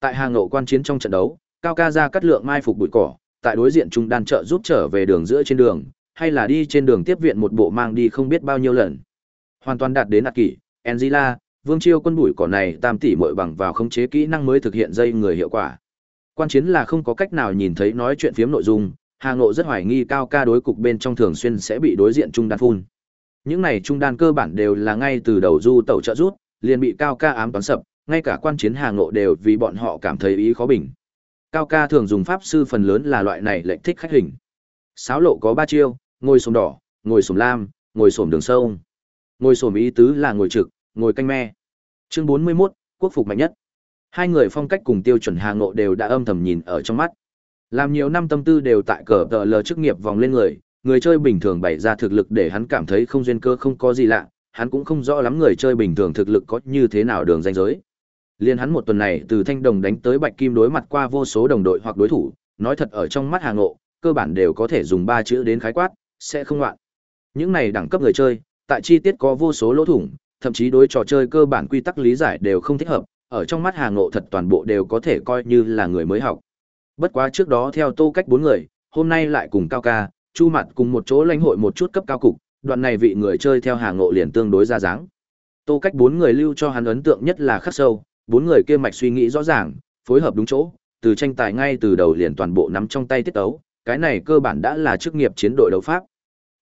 Tại hàng ngộ quan chiến trong trận đấu, Cao ca ra cắt lượng mai phục bụi cỏ, tại đối diện trung đan trợ giúp trở về đường giữa trên đường, hay là đi trên đường tiếp viện một bộ mang đi không biết bao nhiêu lần. Hoàn toàn đạt đến đạt kỷ, Angela, Vương Chiêu quân bụi cỏ này tam tỷ muội bằng vào khống chế kỹ năng mới thực hiện dây người hiệu quả. Quan chiến là không có cách nào nhìn thấy nói chuyện phiếm nội dung, Hà Ngộ rất hoài nghi cao ca đối cục bên trong thường xuyên sẽ bị đối diện trung đan phun. Những này trung đan cơ bản đều là ngay từ đầu du tẩu trợ rút, liền bị cao ca ám toán sập, ngay cả quan chiến Hà Ngộ đều vì bọn họ cảm thấy ý khó bình. Cao ca thường dùng pháp sư phần lớn là loại này lệnh thích khách hình. Sáo lộ có ba chiêu, ngồi sồm đỏ, ngồi sồm lam, ngồi sồm đường sâu. Ngồi sồm ý tứ là ngồi trực, ngồi canh me. Chương 41, quốc phục mạnh nhất. Hai người phong cách cùng tiêu chuẩn Hà Ngộ đều đã âm thầm nhìn ở trong mắt. Làm nhiều năm tâm tư đều tại cờ tờ lờ chức nghiệp vòng lên người, người chơi bình thường bày ra thực lực để hắn cảm thấy không duyên cơ không có gì lạ, hắn cũng không rõ lắm người chơi bình thường thực lực có như thế nào đường danh giới. Liên hắn một tuần này từ thanh đồng đánh tới bạch kim đối mặt qua vô số đồng đội hoặc đối thủ, nói thật ở trong mắt Hà Ngộ, cơ bản đều có thể dùng ba chữ đến khái quát, sẽ không loạn. Những này đẳng cấp người chơi, tại chi tiết có vô số lỗ thủng, thậm chí đối trò chơi cơ bản quy tắc lý giải đều không thích hợp, ở trong mắt Hà Ngộ thật toàn bộ đều có thể coi như là người mới học. Bất quá trước đó theo Tô Cách bốn người, hôm nay lại cùng Cao Ca, Chu Mạt cùng một chỗ lãnh hội một chút cấp cao cục, đoạn này vị người chơi theo Hà Ngộ liền tương đối ra dáng. Tô Cách bốn người lưu cho hắn ấn tượng nhất là khắc sâu, bốn người kia mạch suy nghĩ rõ ràng, phối hợp đúng chỗ, từ tranh tài ngay từ đầu liền toàn bộ nắm trong tay tiết tấu, cái này cơ bản đã là chức nghiệp chiến đội đấu pháp.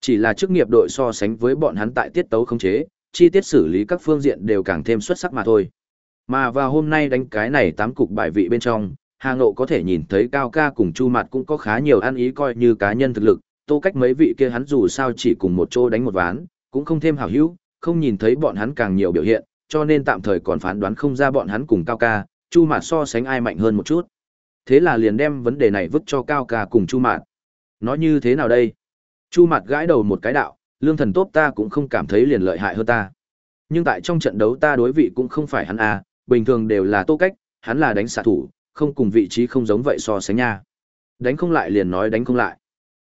Chỉ là chức nghiệp đội so sánh với bọn hắn tại tiết tấu khống chế, chi tiết xử lý các phương diện đều càng thêm xuất sắc mà thôi. Mà vào hôm nay đánh cái này tám cục bài vị bên trong, Hà Ngộ có thể nhìn thấy Cao Ca cùng Chu Mạt cũng có khá nhiều ăn ý coi như cá nhân thực lực, tô cách mấy vị kia hắn dù sao chỉ cùng một chỗ đánh một ván, cũng không thêm hảo hữu, không nhìn thấy bọn hắn càng nhiều biểu hiện, cho nên tạm thời còn phán đoán không ra bọn hắn cùng Cao Ca, Chu Mạt so sánh ai mạnh hơn một chút. Thế là liền đem vấn đề này vứt cho Cao Ca cùng Chu Mạt. Nói như thế nào đây? Chu Mạt gãi đầu một cái đạo, lương thần tốt ta cũng không cảm thấy liền lợi hại hơn ta. Nhưng tại trong trận đấu ta đối vị cũng không phải hắn à, bình thường đều là tô cách, hắn là đánh xạ thủ, không cùng vị trí không giống vậy so sánh nha. Đánh không lại liền nói đánh không lại.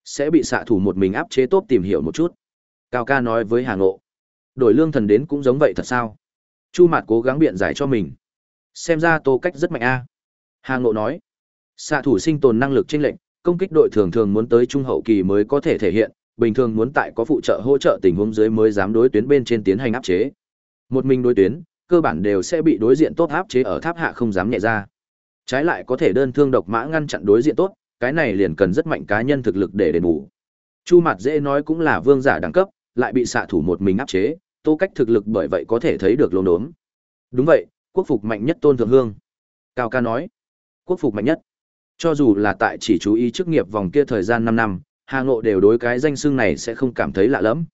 Sẽ bị xạ thủ một mình áp chế tốt tìm hiểu một chút. Cao ca nói với Hà Ngộ. Đổi lương thần đến cũng giống vậy thật sao? Chu Mạt cố gắng biện giải cho mình. Xem ra tô cách rất mạnh a. Hà Ngộ nói. Xạ thủ sinh tồn năng lực chênh lệnh, công kích đội thường thường muốn tới trung hậu kỳ mới có thể thể hiện, bình thường muốn tại có phụ trợ hỗ trợ tình huống dưới mới dám đối tuyến bên trên tiến hành áp chế. Một mình đối tuyến, cơ bản đều sẽ bị đối diện tốt áp chế ở tháp hạ không dám nhẹ ra. Trái lại có thể đơn thương độc mã ngăn chặn đối diện tốt, cái này liền cần rất mạnh cá nhân thực lực để đền bù. Chu Mạt dễ nói cũng là vương giả đẳng cấp, lại bị xạ thủ một mình áp chế, Tô Cách thực lực bởi vậy có thể thấy được lồn đốm. Đúng vậy, quốc phục mạnh nhất Tôn Thượng Hương. Cao ca nói, quốc phục mạnh nhất. Cho dù là tại chỉ chú ý chức nghiệp vòng kia thời gian 5 năm, Hà Ngộ đều đối cái danh xưng này sẽ không cảm thấy lạ lắm.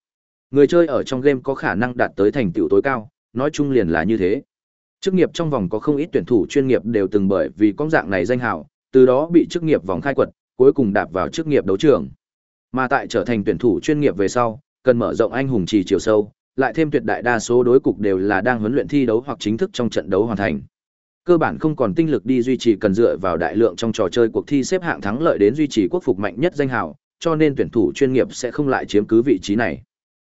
Người chơi ở trong game có khả năng đạt tới thành tựu tối cao, nói chung liền là như thế. Chức nghiệp trong vòng có không ít tuyển thủ chuyên nghiệp đều từng bởi vì con dạng này danh hào, từ đó bị chức nghiệp vòng khai quật, cuối cùng đạp vào chức nghiệp đấu trường. Mà tại trở thành tuyển thủ chuyên nghiệp về sau, cần mở rộng anh hùng trì chiều sâu, lại thêm tuyệt đại đa số đối cục đều là đang huấn luyện thi đấu hoặc chính thức trong trận đấu hoàn thành. Cơ bản không còn tinh lực đi duy trì cần dựa vào đại lượng trong trò chơi cuộc thi xếp hạng thắng lợi đến duy trì quốc phục mạnh nhất danh hào, cho nên tuyển thủ chuyên nghiệp sẽ không lại chiếm cứ vị trí này.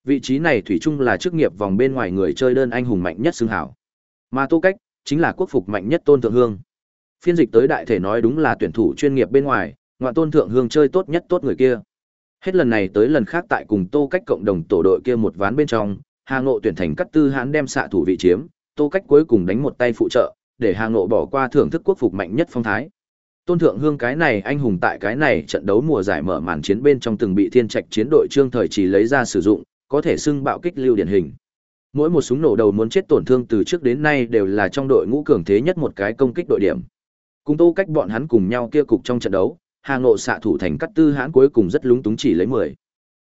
Vị trí này thủy chung là chức nghiệp vòng bên ngoài người chơi đơn anh hùng mạnh nhất xưng hảo. Mà Tô Cách chính là quốc phục mạnh nhất Tôn Thượng Hương. Phiên dịch tới đại thể nói đúng là tuyển thủ chuyên nghiệp bên ngoài, ngoại Tôn Thượng Hương chơi tốt nhất tốt người kia. Hết lần này tới lần khác tại cùng Tô Cách cộng đồng tổ đội kia một ván bên trong, Hà Ngộ tuyển thành cắt tư hãn đem xạ thủ vị chiếm, Tô Cách cuối cùng đánh một tay phụ trợ, để Hà Ngộ bỏ qua thưởng thức quốc phục mạnh nhất phong thái. Tôn Thượng Hương cái này anh hùng tại cái này trận đấu mùa giải mở màn chiến bên trong từng bị Thiên Trạch chiến đội Trương Thời chỉ lấy ra sử dụng, có thể xưng bạo kích lưu điển hình. Mỗi một súng nổ đầu muốn chết tổn thương từ trước đến nay đều là trong đội ngũ cường thế nhất một cái công kích đội điểm. Cùng Tô cách bọn hắn cùng nhau kia cục trong trận đấu, Hà Ngộ xạ thủ thành cắt tư hãn cuối cùng rất lúng túng chỉ lấy 10.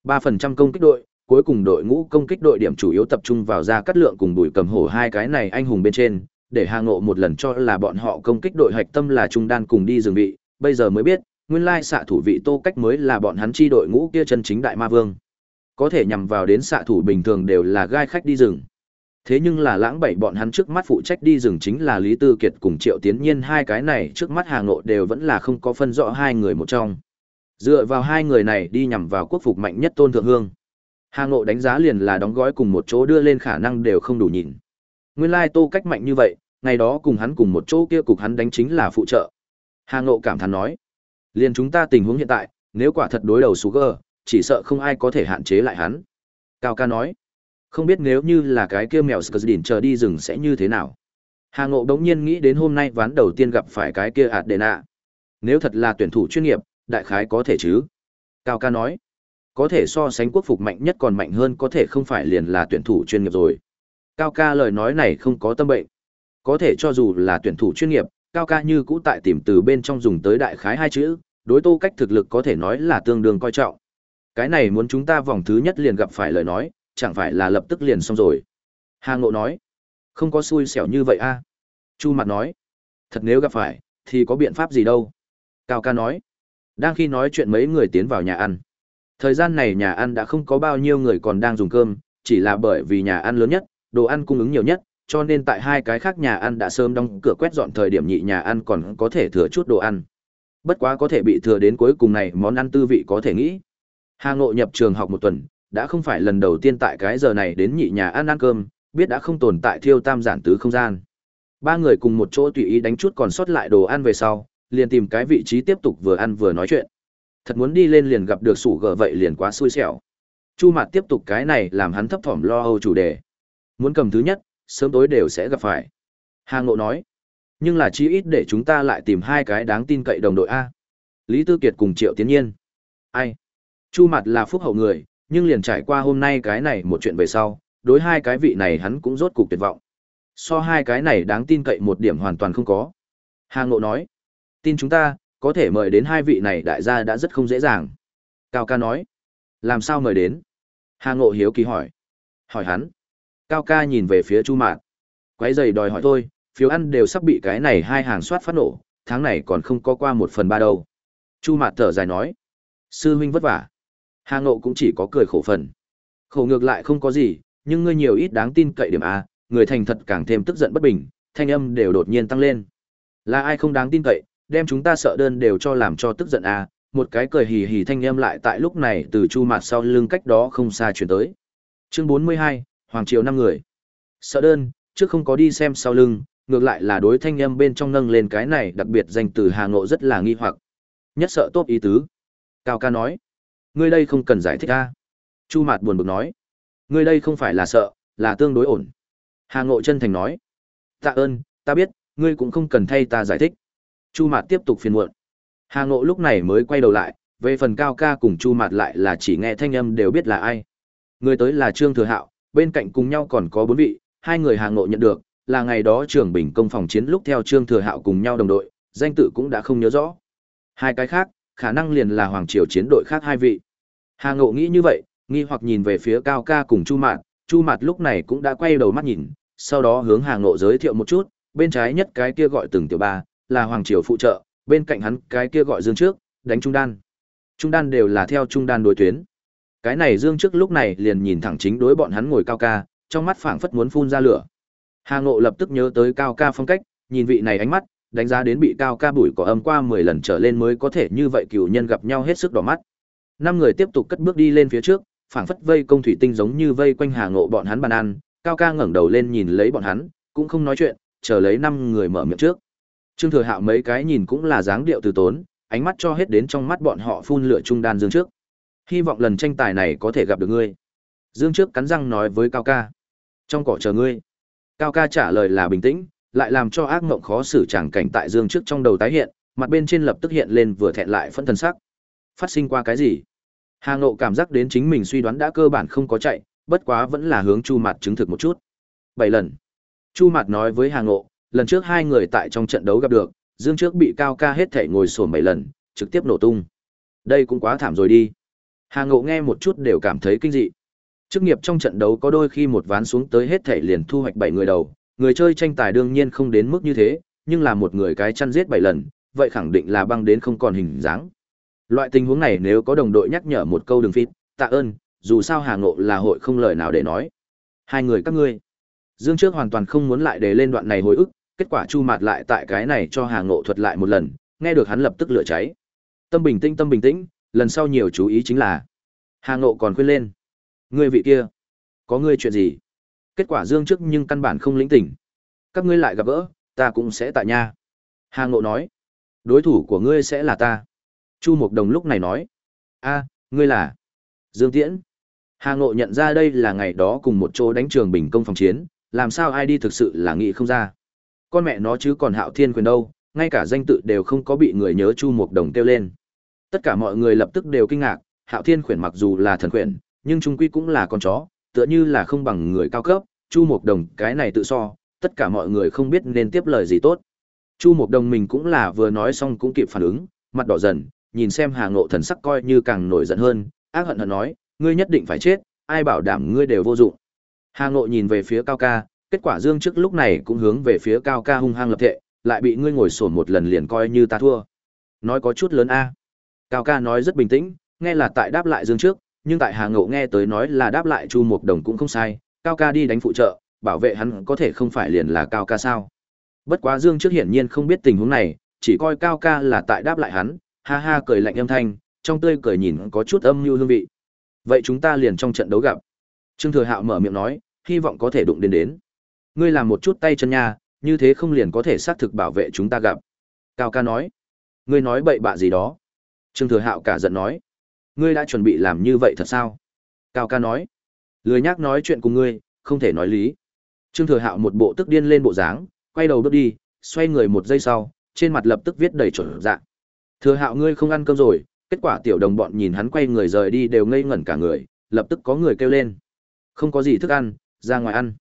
3% công kích đội, cuối cùng đội ngũ công kích đội điểm chủ yếu tập trung vào ra cắt lượng cùng đuổi cầm hổ hai cái này anh hùng bên trên, để Hà Ngộ một lần cho là bọn họ công kích đội hạch tâm là trung đan cùng đi dừng vị, bây giờ mới biết, nguyên lai xạ thủ vị Tô Cách mới là bọn hắn chi đội ngũ kia chân chính đại ma vương. Có thể nhằm vào đến xạ thủ bình thường đều là gai khách đi rừng. Thế nhưng là lãng bảy bọn hắn trước mắt phụ trách đi rừng chính là Lý Tư Kiệt cùng Triệu Tiến Nhiên hai cái này trước mắt Hà Ngộ đều vẫn là không có phân rõ hai người một trong. Dựa vào hai người này đi nhằm vào quốc phục mạnh nhất Tôn Thượng Hương. Hà Ngộ đánh giá liền là đóng gói cùng một chỗ đưa lên khả năng đều không đủ nhìn. Nguyên lai Tô cách mạnh như vậy, ngày đó cùng hắn cùng một chỗ kia cục hắn đánh chính là phụ trợ. Hà Ngộ cảm thán nói, liền chúng ta tình huống hiện tại, nếu quả thật đối đầu Sugar, chỉ sợ không ai có thể hạn chế lại hắn. Cao ca nói, không biết nếu như là cái kia mèo Skzdin chờ đi rừng sẽ như thế nào. Hà Ngộ đống nhiên nghĩ đến hôm nay ván đầu tiên gặp phải cái kia Adena. Nếu thật là tuyển thủ chuyên nghiệp, đại khái có thể chứ. Cao ca nói, có thể so sánh quốc phục mạnh nhất còn mạnh hơn có thể không phải liền là tuyển thủ chuyên nghiệp rồi. Cao ca lời nói này không có tâm bệnh. Có thể cho dù là tuyển thủ chuyên nghiệp, Cao ca như cũ tại tìm từ bên trong dùng tới đại khái hai chữ, đối tô cách thực lực có thể nói là tương đương coi trọng. Cái này muốn chúng ta vòng thứ nhất liền gặp phải lời nói, chẳng phải là lập tức liền xong rồi. Hà Ngộ nói, không có xui xẻo như vậy a. Chu Mặt nói, thật nếu gặp phải, thì có biện pháp gì đâu. Cao ca nói, đang khi nói chuyện mấy người tiến vào nhà ăn. Thời gian này nhà ăn đã không có bao nhiêu người còn đang dùng cơm, chỉ là bởi vì nhà ăn lớn nhất, đồ ăn cung ứng nhiều nhất, cho nên tại hai cái khác nhà ăn đã sớm đóng cửa quét dọn thời điểm nhị nhà ăn còn có thể thừa chút đồ ăn. Bất quá có thể bị thừa đến cuối cùng này món ăn tư vị có thể nghĩ. Hà Ngộ nhập trường học một tuần, đã không phải lần đầu tiên tại cái giờ này đến nhị nhà ăn ăn cơm, biết đã không tồn tại thiêu tam giản tứ không gian. Ba người cùng một chỗ tùy ý đánh chút còn sót lại đồ ăn về sau, liền tìm cái vị trí tiếp tục vừa ăn vừa nói chuyện. Thật muốn đi lên liền gặp được sủ gở vậy liền quá xui xẻo. Chu Mạt tiếp tục cái này làm hắn thấp thỏm lo âu chủ đề. Muốn cầm thứ nhất, sớm tối đều sẽ gặp phải. Hà Ngộ nói, nhưng là chi ít để chúng ta lại tìm hai cái đáng tin cậy đồng đội A. Lý Tư Kiệt cùng Triệu Tiến Nhiên. Ai? Chu mặt là phúc hậu người, nhưng liền trải qua hôm nay cái này một chuyện về sau, đối hai cái vị này hắn cũng rốt cục tuyệt vọng. So hai cái này đáng tin cậy một điểm hoàn toàn không có. Hà Ngộ nói, tin chúng ta, có thể mời đến hai vị này đại gia đã rất không dễ dàng. Cao ca nói, làm sao mời đến? Hà Ngộ hiếu kỳ hỏi. Hỏi hắn. Cao ca nhìn về phía Chu Mạt. Quấy giày đòi hỏi thôi, phiếu ăn đều sắp bị cái này hai hàng soát phát nổ, tháng này còn không có qua một phần ba đâu. Chu Mạt thở dài nói. Sư huynh vất vả. Hà Ngộ cũng chỉ có cười khổ phần. Khổ ngược lại không có gì, nhưng ngươi nhiều ít đáng tin cậy điểm A, người thành thật càng thêm tức giận bất bình, thanh âm đều đột nhiên tăng lên. Là ai không đáng tin cậy, đem chúng ta sợ đơn đều cho làm cho tức giận A, một cái cười hì hì thanh âm lại tại lúc này từ chu mặt sau lưng cách đó không xa chuyển tới. Chương 42, Hoàng Triều năm người. Sợ đơn, trước không có đi xem sau lưng, ngược lại là đối thanh âm bên trong nâng lên cái này đặc biệt danh từ Hà Ngộ rất là nghi hoặc. Nhất sợ tốt ý tứ. Cao ca nói. Ngươi đây không cần giải thích a. Chu Mạt buồn bực nói. Ngươi đây không phải là sợ, là tương đối ổn. Hà Ngộ chân thành nói. Tạ ơn, ta biết, ngươi cũng không cần thay ta giải thích. Chu Mạt tiếp tục phiền muộn. Hà Ngộ lúc này mới quay đầu lại, về phần cao ca cùng Chu Mạt lại là chỉ nghe thanh âm đều biết là ai. Người tới là Trương Thừa Hạo, bên cạnh cùng nhau còn có bốn vị, hai người Hà Ngộ nhận được, là ngày đó trường bình công phòng chiến lúc theo Trương Thừa Hạo cùng nhau đồng đội, danh tự cũng đã không nhớ rõ. Hai cái khác, khả năng liền là Hoàng Triều chiến đội khác hai vị. Hà Ngộ nghĩ như vậy, nghi hoặc nhìn về phía Cao Ca cùng Chu Mạt, Chu Mạt lúc này cũng đã quay đầu mắt nhìn, sau đó hướng Hà Ngộ giới thiệu một chút, bên trái nhất cái kia gọi từng tiểu ba, là Hoàng Triều phụ trợ, bên cạnh hắn cái kia gọi Dương trước, đánh trung đan. Trung đan đều là theo trung đan đối tuyến. Cái này Dương trước lúc này liền nhìn thẳng chính đối bọn hắn ngồi Cao Ca, trong mắt phảng phất muốn phun ra lửa. Hà Ngộ lập tức nhớ tới Cao Ca phong cách, nhìn vị này ánh mắt, đánh giá đến bị Cao Ca bùi có âm qua 10 lần trở lên mới có thể như vậy cửu nhân gặp nhau hết sức đỏ mắt. Năm người tiếp tục cất bước đi lên phía trước, phảng phất vây công thủy tinh giống như vây quanh Hà Ngộ bọn hắn bàn ăn, Cao Ca ngẩng đầu lên nhìn lấy bọn hắn, cũng không nói chuyện, chờ lấy năm người mở miệng trước. Trương Thừa Hạo mấy cái nhìn cũng là dáng điệu từ tốn, ánh mắt cho hết đến trong mắt bọn họ phun lửa trung đan dương trước. Hy vọng lần tranh tài này có thể gặp được ngươi. Dương trước cắn răng nói với Cao Ca. Trong cỏ chờ ngươi. Cao Ca trả lời là bình tĩnh, lại làm cho ác mộng khó xử chẳng cảnh tại Dương trước trong đầu tái hiện, mặt bên trên lập tức hiện lên vừa thẹn lại phân thần sắc. Phát sinh qua cái gì? Hà Ngộ cảm giác đến chính mình suy đoán đã cơ bản không có chạy, bất quá vẫn là hướng Chu Mạt chứng thực một chút. Bảy lần. Chu Mạt nói với Hà Ngộ, lần trước hai người tại trong trận đấu gặp được, Dương trước bị Cao Ca hết thể ngồi xổm bảy lần, trực tiếp nổ tung. Đây cũng quá thảm rồi đi. Hà Ngộ nghe một chút đều cảm thấy kinh dị. Chức nghiệp trong trận đấu có đôi khi một ván xuống tới hết thể liền thu hoạch bảy người đầu, người chơi tranh tài đương nhiên không đến mức như thế, nhưng là một người cái chăn giết bảy lần, vậy khẳng định là băng đến không còn hình dáng. Loại tình huống này nếu có đồng đội nhắc nhở một câu đừng phít, tạ ơn, dù sao Hà Ngộ là hội không lời nào để nói. Hai người các ngươi. Dương trước hoàn toàn không muốn lại để lên đoạn này hồi ức, kết quả chu mạt lại tại cái này cho Hà Ngộ thuật lại một lần, nghe được hắn lập tức lửa cháy. Tâm bình tĩnh tâm bình tĩnh, lần sau nhiều chú ý chính là. Hà Ngộ còn khuyên lên. Ngươi vị kia, có ngươi chuyện gì? Kết quả Dương trước nhưng căn bản không lĩnh tỉnh. Các ngươi lại gặp gỡ, ta cũng sẽ tại nha. Hà Ngộ nói. Đối thủ của ngươi sẽ là ta. Chu mục Đồng lúc này nói. a ngươi là Dương Tiễn. Hà Ngộ nhận ra đây là ngày đó cùng một chỗ đánh trường bình công phòng chiến, làm sao ai đi thực sự là nghĩ không ra. Con mẹ nó chứ còn Hạo Thiên quyền đâu, ngay cả danh tự đều không có bị người nhớ Chu mục Đồng kêu lên. Tất cả mọi người lập tức đều kinh ngạc, Hạo Thiên khuyển mặc dù là thần khuyển, nhưng trung quy cũng là con chó, tựa như là không bằng người cao cấp, Chu mục Đồng cái này tự so, tất cả mọi người không biết nên tiếp lời gì tốt. Chu mục Đồng mình cũng là vừa nói xong cũng kịp phản ứng, mặt đỏ dần, nhìn xem Hà Ngộ thần sắc coi như càng nổi giận hơn, ác hận hận nói, ngươi nhất định phải chết, ai bảo đảm ngươi đều vô dụng. Hà Ngộ nhìn về phía Cao Ca, kết quả Dương trước lúc này cũng hướng về phía Cao Ca hung hăng lập thệ, lại bị ngươi ngồi sổn một lần liền coi như ta thua. Nói có chút lớn a. Cao Ca nói rất bình tĩnh, nghe là tại đáp lại Dương trước, nhưng tại Hà Ngộ nghe tới nói là đáp lại Chu Mộc Đồng cũng không sai, Cao Ca đi đánh phụ trợ, bảo vệ hắn có thể không phải liền là Cao Ca sao? Bất quá Dương trước hiển nhiên không biết tình huống này, chỉ coi Cao Ca là tại đáp lại hắn, ha ha cười lạnh âm thanh, trong tươi cười nhìn có chút âm mưu hương vị. Vậy chúng ta liền trong trận đấu gặp. Trương Thừa Hạo mở miệng nói, hy vọng có thể đụng đến đến. Ngươi làm một chút tay chân nha, như thế không liền có thể xác thực bảo vệ chúng ta gặp. Cao ca nói, ngươi nói bậy bạ gì đó. Trương Thừa Hạo cả giận nói, ngươi đã chuẩn bị làm như vậy thật sao? Cao ca nói, lười nhác nói chuyện cùng ngươi, không thể nói lý. Trương Thừa Hạo một bộ tức điên lên bộ dáng, quay đầu bước đi, xoay người một giây sau, trên mặt lập tức viết đầy chuẩn dạng. Thừa hạo ngươi không ăn cơm rồi, Kết quả tiểu đồng bọn nhìn hắn quay người rời đi đều ngây ngẩn cả người, lập tức có người kêu lên. Không có gì thức ăn, ra ngoài ăn.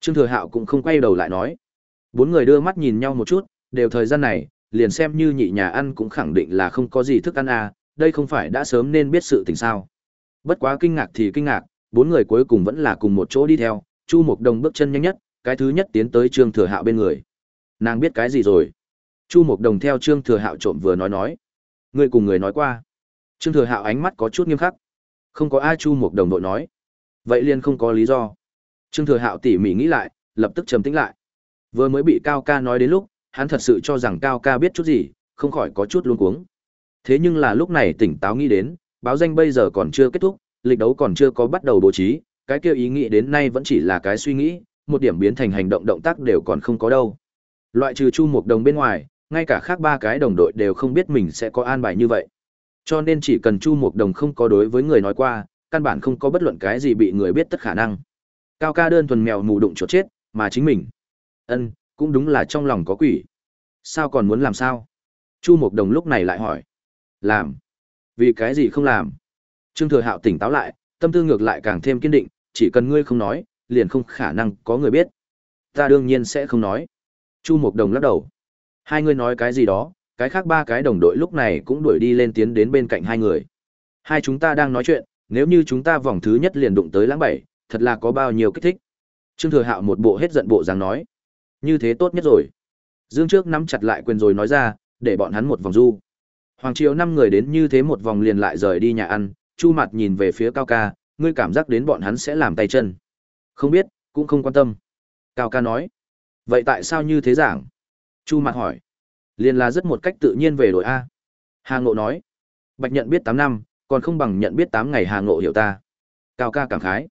Trương Thừa Hạo cũng không quay đầu lại nói. Bốn người đưa mắt nhìn nhau một chút, đều thời gian này, liền xem như nhị nhà ăn cũng khẳng định là không có gì thức ăn à, đây không phải đã sớm nên biết sự tình sao. Bất quá kinh ngạc thì kinh ngạc, bốn người cuối cùng vẫn là cùng một chỗ đi theo, Chu Mộc Đồng bước chân nhanh nhất, cái thứ nhất tiến tới Trương Thừa Hạo bên người. Nàng biết cái gì rồi? Chu Mộc Đồng theo Trương Thừa Hạo trộm vừa nói nói. Người cùng người nói qua. Trương Thừa Hạo ánh mắt có chút nghiêm khắc. Không có ai Chu Mộc Đồng đội nói. Vậy liền không có lý do. Trương Thừa Hạo tỉ mỉ nghĩ lại, lập tức trầm tĩnh lại. Vừa mới bị Cao Ca nói đến lúc, hắn thật sự cho rằng Cao Ca biết chút gì, không khỏi có chút luống cuống. Thế nhưng là lúc này tỉnh táo nghĩ đến, báo danh bây giờ còn chưa kết thúc, lịch đấu còn chưa có bắt đầu bố trí, cái kia ý nghĩ đến nay vẫn chỉ là cái suy nghĩ, một điểm biến thành hành động động tác đều còn không có đâu. Loại trừ Chu Mục Đồng bên ngoài, ngay cả khác ba cái đồng đội đều không biết mình sẽ có an bài như vậy. Cho nên chỉ cần Chu Mục Đồng không có đối với người nói qua, căn bản không có bất luận cái gì bị người biết tất khả năng. Cao ca đơn thuần mèo mù đụng chỗ chết, mà chính mình. Ân, cũng đúng là trong lòng có quỷ. Sao còn muốn làm sao? Chu Mộc Đồng lúc này lại hỏi. Làm. Vì cái gì không làm? Trương Thừa Hạo tỉnh táo lại, tâm tư ngược lại càng thêm kiên định, chỉ cần ngươi không nói, liền không khả năng có người biết. Ta đương nhiên sẽ không nói. Chu Mộc Đồng lắc đầu. Hai người nói cái gì đó, cái khác ba cái đồng đội lúc này cũng đuổi đi lên tiến đến bên cạnh hai người. Hai chúng ta đang nói chuyện, nếu như chúng ta vòng thứ nhất liền đụng tới lãng bảy, thật là có bao nhiêu kích thích. Trương Thừa Hạo một bộ hết giận bộ dáng nói. Như thế tốt nhất rồi. Dương trước nắm chặt lại quyền rồi nói ra, để bọn hắn một vòng du. Hoàng Triều năm người đến như thế một vòng liền lại rời đi nhà ăn, Chu Mặt nhìn về phía Cao Ca, ngươi cảm giác đến bọn hắn sẽ làm tay chân. Không biết, cũng không quan tâm. Cao Ca nói. Vậy tại sao như thế giảng? Chu Mặt hỏi. Liền là rất một cách tự nhiên về đội A. Hà Ngộ nói. Bạch nhận biết tám năm, còn không bằng nhận biết tám ngày Hà Ngộ hiểu ta. Cao Ca cảm khái.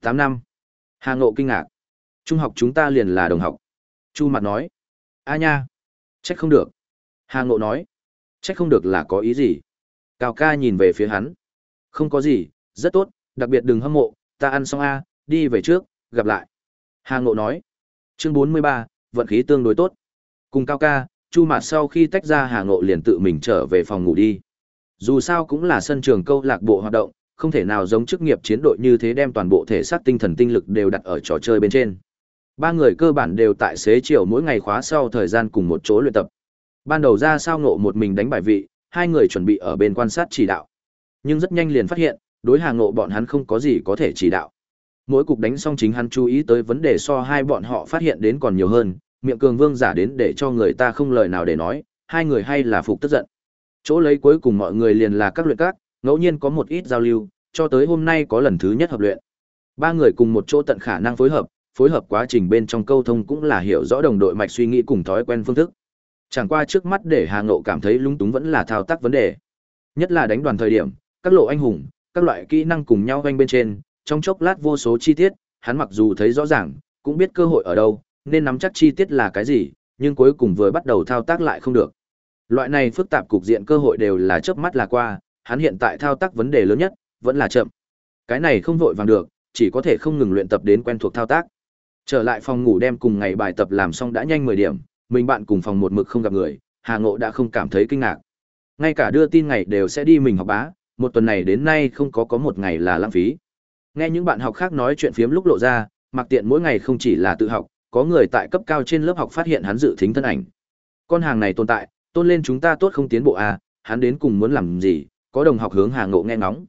tám năm. Hà Ngộ kinh ngạc. Trung học chúng ta liền là đồng học. Chu Mặt nói. A nha. Trách không được. Hà Ngộ nói. Trách không được là có ý gì? Cao ca nhìn về phía hắn. Không có gì, rất tốt, đặc biệt đừng hâm mộ, ta ăn xong A, đi về trước, gặp lại. Hà Ngộ nói. Chương 43, vận khí tương đối tốt. Cùng Cao ca, Chu Mạt sau khi tách ra Hà Ngộ liền tự mình trở về phòng ngủ đi. Dù sao cũng là sân trường câu lạc bộ hoạt động, không thể nào giống chức nghiệp chiến đội như thế đem toàn bộ thể xác tinh thần tinh lực đều đặt ở trò chơi bên trên. Ba người cơ bản đều tại xế chiều mỗi ngày khóa sau thời gian cùng một chỗ luyện tập. Ban đầu ra sao ngộ một mình đánh bài vị, hai người chuẩn bị ở bên quan sát chỉ đạo. Nhưng rất nhanh liền phát hiện, đối hàng ngộ bọn hắn không có gì có thể chỉ đạo. Mỗi cục đánh xong chính hắn chú ý tới vấn đề so hai bọn họ phát hiện đến còn nhiều hơn, miệng cường vương giả đến để cho người ta không lời nào để nói, hai người hay là phục tức giận. Chỗ lấy cuối cùng mọi người liền là các luyện các, ngẫu nhiên có một ít giao lưu, cho tới hôm nay có lần thứ nhất hợp luyện. Ba người cùng một chỗ tận khả năng phối hợp, phối hợp quá trình bên trong câu thông cũng là hiểu rõ đồng đội mạch suy nghĩ cùng thói quen phương thức. Chẳng qua trước mắt để Hà Ngộ cảm thấy lung túng vẫn là thao tác vấn đề. Nhất là đánh đoàn thời điểm, các lộ anh hùng, các loại kỹ năng cùng nhau quanh bên trên, trong chốc lát vô số chi tiết, hắn mặc dù thấy rõ ràng, cũng biết cơ hội ở đâu, nên nắm chắc chi tiết là cái gì, nhưng cuối cùng vừa bắt đầu thao tác lại không được. Loại này phức tạp cục diện cơ hội đều là chớp mắt là qua, hắn hiện tại thao tác vấn đề lớn nhất, vẫn là chậm. Cái này không vội vàng được, chỉ có thể không ngừng luyện tập đến quen thuộc thao tác. Trở lại phòng ngủ đem cùng ngày bài tập làm xong đã nhanh 10 điểm, mình bạn cùng phòng một mực không gặp người, Hà Ngộ đã không cảm thấy kinh ngạc. Ngay cả đưa tin ngày đều sẽ đi mình học bá, một tuần này đến nay không có có một ngày là lãng phí. Nghe những bạn học khác nói chuyện phiếm lúc lộ ra, Mặc Tiện mỗi ngày không chỉ là tự học, có người tại cấp cao trên lớp học phát hiện hắn dự thính thân ảnh. Con hàng này tồn tại, tôn lên chúng ta tốt không tiến bộ à, hắn đến cùng muốn làm gì, có đồng học hướng Hà Ngộ nghe ngóng.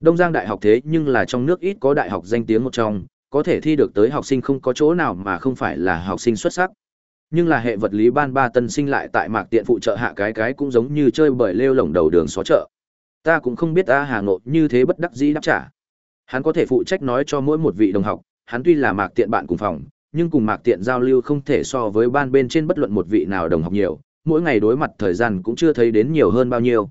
Đông Giang Đại học thế nhưng là trong nước ít có đại học danh tiếng một trong, có thể thi được tới học sinh không có chỗ nào mà không phải là học sinh xuất sắc. Nhưng là hệ vật lý ban ba tân sinh lại tại mạc tiện phụ trợ hạ cái cái cũng giống như chơi bởi lêu lồng đầu đường xó chợ. Ta cũng không biết ta Hà nội như thế bất đắc dĩ đáp trả. Hắn có thể phụ trách nói cho mỗi một vị đồng học, hắn tuy là mạc tiện bạn cùng phòng, nhưng cùng mạc tiện giao lưu không thể so với ban bên trên bất luận một vị nào đồng học nhiều, mỗi ngày đối mặt thời gian cũng chưa thấy đến nhiều hơn bao nhiêu.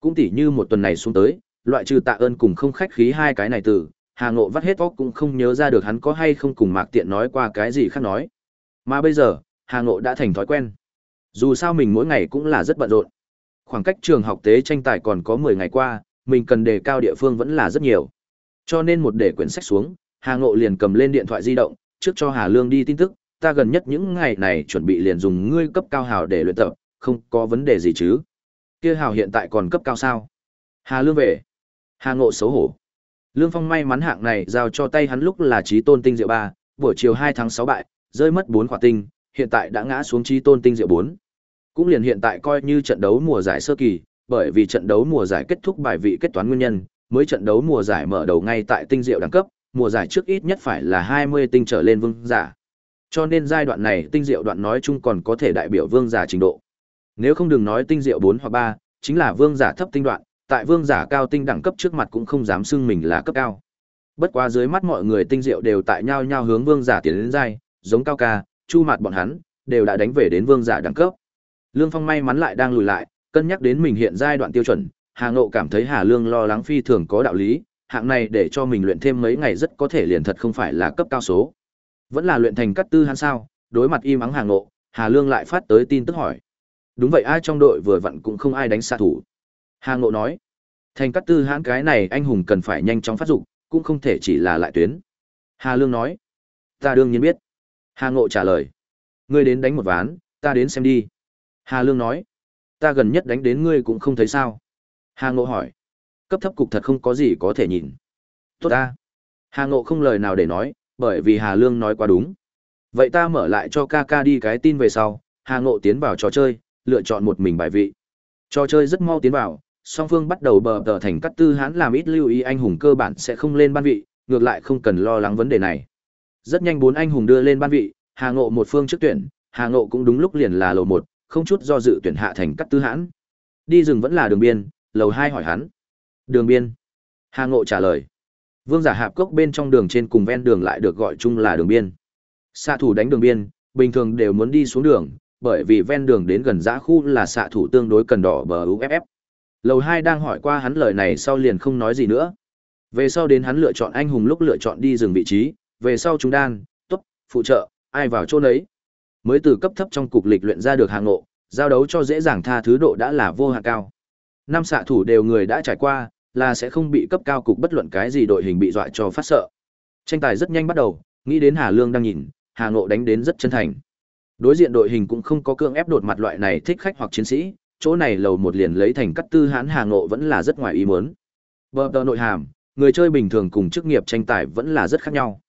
Cũng tỉ như một tuần này xuống tới, loại trừ tạ ơn cùng không khách khí hai cái này từ, Hà Ngộ vắt hết óc cũng không nhớ ra được hắn có hay không cùng Mạc Tiện nói qua cái gì khác nói. Mà bây giờ, Hà Ngộ đã thành thói quen. Dù sao mình mỗi ngày cũng là rất bận rộn. Khoảng cách trường học tế tranh tài còn có 10 ngày qua, mình cần đề cao địa phương vẫn là rất nhiều. Cho nên một để quyển sách xuống, Hà Ngộ liền cầm lên điện thoại di động, trước cho Hà Lương đi tin tức, ta gần nhất những ngày này chuẩn bị liền dùng ngươi cấp cao hào để luyện tập, không có vấn đề gì chứ. Kia hào hiện tại còn cấp cao sao? Hà Lương về. Hà Ngộ xấu hổ. Lương Phong may mắn hạng này giao cho tay hắn lúc là trí tôn tinh diệu ba, buổi chiều 2 tháng 6 bại, rơi mất 4 quả tinh, hiện tại đã ngã xuống trí tôn tinh diệu 4. Cũng liền hiện tại coi như trận đấu mùa giải sơ kỳ, bởi vì trận đấu mùa giải kết thúc bài vị kết toán nguyên nhân, mới trận đấu mùa giải mở đầu ngay tại tinh diệu đẳng cấp, mùa giải trước ít nhất phải là 20 tinh trở lên vương giả. Cho nên giai đoạn này tinh diệu đoạn nói chung còn có thể đại biểu vương giả trình độ. Nếu không đừng nói tinh diệu 4 hoặc 3, chính là vương giả thấp tinh đoạn, tại vương giả cao tinh đẳng cấp trước mặt cũng không dám xưng mình là cấp cao. Bất quá dưới mắt mọi người tinh diệu đều tại nhau nhau hướng vương giả tiến đến giai, giống cao ca, chu mặt bọn hắn, đều đã đánh về đến vương giả đẳng cấp. Lương Phong may mắn lại đang lùi lại, cân nhắc đến mình hiện giai đoạn tiêu chuẩn, Hà Ngộ cảm thấy Hà Lương lo lắng phi thường có đạo lý, hạng này để cho mình luyện thêm mấy ngày rất có thể liền thật không phải là cấp cao số. Vẫn là luyện thành cắt tư hắn sao? Đối mặt im ắng Hà Ngộ, Hà Lương lại phát tới tin tức hỏi. Đúng vậy ai trong đội vừa vặn cũng không ai đánh xạ thủ. Hà Ngộ nói, thành cát tư hãn cái này anh hùng cần phải nhanh chóng phát dụng, cũng không thể chỉ là lại tuyến. Hà Lương nói, ta đương nhiên biết. Hà Ngộ trả lời, ngươi đến đánh một ván, ta đến xem đi. Hà Lương nói, ta gần nhất đánh đến ngươi cũng không thấy sao. Hà Ngộ hỏi, cấp thấp cục thật không có gì có thể nhìn. Tốt ta. Hà Ngộ không lời nào để nói, bởi vì Hà Lương nói quá đúng. Vậy ta mở lại cho ca ca đi cái tin về sau, Hà Ngộ tiến vào trò chơi, lựa chọn một mình bài vị. Trò chơi rất mau tiến vào, song phương bắt đầu bờ tờ thành cắt tư hãn làm ít lưu ý anh hùng cơ bản sẽ không lên ban vị, ngược lại không cần lo lắng vấn đề này. Rất nhanh bốn anh hùng đưa lên ban vị, Hà Ngộ một phương trước tuyển, Hà Ngộ cũng đúng lúc liền là lầu một, không chút do dự tuyển hạ thành cắt tư hãn. Đi rừng vẫn là đường biên, lầu hai hỏi hắn. Đường biên. Hà Ngộ trả lời. Vương giả hạp cốc bên trong đường trên cùng ven đường lại được gọi chung là đường biên. Xạ thủ đánh đường biên, bình thường đều muốn đi xuống đường, bởi vì ven đường đến gần giã khu là xạ thủ tương đối cần đỏ bờ UFF. Lầu hai đang hỏi qua hắn lời này sau liền không nói gì nữa. Về sau đến hắn lựa chọn anh hùng lúc lựa chọn đi dừng vị trí, về sau chúng đan, tốt, phụ trợ, ai vào chỗ nấy. Mới từ cấp thấp trong cục lịch luyện ra được hàng ngộ, giao đấu cho dễ dàng tha thứ độ đã là vô hạn cao. Năm xạ thủ đều người đã trải qua, là sẽ không bị cấp cao cục bất luận cái gì đội hình bị dọa cho phát sợ. Tranh tài rất nhanh bắt đầu, nghĩ đến Hà Lương đang nhìn, Hà Ngộ đánh đến rất chân thành. Đối diện đội hình cũng không có cương ép đột mặt loại này thích khách hoặc chiến sĩ, chỗ này lầu một liền lấy thành cắt tư hãn Hà Ngộ vẫn là rất ngoài ý muốn. Bờ tờ nội hàm, người chơi bình thường cùng chức nghiệp tranh tài vẫn là rất khác nhau.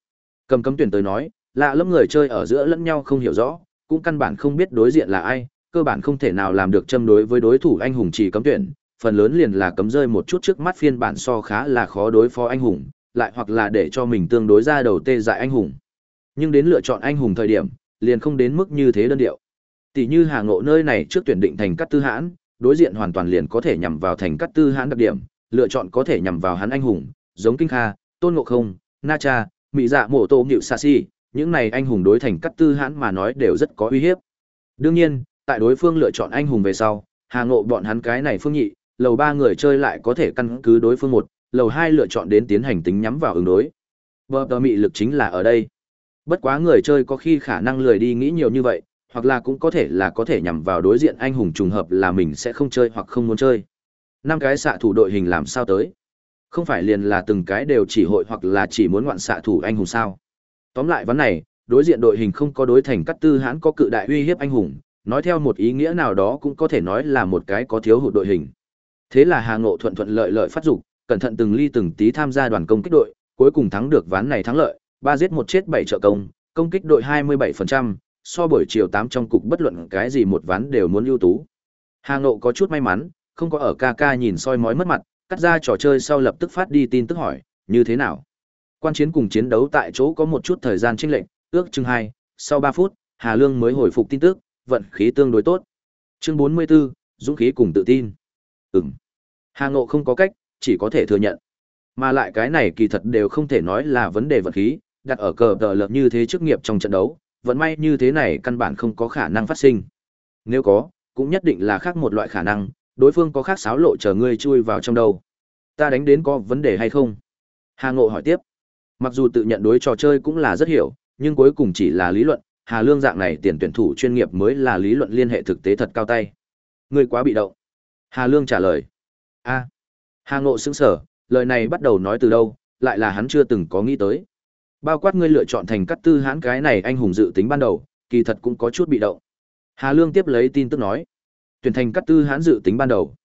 Cầm cấm tuyển tới nói, lạ lắm người chơi ở giữa lẫn nhau không hiểu rõ, cũng căn bản không biết đối diện là ai, cơ bản không thể nào làm được châm đối với đối thủ anh hùng chỉ cấm tuyển, phần lớn liền là cấm rơi một chút trước mắt phiên bản so khá là khó đối phó anh hùng, lại hoặc là để cho mình tương đối ra đầu tê dại anh hùng. Nhưng đến lựa chọn anh hùng thời điểm, liền không đến mức như thế đơn điệu. Tỷ như Hà Ngộ nơi này trước tuyển định thành cắt tư hãn, đối diện hoàn toàn liền có thể nhằm vào thành cắt tư hãn đặc điểm, lựa chọn có thể nhằm vào hắn anh hùng, giống Kinh Kha, Tôn Ngộ Không, Na Cha, Mỹ Dạ Mộ Tô Ngự Sa Si, những này anh hùng đối thành cắt tư hãn mà nói đều rất có uy hiếp. Đương nhiên, tại đối phương lựa chọn anh hùng về sau, Hà Ngộ bọn hắn cái này phương nhị, lầu ba người chơi lại có thể căn cứ đối phương một, lầu hai lựa chọn đến tiến hành tính nhắm vào ứng đối. Bờ tờ mị lực chính là ở đây. Bất quá người chơi có khi khả năng lười đi nghĩ nhiều như vậy, hoặc là cũng có thể là có thể nhằm vào đối diện anh hùng trùng hợp là mình sẽ không chơi hoặc không muốn chơi. Năm cái xạ thủ đội hình làm sao tới? Không phải liền là từng cái đều chỉ hội hoặc là chỉ muốn ngoạn xạ thủ anh hùng sao? Tóm lại vấn này, đối diện đội hình không có đối thành cắt tư hãn có cự đại uy hiếp anh hùng, nói theo một ý nghĩa nào đó cũng có thể nói là một cái có thiếu hụt đội hình. Thế là Hà Ngộ thuận thuận lợi lợi phát dục, cẩn thận từng ly từng tí tham gia đoàn công kích đội, cuối cùng thắng được ván này thắng lợi, ba giết một chết bảy trợ công, công kích đội 27%, so buổi chiều 8 trong cục bất luận cái gì một ván đều muốn ưu tú. Hà Ngộ có chút may mắn, không có ở ca ca nhìn soi mói mất mặt, cắt ra trò chơi sau lập tức phát đi tin tức hỏi, như thế nào? Quan chiến cùng chiến đấu tại chỗ có một chút thời gian chênh lệch, ước chừng 2, sau 3 phút, Hà Lương mới hồi phục tin tức, vận khí tương đối tốt. Chương 44, dũng khí cùng tự tin. Ừm. Hà Ngộ không có cách, chỉ có thể thừa nhận. Mà lại cái này kỳ thật đều không thể nói là vấn đề vận khí, đặt ở cờ tờ lập như thế chức nghiệp trong trận đấu, vận may như thế này căn bản không có khả năng phát sinh. Nếu có, cũng nhất định là khác một loại khả năng, đối phương có khác xáo lộ chờ ngươi chui vào trong đầu. Ta đánh đến có vấn đề hay không? Hà Ngộ hỏi tiếp. Mặc dù tự nhận đối trò chơi cũng là rất hiểu, nhưng cuối cùng chỉ là lý luận, Hà Lương dạng này tiền tuyển thủ chuyên nghiệp mới là lý luận liên hệ thực tế thật cao tay. Ngươi quá bị động. Hà Lương trả lời. A. Hà Ngộ sững sở, lời này bắt đầu nói từ đâu, lại là hắn chưa từng có nghĩ tới. Bao quát ngươi lựa chọn thành cắt tư hãn cái này anh hùng dự tính ban đầu, kỳ thật cũng có chút bị động. Hà Lương tiếp lấy tin tức nói. Tuyển thành cắt tư hãn dự tính ban đầu.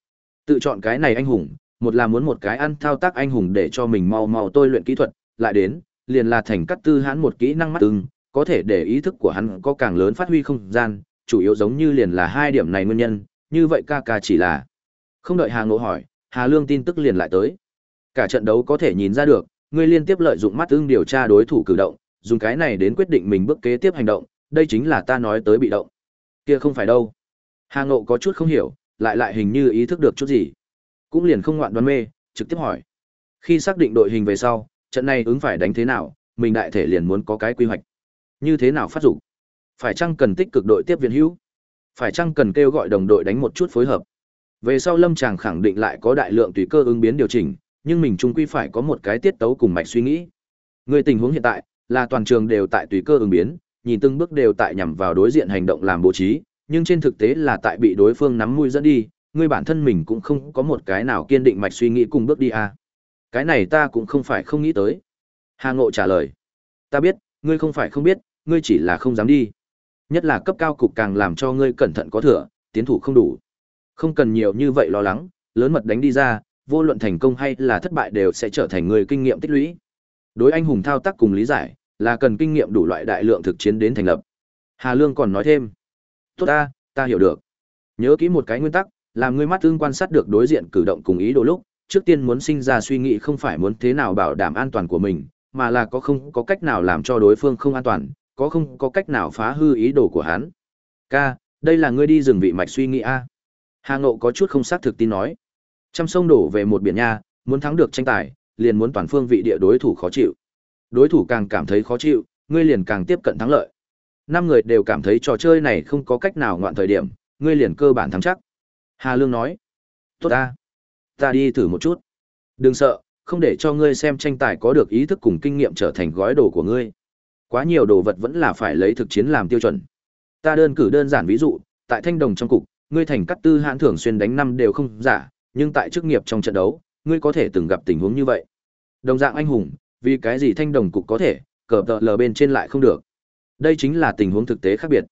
Tự chọn cái này anh hùng, một là muốn một cái ăn thao tác anh hùng để cho mình mau mau tôi luyện kỹ thuật, lại đến, liền là thành cắt tư hãn một kỹ năng mắt ưng, có thể để ý thức của hắn có càng lớn phát huy không gian, chủ yếu giống như liền là hai điểm này nguyên nhân, như vậy ca ca chỉ là. Không đợi Hà Ngộ hỏi, Hà Lương tin tức liền lại tới. Cả trận đấu có thể nhìn ra được, ngươi liên tiếp lợi dụng mắt ưng điều tra đối thủ cử động, dùng cái này đến quyết định mình bước kế tiếp hành động, đây chính là ta nói tới bị động. Kia không phải đâu. Hà Ngộ có chút không hiểu, lại lại hình như ý thức được chút gì. Cũng liền không ngoạn đoán mê, trực tiếp hỏi. Khi xác định đội hình về sau, trận này ứng phải đánh thế nào, mình đại thể liền muốn có cái quy hoạch. Như thế nào phát dụng? Phải chăng cần tích cực đội tiếp viện hữu? Phải chăng cần kêu gọi đồng đội đánh một chút phối hợp? Về sau Lâm Tràng khẳng định lại có đại lượng tùy cơ ứng biến điều chỉnh, nhưng mình chung quy phải có một cái tiết tấu cùng mạch suy nghĩ. Người tình huống hiện tại là toàn trường đều tại tùy cơ ứng biến, nhìn từng bước đều tại nhằm vào đối diện hành động làm bố trí, nhưng trên thực tế là tại bị đối phương nắm mũi dẫn đi, ngươi bản thân mình cũng không có một cái nào kiên định mạch suy nghĩ cùng bước đi à. Cái này ta cũng không phải không nghĩ tới. Hà Ngộ trả lời. Ta biết, ngươi không phải không biết, ngươi chỉ là không dám đi. Nhất là cấp cao cục càng làm cho ngươi cẩn thận có thừa, tiến thủ không đủ. Không cần nhiều như vậy lo lắng, lớn mật đánh đi ra, vô luận thành công hay là thất bại đều sẽ trở thành người kinh nghiệm tích lũy. Đối anh hùng thao tác cùng lý giải, là cần kinh nghiệm đủ loại đại lượng thực chiến đến thành lập. Hà Lương còn nói thêm, tốt ta, ta hiểu được. Nhớ kỹ một cái nguyên tắc, làm người mắt tương quan sát được đối diện cử động cùng ý đồ lúc, trước tiên muốn sinh ra suy nghĩ không phải muốn thế nào bảo đảm an toàn của mình, mà là có không có cách nào làm cho đối phương không an toàn, có không có cách nào phá hư ý đồ của hắn. Ca, đây là ngươi đi rừng vị mạch suy nghĩ a. Hà Ngộ có chút không xác thực tin nói. Trăm sông đổ về một biển nha, muốn thắng được tranh tài, liền muốn toàn phương vị địa đối thủ khó chịu. Đối thủ càng cảm thấy khó chịu, ngươi liền càng tiếp cận thắng lợi. Năm người đều cảm thấy trò chơi này không có cách nào ngoạn thời điểm, ngươi liền cơ bản thắng chắc. Hà Lương nói. Tốt ta. Ta đi thử một chút. Đừng sợ, không để cho ngươi xem tranh tài có được ý thức cùng kinh nghiệm trở thành gói đồ của ngươi. Quá nhiều đồ vật vẫn là phải lấy thực chiến làm tiêu chuẩn. Ta đơn cử đơn giản ví dụ, tại thanh đồng trong cục, ngươi thành cắt tư hãn thường xuyên đánh năm đều không giả, nhưng tại chức nghiệp trong trận đấu, ngươi có thể từng gặp tình huống như vậy. Đồng dạng anh hùng, vì cái gì thanh đồng cục có thể, cờ tợ lờ bên trên lại không được. Đây chính là tình huống thực tế khác biệt.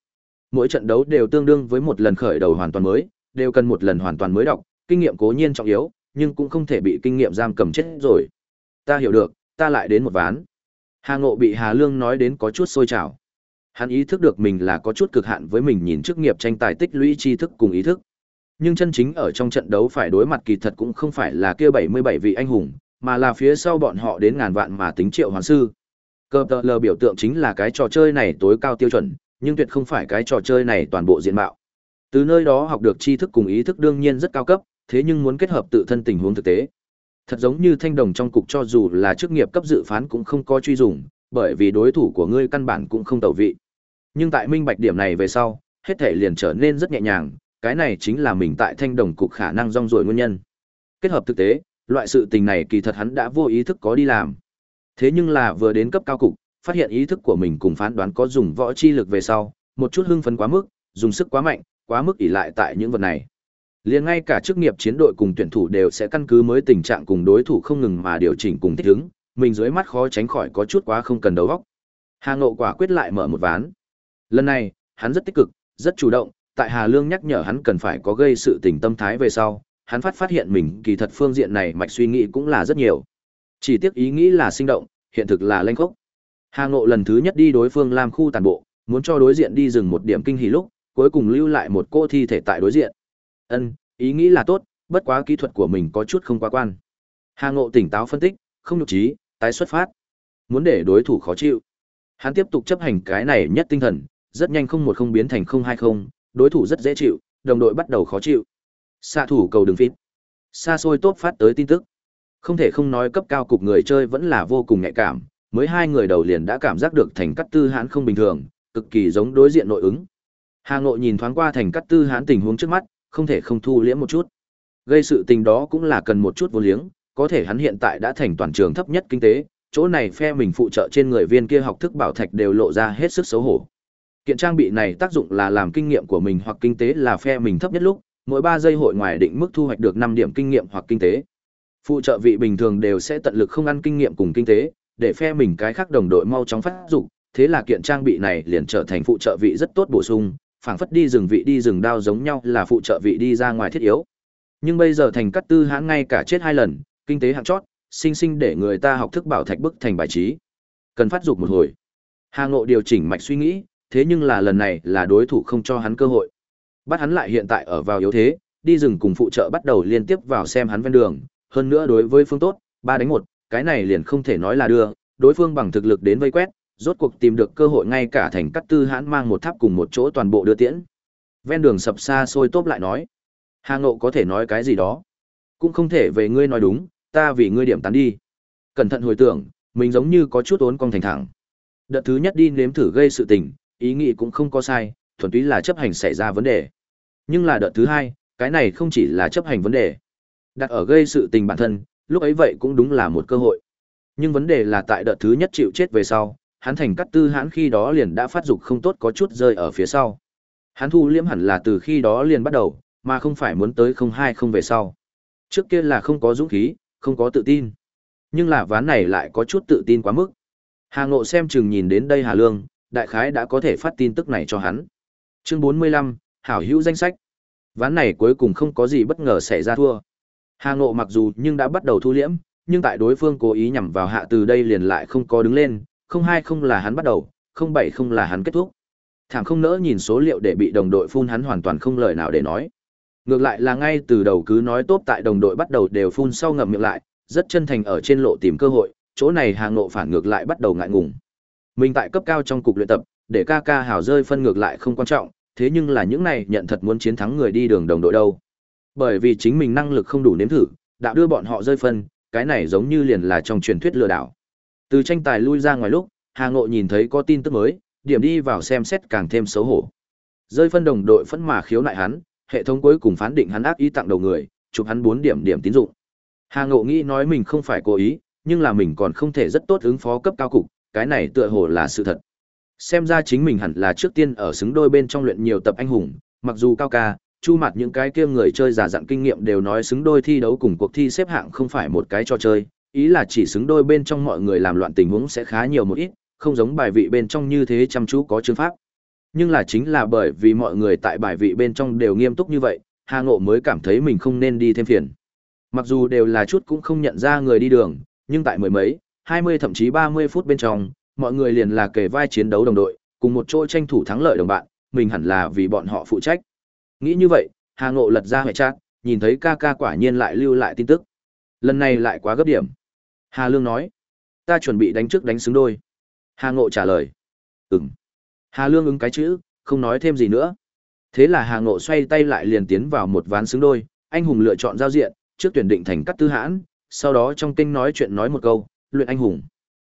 Mỗi trận đấu đều tương đương với một lần khởi đầu hoàn toàn mới, đều cần một lần hoàn toàn mới đọc, kinh nghiệm cố nhiên trọng yếu, nhưng cũng không thể bị kinh nghiệm giam cầm chết rồi. Ta hiểu được, ta lại đến một ván. Hà Ngộ bị Hà Lương nói đến có chút sôi trào. Hắn ý thức được mình là có chút cực hạn với mình nhìn chức nghiệp tranh tài tích lũy tri thức cùng ý thức. Nhưng chân chính ở trong trận đấu phải đối mặt kỳ thật cũng không phải là kia 77 vị anh hùng, mà là phía sau bọn họ đến ngàn vạn mà tính triệu hoàn sư. Cơ tờ lờ biểu tượng chính là cái trò chơi này tối cao tiêu chuẩn, nhưng tuyệt không phải cái trò chơi này toàn bộ diện mạo. Từ nơi đó học được tri thức cùng ý thức đương nhiên rất cao cấp, thế nhưng muốn kết hợp tự thân tình huống thực tế. Thật giống như thanh đồng trong cục cho dù là chức nghiệp cấp dự phán cũng không có truy dùng, bởi vì đối thủ của ngươi căn bản cũng không tẩu vị. Nhưng tại minh bạch điểm này về sau, hết thể liền trở nên rất nhẹ nhàng, cái này chính là mình tại thanh đồng cục khả năng rong ruổi nguyên nhân. Kết hợp thực tế, loại sự tình này kỳ thật hắn đã vô ý thức có đi làm. Thế nhưng là vừa đến cấp cao cục, phát hiện ý thức của mình cùng phán đoán có dùng võ chi lực về sau, một chút hưng phấn quá mức, dùng sức quá mạnh, quá mức ỷ lại tại những vật này. Liền ngay cả chức nghiệp chiến đội cùng tuyển thủ đều sẽ căn cứ mới tình trạng cùng đối thủ không ngừng mà điều chỉnh cùng thích ứng, mình dưới mắt khó tránh khỏi có chút quá không cần đầu óc. Hà Ngộ quả quyết lại mở một ván. Lần này, hắn rất tích cực, rất chủ động, tại Hà Lương nhắc nhở hắn cần phải có gây sự tình tâm thái về sau, hắn phát phát hiện mình kỳ thật phương diện này mạch suy nghĩ cũng là rất nhiều. Chỉ tiếc ý nghĩ là sinh động, hiện thực là lanh khốc. Hà Ngộ lần thứ nhất đi đối phương làm khu tàn bộ, muốn cho đối diện đi dừng một điểm kinh hỉ lúc, cuối cùng lưu lại một cô thi thể tại đối diện. Ân, ý nghĩ là tốt, bất quá kỹ thuật của mình có chút không quá quan. Hà Ngộ tỉnh táo phân tích, không nhục trí, tái xuất phát. Muốn để đối thủ khó chịu. Hắn tiếp tục chấp hành cái này nhất tinh thần, rất nhanh không một không biến thành không hai không, đối thủ rất dễ chịu, đồng đội bắt đầu khó chịu. Xạ thủ cầu đường phít. Xa xôi tốt phát tới tin tức. Không thể không nói cấp cao cục người chơi vẫn là vô cùng nhạy cảm, mới hai người đầu liền đã cảm giác được thành cắt tư hãn không bình thường, cực kỳ giống đối diện nội ứng. Hà Ngộ nhìn thoáng qua thành cắt tư hãn tình huống trước mắt, không thể không thu liễm một chút. Gây sự tình đó cũng là cần một chút vô liếng, có thể hắn hiện tại đã thành toàn trường thấp nhất kinh tế, chỗ này phe mình phụ trợ trên người viên kia học thức bảo thạch đều lộ ra hết sức xấu hổ. Kiện trang bị này tác dụng là làm kinh nghiệm của mình hoặc kinh tế là phe mình thấp nhất lúc, mỗi 3 giây hội ngoài định mức thu hoạch được 5 điểm kinh nghiệm hoặc kinh tế. Phụ trợ vị bình thường đều sẽ tận lực không ăn kinh nghiệm cùng kinh tế, để phe mình cái khác đồng đội mau chóng phát dụng, thế là kiện trang bị này liền trở thành phụ trợ vị rất tốt bổ sung, phảng phất đi rừng vị đi rừng đao giống nhau là phụ trợ vị đi ra ngoài thiết yếu. Nhưng bây giờ thành cắt tư hãng ngay cả chết hai lần, kinh tế hạng chót, sinh sinh để người ta học thức bảo thạch bức thành bài trí. Cần phát dục một hồi. Hà Ngộ điều chỉnh mạch suy nghĩ, thế nhưng là lần này là đối thủ không cho hắn cơ hội. Bắt hắn lại hiện tại ở vào yếu thế, đi rừng cùng phụ trợ bắt đầu liên tiếp vào xem hắn ven đường, hơn nữa đối với phương tốt, ba đánh một, cái này liền không thể nói là đưa, đối phương bằng thực lực đến vây quét, rốt cuộc tìm được cơ hội ngay cả thành cắt tư hãn mang một tháp cùng một chỗ toàn bộ đưa tiễn. Ven đường sập xa xôi tốt lại nói. Hà Ngộ có thể nói cái gì đó. Cũng không thể về ngươi nói đúng, ta vì ngươi điểm tán đi. Cẩn thận hồi tưởng, mình giống như có chút ốn cong thành thẳng. Đợt thứ nhất đi nếm thử gây sự tình, ý nghĩ cũng không có sai, thuần túy là chấp hành xảy ra vấn đề. Nhưng là đợt thứ hai, cái này không chỉ là chấp hành vấn đề. Đặt ở gây sự tình bản thân, lúc ấy vậy cũng đúng là một cơ hội. Nhưng vấn đề là tại đợt thứ nhất chịu chết về sau, hắn thành cắt tư hãn khi đó liền đã phát dục không tốt có chút rơi ở phía sau. Hắn thu liễm hẳn là từ khi đó liền bắt đầu, mà không phải muốn tới không hai không về sau. Trước kia là không có dũng khí, không có tự tin. Nhưng là ván này lại có chút tự tin quá mức. Hà Ngộ xem chừng nhìn đến đây Hà Lương, đại khái đã có thể phát tin tức này cho hắn. Chương 45, Hảo hữu danh sách. Ván này cuối cùng không có gì bất ngờ xảy ra thua. Hà Ngộ mặc dù nhưng đã bắt đầu thu liễm, nhưng tại đối phương cố ý nhằm vào hạ từ đây liền lại không có đứng lên, không hai không là hắn bắt đầu, không bảy không là hắn kết thúc. Thảm không nỡ nhìn số liệu để bị đồng đội phun hắn hoàn toàn không lời nào để nói. Ngược lại là ngay từ đầu cứ nói tốt tại đồng đội bắt đầu đều phun sau ngậm miệng lại, rất chân thành ở trên lộ tìm cơ hội, chỗ này Hà Ngộ phản ngược lại bắt đầu ngại ngùng. Mình tại cấp cao trong cục luyện tập, để ca ca hào rơi phân ngược lại không quan trọng, thế nhưng là những này nhận thật muốn chiến thắng người đi đường đồng đội đâu. Bởi vì chính mình năng lực không đủ nếm thử, đã đưa bọn họ rơi phân, cái này giống như liền là trong truyền thuyết lừa đảo. Từ tranh tài lui ra ngoài lúc, Hà Ngộ nhìn thấy có tin tức mới, điểm đi vào xem xét càng thêm xấu hổ. Rơi phân đồng đội phẫn mà khiếu nại hắn, hệ thống cuối cùng phán định hắn ác ý tặng đầu người, chụp hắn 4 điểm điểm tín dụng. Hà Ngộ nghĩ nói mình không phải cố ý, nhưng là mình còn không thể rất tốt ứng phó cấp cao cục, cái này tựa hồ là sự thật. Xem ra chính mình hẳn là trước tiên ở xứng đôi bên trong luyện nhiều tập anh hùng, mặc dù cao ca, chu mặt những cái kia người chơi giả dặn kinh nghiệm đều nói xứng đôi thi đấu cùng cuộc thi xếp hạng không phải một cái trò chơi, ý là chỉ xứng đôi bên trong mọi người làm loạn tình huống sẽ khá nhiều một ít, không giống bài vị bên trong như thế chăm chú có chương pháp. Nhưng là chính là bởi vì mọi người tại bài vị bên trong đều nghiêm túc như vậy, Hà Ngộ mới cảm thấy mình không nên đi thêm phiền. Mặc dù đều là chút cũng không nhận ra người đi đường, nhưng tại mười mấy, hai mươi thậm chí ba mươi phút bên trong, mọi người liền là kề vai chiến đấu đồng đội, cùng một chỗ tranh thủ thắng lợi đồng bạn, mình hẳn là vì bọn họ phụ trách. Nghĩ như vậy, Hà Ngộ lật ra hệ chat, nhìn thấy ca ca quả nhiên lại lưu lại tin tức. Lần này lại quá gấp điểm. Hà Lương nói, ta chuẩn bị đánh trước đánh xứng đôi. Hà Ngộ trả lời, ừm. Hà Lương ứng cái chữ, không nói thêm gì nữa. Thế là Hà Ngộ xoay tay lại liền tiến vào một ván xứng đôi, anh hùng lựa chọn giao diện, trước tuyển định thành cắt tư hãn, sau đó trong kênh nói chuyện nói một câu, luyện anh hùng.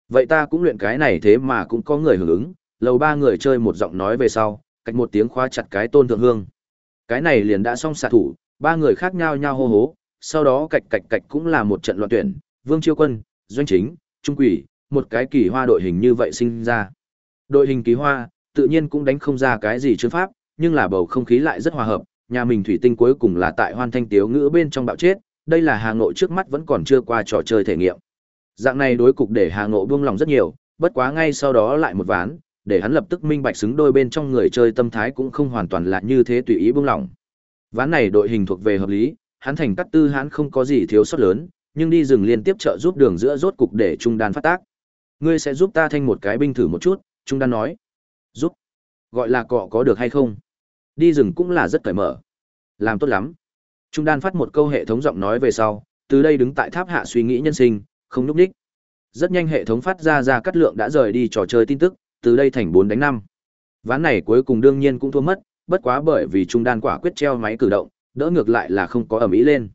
Vậy ta cũng luyện cái này thế mà cũng có người hưởng ứng, lầu ba người chơi một giọng nói về sau, cách một tiếng khóa chặt cái tôn thượng hương. Cái này liền đã xong xạ thủ, ba người khác nhau nhau hô hố, sau đó cạch cạch cạch cũng là một trận loạn tuyển, Vương Chiêu Quân, Doanh Chính, Trung Quỷ, một cái kỳ hoa đội hình như vậy sinh ra. Đội hình kỳ hoa, tự nhiên cũng đánh không ra cái gì chương pháp, nhưng là bầu không khí lại rất hòa hợp, nhà mình thủy tinh cuối cùng là tại hoan thanh tiếu ngữ bên trong bạo chết, đây là Hà nội trước mắt vẫn còn chưa qua trò chơi thể nghiệm. Dạng này đối cục để Hà Ngộ buông lòng rất nhiều, bất quá ngay sau đó lại một ván, để hắn lập tức minh bạch xứng đôi bên trong người chơi tâm thái cũng không hoàn toàn là như thế tùy ý buông lòng. Ván này đội hình thuộc về hợp lý, hắn thành cắt tư hắn không có gì thiếu sót lớn, nhưng đi rừng liên tiếp trợ giúp đường giữa rốt cục để trung đan phát tác. Ngươi sẽ giúp ta thanh một cái binh thử một chút, trung đan nói. Giúp? Gọi là cọ có được hay không? Đi rừng cũng là rất cởi mở. Làm tốt lắm. Trung đan phát một câu hệ thống giọng nói về sau, từ đây đứng tại tháp hạ suy nghĩ nhân sinh, không núp đích. Rất nhanh hệ thống phát ra ra cắt lượng đã rời đi trò chơi tin tức, từ đây thành 4 đánh 5. Ván này cuối cùng đương nhiên cũng thua mất, bất quá bởi vì trung đan quả quyết treo máy cử động, đỡ ngược lại là không có ẩm ý lên.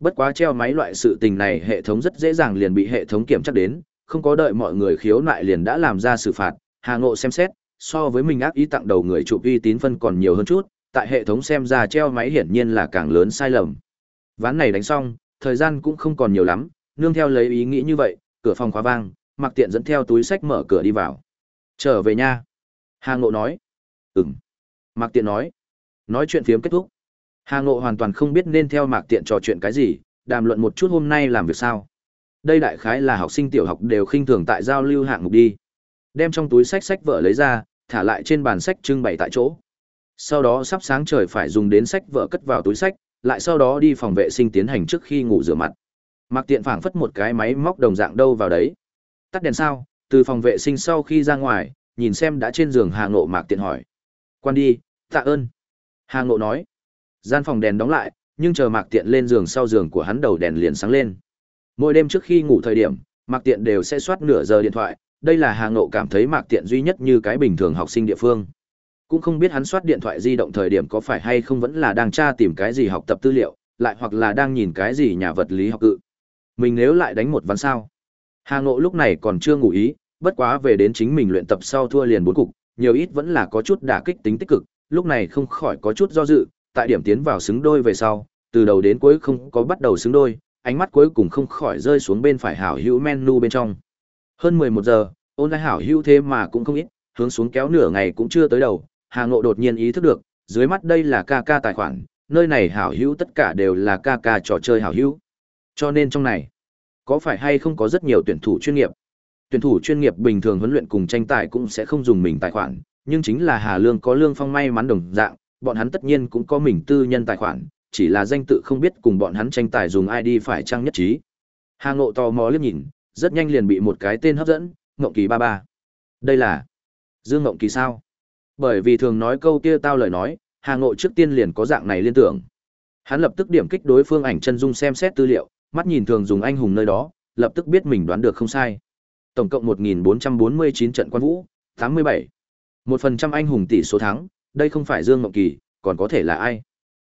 Bất quá treo máy loại sự tình này hệ thống rất dễ dàng liền bị hệ thống kiểm tra đến, không có đợi mọi người khiếu nại liền đã làm ra xử phạt, Hà Ngộ xem xét, so với mình ác ý tặng đầu người chụp uy tín phân còn nhiều hơn chút, tại hệ thống xem ra treo máy hiển nhiên là càng lớn sai lầm. Ván này đánh xong, thời gian cũng không còn nhiều lắm, nương theo lấy ý nghĩ như vậy, cửa phòng khóa vang, Mặc Tiện dẫn theo túi sách mở cửa đi vào. Trở về nha. Hà Ngộ nói. Ừm. mặc Tiện nói. Nói chuyện phiếm kết thúc. Hà Ngộ hoàn toàn không biết nên theo Mạc Tiện trò chuyện cái gì, đàm luận một chút hôm nay làm việc sao. Đây đại khái là học sinh tiểu học đều khinh thường tại giao lưu hạng mục đi. Đem trong túi sách sách vở lấy ra, thả lại trên bàn sách trưng bày tại chỗ. Sau đó sắp sáng trời phải dùng đến sách vở cất vào túi sách, lại sau đó đi phòng vệ sinh tiến hành trước khi ngủ rửa mặt. Mạc Tiện phảng phất một cái máy móc đồng dạng đâu vào đấy. Tắt đèn sao? Từ phòng vệ sinh sau khi ra ngoài, nhìn xem đã trên giường Hà Ngộ Mạc Tiện hỏi. Quan đi, tạ ơn. Hà Ngộ nói. Gian phòng đèn đóng lại, nhưng chờ Mạc Tiện lên giường sau giường của hắn đầu đèn liền sáng lên. Mỗi đêm trước khi ngủ thời điểm, Mạc Tiện đều sẽ soát nửa giờ điện thoại, đây là Hà Ngộ cảm thấy Mạc Tiện duy nhất như cái bình thường học sinh địa phương. Cũng không biết hắn soát điện thoại di động thời điểm có phải hay không vẫn là đang tra tìm cái gì học tập tư liệu, lại hoặc là đang nhìn cái gì nhà vật lý học cự. Mình nếu lại đánh một ván sao? Hà Ngộ lúc này còn chưa ngủ ý, bất quá về đến chính mình luyện tập sau thua liền bốn cục, nhiều ít vẫn là có chút đả kích tính tích cực, lúc này không khỏi có chút do dự, tại điểm tiến vào xứng đôi về sau, từ đầu đến cuối không có bắt đầu xứng đôi, ánh mắt cuối cùng không khỏi rơi xuống bên phải hảo hữu menu bên trong. Hơn 11 giờ, ôn lại hảo hữu thế mà cũng không ít, hướng xuống kéo nửa ngày cũng chưa tới đầu, Hà Ngộ đột nhiên ý thức được, dưới mắt đây là KK tài khoản, nơi này hảo hữu tất cả đều là KK trò chơi hảo hữu. Cho nên trong này, có phải hay không có rất nhiều tuyển thủ chuyên nghiệp? Tuyển thủ chuyên nghiệp bình thường huấn luyện cùng tranh tài cũng sẽ không dùng mình tài khoản, nhưng chính là Hà Lương có lương phong may mắn đồng dạng, bọn hắn tất nhiên cũng có mình tư nhân tài khoản, chỉ là danh tự không biết cùng bọn hắn tranh tài dùng ID phải trang nhất trí. Hà Ngộ tò mò liếc nhìn, rất nhanh liền bị một cái tên hấp dẫn, Ngộng Kỳ ba ba. Đây là Dương Ngộng Kỳ sao? Bởi vì thường nói câu kia tao lời nói, Hà Ngộ trước tiên liền có dạng này liên tưởng. Hắn lập tức điểm kích đối phương ảnh chân dung xem xét tư liệu, mắt nhìn thường dùng anh hùng nơi đó, lập tức biết mình đoán được không sai. Tổng cộng 1449 trận quan vũ, 87. Một phần trăm anh hùng tỷ số thắng, đây không phải Dương Ngọc Kỳ, còn có thể là ai?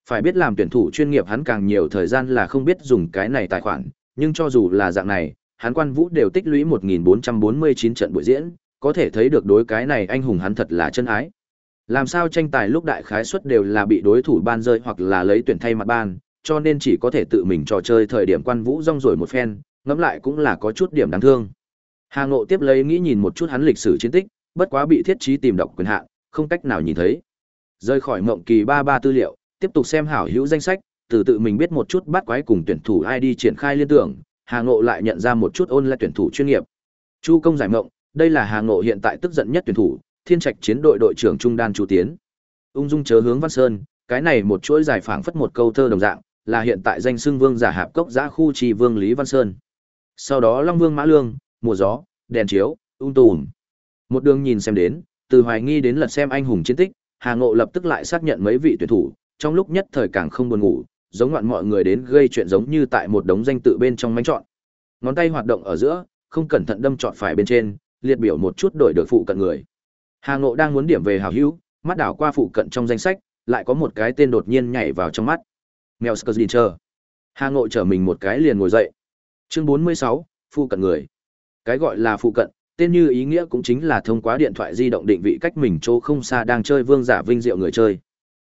Phải biết làm tuyển thủ chuyên nghiệp hắn càng nhiều thời gian là không biết dùng cái này tài khoản, nhưng cho dù là dạng này, hắn quan vũ đều tích lũy 1449 trận buổi diễn, có thể thấy được đối cái này anh hùng hắn thật là chân ái. Làm sao tranh tài lúc đại khái suất đều là bị đối thủ ban rơi hoặc là lấy tuyển thay mặt ban, cho nên chỉ có thể tự mình trò chơi thời điểm quan vũ rong rồi một phen, ngẫm lại cũng là có chút điểm đáng thương. Hà Ngộ tiếp lấy nghĩ nhìn một chút hắn lịch sử chiến tích, bất quá bị thiết trí tìm đọc quyền hạn, không cách nào nhìn thấy. Rơi khỏi mộng kỳ ba ba tư liệu, tiếp tục xem hảo hữu danh sách, từ tự mình biết một chút bắt quái cùng tuyển thủ ai đi triển khai liên tưởng, Hà Ngộ lại nhận ra một chút ôn lại tuyển thủ chuyên nghiệp. Chu công giải mộng, đây là Hà Ngộ hiện tại tức giận nhất tuyển thủ, Thiên Trạch chiến đội đội trưởng Trung Đan Chu Tiến. Ung dung chớ hướng Văn Sơn, cái này một chuỗi giải phảng phất một câu thơ đồng dạng, là hiện tại danh xưng vương giả hạp cốc giã khu trì vương Lý Văn Sơn. Sau đó Long Vương Mã Lương, mùa gió, đèn chiếu, ung tùm. Một đường nhìn xem đến, từ hoài nghi đến lật xem anh hùng chiến tích, Hà Ngộ lập tức lại xác nhận mấy vị tuyển thủ, trong lúc nhất thời càng không buồn ngủ, giống ngoạn mọi người đến gây chuyện giống như tại một đống danh tự bên trong mánh chọn. Ngón tay hoạt động ở giữa, không cẩn thận đâm chọn phải bên trên, liệt biểu một chút đổi được phụ cận người. Hà Ngộ đang muốn điểm về hào hữu, mắt đảo qua phụ cận trong danh sách, lại có một cái tên đột nhiên nhảy vào trong mắt. Mèo Skzdincher. Hà Ngộ chở mình một cái liền ngồi dậy. Chương 46, phụ cận người. Cái gọi là phụ cận, tên như ý nghĩa cũng chính là thông qua điện thoại di động định vị cách mình chỗ không xa đang chơi vương giả vinh diệu người chơi.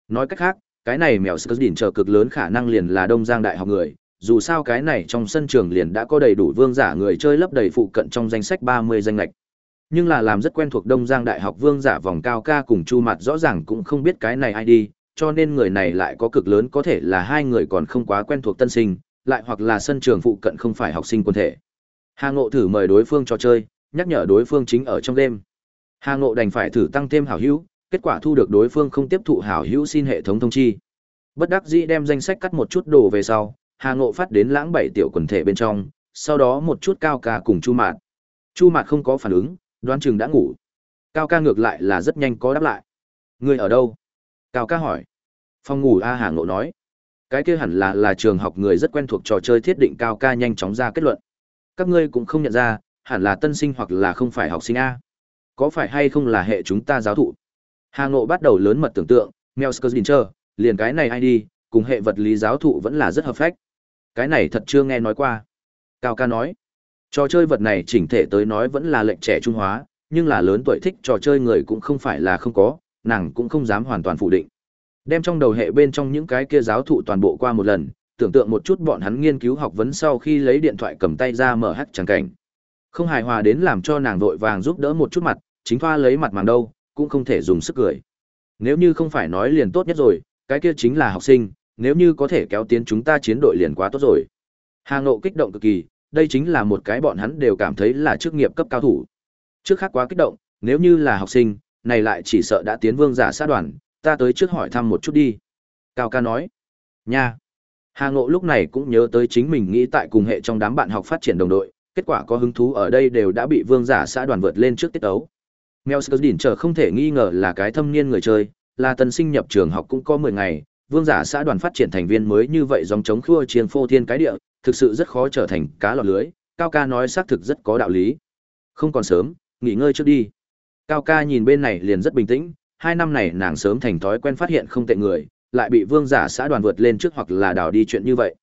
Nói cách khác, cái này mèo Skzdincher cực lớn khả năng liền là Đông Giang Đại học người, dù sao cái này trong sân trường liền đã có đầy đủ vương giả người chơi lấp đầy phụ cận trong danh sách 30 danh lệch. Nhưng là làm rất quen thuộc Đông Giang Đại học vương giả vòng cao ca cùng Chu Mặt rõ ràng cũng không biết cái này ai đi, cho nên người này lại có cực lớn có thể là hai người còn không quá quen thuộc tân sinh, lại hoặc là sân trường phụ cận không phải học sinh quân thể. Hà Ngộ thử mời đối phương cho chơi, nhắc nhở đối phương chính ở trong đêm. Hà Ngộ đành phải thử tăng thêm hảo hữu, kết quả thu được đối phương không tiếp thụ hảo hữu xin hệ thống thông chi. Bất đắc dĩ đem danh sách cắt một chút đồ về sau, Hà Ngộ phát đến lãng bảy tiểu quần thể bên trong, sau đó một chút cao ca cùng Chu Mạt. Chu Mạt không có phản ứng, đoán chừng đã ngủ. Cao ca ngược lại là rất nhanh có đáp lại. Người ở đâu? Cao ca hỏi. Phòng ngủ A Hà Ngộ nói. Cái kia hẳn là là trường học người rất quen thuộc trò chơi thiết định Cao ca nhanh chóng ra kết luận. Các ngươi cũng không nhận ra, hẳn là tân sinh hoặc là không phải học sinh A. Có phải hay không là hệ chúng ta giáo thụ? Hà Ngộ bắt đầu lớn mật tưởng tượng, Melskerdincher, liền cái này ai đi, cùng hệ vật lý giáo thụ vẫn là rất hợp phách. Cái này thật chưa nghe nói qua. Cao ca nói, trò chơi vật này chỉnh thể tới nói vẫn là lệnh trẻ trung hóa, nhưng là lớn tuổi thích trò chơi người cũng không phải là không có, nàng cũng không dám hoàn toàn phủ định. Đem trong đầu hệ bên trong những cái kia giáo thụ toàn bộ qua một lần, tưởng tượng một chút bọn hắn nghiên cứu học vấn sau khi lấy điện thoại cầm tay ra mở hắt chẳng cảnh. Không hài hòa đến làm cho nàng vội vàng giúp đỡ một chút mặt, chính thoa lấy mặt màng đâu, cũng không thể dùng sức cười. Nếu như không phải nói liền tốt nhất rồi, cái kia chính là học sinh, nếu như có thể kéo tiến chúng ta chiến đội liền quá tốt rồi. Hà Ngộ kích động cực kỳ, đây chính là một cái bọn hắn đều cảm thấy là chức nghiệp cấp cao thủ. Trước khác quá kích động, nếu như là học sinh, này lại chỉ sợ đã tiến vương giả sát đoàn, ta tới trước hỏi thăm một chút đi. Cao ca nói, nha, Hà Ngộ lúc này cũng nhớ tới chính mình nghĩ tại cùng hệ trong đám bạn học phát triển đồng đội, kết quả có hứng thú ở đây đều đã bị vương giả xã đoàn vượt lên trước tiết ấu. Mel Đỉnh chờ không thể nghi ngờ là cái thâm niên người chơi, là tân sinh nhập trường học cũng có 10 ngày, vương giả xã đoàn phát triển thành viên mới như vậy dòng chống khua chiên phô thiên cái địa, thực sự rất khó trở thành cá lọt lưới, Cao ca nói xác thực rất có đạo lý. Không còn sớm, nghỉ ngơi trước đi. Cao ca nhìn bên này liền rất bình tĩnh, hai năm này nàng sớm thành thói quen phát hiện không tệ người, lại bị vương giả xã đoàn vượt lên trước hoặc là đào đi chuyện như vậy.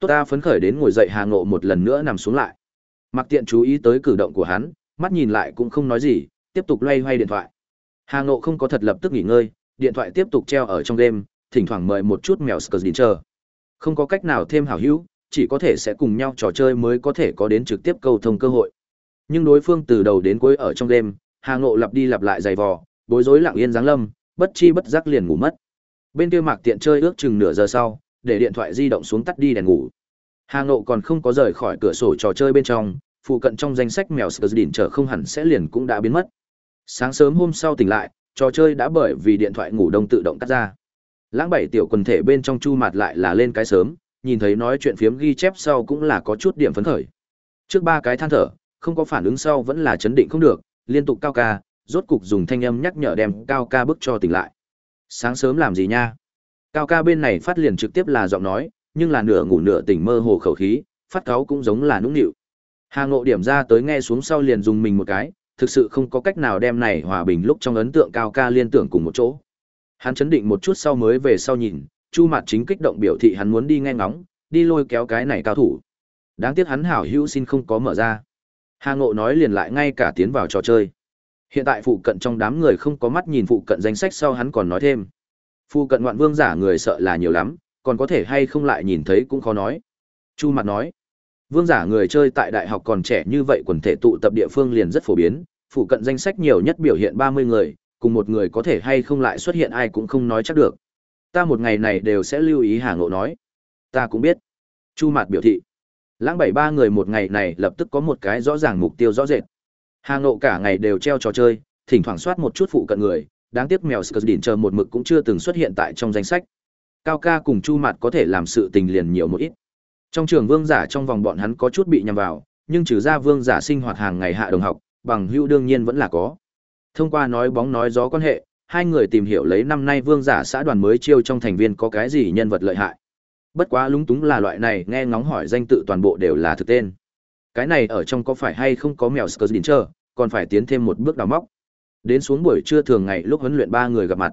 Tốt ta phấn khởi đến ngồi dậy Hà Ngộ một lần nữa nằm xuống lại. Mặc tiện chú ý tới cử động của hắn, mắt nhìn lại cũng không nói gì, tiếp tục loay hoay điện thoại. Hà Ngộ không có thật lập tức nghỉ ngơi, điện thoại tiếp tục treo ở trong đêm, thỉnh thoảng mời một chút mèo Skurdin chờ. Không có cách nào thêm hảo hữu, chỉ có thể sẽ cùng nhau trò chơi mới có thể có đến trực tiếp câu thông cơ hội. Nhưng đối phương từ đầu đến cuối ở trong game, Hà Ngộ lặp đi lặp lại giày vò, bối rối lặng yên dáng lâm, bất chi bất giác liền ngủ mất. Bên kia Mạc Tiện chơi ước chừng nửa giờ sau, để điện thoại di động xuống tắt đi đèn ngủ. Hà Ngộ còn không có rời khỏi cửa sổ trò chơi bên trong, phụ cận trong danh sách mèo Skurdin chờ không hẳn sẽ liền cũng đã biến mất. Sáng sớm hôm sau tỉnh lại, trò chơi đã bởi vì điện thoại ngủ đông tự động cắt ra. Lãng bảy tiểu quần thể bên trong chu mặt lại là lên cái sớm, nhìn thấy nói chuyện phiếm ghi chép sau cũng là có chút điểm phấn khởi. Trước ba cái than thở, không có phản ứng sau vẫn là chấn định không được, liên tục cao ca, rốt cục dùng thanh âm nhắc nhở đem cao ca bức cho tỉnh lại. Sáng sớm làm gì nha? Cao ca bên này phát liền trực tiếp là giọng nói, nhưng là nửa ngủ nửa tỉnh mơ hồ khẩu khí, phát cáo cũng giống là nũng nịu. Hà Ngộ điểm ra tới nghe xuống sau liền dùng mình một cái, thực sự không có cách nào đem này hòa bình lúc trong ấn tượng cao ca liên tưởng cùng một chỗ. Hắn chấn định một chút sau mới về sau nhìn, Chu Mạt chính kích động biểu thị hắn muốn đi nghe ngóng, đi lôi kéo cái này cao thủ. Đáng tiếc hắn hảo hữu xin không có mở ra. Hà Ngộ nói liền lại ngay cả tiến vào trò chơi. Hiện tại phụ cận trong đám người không có mắt nhìn phụ cận danh sách sau hắn còn nói thêm. Phụ cận ngoạn vương giả người sợ là nhiều lắm, còn có thể hay không lại nhìn thấy cũng khó nói. Chu mặt nói, vương giả người chơi tại đại học còn trẻ như vậy quần thể tụ tập địa phương liền rất phổ biến, phụ cận danh sách nhiều nhất biểu hiện 30 người, cùng một người có thể hay không lại xuất hiện ai cũng không nói chắc được. Ta một ngày này đều sẽ lưu ý Hà Ngộ nói. Ta cũng biết. Chu Mạt biểu thị. Lãng bảy ba người một ngày này lập tức có một cái rõ ràng mục tiêu rõ rệt. Hà Ngộ cả ngày đều treo trò chơi, thỉnh thoảng soát một chút phụ cận người, đáng tiếc mèo Skurdin chờ một mực cũng chưa từng xuất hiện tại trong danh sách. Cao ca cùng Chu Mạt có thể làm sự tình liền nhiều một ít. Trong trường vương giả trong vòng bọn hắn có chút bị nhầm vào, nhưng trừ ra vương giả sinh hoạt hàng ngày hạ đồng học, bằng hữu đương nhiên vẫn là có. Thông qua nói bóng nói gió quan hệ, hai người tìm hiểu lấy năm nay vương giả xã đoàn mới chiêu trong thành viên có cái gì nhân vật lợi hại. Bất quá lúng túng là loại này nghe ngóng hỏi danh tự toàn bộ đều là thực tên. Cái này ở trong có phải hay không có mèo Skurdincher, còn phải tiến thêm một bước đào móc. Đến xuống buổi trưa thường ngày lúc huấn luyện ba người gặp mặt.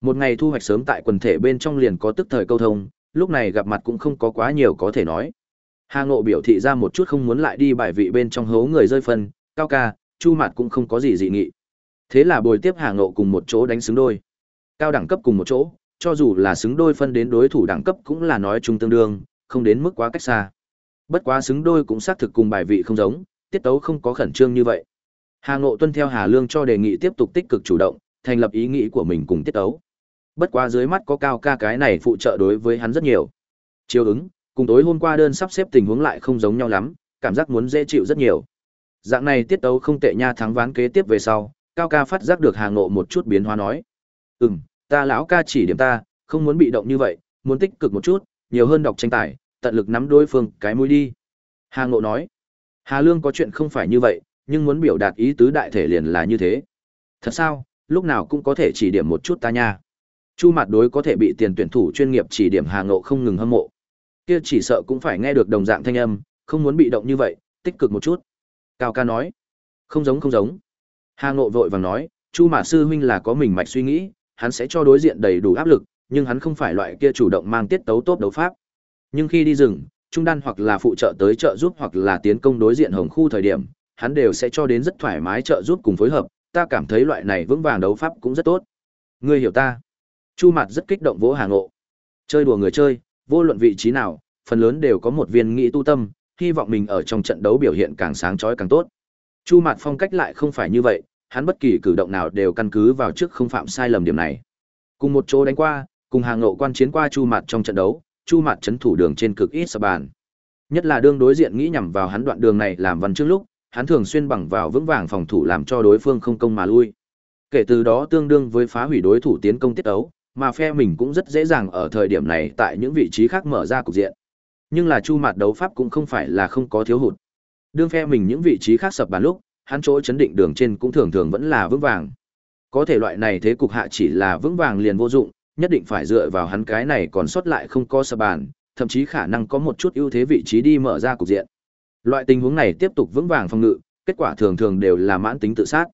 Một ngày thu hoạch sớm tại quần thể bên trong liền có tức thời câu thông, lúc này gặp mặt cũng không có quá nhiều có thể nói. Hà Ngộ biểu thị ra một chút không muốn lại đi bài vị bên trong hố người rơi phân, cao ca, chu mặt cũng không có gì dị nghị. Thế là bồi tiếp Hà Ngộ cùng một chỗ đánh xứng đôi. Cao đẳng cấp cùng một chỗ, cho dù là xứng đôi phân đến đối thủ đẳng cấp cũng là nói chung tương đương, không đến mức quá cách xa. Bất quá xứng đôi cũng xác thực cùng bài vị không giống, tiết tấu không có khẩn trương như vậy. Hà Ngộ tuân theo Hà Lương cho đề nghị tiếp tục tích cực chủ động, thành lập ý nghĩ của mình cùng tiết tấu. Bất quá dưới mắt có cao ca cái này phụ trợ đối với hắn rất nhiều. Chiêu ứng, cùng tối hôm qua đơn sắp xếp tình huống lại không giống nhau lắm, cảm giác muốn dễ chịu rất nhiều. Dạng này tiết tấu không tệ nha thắng ván kế tiếp về sau, cao ca phát giác được Hà Ngộ một chút biến hóa nói. Ừm, ta lão ca chỉ điểm ta, không muốn bị động như vậy, muốn tích cực một chút, nhiều hơn đọc tranh tài, tận lực nắm đối phương cái mũi đi. Hà Ngộ nói. Hà Lương có chuyện không phải như vậy, nhưng muốn biểu đạt ý tứ đại thể liền là như thế. Thật sao, lúc nào cũng có thể chỉ điểm một chút ta nha. Chu mặt đối có thể bị tiền tuyển thủ chuyên nghiệp chỉ điểm Hà Ngộ không ngừng hâm mộ. Kia chỉ sợ cũng phải nghe được đồng dạng thanh âm, không muốn bị động như vậy, tích cực một chút. Cao ca nói. Không giống không giống. Hà Ngộ vội vàng nói, Chu Mạt sư huynh là có mình mạch suy nghĩ, hắn sẽ cho đối diện đầy đủ áp lực, nhưng hắn không phải loại kia chủ động mang tiết tấu tốt đấu pháp. Nhưng khi đi rừng, trung đan hoặc là phụ trợ tới trợ giúp hoặc là tiến công đối diện hồng khu thời điểm, hắn đều sẽ cho đến rất thoải mái trợ giúp cùng phối hợp, ta cảm thấy loại này vững vàng đấu pháp cũng rất tốt. Ngươi hiểu ta. Chu Mạt rất kích động vỗ Hà Ngộ. Chơi đùa người chơi, vô luận vị trí nào, phần lớn đều có một viên nghĩ tu tâm, hy vọng mình ở trong trận đấu biểu hiện càng sáng chói càng tốt. Chu Mạt phong cách lại không phải như vậy, hắn bất kỳ cử động nào đều căn cứ vào trước không phạm sai lầm điểm này. Cùng một chỗ đánh qua, cùng hàng ngộ quan chiến qua Chu Mạt trong trận đấu, Chu Mạt chấn thủ đường trên cực ít sập bàn. Nhất là đương đối diện nghĩ nhằm vào hắn đoạn đường này làm văn trước lúc, hắn thường xuyên bằng vào vững vàng phòng thủ làm cho đối phương không công mà lui. Kể từ đó tương đương với phá hủy đối thủ tiến công tiết đấu, mà phe mình cũng rất dễ dàng ở thời điểm này tại những vị trí khác mở ra cục diện. Nhưng là chu Mạt đấu pháp cũng không phải là không có thiếu hụt. Đương phe mình những vị trí khác sập bàn lúc, hắn chỗ chấn định đường trên cũng thường thường vẫn là vững vàng. Có thể loại này thế cục hạ chỉ là vững vàng liền vô dụng, nhất định phải dựa vào hắn cái này còn sót lại không có sập bàn, thậm chí khả năng có một chút ưu thế vị trí đi mở ra cục diện. Loại tình huống này tiếp tục vững vàng phòng ngự, kết quả thường thường đều là mãn tính tự sát.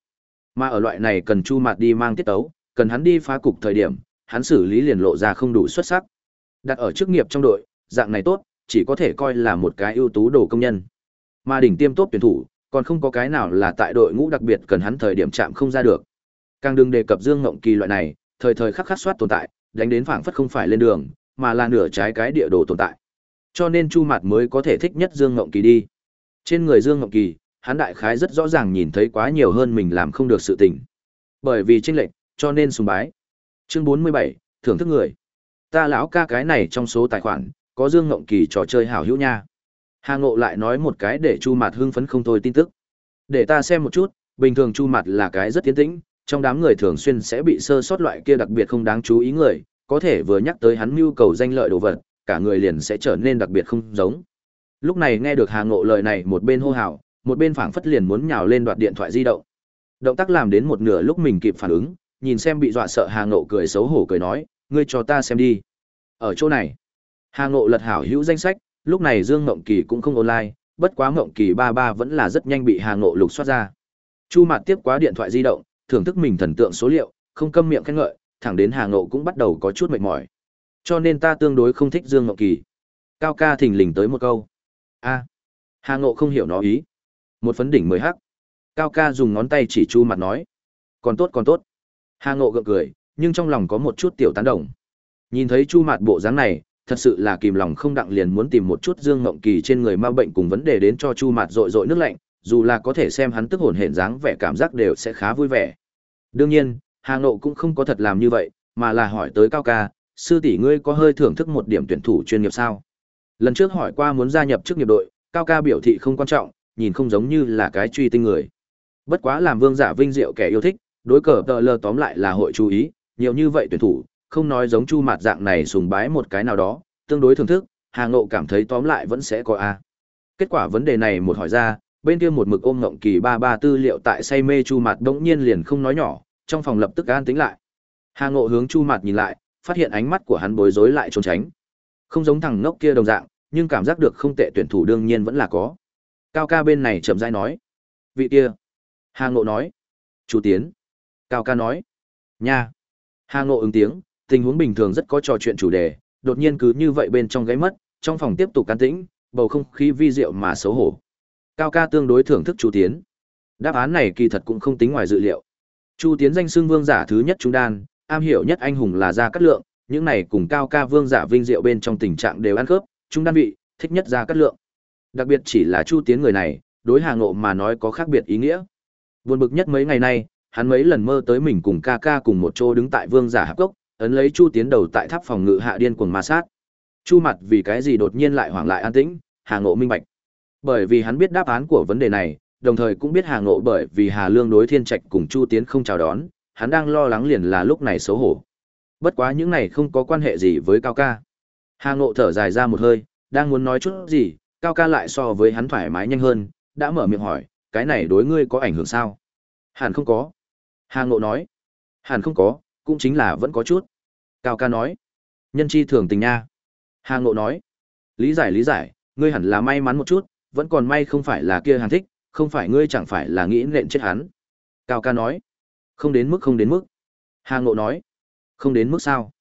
Mà ở loại này cần Chu Mạt đi mang tiết tấu, cần hắn đi phá cục thời điểm, hắn xử lý liền lộ ra không đủ xuất sắc. Đặt ở chức nghiệp trong đội, dạng này tốt, chỉ có thể coi là một cái ưu tú đồ công nhân. Mà đỉnh tiêm tốt tuyển thủ, còn không có cái nào là tại đội ngũ đặc biệt cần hắn thời điểm chạm không ra được. Càng đừng đề cập Dương Ngộng Kỳ loại này, thời thời khắc khắc soát tồn tại, đánh đến phảng phất không phải lên đường, mà là nửa trái cái địa đồ tồn tại. Cho nên Chu Mạt mới có thể thích nhất Dương Ngộng Kỳ đi. Trên người Dương Ngộng Kỳ, hắn đại khái rất rõ ràng nhìn thấy quá nhiều hơn mình làm không được sự tình. Bởi vì chênh lệch, cho nên sùng bái. Chương 47, thưởng thức người. Ta lão ca cái này trong số tài khoản, có Dương Ngộng Kỳ trò chơi hảo hữu nha. Hà Ngộ lại nói một cái để Chu Mạt hưng phấn không thôi tin tức. Để ta xem một chút, bình thường Chu Mạt là cái rất tiến tĩnh, trong đám người thường xuyên sẽ bị sơ sót loại kia đặc biệt không đáng chú ý người, có thể vừa nhắc tới hắn mưu cầu danh lợi đồ vật, cả người liền sẽ trở nên đặc biệt không giống. Lúc này nghe được Hà Ngộ lời này một bên hô hào, một bên phảng phất liền muốn nhào lên đoạt điện thoại di động. Động tác làm đến một nửa lúc mình kịp phản ứng, nhìn xem bị dọa sợ Hà Ngộ cười xấu hổ cười nói, ngươi cho ta xem đi. Ở chỗ này, Hà Ngộ lật hảo hữu danh sách, lúc này Dương Ngộng Kỳ cũng không online, bất quá Ngộng Kỳ ba ba vẫn là rất nhanh bị Hà Ngộ lục soát ra. Chu Mạt tiếp quá điện thoại di động, thưởng thức mình thần tượng số liệu, không câm miệng khen ngợi, thẳng đến Hà Ngộ cũng bắt đầu có chút mệt mỏi. Cho nên ta tương đối không thích Dương Ngộng Kỳ. Cao ca thình lình tới một câu. A. Hà Ngộ không hiểu nó ý. Một phấn đỉnh mười hắc. Cao ca dùng ngón tay chỉ Chu Mạt nói. Còn tốt còn tốt. Hà Ngộ gượng cười, nhưng trong lòng có một chút tiểu tán đồng. Nhìn thấy Chu Mạt bộ dáng này, thật sự là kìm lòng không đặng liền muốn tìm một chút Dương Ngộng Kỳ trên người ma bệnh cùng vấn đề đến cho Chu Mạt rội rội nước lạnh, dù là có thể xem hắn tức hồn hển dáng vẻ cảm giác đều sẽ khá vui vẻ. Đương nhiên, Hà nội cũng không có thật làm như vậy, mà là hỏi tới Cao ca, sư tỷ ngươi có hơi thưởng thức một điểm tuyển thủ chuyên nghiệp sao? Lần trước hỏi qua muốn gia nhập chức nghiệp đội, Cao ca biểu thị không quan trọng, nhìn không giống như là cái truy tinh người. Bất quá làm vương giả vinh diệu kẻ yêu thích, đối cờ tờ lơ tóm lại là hội chú ý, nhiều như vậy tuyển thủ, không nói giống chu mạt dạng này sùng bái một cái nào đó, tương đối thưởng thức, Hà Ngộ cảm thấy tóm lại vẫn sẽ có A. Kết quả vấn đề này một hỏi ra, bên kia một mực ôm ngộng kỳ ba ba tư liệu tại say mê chu mạt đống nhiên liền không nói nhỏ, trong phòng lập tức an tính lại. Hà Ngộ hướng chu mạt nhìn lại, phát hiện ánh mắt của hắn bối rối lại trốn tránh. Không giống thằng ngốc kia đồng dạng, nhưng cảm giác được không tệ tuyển thủ đương nhiên vẫn là có. Cao ca bên này chậm rãi nói. Vị kia. Hà Ngộ nói. Chủ tiến. Cao ca nói. Nha. Hà Ngộ ứng tiếng, tình huống bình thường rất có trò chuyện chủ đề, đột nhiên cứ như vậy bên trong gáy mất, trong phòng tiếp tục can tĩnh, bầu không khí vi diệu mà xấu hổ. Cao ca tương đối thưởng thức Chu Tiến. Đáp án này kỳ thật cũng không tính ngoài dự liệu. Chu Tiến danh xưng vương giả thứ nhất trung đan, am hiểu nhất anh hùng là gia cát lượng, những này cùng cao ca vương giả vinh diệu bên trong tình trạng đều ăn khớp, trung đan vị, thích nhất gia cát lượng. Đặc biệt chỉ là Chu Tiến người này, đối Hà Ngộ mà nói có khác biệt ý nghĩa. Buồn bực nhất mấy ngày nay, hắn mấy lần mơ tới mình cùng ca ca cùng một chỗ đứng tại vương giả hạp cốc, ấn lấy Chu Tiến đầu tại tháp phòng ngự hạ điên cuồng ma sát. Chu mặt vì cái gì đột nhiên lại hoảng lại an tĩnh, Hà Ngộ minh bạch. Bởi vì hắn biết đáp án của vấn đề này, đồng thời cũng biết Hà Ngộ bởi vì Hà Lương đối Thiên Trạch cùng Chu Tiến không chào đón, hắn đang lo lắng liền là lúc này xấu hổ. Bất quá những này không có quan hệ gì với Cao ca. Hà Ngộ thở dài ra một hơi, đang muốn nói chút gì, Cao ca lại so với hắn thoải mái nhanh hơn, đã mở miệng hỏi, cái này đối ngươi có ảnh hưởng sao? Hẳn không có. Hà Ngộ nói, hẳn không có, cũng chính là vẫn có chút. Cao ca nói, nhân chi thường tình nha. Hà Ngộ nói, lý giải lý giải, ngươi hẳn là may mắn một chút, vẫn còn may không phải là kia hàn thích, không phải ngươi chẳng phải là nghĩ nện chết hắn. Cao ca nói, không đến mức không đến mức. Hà Ngộ nói, không đến mức sao?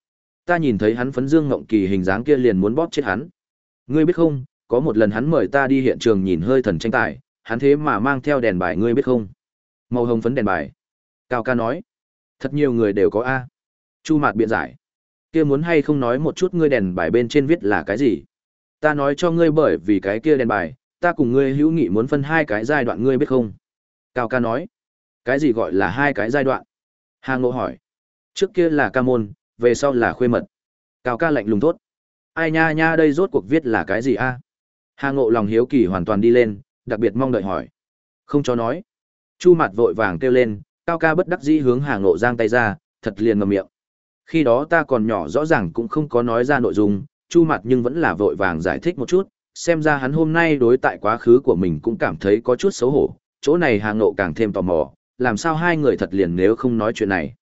Ta nhìn thấy hắn phấn dương ngộng kỳ hình dáng kia liền muốn bóp chết hắn. Ngươi biết không, có một lần hắn mời ta đi hiện trường nhìn hơi thần tranh tài, hắn thế mà mang theo đèn bài ngươi biết không? Màu hồng phấn đèn bài. Cao ca nói, thật nhiều người đều có A. Chu mạt biện giải. Kia muốn hay không nói một chút ngươi đèn bài bên trên viết là cái gì? Ta nói cho ngươi bởi vì cái kia đèn bài, ta cùng ngươi hữu nghị muốn phân hai cái giai đoạn ngươi biết không? Cao ca nói. Cái gì gọi là hai cái giai đoạn? Hà Ngộ hỏi. Trước kia là ca môn, về sau là khuê mật. Cao ca lạnh lùng thốt. Ai nha nha đây rốt cuộc viết là cái gì a? Hà Ngộ lòng hiếu kỳ hoàn toàn đi lên, đặc biệt mong đợi hỏi. Không cho nói. Chu mặt vội vàng kêu lên, Cao ca bất đắc dĩ hướng Hà Ngộ giang tay ra, thật liền ngậm miệng. Khi đó ta còn nhỏ rõ ràng cũng không có nói ra nội dung, Chu Mặt nhưng vẫn là vội vàng giải thích một chút, xem ra hắn hôm nay đối tại quá khứ của mình cũng cảm thấy có chút xấu hổ, chỗ này hàng ngộ càng thêm tò mò, làm sao hai người thật liền nếu không nói chuyện này.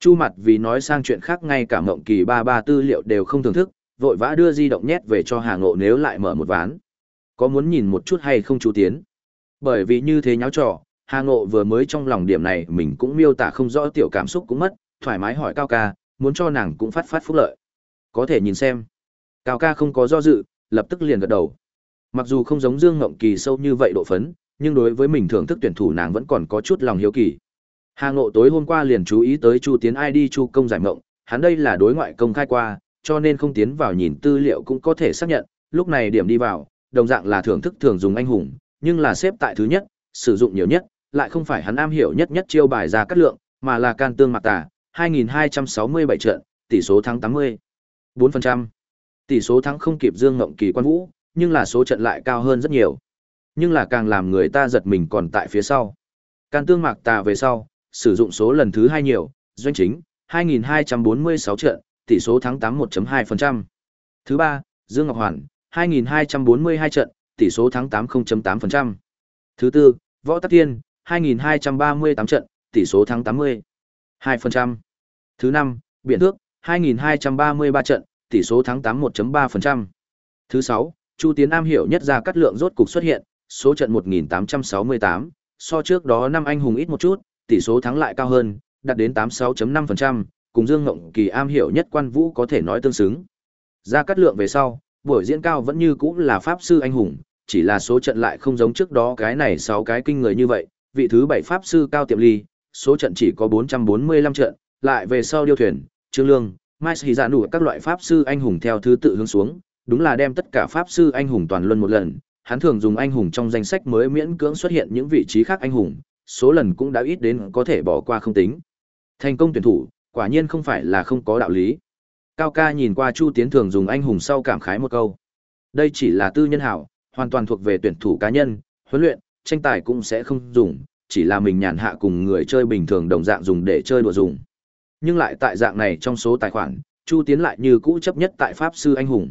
Chu Mặt vì nói sang chuyện khác ngay cả mộng kỳ ba ba tư liệu đều không thưởng thức, vội vã đưa di động nhét về cho hàng ngộ nếu lại mở một ván. Có muốn nhìn một chút hay không chú tiến? Bởi vì như thế nháo trò, Hà Ngộ vừa mới trong lòng điểm này mình cũng miêu tả không rõ tiểu cảm xúc cũng mất, thoải mái hỏi Cao ca, muốn cho nàng cũng phát phát phúc lợi. Có thể nhìn xem. Cao ca không có do dự, lập tức liền gật đầu. Mặc dù không giống Dương Ngộng Kỳ sâu như vậy độ phấn, nhưng đối với mình thưởng thức tuyển thủ nàng vẫn còn có chút lòng hiếu kỳ. Hà Ngộ tối hôm qua liền chú ý tới Chu Tiến ID Chu công giải mộng, hắn đây là đối ngoại công khai qua, cho nên không tiến vào nhìn tư liệu cũng có thể xác nhận, lúc này điểm đi vào, đồng dạng là thưởng thức thường dùng anh hùng, nhưng là xếp tại thứ nhất, sử dụng nhiều nhất, lại không phải hắn am hiểu nhất nhất chiêu bài ra cắt lượng, mà là can tương mặc tà, 2267 trận, tỷ số thắng 80. 4%. Tỷ số thắng không kịp Dương Ngộng Kỳ quan vũ, nhưng là số trận lại cao hơn rất nhiều. Nhưng là càng làm người ta giật mình còn tại phía sau. Can tương mạc tà về sau, sử dụng số lần thứ hai nhiều, doanh chính, 2246 trận, tỷ số thắng 81.2%. Thứ ba, Dương Ngọc Hoàn, 2242 trận, tỷ số thắng 80.8%. Thứ tư, Võ Tắc Thiên, 2238 trận, tỷ số thắng 80. 2%. Thứ 5, biển Thước, 2.233 trận, tỷ số thắng 81.3%. Thứ 6, Chu Tiến Nam hiểu nhất ra cắt lượng rốt cục xuất hiện, số trận 1.868, so trước đó năm anh hùng ít một chút, tỷ số thắng lại cao hơn, đạt đến 86.5%, cùng Dương Ngộng Kỳ am hiểu nhất quan vũ có thể nói tương xứng. Ra cắt lượng về sau, buổi diễn cao vẫn như cũ là pháp sư anh hùng, chỉ là số trận lại không giống trước đó cái này 6 cái kinh người như vậy, vị thứ 7 pháp sư cao tiệm ly, số trận chỉ có 445 trận, lại về sau điêu thuyền, trương lương, mai sĩ giả nụ các loại pháp sư anh hùng theo thứ tự hướng xuống, đúng là đem tất cả pháp sư anh hùng toàn luân một lần, hắn thường dùng anh hùng trong danh sách mới miễn cưỡng xuất hiện những vị trí khác anh hùng, số lần cũng đã ít đến có thể bỏ qua không tính. Thành công tuyển thủ, quả nhiên không phải là không có đạo lý. Cao ca nhìn qua Chu Tiến thường dùng anh hùng sau cảm khái một câu. Đây chỉ là tư nhân hảo, hoàn toàn thuộc về tuyển thủ cá nhân, huấn luyện, tranh tài cũng sẽ không dùng, chỉ là mình nhàn hạ cùng người chơi bình thường đồng dạng dùng để chơi đùa dùng. Nhưng lại tại dạng này trong số tài khoản, Chu Tiến lại như cũ chấp nhất tại Pháp Sư Anh Hùng.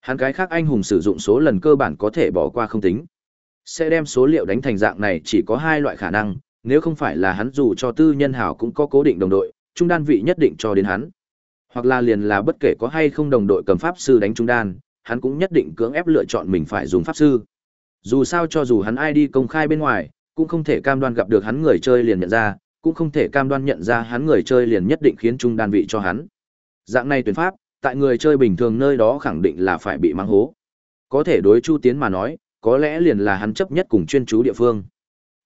Hắn cái khác anh hùng sử dụng số lần cơ bản có thể bỏ qua không tính. Sẽ đem số liệu đánh thành dạng này chỉ có hai loại khả năng, nếu không phải là hắn dù cho tư nhân hảo cũng có cố định đồng đội, trung đan vị nhất định cho đến hắn. Hoặc là liền là bất kể có hay không đồng đội cầm pháp sư đánh trung đan, hắn cũng nhất định cưỡng ép lựa chọn mình phải dùng pháp sư. Dù sao cho dù hắn ID công khai bên ngoài, cũng không thể cam đoan gặp được hắn người chơi liền nhận ra, cũng không thể cam đoan nhận ra hắn người chơi liền nhất định khiến trung đan vị cho hắn. Dạng này tuyển pháp, tại người chơi bình thường nơi đó khẳng định là phải bị mang hố. Có thể đối Chu Tiến mà nói, có lẽ liền là hắn chấp nhất cùng chuyên chú địa phương.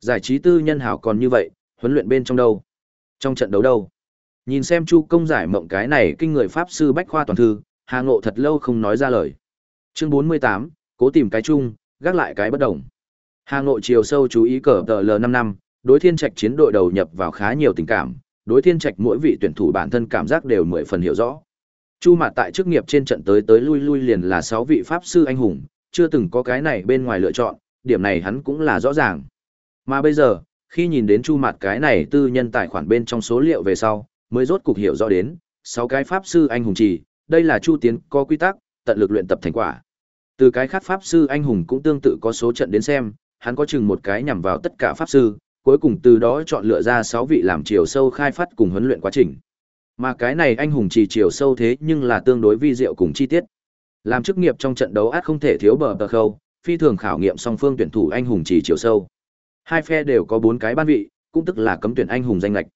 Giải trí tư nhân hảo còn như vậy, huấn luyện bên trong đâu? Trong trận đấu đâu? Nhìn xem Chu công giải mộng cái này kinh người pháp sư bách khoa toàn thư, Hà Ngộ thật lâu không nói ra lời. Chương 48, cố tìm cái chung, gác lại cái bất đồng. Hà nội chiều sâu chú ý cờ tờ L5 năm, đối thiên trạch chiến đội đầu nhập vào khá nhiều tình cảm, đối thiên trạch mỗi vị tuyển thủ bản thân cảm giác đều mười phần hiểu rõ. Chu Mạt tại chức nghiệp trên trận tới tới lui lui liền là 6 vị pháp sư anh hùng, chưa từng có cái này bên ngoài lựa chọn, điểm này hắn cũng là rõ ràng. Mà bây giờ, khi nhìn đến Chu Mạt cái này tư nhân tài khoản bên trong số liệu về sau, mới rốt cục hiểu rõ đến, 6 cái pháp sư anh hùng chỉ, đây là Chu Tiến có quy tắc, tận lực luyện tập thành quả. Từ cái khác pháp sư anh hùng cũng tương tự có số trận đến xem, hắn có chừng một cái nhằm vào tất cả pháp sư, cuối cùng từ đó chọn lựa ra 6 vị làm chiều sâu khai phát cùng huấn luyện quá trình. Mà cái này anh hùng chỉ chiều sâu thế nhưng là tương đối vi diệu cùng chi tiết. Làm chức nghiệp trong trận đấu át không thể thiếu bờ tờ khâu, phi thường khảo nghiệm song phương tuyển thủ anh hùng chỉ chiều sâu. Hai phe đều có 4 cái ban vị, cũng tức là cấm tuyển anh hùng danh lệch.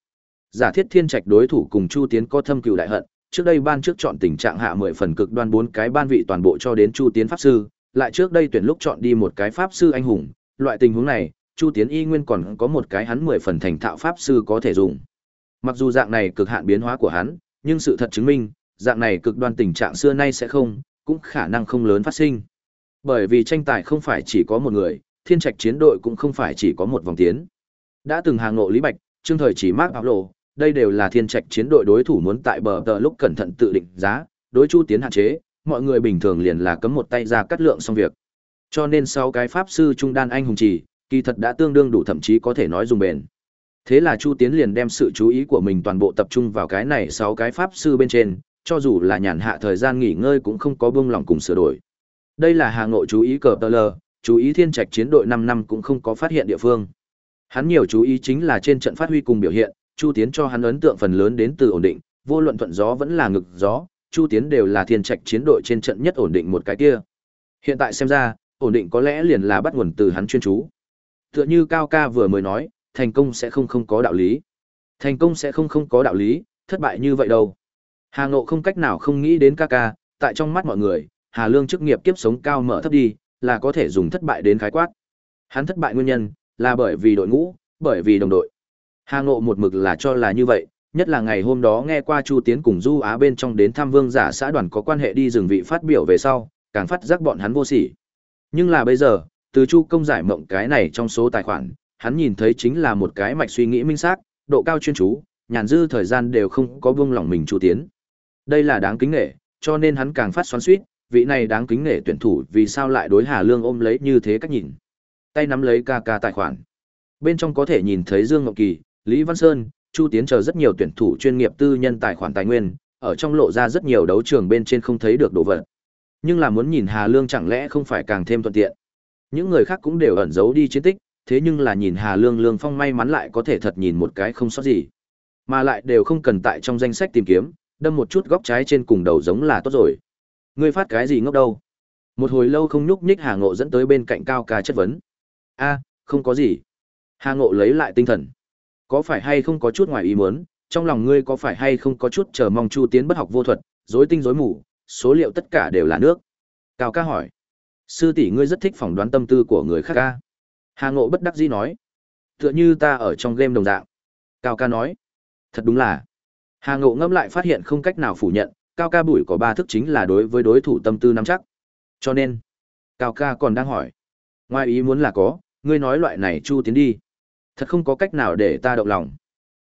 Giả thiết thiên trạch đối thủ cùng Chu Tiến có thâm cừu đại hận, trước đây ban trước chọn tình trạng hạ 10 phần cực đoan bốn cái ban vị toàn bộ cho đến Chu Tiến pháp sư, lại trước đây tuyển lúc chọn đi một cái pháp sư anh hùng, loại tình huống này, Chu Tiến y nguyên còn có một cái hắn 10 phần thành thạo pháp sư có thể dùng. Mặc dù dạng này cực hạn biến hóa của hắn, nhưng sự thật chứng minh, dạng này cực đoan tình trạng xưa nay sẽ không, cũng khả năng không lớn phát sinh. Bởi vì tranh tài không phải chỉ có một người, thiên trạch chiến đội cũng không phải chỉ có một vòng tiến. Đã từng hàng ngộ Lý Bạch, Trương Thời chỉ mác áo lộ, đây đều là thiên trạch chiến đội đối thủ muốn tại bờ tờ lúc cẩn thận tự định giá, đối chu tiến hạn chế, mọi người bình thường liền là cấm một tay ra cắt lượng xong việc. Cho nên sau cái pháp sư trung đan anh hùng chỉ, kỳ thật đã tương đương đủ thậm chí có thể nói dùng bền. Thế là Chu Tiến liền đem sự chú ý của mình toàn bộ tập trung vào cái này sáu cái pháp sư bên trên, cho dù là nhàn hạ thời gian nghỉ ngơi cũng không có buông lòng cùng sửa đổi. Đây là Hà Ngộ chú ý cờ tờ lờ, chú ý thiên trạch chiến đội 5 năm cũng không có phát hiện địa phương. Hắn nhiều chú ý chính là trên trận phát huy cùng biểu hiện, Chu Tiến cho hắn ấn tượng phần lớn đến từ ổn định, vô luận thuận gió vẫn là ngực gió, Chu Tiến đều là thiên trạch chiến đội trên trận nhất ổn định một cái kia. Hiện tại xem ra, ổn định có lẽ liền là bắt nguồn từ hắn chuyên chú. Tựa như Cao Ca vừa mới nói, thành công sẽ không không có đạo lý. Thành công sẽ không không có đạo lý, thất bại như vậy đâu. Hà Ngộ không cách nào không nghĩ đến Ca Ca, tại trong mắt mọi người, Hà Lương chức nghiệp kiếp sống cao mở thấp đi, là có thể dùng thất bại đến khái quát. Hắn thất bại nguyên nhân là bởi vì đội ngũ, bởi vì đồng đội. Hà Ngộ một mực là cho là như vậy, nhất là ngày hôm đó nghe qua Chu Tiến cùng Du Á bên trong đến thăm Vương giả xã đoàn có quan hệ đi rừng vị phát biểu về sau, càng phát giác bọn hắn vô sỉ. Nhưng là bây giờ, từ Chu công giải mộng cái này trong số tài khoản, hắn nhìn thấy chính là một cái mạch suy nghĩ minh xác, độ cao chuyên chú, nhàn dư thời gian đều không có buông lòng mình Chu Tiến. Đây là đáng kính nể, cho nên hắn càng phát xoắn xuýt, vị này đáng kính nể tuyển thủ vì sao lại đối Hà Lương ôm lấy như thế cách nhìn. Tay nắm lấy ca ca tài khoản. Bên trong có thể nhìn thấy Dương Ngọc Kỳ, Lý Văn Sơn, Chu Tiến chờ rất nhiều tuyển thủ chuyên nghiệp tư nhân tài khoản tài nguyên, ở trong lộ ra rất nhiều đấu trường bên trên không thấy được đồ vật. Nhưng là muốn nhìn Hà Lương chẳng lẽ không phải càng thêm thuận tiện. Những người khác cũng đều ẩn giấu đi chiến tích, thế nhưng là nhìn Hà Lương Lương Phong may mắn lại có thể thật nhìn một cái không sót gì. Mà lại đều không cần tại trong danh sách tìm kiếm, đâm một chút góc trái trên cùng đầu giống là tốt rồi. Ngươi phát cái gì ngốc đâu? Một hồi lâu không nhúc nhích Hà Ngộ dẫn tới bên cạnh Cao Ca chất vấn. A, không có gì. Hà Ngộ lấy lại tinh thần. Có phải hay không có chút ngoài ý muốn, trong lòng ngươi có phải hay không có chút chờ mong Chu Tiến bất học vô thuật, rối tinh rối mù, số liệu tất cả đều là nước. Cao ca hỏi. Sư tỷ ngươi rất thích phỏng đoán tâm tư của người khác ca. Hà Ngộ bất đắc dĩ nói. Tựa như ta ở trong game đồng dạng. Cao ca nói. Thật đúng là. Hà Ngộ ngẫm lại phát hiện không cách nào phủ nhận, Cao ca bụi có ba thức chính là đối với đối thủ tâm tư nắm chắc. Cho nên, Cao ca còn đang hỏi. Ngoài ý muốn là có, ngươi nói loại này Chu Tiến đi. Thật không có cách nào để ta động lòng.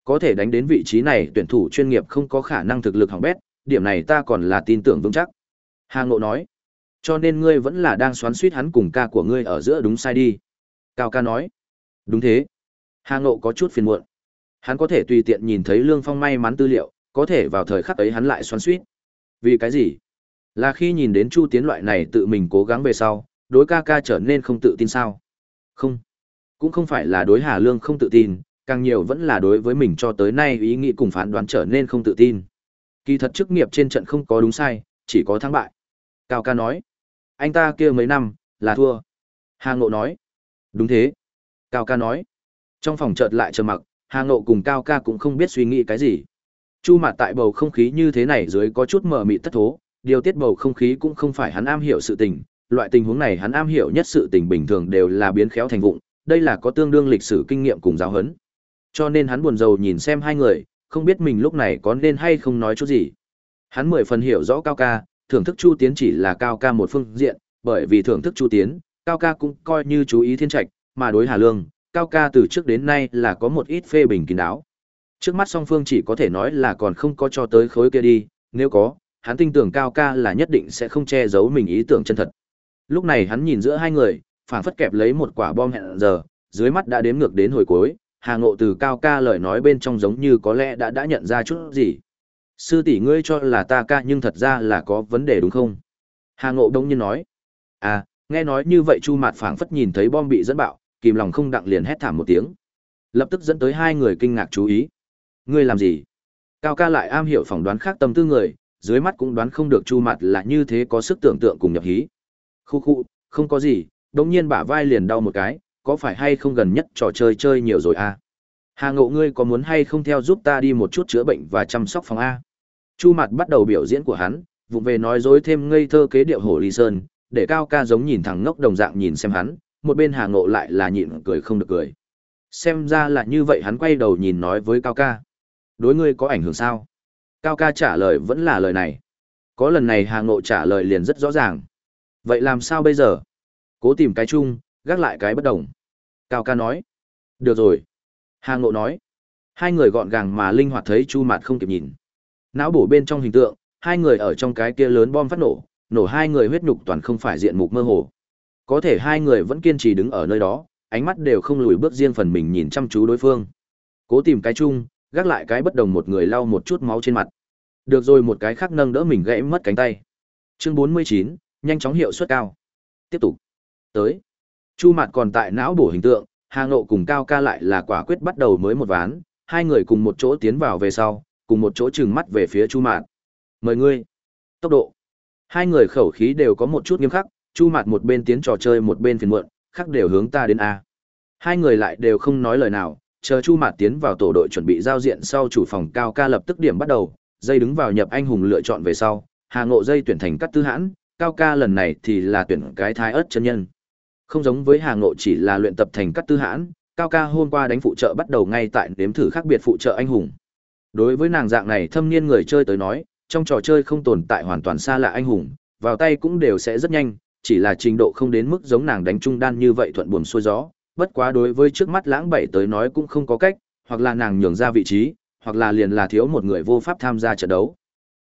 Có thể đánh đến vị trí này tuyển thủ chuyên nghiệp không có khả năng thực lực hỏng bét, điểm này ta còn là tin tưởng vững chắc. Hà Ngộ nói, cho nên ngươi vẫn là đang xoắn suýt hắn cùng ca của ngươi ở giữa đúng sai đi. Cao ca nói, đúng thế. Hà Ngộ có chút phiền muộn. Hắn có thể tùy tiện nhìn thấy Lương Phong may mắn tư liệu, có thể vào thời khắc ấy hắn lại xoắn suýt. Vì cái gì? Là khi nhìn đến Chu Tiến loại này tự mình cố gắng về sau, đối ca ca trở nên không tự tin sao? Không. Cũng không phải là đối Hà Lương không tự tin, càng nhiều vẫn là đối với mình cho tới nay ý nghĩ cùng phán đoán trở nên không tự tin. Kỳ thật chức nghiệp trên trận không có đúng sai, chỉ có thắng bại. Cao ca nói, anh ta kia mấy năm, là thua. Hà Ngộ nói, đúng thế. Cao ca nói, trong phòng chợt lại trầm mặc, Hà Ngộ cùng Cao ca cũng không biết suy nghĩ cái gì. Chu mặt tại bầu không khí như thế này dưới có chút mờ mịt thất thố, điều tiết bầu không khí cũng không phải hắn am hiểu sự tình, loại tình huống này hắn am hiểu nhất sự tình bình thường đều là biến khéo thành vụng, đây là có tương đương lịch sử kinh nghiệm cùng giáo huấn. Cho nên hắn buồn rầu nhìn xem hai người, không biết mình lúc này có nên hay không nói chút gì. Hắn mười phần hiểu rõ Cao ca, thưởng thức Chu Tiến chỉ là Cao ca một phương diện, bởi vì thưởng thức Chu Tiến, Cao ca cũng coi như chú ý thiên trạch, mà đối Hà Lương, Cao ca từ trước đến nay là có một ít phê bình kín đáo. Trước mắt song phương chỉ có thể nói là còn không có cho tới khối kia đi, nếu có, hắn tin tưởng Cao ca là nhất định sẽ không che giấu mình ý tưởng chân thật. Lúc này hắn nhìn giữa hai người, phảng phất kẹp lấy một quả bom hẹn giờ, dưới mắt đã đếm ngược đến hồi cuối, Hà Ngộ từ cao ca lời nói bên trong giống như có lẽ đã đã nhận ra chút gì. Sư tỷ ngươi cho là ta ca nhưng thật ra là có vấn đề đúng không? Hà Ngộ đông nhiên nói. À, nghe nói như vậy Chu Mạt phảng phất nhìn thấy bom bị dẫn bạo, kìm lòng không đặng liền hét thảm một tiếng. Lập tức dẫn tới hai người kinh ngạc chú ý. Ngươi làm gì? Cao ca lại am hiểu phỏng đoán khác tâm tư người, dưới mắt cũng đoán không được Chu Mạt là như thế có sức tưởng tượng cùng nhập hí. Khu khu, không có gì, đống nhiên bả vai liền đau một cái, có phải hay không gần nhất trò chơi chơi nhiều rồi à? Hà Ngộ ngươi có muốn hay không theo giúp ta đi một chút chữa bệnh và chăm sóc phòng A? Chu mặt bắt đầu biểu diễn của hắn, vụng về nói dối thêm ngây thơ kế điệu hổ ly sơn, để cao ca giống nhìn thằng ngốc đồng dạng nhìn xem hắn, một bên Hà Ngộ lại là nhịn cười không được cười. Xem ra là như vậy hắn quay đầu nhìn nói với cao ca. Đối ngươi có ảnh hưởng sao? Cao ca trả lời vẫn là lời này. Có lần này Hà Ngộ trả lời liền rất rõ ràng. Vậy làm sao bây giờ? Cố tìm cái chung, gác lại cái bất đồng. Cao ca nói. Được rồi. Hà Ngộ nói. Hai người gọn gàng mà linh hoạt thấy Chu Mạt không kịp nhìn. Não bổ bên trong hình tượng, hai người ở trong cái kia lớn bom phát nổ, nổ hai người huyết nhục toàn không phải diện mục mơ hồ. Có thể hai người vẫn kiên trì đứng ở nơi đó, ánh mắt đều không lùi bước riêng phần mình nhìn chăm chú đối phương. Cố tìm cái chung, gác lại cái bất đồng một người lau một chút máu trên mặt. Được rồi một cái khác nâng đỡ mình gãy mất cánh tay. Chương 49, nhanh chóng hiệu suất cao. Tiếp tục. Tới. Chu mặt còn tại não bổ hình tượng, Hà Ngộ cùng Cao Ca lại là quả quyết bắt đầu mới một ván, hai người cùng một chỗ tiến vào về sau, cùng một chỗ trừng mắt về phía Chu Mạt. Mời ngươi. Tốc độ. Hai người khẩu khí đều có một chút nghiêm khắc, Chu Mạt một bên tiến trò chơi một bên phiền muộn, khác đều hướng ta đến a. Hai người lại đều không nói lời nào, chờ Chu Mạt tiến vào tổ đội chuẩn bị giao diện sau chủ phòng Cao Ca lập tức điểm bắt đầu, dây đứng vào nhập anh hùng lựa chọn về sau, Hà Ngộ dây tuyển thành cắt tư hãn, Cao Ca lần này thì là tuyển cái thái ớt chân nhân. Không giống với Hà Ngộ chỉ là luyện tập thành cắt tư hãn, Cao Ca hôm qua đánh phụ trợ bắt đầu ngay tại nếm thử khác biệt phụ trợ anh hùng. Đối với nàng dạng này thâm niên người chơi tới nói, trong trò chơi không tồn tại hoàn toàn xa lạ anh hùng, vào tay cũng đều sẽ rất nhanh, chỉ là trình độ không đến mức giống nàng đánh trung đan như vậy thuận buồm xuôi gió. Bất quá đối với trước mắt lãng bảy tới nói cũng không có cách, hoặc là nàng nhường ra vị trí, hoặc là liền là thiếu một người vô pháp tham gia trận đấu.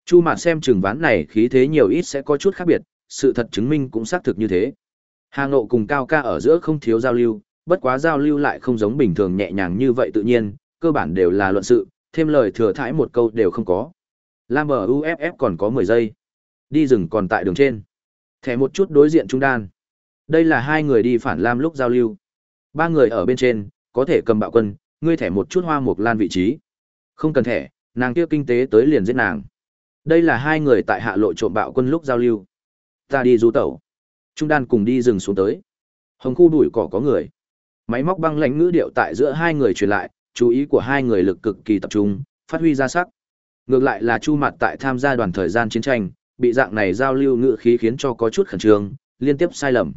Chu mà xem trường ván này khí thế nhiều ít sẽ có chút khác biệt, sự thật chứng minh cũng xác thực như thế. Hà Ngộ cùng Cao Ca ở giữa không thiếu giao lưu, bất quá giao lưu lại không giống bình thường nhẹ nhàng như vậy tự nhiên, cơ bản đều là luận sự, thêm lời thừa thãi một câu đều không có. Lam bờ UFF còn có 10 giây. Đi rừng còn tại đường trên. Thẻ một chút đối diện trung đan. Đây là hai người đi phản Lam lúc giao lưu. Ba người ở bên trên, có thể cầm bạo quân, ngươi thẻ một chút hoa mục lan vị trí. Không cần thẻ, nàng kia kinh tế tới liền giết nàng. Đây là hai người tại hạ lộ trộm bạo quân lúc giao lưu. Ta đi du tẩu. Trung đan cùng đi rừng xuống tới. Hồng khu đuổi cỏ có người. Máy móc băng lãnh ngữ điệu tại giữa hai người truyền lại, chú ý của hai người lực cực kỳ tập trung, phát huy ra sắc. Ngược lại là Chu Mặt tại tham gia đoàn thời gian chiến tranh, bị dạng này giao lưu ngữ khí khiến cho có chút khẩn trương, liên tiếp sai lầm.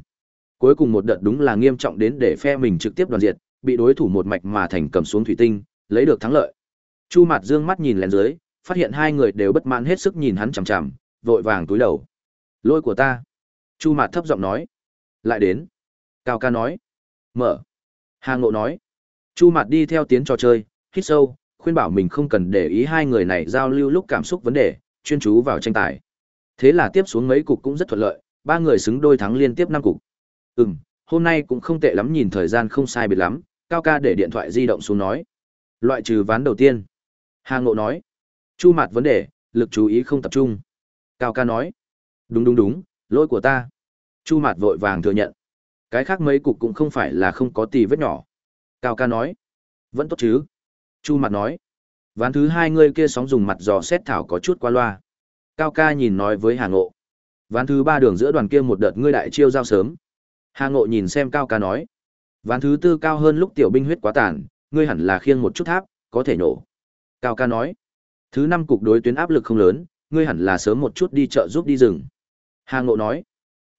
Cuối cùng một đợt đúng là nghiêm trọng đến để phe mình trực tiếp đoàn diệt, bị đối thủ một mạch mà thành cầm xuống thủy tinh, lấy được thắng lợi. Chu Mặt dương mắt nhìn lên dưới, phát hiện hai người đều bất mãn hết sức nhìn hắn chằm chằm, vội vàng túi đầu. Lôi của ta. Chu Mạt thấp giọng nói. Lại đến. Cao ca nói. Mở. Hà Ngộ nói. Chu Mạt đi theo tiến trò chơi, hít sâu, khuyên bảo mình không cần để ý hai người này giao lưu lúc cảm xúc vấn đề, chuyên chú vào tranh tài. Thế là tiếp xuống mấy cục cũng rất thuận lợi, ba người xứng đôi thắng liên tiếp năm cục. Ừm, hôm nay cũng không tệ lắm nhìn thời gian không sai biệt lắm, Cao ca để điện thoại di động xuống nói. Loại trừ ván đầu tiên. Hà Ngộ nói. Chu Mạt vấn đề, lực chú ý không tập trung. Cao ca nói. Đúng đúng đúng, lỗi của ta. Chu Mạt vội vàng thừa nhận. Cái khác mấy cục cũng không phải là không có tì vết nhỏ. Cao ca nói. Vẫn tốt chứ. Chu mặt nói. Ván thứ hai ngươi kia sóng dùng mặt dò xét thảo có chút qua loa. Cao ca nhìn nói với Hà Ngộ. Ván thứ ba đường giữa đoàn kia một đợt ngươi đại chiêu giao sớm. Hà Ngộ nhìn xem Cao ca nói. Ván thứ tư cao hơn lúc tiểu binh huyết quá tàn, ngươi hẳn là khiêng một chút tháp, có thể nổ. Cao ca nói. Thứ năm cục đối tuyến áp lực không lớn, ngươi hẳn là sớm một chút đi chợ giúp đi rừng. Hà Ngộ nói.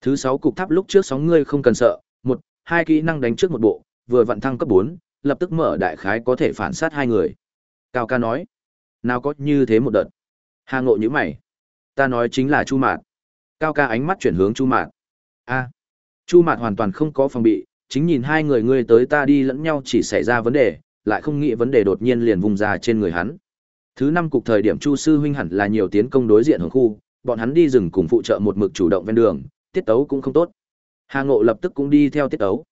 Thứ sáu cục tháp lúc trước sóng ngươi không cần sợ, một, hai kỹ năng đánh trước một bộ, vừa vận thăng cấp bốn, lập tức mở đại khái có thể phản sát hai người. Cao ca nói. Nào có như thế một đợt. Hà Ngộ như mày. Ta nói chính là Chu Mạt. Cao ca ánh mắt chuyển hướng Chu Mạt. A. Chu Mạt hoàn toàn không có phòng bị, chính nhìn hai người ngươi tới ta đi lẫn nhau chỉ xảy ra vấn đề, lại không nghĩ vấn đề đột nhiên liền vùng ra trên người hắn. Thứ năm cục thời điểm Chu sư huynh hẳn là nhiều tiến công đối diện hướng khu, bọn hắn đi rừng cùng phụ trợ một mực chủ động ven đường, tiết tấu cũng không tốt. Hà Ngộ lập tức cũng đi theo tiết tấu.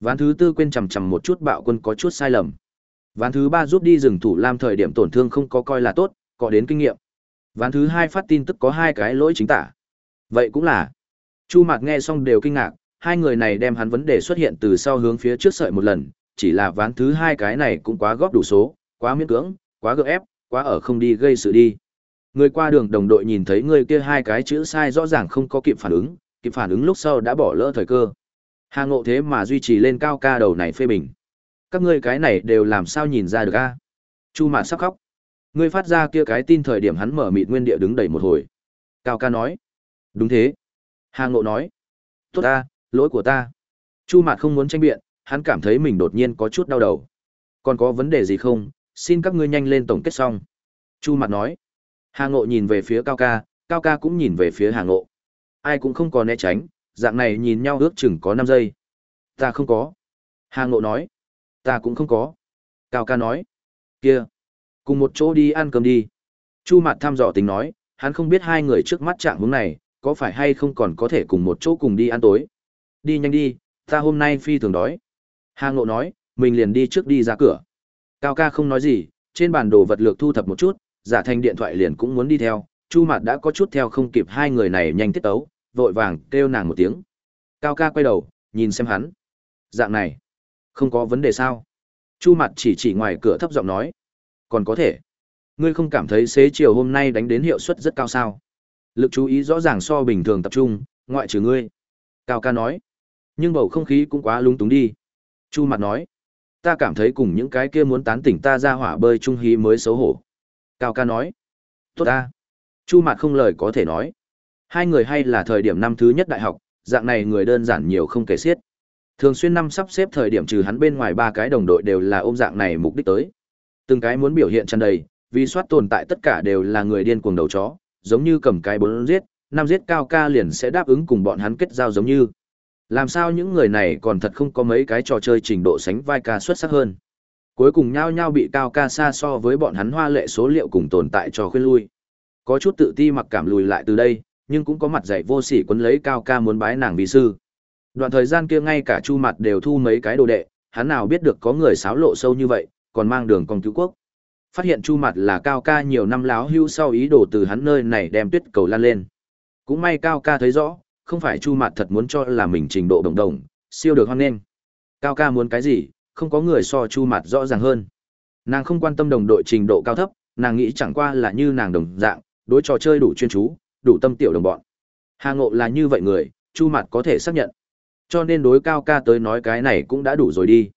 Ván thứ tư quên chầm chầm một chút bạo quân có chút sai lầm. Ván thứ ba giúp đi rừng thủ lam thời điểm tổn thương không có coi là tốt, có đến kinh nghiệm. Ván thứ hai phát tin tức có hai cái lỗi chính tả. Vậy cũng là. Chu Mạt nghe xong đều kinh ngạc, hai người này đem hắn vấn đề xuất hiện từ sau hướng phía trước sợi một lần, chỉ là ván thứ hai cái này cũng quá góp đủ số, quá miễn cưỡng, quá gượng ép, quá ở không đi gây sự đi. Người qua đường đồng đội nhìn thấy người kia hai cái chữ sai rõ ràng không có kịp phản ứng, kịp phản ứng lúc sau đã bỏ lỡ thời cơ. Hà ngộ thế mà duy trì lên cao ca đầu này phê bình. Các ngươi cái này đều làm sao nhìn ra được a? Chu Mạn sắp khóc. Ngươi phát ra kia cái tin thời điểm hắn mở mịt nguyên địa đứng đầy một hồi. Cao ca nói. Đúng thế. Hà ngộ nói. Tốt ta, lỗi của ta. Chu Mạt không muốn tranh biện, hắn cảm thấy mình đột nhiên có chút đau đầu. Còn có vấn đề gì không, xin các ngươi nhanh lên tổng kết xong. Chu Mạt nói. Hà Ngộ nhìn về phía Cao Ca, Cao Ca cũng nhìn về phía Hà Ngộ. Ai cũng không có né tránh, dạng này nhìn nhau ước chừng có 5 giây. Ta không có. Hà Ngộ nói. Ta cũng không có. Cao Ca nói. Kia. Cùng một chỗ đi ăn cơm đi. Chu Mạt tham dò tính nói, hắn không biết hai người trước mắt trạng hướng này, có phải hay không còn có thể cùng một chỗ cùng đi ăn tối. Đi nhanh đi, ta hôm nay phi thường đói. Hà Ngộ nói, mình liền đi trước đi ra cửa. Cao ca không nói gì, trên bản đồ vật lược thu thập một chút, giả thành điện thoại liền cũng muốn đi theo, Chu Mạt đã có chút theo không kịp hai người này nhanh tiết tấu, vội vàng kêu nàng một tiếng. Cao ca quay đầu, nhìn xem hắn. Dạng này, không có vấn đề sao? Chu Mạt chỉ chỉ ngoài cửa thấp giọng nói, còn có thể. Ngươi không cảm thấy xế chiều hôm nay đánh đến hiệu suất rất cao sao? Lực chú ý rõ ràng so bình thường tập trung, ngoại trừ ngươi. Cao ca nói, nhưng bầu không khí cũng quá lung túng đi. Chu Mạt nói, ta cảm thấy cùng những cái kia muốn tán tỉnh ta ra hỏa bơi trung hí mới xấu hổ. Cao ca nói, tốt ta. Chu Mạt không lời có thể nói. Hai người hay là thời điểm năm thứ nhất đại học, dạng này người đơn giản nhiều không kể xiết. Thường xuyên năm sắp xếp thời điểm trừ hắn bên ngoài ba cái đồng đội đều là ôm dạng này mục đích tới. Từng cái muốn biểu hiện tràn đầy, vì soát tồn tại tất cả đều là người điên cuồng đầu chó, giống như cầm cái bốn giết, năm giết cao ca liền sẽ đáp ứng cùng bọn hắn kết giao giống như. Làm sao những người này còn thật không có mấy cái trò chơi trình độ sánh vai ca xuất sắc hơn. Cuối cùng nhao nhao bị cao ca xa so với bọn hắn hoa lệ số liệu cùng tồn tại cho khuyên lui. Có chút tự ti mặc cảm lùi lại từ đây, nhưng cũng có mặt dạy vô sỉ quấn lấy cao ca muốn bái nàng vì sư. Đoạn thời gian kia ngay cả chu mặt đều thu mấy cái đồ đệ, hắn nào biết được có người xáo lộ sâu như vậy, còn mang đường con cứu quốc. Phát hiện chu mặt là cao ca nhiều năm láo hưu sau ý đồ từ hắn nơi này đem tuyết cầu lan lên. Cũng may cao ca thấy rõ, không phải chu mặt thật muốn cho là mình trình độ đồng đồng, siêu được hoan nghênh. Cao ca muốn cái gì, không có người so chu mặt rõ ràng hơn. Nàng không quan tâm đồng đội trình độ cao thấp, nàng nghĩ chẳng qua là như nàng đồng dạng, đối trò chơi đủ chuyên chú, đủ tâm tiểu đồng bọn. Hà Ngộ là như vậy người, Chu Mạt có thể xác nhận. Cho nên đối cao ca tới nói cái này cũng đã đủ rồi đi.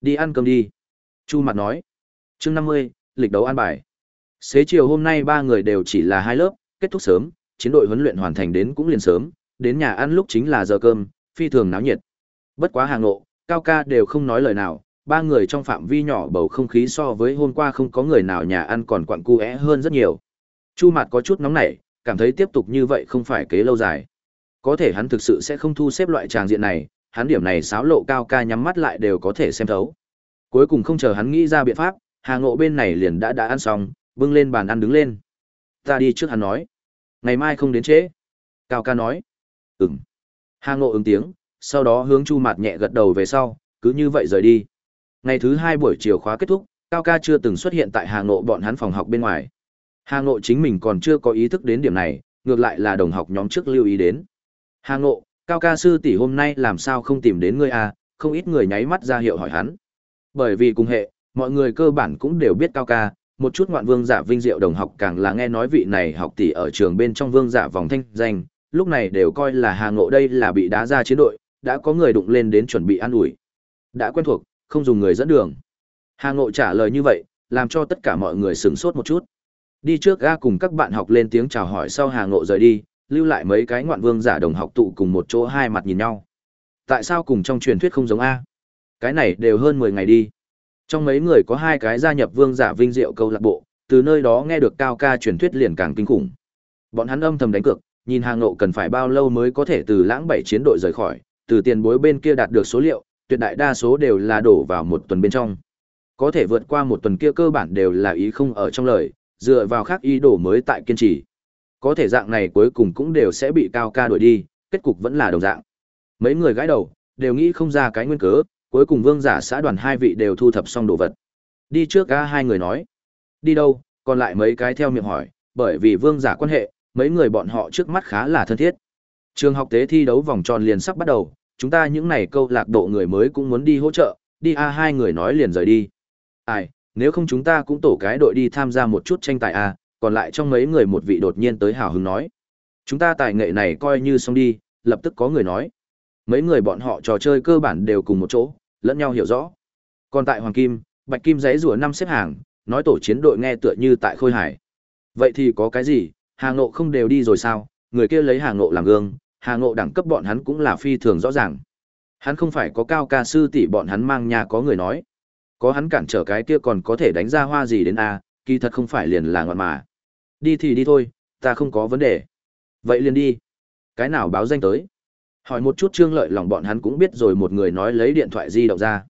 Đi ăn cơm đi. Chu Mạt nói. Chương năm mươi, lịch đấu an bài. Xế chiều hôm nay ba người đều chỉ là hai lớp, kết thúc sớm, chiến đội huấn luyện hoàn thành đến cũng liền sớm, đến nhà ăn lúc chính là giờ cơm, phi thường náo nhiệt. Bất quá Hà Ngộ, Cao ca đều không nói lời nào, ba người trong phạm vi nhỏ bầu không khí so với hôm qua không có người nào nhà ăn còn quặn cu é hơn rất nhiều. Chu mặt có chút nóng nảy, cảm thấy tiếp tục như vậy không phải kế lâu dài. Có thể hắn thực sự sẽ không thu xếp loại tràng diện này, hắn điểm này xáo lộ cao ca nhắm mắt lại đều có thể xem thấu. Cuối cùng không chờ hắn nghĩ ra biện pháp, Hà Ngộ bên này liền đã đã ăn xong, bưng lên bàn ăn đứng lên. Ta đi trước hắn nói. Ngày mai không đến trễ. Cao ca nói. Ừm. Hà Ngộ ứng tiếng, sau đó hướng Chu Mạt nhẹ gật đầu về sau, cứ như vậy rời đi. Ngày thứ hai buổi chiều khóa kết thúc, Cao ca chưa từng xuất hiện tại Hà Ngộ bọn hắn phòng học bên ngoài. Hà Ngộ chính mình còn chưa có ý thức đến điểm này, ngược lại là đồng học nhóm trước lưu ý đến. Hà Ngộ, Cao ca sư tỷ hôm nay làm sao không tìm đến ngươi à, không ít người nháy mắt ra hiệu hỏi hắn. Bởi vì cùng hệ, mọi người cơ bản cũng đều biết Cao ca, một chút ngoạn vương giả vinh diệu đồng học càng là nghe nói vị này học tỷ ở trường bên trong vương giả vòng thanh danh, lúc này đều coi là Hà Ngộ đây là bị đá ra chiến đội, đã có người đụng lên đến chuẩn bị ăn ủi. Đã quen thuộc, không dùng người dẫn đường. Hà Ngộ trả lời như vậy, làm cho tất cả mọi người sửng sốt một chút. Đi trước ga cùng các bạn học lên tiếng chào hỏi sau Hà Ngộ rời đi, lưu lại mấy cái ngoạn vương giả đồng học tụ cùng một chỗ hai mặt nhìn nhau. Tại sao cùng trong truyền thuyết không giống A? Cái này đều hơn mười ngày đi. Trong mấy người có hai cái gia nhập vương giả vinh diệu câu lạc bộ, từ nơi đó nghe được cao ca truyền thuyết liền càng kinh khủng. Bọn hắn âm thầm đánh cược, nhìn Hà Ngộ cần phải bao lâu mới có thể từ lãng bảy chiến đội rời khỏi, từ tiền bối bên kia đạt được số liệu, tuyệt đại đa số đều là đổ vào một tuần bên trong. Có thể vượt qua một tuần kia cơ bản đều là ý không ở trong lời, dựa vào khác ý đồ mới tại kiên trì. Có thể dạng này cuối cùng cũng đều sẽ bị cao ca đuổi đi, kết cục vẫn là đồng dạng. Mấy người gãi đầu, đều nghĩ không ra cái nguyên cớ, cuối cùng vương giả xã đoàn hai vị đều thu thập xong đồ vật. Đi trước ca hai người nói. Đi đâu, còn lại mấy cái theo miệng hỏi, bởi vì vương giả quan hệ, mấy người bọn họ trước mắt khá là thân thiết. Trường học tế thi đấu vòng tròn liền sắp bắt đầu, chúng ta những này câu lạc bộ người mới cũng muốn đi hỗ trợ, đi a hai người nói liền rời đi. Ai, nếu không chúng ta cũng tổ cái đội đi tham gia một chút tranh tài a, còn lại trong mấy người một vị đột nhiên tới hào hứng nói. Chúng ta tài nghệ này coi như xong đi, lập tức có người nói. Mấy người bọn họ trò chơi cơ bản đều cùng một chỗ, lẫn nhau hiểu rõ. Còn tại Hoàng Kim, Bạch Kim giấy rùa năm xếp hàng, nói tổ chiến đội nghe tựa như tại Khôi Hải. Vậy thì có cái gì, Hà Ngộ không đều đi rồi sao, người kia lấy Hà Ngộ làm gương, Hà Ngộ đẳng cấp bọn hắn cũng là phi thường rõ ràng. Hắn không phải có cao ca sư tỷ bọn hắn mang nhà có người nói. Có hắn cản trở cái kia còn có thể đánh ra hoa gì đến a, kỳ thật không phải liền là ngoạn mà. Đi thì đi thôi, ta không có vấn đề. Vậy liền đi. Cái nào báo danh tới? Hỏi một chút Trương Lợi lòng bọn hắn cũng biết rồi một người nói lấy điện thoại di động ra.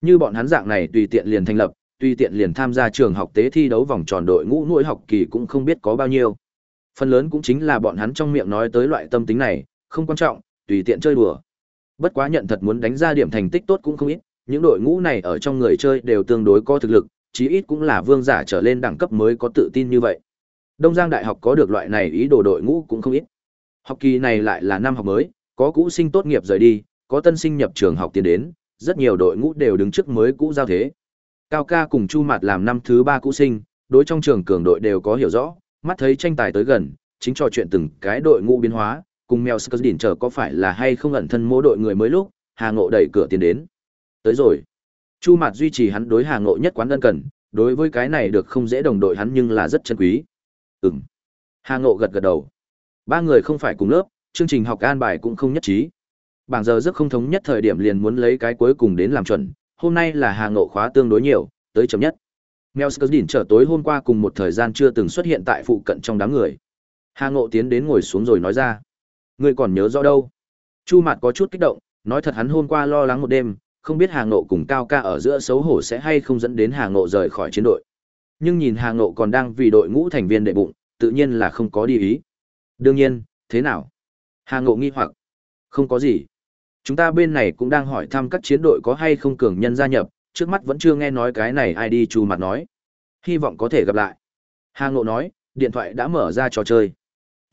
Như bọn hắn dạng này tùy tiện liền thành lập, tùy tiện liền tham gia trường học tế thi đấu vòng tròn đội ngũ nuôi học kỳ cũng không biết có bao nhiêu. Phần lớn cũng chính là bọn hắn trong miệng nói tới loại tâm tính này, không quan trọng, tùy tiện chơi đùa. Bất quá nhận thật muốn đánh ra điểm thành tích tốt cũng không ít, những đội ngũ này ở trong người chơi đều tương đối có thực lực, chí ít cũng là vương giả trở lên đẳng cấp mới có tự tin như vậy. Đông Giang Đại học có được loại này ý đồ đội ngũ cũng không ít. Học kỳ này lại là năm học mới, có cũ sinh tốt nghiệp rời đi, có tân sinh nhập trường học tiến đến, rất nhiều đội ngũ đều đứng trước mới cũ giao thế. Cao ca cùng Chu Mạt làm năm thứ ba cũ sinh, đối trong trường cường đội đều có hiểu rõ, mắt thấy tranh tài tới gần, chính trò chuyện từng cái đội ngũ biến hóa, cùng mèo đỉnh chờ có phải là hay không ẩn thân mô đội người mới lúc, Hà Ngộ đẩy cửa tiến đến. Tới rồi. Chu Mạt duy trì hắn đối Hà Ngộ nhất quán ân cần, đối với cái này được không dễ đồng đội hắn nhưng là rất chân quý. Ừm. Hà Ngộ gật gật đầu. Ba người không phải cùng lớp, chương trình học an bài cũng không nhất trí. Bảng giờ rất không thống nhất thời điểm liền muốn lấy cái cuối cùng đến làm chuẩn, hôm nay là Hà Ngộ khóa tương đối nhiều, tới chấm nhất. Mel đỉnh trở tối hôm qua cùng một thời gian chưa từng xuất hiện tại phụ cận trong đám người. Hà Ngộ tiến đến ngồi xuống rồi nói ra. Ngươi còn nhớ rõ đâu? Chu Mạt có chút kích động, nói thật hắn hôm qua lo lắng một đêm, không biết Hà Ngộ cùng Cao Ca ở giữa xấu hổ sẽ hay không dẫn đến Hà Ngộ rời khỏi chiến đội. Nhưng nhìn Hà Ngộ còn đang vì đội ngũ thành viên đệ bụng, tự nhiên là không có đi ý. Đương nhiên, thế nào? Hà Ngộ nghi hoặc. Không có gì. Chúng ta bên này cũng đang hỏi thăm các chiến đội có hay không cường nhân gia nhập, trước mắt vẫn chưa nghe nói cái này ai đi Chu Mạt nói. Hy vọng có thể gặp lại. Hà Ngộ nói, điện thoại đã mở ra trò chơi.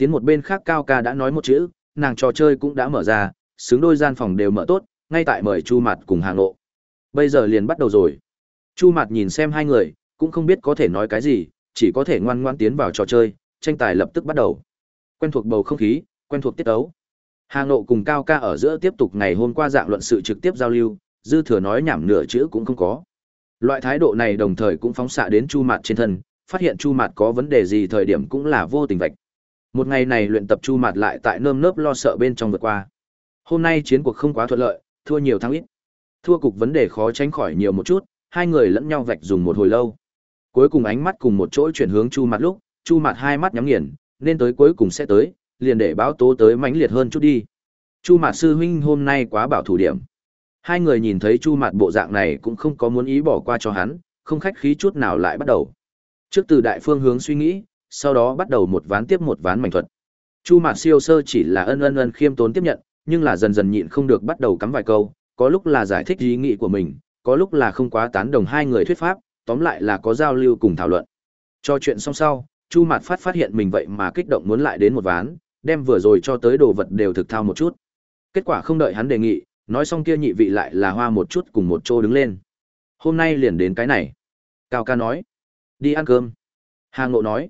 Tiến một bên khác Cao Ca đã nói một chữ, nàng trò chơi cũng đã mở ra, xứng đôi gian phòng đều mở tốt, ngay tại mời Chu Mạt cùng Hà Ngộ. Bây giờ liền bắt đầu rồi. Chu Mạt nhìn xem hai người, cũng không biết có thể nói cái gì, chỉ có thể ngoan ngoãn tiến vào trò chơi, tranh tài lập tức bắt đầu. Quen thuộc bầu không khí, quen thuộc tiết tấu. Hà Ngộ cùng Cao Ca ở giữa tiếp tục ngày hôm qua dạng luận sự trực tiếp giao lưu, dư thừa nói nhảm nửa chữ cũng không có. Loại thái độ này đồng thời cũng phóng xạ đến Chu Mạt trên thân, phát hiện Chu Mạt có vấn đề gì thời điểm cũng là vô tình vạch. Một ngày này luyện tập Chu Mạt lại tại nơm nớp lo sợ bên trong vượt qua. Hôm nay chiến cuộc không quá thuận lợi, thua nhiều thắng ít. Thua cục vấn đề khó tránh khỏi nhiều một chút, hai người lẫn nhau vạch dùng một hồi lâu. Cuối cùng ánh mắt cùng một chỗ chuyển hướng Chu Mạt lúc, Chu Mạt hai mắt nhắm nghiền, nên tới cuối cùng sẽ tới, liền để báo tố tới mãnh liệt hơn chút đi. Chu Mạt sư huynh hôm nay quá bảo thủ điểm. Hai người nhìn thấy Chu Mạt bộ dạng này cũng không có muốn ý bỏ qua cho hắn, không khách khí chút nào lại bắt đầu. Trước từ đại phương hướng suy nghĩ, sau đó bắt đầu một ván tiếp một ván mảnh thuật. Chu Mạt siêu sơ chỉ là ân ân ân khiêm tốn tiếp nhận, nhưng là dần dần nhịn không được bắt đầu cắm vài câu, có lúc là giải thích ý nghĩ của mình, có lúc là không quá tán đồng hai người thuyết pháp, tóm lại là có giao lưu cùng thảo luận. Cho chuyện xong sau, Chu Mạt phát phát hiện mình vậy mà kích động muốn lại đến một ván, đem vừa rồi cho tới đồ vật đều thực thao một chút. Kết quả không đợi hắn đề nghị, nói xong kia nhị vị lại là hoa một chút cùng một chỗ đứng lên. Hôm nay liền đến cái này. Cao ca nói. Đi ăn cơm. Hà Ngộ nói.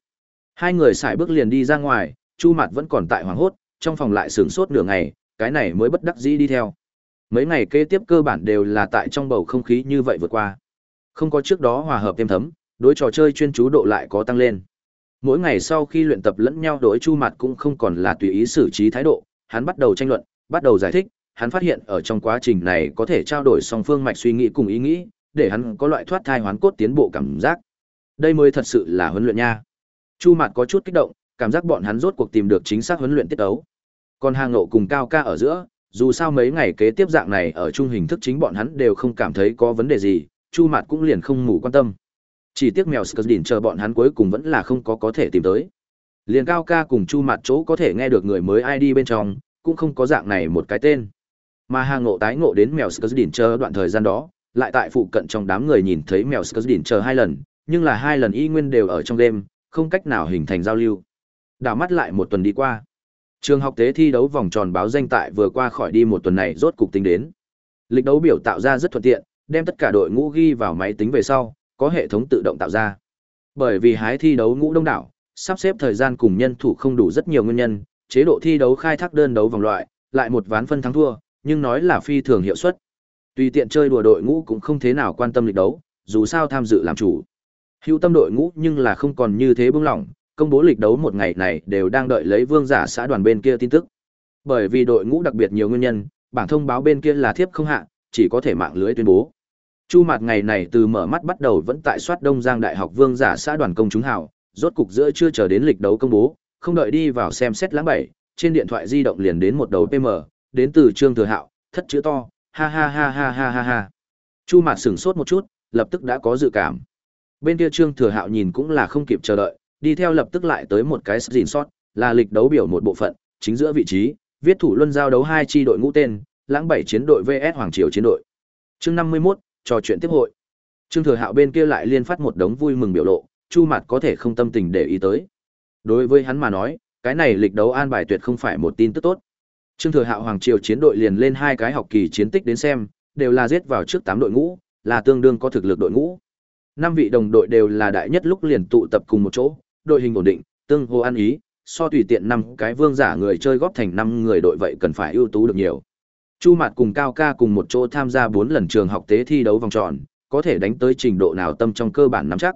Hai người xài bước liền đi ra ngoài, Chu Mạt vẫn còn tại hoàng hốt, trong phòng lại sướng sốt nửa ngày, cái này mới bất đắc dĩ đi theo. Mấy ngày kế tiếp cơ bản đều là tại trong bầu không khí như vậy vượt qua. Không có trước đó hòa hợp thêm thấm, đối trò chơi chuyên chú độ lại có tăng lên. Mỗi ngày sau khi luyện tập lẫn nhau đối Chu Mạt cũng không còn là tùy ý xử trí thái độ, hắn bắt đầu tranh luận, bắt đầu giải thích, hắn phát hiện ở trong quá trình này có thể trao đổi song phương mạch suy nghĩ cùng ý nghĩ, để hắn có loại thoát thai hoán cốt tiến bộ cảm giác. Đây mới thật sự là huấn luyện nha. Chu Mạt có chút kích động, cảm giác bọn hắn rốt cuộc tìm được chính xác huấn luyện tiết tấu. Còn Hà Ngộ cùng Cao Ca ở giữa, dù sao mấy ngày kế tiếp dạng này ở chung hình thức chính bọn hắn đều không cảm thấy có vấn đề gì, Chu Mạt cũng liền không mù quan tâm. Chỉ tiếc mèo Skurdin chờ bọn hắn cuối cùng vẫn là không có có thể tìm tới. Liền Cao Ca cùng Chu Mạt chỗ có thể nghe được người mới ID bên trong, cũng không có dạng này một cái tên. Mà Hà Ngộ tái ngộ đến mèo Skurdin chờ đoạn thời gian đó, lại tại phụ cận trong đám người nhìn thấy mèo Skurdin chờ hai lần, nhưng là hai lần y nguyên đều ở trong đêm, không cách nào hình thành giao lưu. Đảo mắt lại một tuần đi qua. Trường học tế thi đấu vòng tròn báo danh tại vừa qua khỏi đi một tuần này rốt cục tính đến. Lịch đấu biểu tạo ra rất thuận tiện, đem tất cả đội ngũ ghi vào máy tính về sau, có hệ thống tự động tạo ra. Bởi vì hái thi đấu ngũ đông đảo, sắp xếp thời gian cùng nhân thủ không đủ rất nhiều nguyên nhân, chế độ thi đấu khai thác đơn đấu vòng loại, lại một ván phân thắng thua, nhưng nói là phi thường hiệu suất. Tùy tiện chơi đùa đội ngũ cũng không thế nào quan tâm lịch đấu, dù sao tham dự làm chủ. Hữu tâm đội ngũ nhưng là không còn như thế bưng lỏng, công bố lịch đấu một ngày này đều đang đợi lấy vương giả xã đoàn bên kia tin tức. Bởi vì đội ngũ đặc biệt nhiều nguyên nhân, bảng thông báo bên kia là thiếp không hạ, chỉ có thể mạng lưới tuyên bố. Chu Mạt ngày này từ mở mắt bắt đầu vẫn tại soát Đông Giang Đại học Vương giả xã đoàn công chúng hào, rốt cục giữa chưa chờ đến lịch đấu công bố, không đợi đi vào xem xét lãng bảy, trên điện thoại di động liền đến một đầu PM, đến từ Trương Thừa Hạo, thất chữ to, ha ha ha ha ha ha ha. Chu Mạt sửng sốt một chút, lập tức đã có dự cảm. Bên kia Trương Thừa Hạo nhìn cũng là không kịp chờ đợi, đi theo lập tức lại tới một cái gìn sót, là lịch đấu biểu một bộ phận, chính giữa vị trí, viết thủ luân giao đấu hai chi đội ngũ tên, lãng bảy chiến đội VS Hoàng Triều chiến đội. Chương 51, trò chuyện tiếp hội. Trương Thừa Hạo bên kia lại liên phát một đống vui mừng biểu lộ, Chu mặt có thể không tâm tình để ý tới. Đối với hắn mà nói, cái này lịch đấu an bài tuyệt không phải một tin tức tốt. Trương Thừa Hạo Hoàng Triều chiến đội liền lên hai cái học kỳ chiến tích đến xem, đều là giết vào trước tám đội ngũ, là tương đương có thực lực đội ngũ. Năm vị đồng đội đều là đại nhất lúc liền tụ tập cùng một chỗ, đội hình ổn định, tương hô ăn ý, so tùy tiện năm cái vương giả người chơi góp thành năm người đội vậy cần phải ưu tú được nhiều. Chu Mạt cùng Cao Ca cùng một chỗ tham gia bốn lần trường học tế thi đấu vòng tròn, có thể đánh tới trình độ nào tâm trong cơ bản nắm chắc.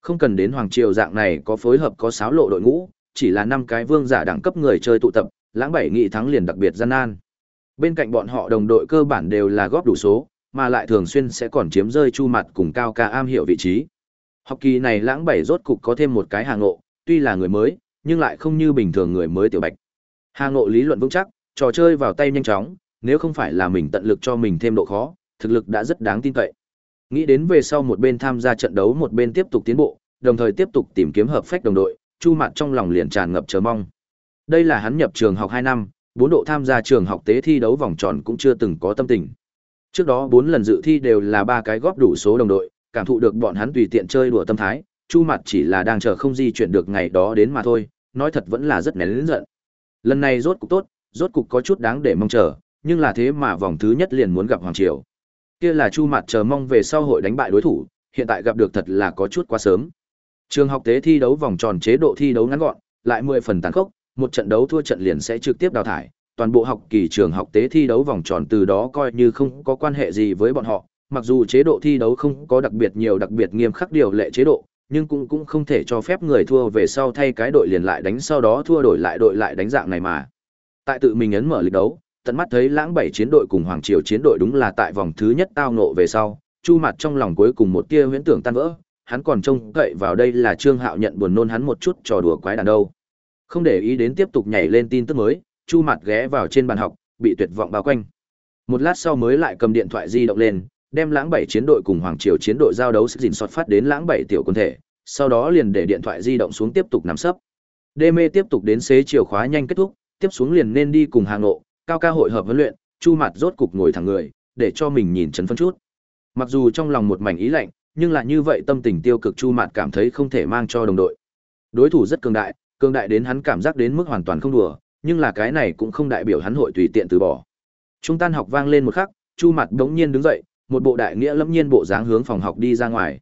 Không cần đến hoàng triều dạng này có phối hợp có sáo lộ đội ngũ, chỉ là năm cái vương giả đẳng cấp người chơi tụ tập, lãng bảy nghị thắng liền đặc biệt gian nan. Bên cạnh bọn họ đồng đội cơ bản đều là góp đủ số, mà lại thường xuyên sẽ còn chiếm rơi chu mặt cùng cao ca am hiểu vị trí. Học kỳ này lãng bảy rốt cục có thêm một cái hàng ngộ, tuy là người mới, nhưng lại không như bình thường người mới tiểu bạch. Hàng ngộ lý luận vững chắc, trò chơi vào tay nhanh chóng, nếu không phải là mình tận lực cho mình thêm độ khó, thực lực đã rất đáng tin cậy. Nghĩ đến về sau một bên tham gia trận đấu một bên tiếp tục tiến bộ, đồng thời tiếp tục tìm kiếm hợp phách đồng đội, Chu Mạt trong lòng liền tràn ngập chờ mong. Đây là hắn nhập trường học 2 năm, bốn độ tham gia trường học tế thi đấu vòng tròn cũng chưa từng có tâm tình. Trước đó bốn lần dự thi đều là ba cái góp đủ số đồng đội, cảm thụ được bọn hắn tùy tiện chơi đùa tâm thái, Chu Mạt chỉ là đang chờ không di chuyển được ngày đó đến mà thôi, nói thật vẫn là rất nén giận. Lần này rốt cục tốt, rốt cục có chút đáng để mong chờ, nhưng là thế mà vòng thứ nhất liền muốn gặp Hoàng Triều. Kia là Chu Mạt chờ mong về sau hội đánh bại đối thủ, hiện tại gặp được thật là có chút quá sớm. Trường học tế thi đấu vòng tròn chế độ thi đấu ngắn gọn, lại 10 phần tàn khốc, một trận đấu thua trận liền sẽ trực tiếp đào thải, toàn bộ học kỳ trường học tế thi đấu vòng tròn từ đó coi như không có quan hệ gì với bọn họ, mặc dù chế độ thi đấu không có đặc biệt nhiều đặc biệt nghiêm khắc điều lệ chế độ, nhưng cũng cũng không thể cho phép người thua về sau thay cái đội liền lại đánh sau đó thua đổi lại đội lại đánh dạng này mà. Tại tự mình ấn mở lịch đấu, tận mắt thấy lãng bảy chiến đội cùng hoàng triều chiến đội đúng là tại vòng thứ nhất tao nộ về sau, chu mặt trong lòng cuối cùng một tia huyễn tưởng tan vỡ, hắn còn trông cậy vào đây là Trương Hạo nhận buồn nôn hắn một chút trò đùa quái đàn đâu. Không để ý đến tiếp tục nhảy lên tin tức mới, Chu Mạt ghé vào trên bàn học, bị tuyệt vọng bao quanh. Một lát sau mới lại cầm điện thoại di động lên, đem Lãng Bảy chiến đội cùng Hoàng Triều chiến đội giao đấu sức gìn soát phát đến Lãng Bảy tiểu quân thể, sau đó liền để điện thoại di động xuống tiếp tục nắm sấp. Đê mê tiếp tục đến xế chiều khóa nhanh kết thúc, tiếp xuống liền nên đi cùng hàng nộ, cao ca hội hợp huấn luyện, Chu Mạt rốt cục ngồi thẳng người, để cho mình nhìn chấn phân chút. Mặc dù trong lòng một mảnh ý lạnh, nhưng lại như vậy tâm tình tiêu cực Chu Mạt cảm thấy không thể mang cho đồng đội. Đối thủ rất cường đại, cường đại đến hắn cảm giác đến mức hoàn toàn không đùa, nhưng là cái này cũng không đại biểu hắn hội tùy tiện từ bỏ. Trung tan học vang lên một khắc, Chu Mạt đống nhiên đứng dậy, một bộ đại nghĩa lâm nhiên bộ dáng hướng phòng học đi ra ngoài.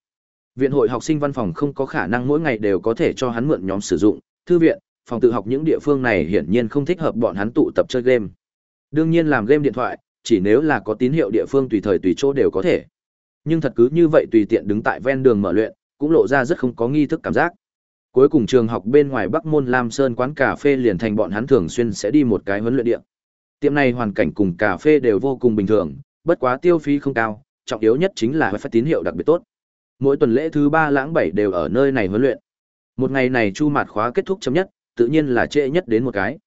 Viện hội học sinh văn phòng không có khả năng mỗi ngày đều có thể cho hắn mượn nhóm sử dụng, thư viện, phòng tự học những địa phương này hiển nhiên không thích hợp bọn hắn tụ tập chơi game. Đương nhiên làm game điện thoại, chỉ nếu là có tín hiệu địa phương tùy thời tùy chỗ đều có thể. Nhưng thật cứ như vậy tùy tiện đứng tại ven đường mở luyện, cũng lộ ra rất không có nghi thức cảm giác. Cuối cùng trường học bên ngoài Bắc Môn Lam Sơn quán cà phê liền thành bọn hắn thường xuyên sẽ đi một cái huấn luyện địa. Tiệm này hoàn cảnh cùng cà phê đều vô cùng bình thường, bất quá tiêu phí không cao, trọng yếu nhất chính là phải tín hiệu đặc biệt tốt. Mỗi tuần lễ thứ ba lãng bảy đều ở nơi này huấn luyện. Một ngày này Chu Mạt khóa kết thúc chấm nhất, tự nhiên là trễ nhất đến một cái.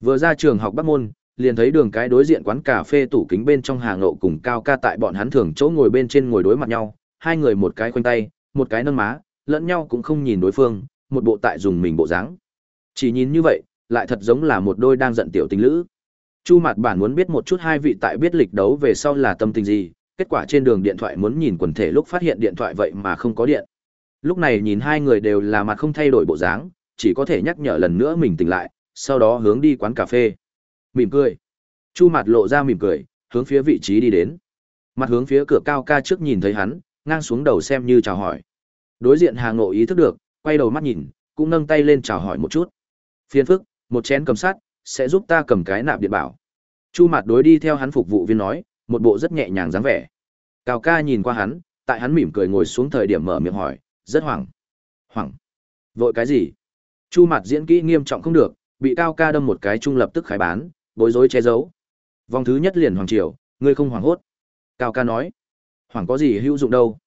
Vừa ra trường học Bắc Môn, liền thấy đường cái đối diện quán cà phê tủ kính bên trong hàng ngộ cùng cao ca tại bọn hắn thường chỗ ngồi bên trên ngồi đối mặt nhau, hai người một cái khoanh tay, một cái nâng má, lẫn nhau cũng không nhìn đối phương, một bộ tại dùng mình bộ dáng. Chỉ nhìn như vậy, lại thật giống là một đôi đang giận tiểu tình lữ. Chu Mạt bản muốn biết một chút hai vị tại biết lịch đấu về sau là tâm tình gì, kết quả trên đường điện thoại muốn nhìn quần thể lúc phát hiện điện thoại vậy mà không có điện. Lúc này nhìn hai người đều là mặt không thay đổi bộ dáng, chỉ có thể nhắc nhở lần nữa mình tỉnh lại, sau đó hướng đi quán cà phê. Mỉm cười. Chu Mạt lộ ra mỉm cười, hướng phía vị trí đi đến. Mặt hướng phía cửa cao ca trước nhìn thấy hắn, ngang xuống đầu xem như chào hỏi. Đối diện Hà Ngộ ý thức được, quay đầu mắt nhìn, cũng nâng tay lên chào hỏi một chút. Phiền phức, một chén cầm sắt, sẽ giúp ta cầm cái nạp điện bảo. Chu Mạt đối đi theo hắn phục vụ viên nói, một bộ rất nhẹ nhàng dáng vẻ. Cao ca nhìn qua hắn, tại hắn mỉm cười ngồi xuống thời điểm mở miệng hỏi, rất hoảng. Hoảng? Vội cái gì? Chu Mạt diễn kỹ nghiêm trọng không được, bị Cao ca đâm một cái trung lập tức khai bán, bối rối che giấu. Vòng thứ nhất liền hoàng triều, ngươi không hoảng hốt. Cao ca nói, hoảng có gì hữu dụng đâu.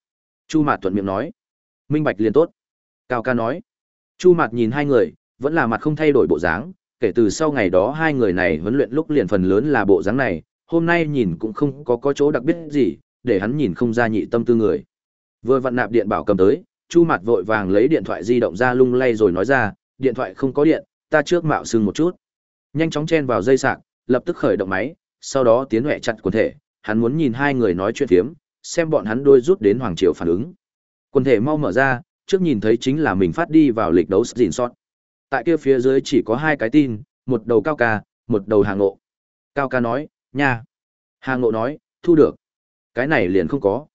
Chu Mạt thuận miệng nói, minh bạch liền tốt. Cao ca nói. Chu mặt nhìn hai người, vẫn là mặt không thay đổi bộ dáng, kể từ sau ngày đó hai người này huấn luyện lúc liền phần lớn là bộ dáng này, hôm nay nhìn cũng không có có chỗ đặc biệt gì, để hắn nhìn không ra nhị tâm tư người. Vừa vặn nạp điện bảo cầm tới, Chu mặt vội vàng lấy điện thoại di động ra lung lay rồi nói ra, điện thoại không có điện, ta trước mạo sưng một chút. Nhanh chóng chen vào dây sạc, lập tức khởi động máy, sau đó tiến huệ chặt quần thể, hắn muốn nhìn hai người nói chuyện phiếm, xem bọn hắn đôi rút đến Hoàng Triều phản ứng. quần thể mau mở ra, trước nhìn thấy chính là mình phát đi vào lịch đấu dìn sót. Tại kia phía dưới chỉ có hai cái tin, một đầu cao ca, một đầu hàng ngộ. Cao ca nói, nha. Hàng ngộ nói, thu được. Cái này liền không có.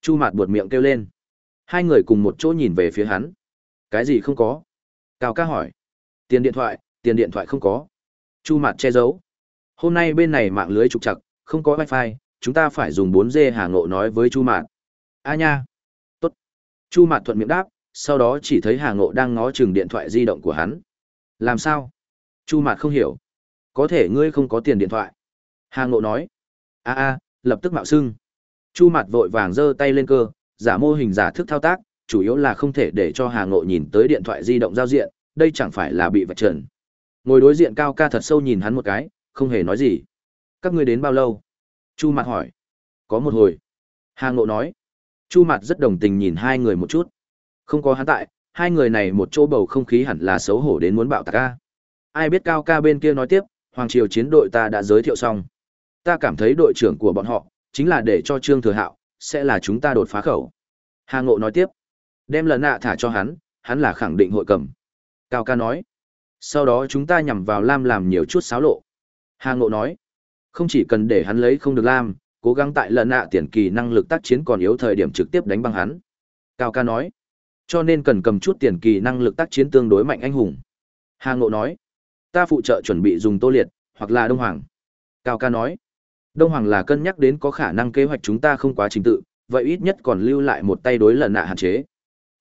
Chu mạt buột miệng kêu lên. Hai người cùng một chỗ nhìn về phía hắn. Cái gì không có? Cao ca hỏi. Tiền điện thoại, tiền điện thoại không có. Chu mạt che giấu. Hôm nay bên này mạng lưới trục chặt, không có wifi, chúng ta phải dùng 4G Hà Ngộ nói với Chu Mạt. A nha. Chu Mạt thuận miệng đáp, sau đó chỉ thấy Hà Ngộ đang ngó chừng điện thoại di động của hắn. Làm sao? Chu Mạt không hiểu. Có thể ngươi không có tiền điện thoại. Hà Ngộ nói. A a, lập tức mạo xưng. Chu Mạt vội vàng giơ tay lên cơ, giả mô hình giả thức thao tác, chủ yếu là không thể để cho Hà Ngộ nhìn tới điện thoại di động giao diện, đây chẳng phải là bị vạch trần. Ngồi đối diện cao ca thật sâu nhìn hắn một cái, không hề nói gì. Các ngươi đến bao lâu? Chu Mạt hỏi. Có một hồi. Hà Ngộ nói. Chu Mạt rất đồng tình nhìn hai người một chút. Không có hắn tại, hai người này một chỗ bầu không khí hẳn là xấu hổ đến muốn bạo tạc ca. Ai biết cao ca bên kia nói tiếp, Hoàng Triều chiến đội ta đã giới thiệu xong. Ta cảm thấy đội trưởng của bọn họ, chính là để cho Trương Thừa Hạo, sẽ là chúng ta đột phá khẩu. Hà Ngộ nói tiếp. Đem lần nạ thả cho hắn, hắn là khẳng định hội cầm. Cao ca nói. Sau đó chúng ta nhằm vào Lam làm nhiều chút xáo lộ. Hà Ngộ nói. Không chỉ cần để hắn lấy không được Lam, cố gắng tại lần nạ tiền kỳ năng lực tác chiến còn yếu thời điểm trực tiếp đánh băng hắn. Cao ca nói. Cho nên cần cầm chút tiền kỳ năng lực tác chiến tương đối mạnh anh hùng. Hà Ngộ nói. Ta phụ trợ chuẩn bị dùng Tô Liệt, hoặc là Đông Hoàng. Cao ca nói. Đông Hoàng là cân nhắc đến có khả năng kế hoạch chúng ta không quá trình tự, vậy ít nhất còn lưu lại một tay đối lần nạ hạn chế.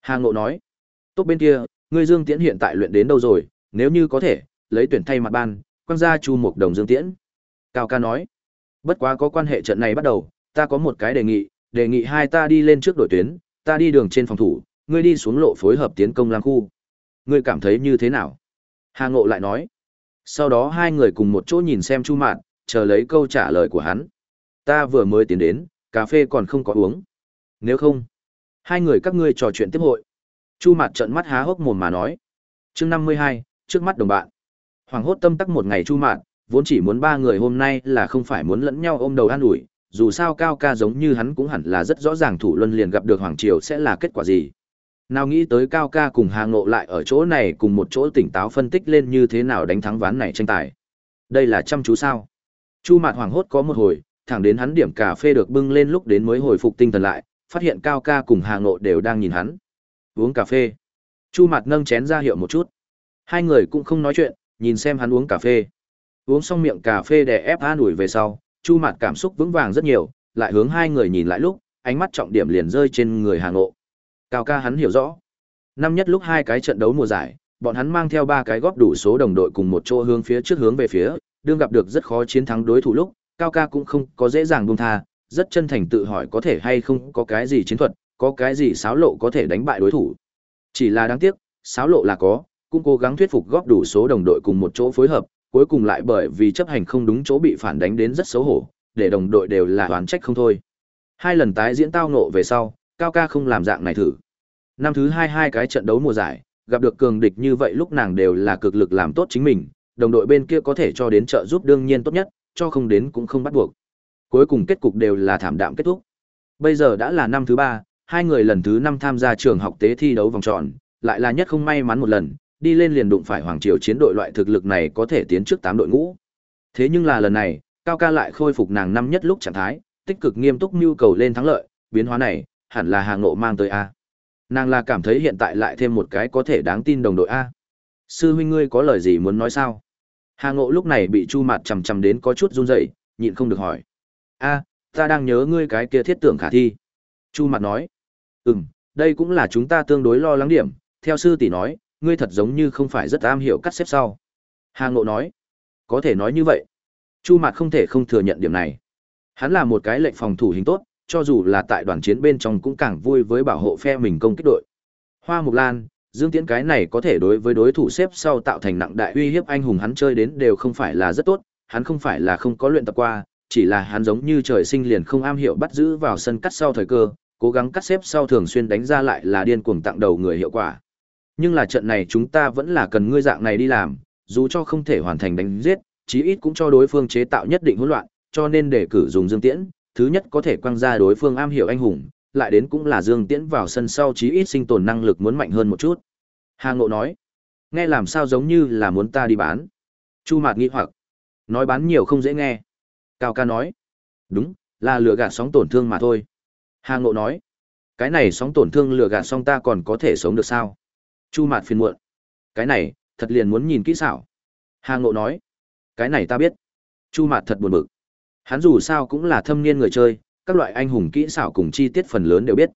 Hà Ngộ nói. Tốt bên kia, ngươi Dương Tiễn hiện tại luyện đến đâu rồi, nếu như có thể, lấy tuyển thay mặt ban, quăng ra Chu Mục Đồng Dương Tiễn. Cao ca nói, bất quá có quan hệ trận này bắt đầu, ta có một cái đề nghị, đề nghị hai ta đi lên trước đội tuyến, ta đi đường trên phòng thủ, ngươi đi xuống lộ phối hợp tiến công lang khu. Ngươi cảm thấy như thế nào? Hà Ngộ lại nói. Sau đó hai người cùng một chỗ nhìn xem Chu Mạn, chờ lấy câu trả lời của hắn. Ta vừa mới tiến đến, cà phê còn không có uống. Nếu không, hai người các ngươi trò chuyện tiếp hội. Chu Mạn trợn mắt há hốc mồm mà nói. Chương năm mươi hai, trước mắt đồng bạn. Hoàng hốt tâm tắc một ngày Chu Mạn, vốn chỉ muốn ba người hôm nay là không phải muốn lẫn nhau ôm đầu an ủi, dù sao cao ca giống như hắn cũng hẳn là rất rõ ràng thủ luân liền gặp được Hoàng Triều sẽ là kết quả gì. Nào nghĩ tới cao ca cùng Hà Ngộ lại ở chỗ này cùng một chỗ tỉnh táo phân tích lên như thế nào đánh thắng ván này tranh tài. Đây là chăm chú sao. Chu Mạt Hoàng hốt có một hồi, thẳng đến hắn điểm cà phê được bưng lên lúc đến mới hồi phục tinh thần lại, phát hiện cao ca cùng Hà Ngộ đều đang nhìn hắn. Uống cà phê. Chu Mạt nâng chén ra hiệu một chút. Hai người cũng không nói chuyện, nhìn xem hắn uống cà phê uống xong miệng cà phê để ép an ủi về sau, chu Mạt cảm xúc vững vàng rất nhiều, lại hướng hai người nhìn lại lúc, ánh mắt trọng điểm liền rơi trên người hà ngộ. Cao ca hắn hiểu rõ. Năm nhất lúc hai cái trận đấu mùa giải, bọn hắn mang theo ba cái góp đủ số đồng đội cùng một chỗ hướng phía trước hướng về phía, đương gặp được rất khó chiến thắng đối thủ lúc, cao ca cũng không có dễ dàng buông tha, rất chân thành tự hỏi có thể hay không có cái gì chiến thuật, có cái gì xáo lộ có thể đánh bại đối thủ. Chỉ là đáng tiếc, xáo lộ là có, cũng cố gắng thuyết phục góp đủ số đồng đội cùng một chỗ phối hợp cuối cùng lại bởi vì chấp hành không đúng chỗ bị phản đánh đến rất xấu hổ, để đồng đội đều là oán trách không thôi. Hai lần tái diễn tao ngộ về sau, Cao ca không làm dạng này thử. Năm thứ hai hai cái trận đấu mùa giải, gặp được cường địch như vậy lúc nàng đều là cực lực làm tốt chính mình, đồng đội bên kia có thể cho đến trợ giúp đương nhiên tốt nhất, cho không đến cũng không bắt buộc. Cuối cùng kết cục đều là thảm đạm kết thúc. Bây giờ đã là năm thứ ba, hai người lần thứ năm tham gia trường học tế thi đấu vòng tròn, lại là nhất không may mắn một lần, đi lên liền đụng phải Hoàng Triều chiến đội loại thực lực này có thể tiến trước tám đội ngũ. Thế nhưng là lần này, Cao Ca lại khôi phục nàng năm nhất lúc trạng thái, tích cực nghiêm túc nhu cầu lên thắng lợi, biến hóa này, hẳn là hàng ngộ mang tới A. Nàng là cảm thấy hiện tại lại thêm một cái có thể đáng tin đồng đội A. Sư huynh ngươi có lời gì muốn nói sao? Hà ngộ lúc này bị chu mặt chầm chầm đến có chút run rẩy, nhịn không được hỏi. A, ta đang nhớ ngươi cái kia thiết tưởng khả thi. Chu mặt nói. Ừm, đây cũng là chúng ta tương đối lo lắng điểm, theo sư tỷ nói, ngươi thật giống như không phải rất am hiểu cắt xếp sau. Hà Ngộ nói, có thể nói như vậy. Chu Mạt không thể không thừa nhận điểm này. Hắn là một cái lệnh phòng thủ hình tốt, cho dù là tại đoàn chiến bên trong cũng càng vui với bảo hộ phe mình công kích đội. Hoa Mục Lan, Dương Tiễn cái này có thể đối với đối thủ xếp sau tạo thành nặng đại uy hiếp anh hùng hắn chơi đến đều không phải là rất tốt, hắn không phải là không có luyện tập qua, chỉ là hắn giống như trời sinh liền không am hiểu bắt giữ vào sân cắt sau thời cơ, cố gắng cắt xếp sau thường xuyên đánh ra lại là điên cuồng tặng đầu người hiệu quả nhưng là trận này chúng ta vẫn là cần ngươi dạng này đi làm, dù cho không thể hoàn thành đánh giết, chí ít cũng cho đối phương chế tạo nhất định hỗn loạn, cho nên để cử dùng Dương Tiễn, thứ nhất có thể quăng ra đối phương am hiểu anh hùng, lại đến cũng là Dương Tiễn vào sân sau chí ít sinh tồn năng lực muốn mạnh hơn một chút. Hà Ngộ nói, nghe làm sao giống như là muốn ta đi bán. Chu Mạt nghĩ hoặc, nói bán nhiều không dễ nghe. Cao ca nói, đúng, là lừa gạt sóng tổn thương mà thôi. Hà Ngộ nói, cái này sóng tổn thương lừa gạt xong ta còn có thể sống được sao? Chu Mạt phiền muộn, cái này, thật liền muốn nhìn kỹ xảo. Hà Ngộ nói, cái này ta biết. Chu Mạt thật buồn bực. Hắn dù sao cũng là thâm niên người chơi, các loại anh hùng kỹ xảo cùng chi tiết phần lớn đều biết.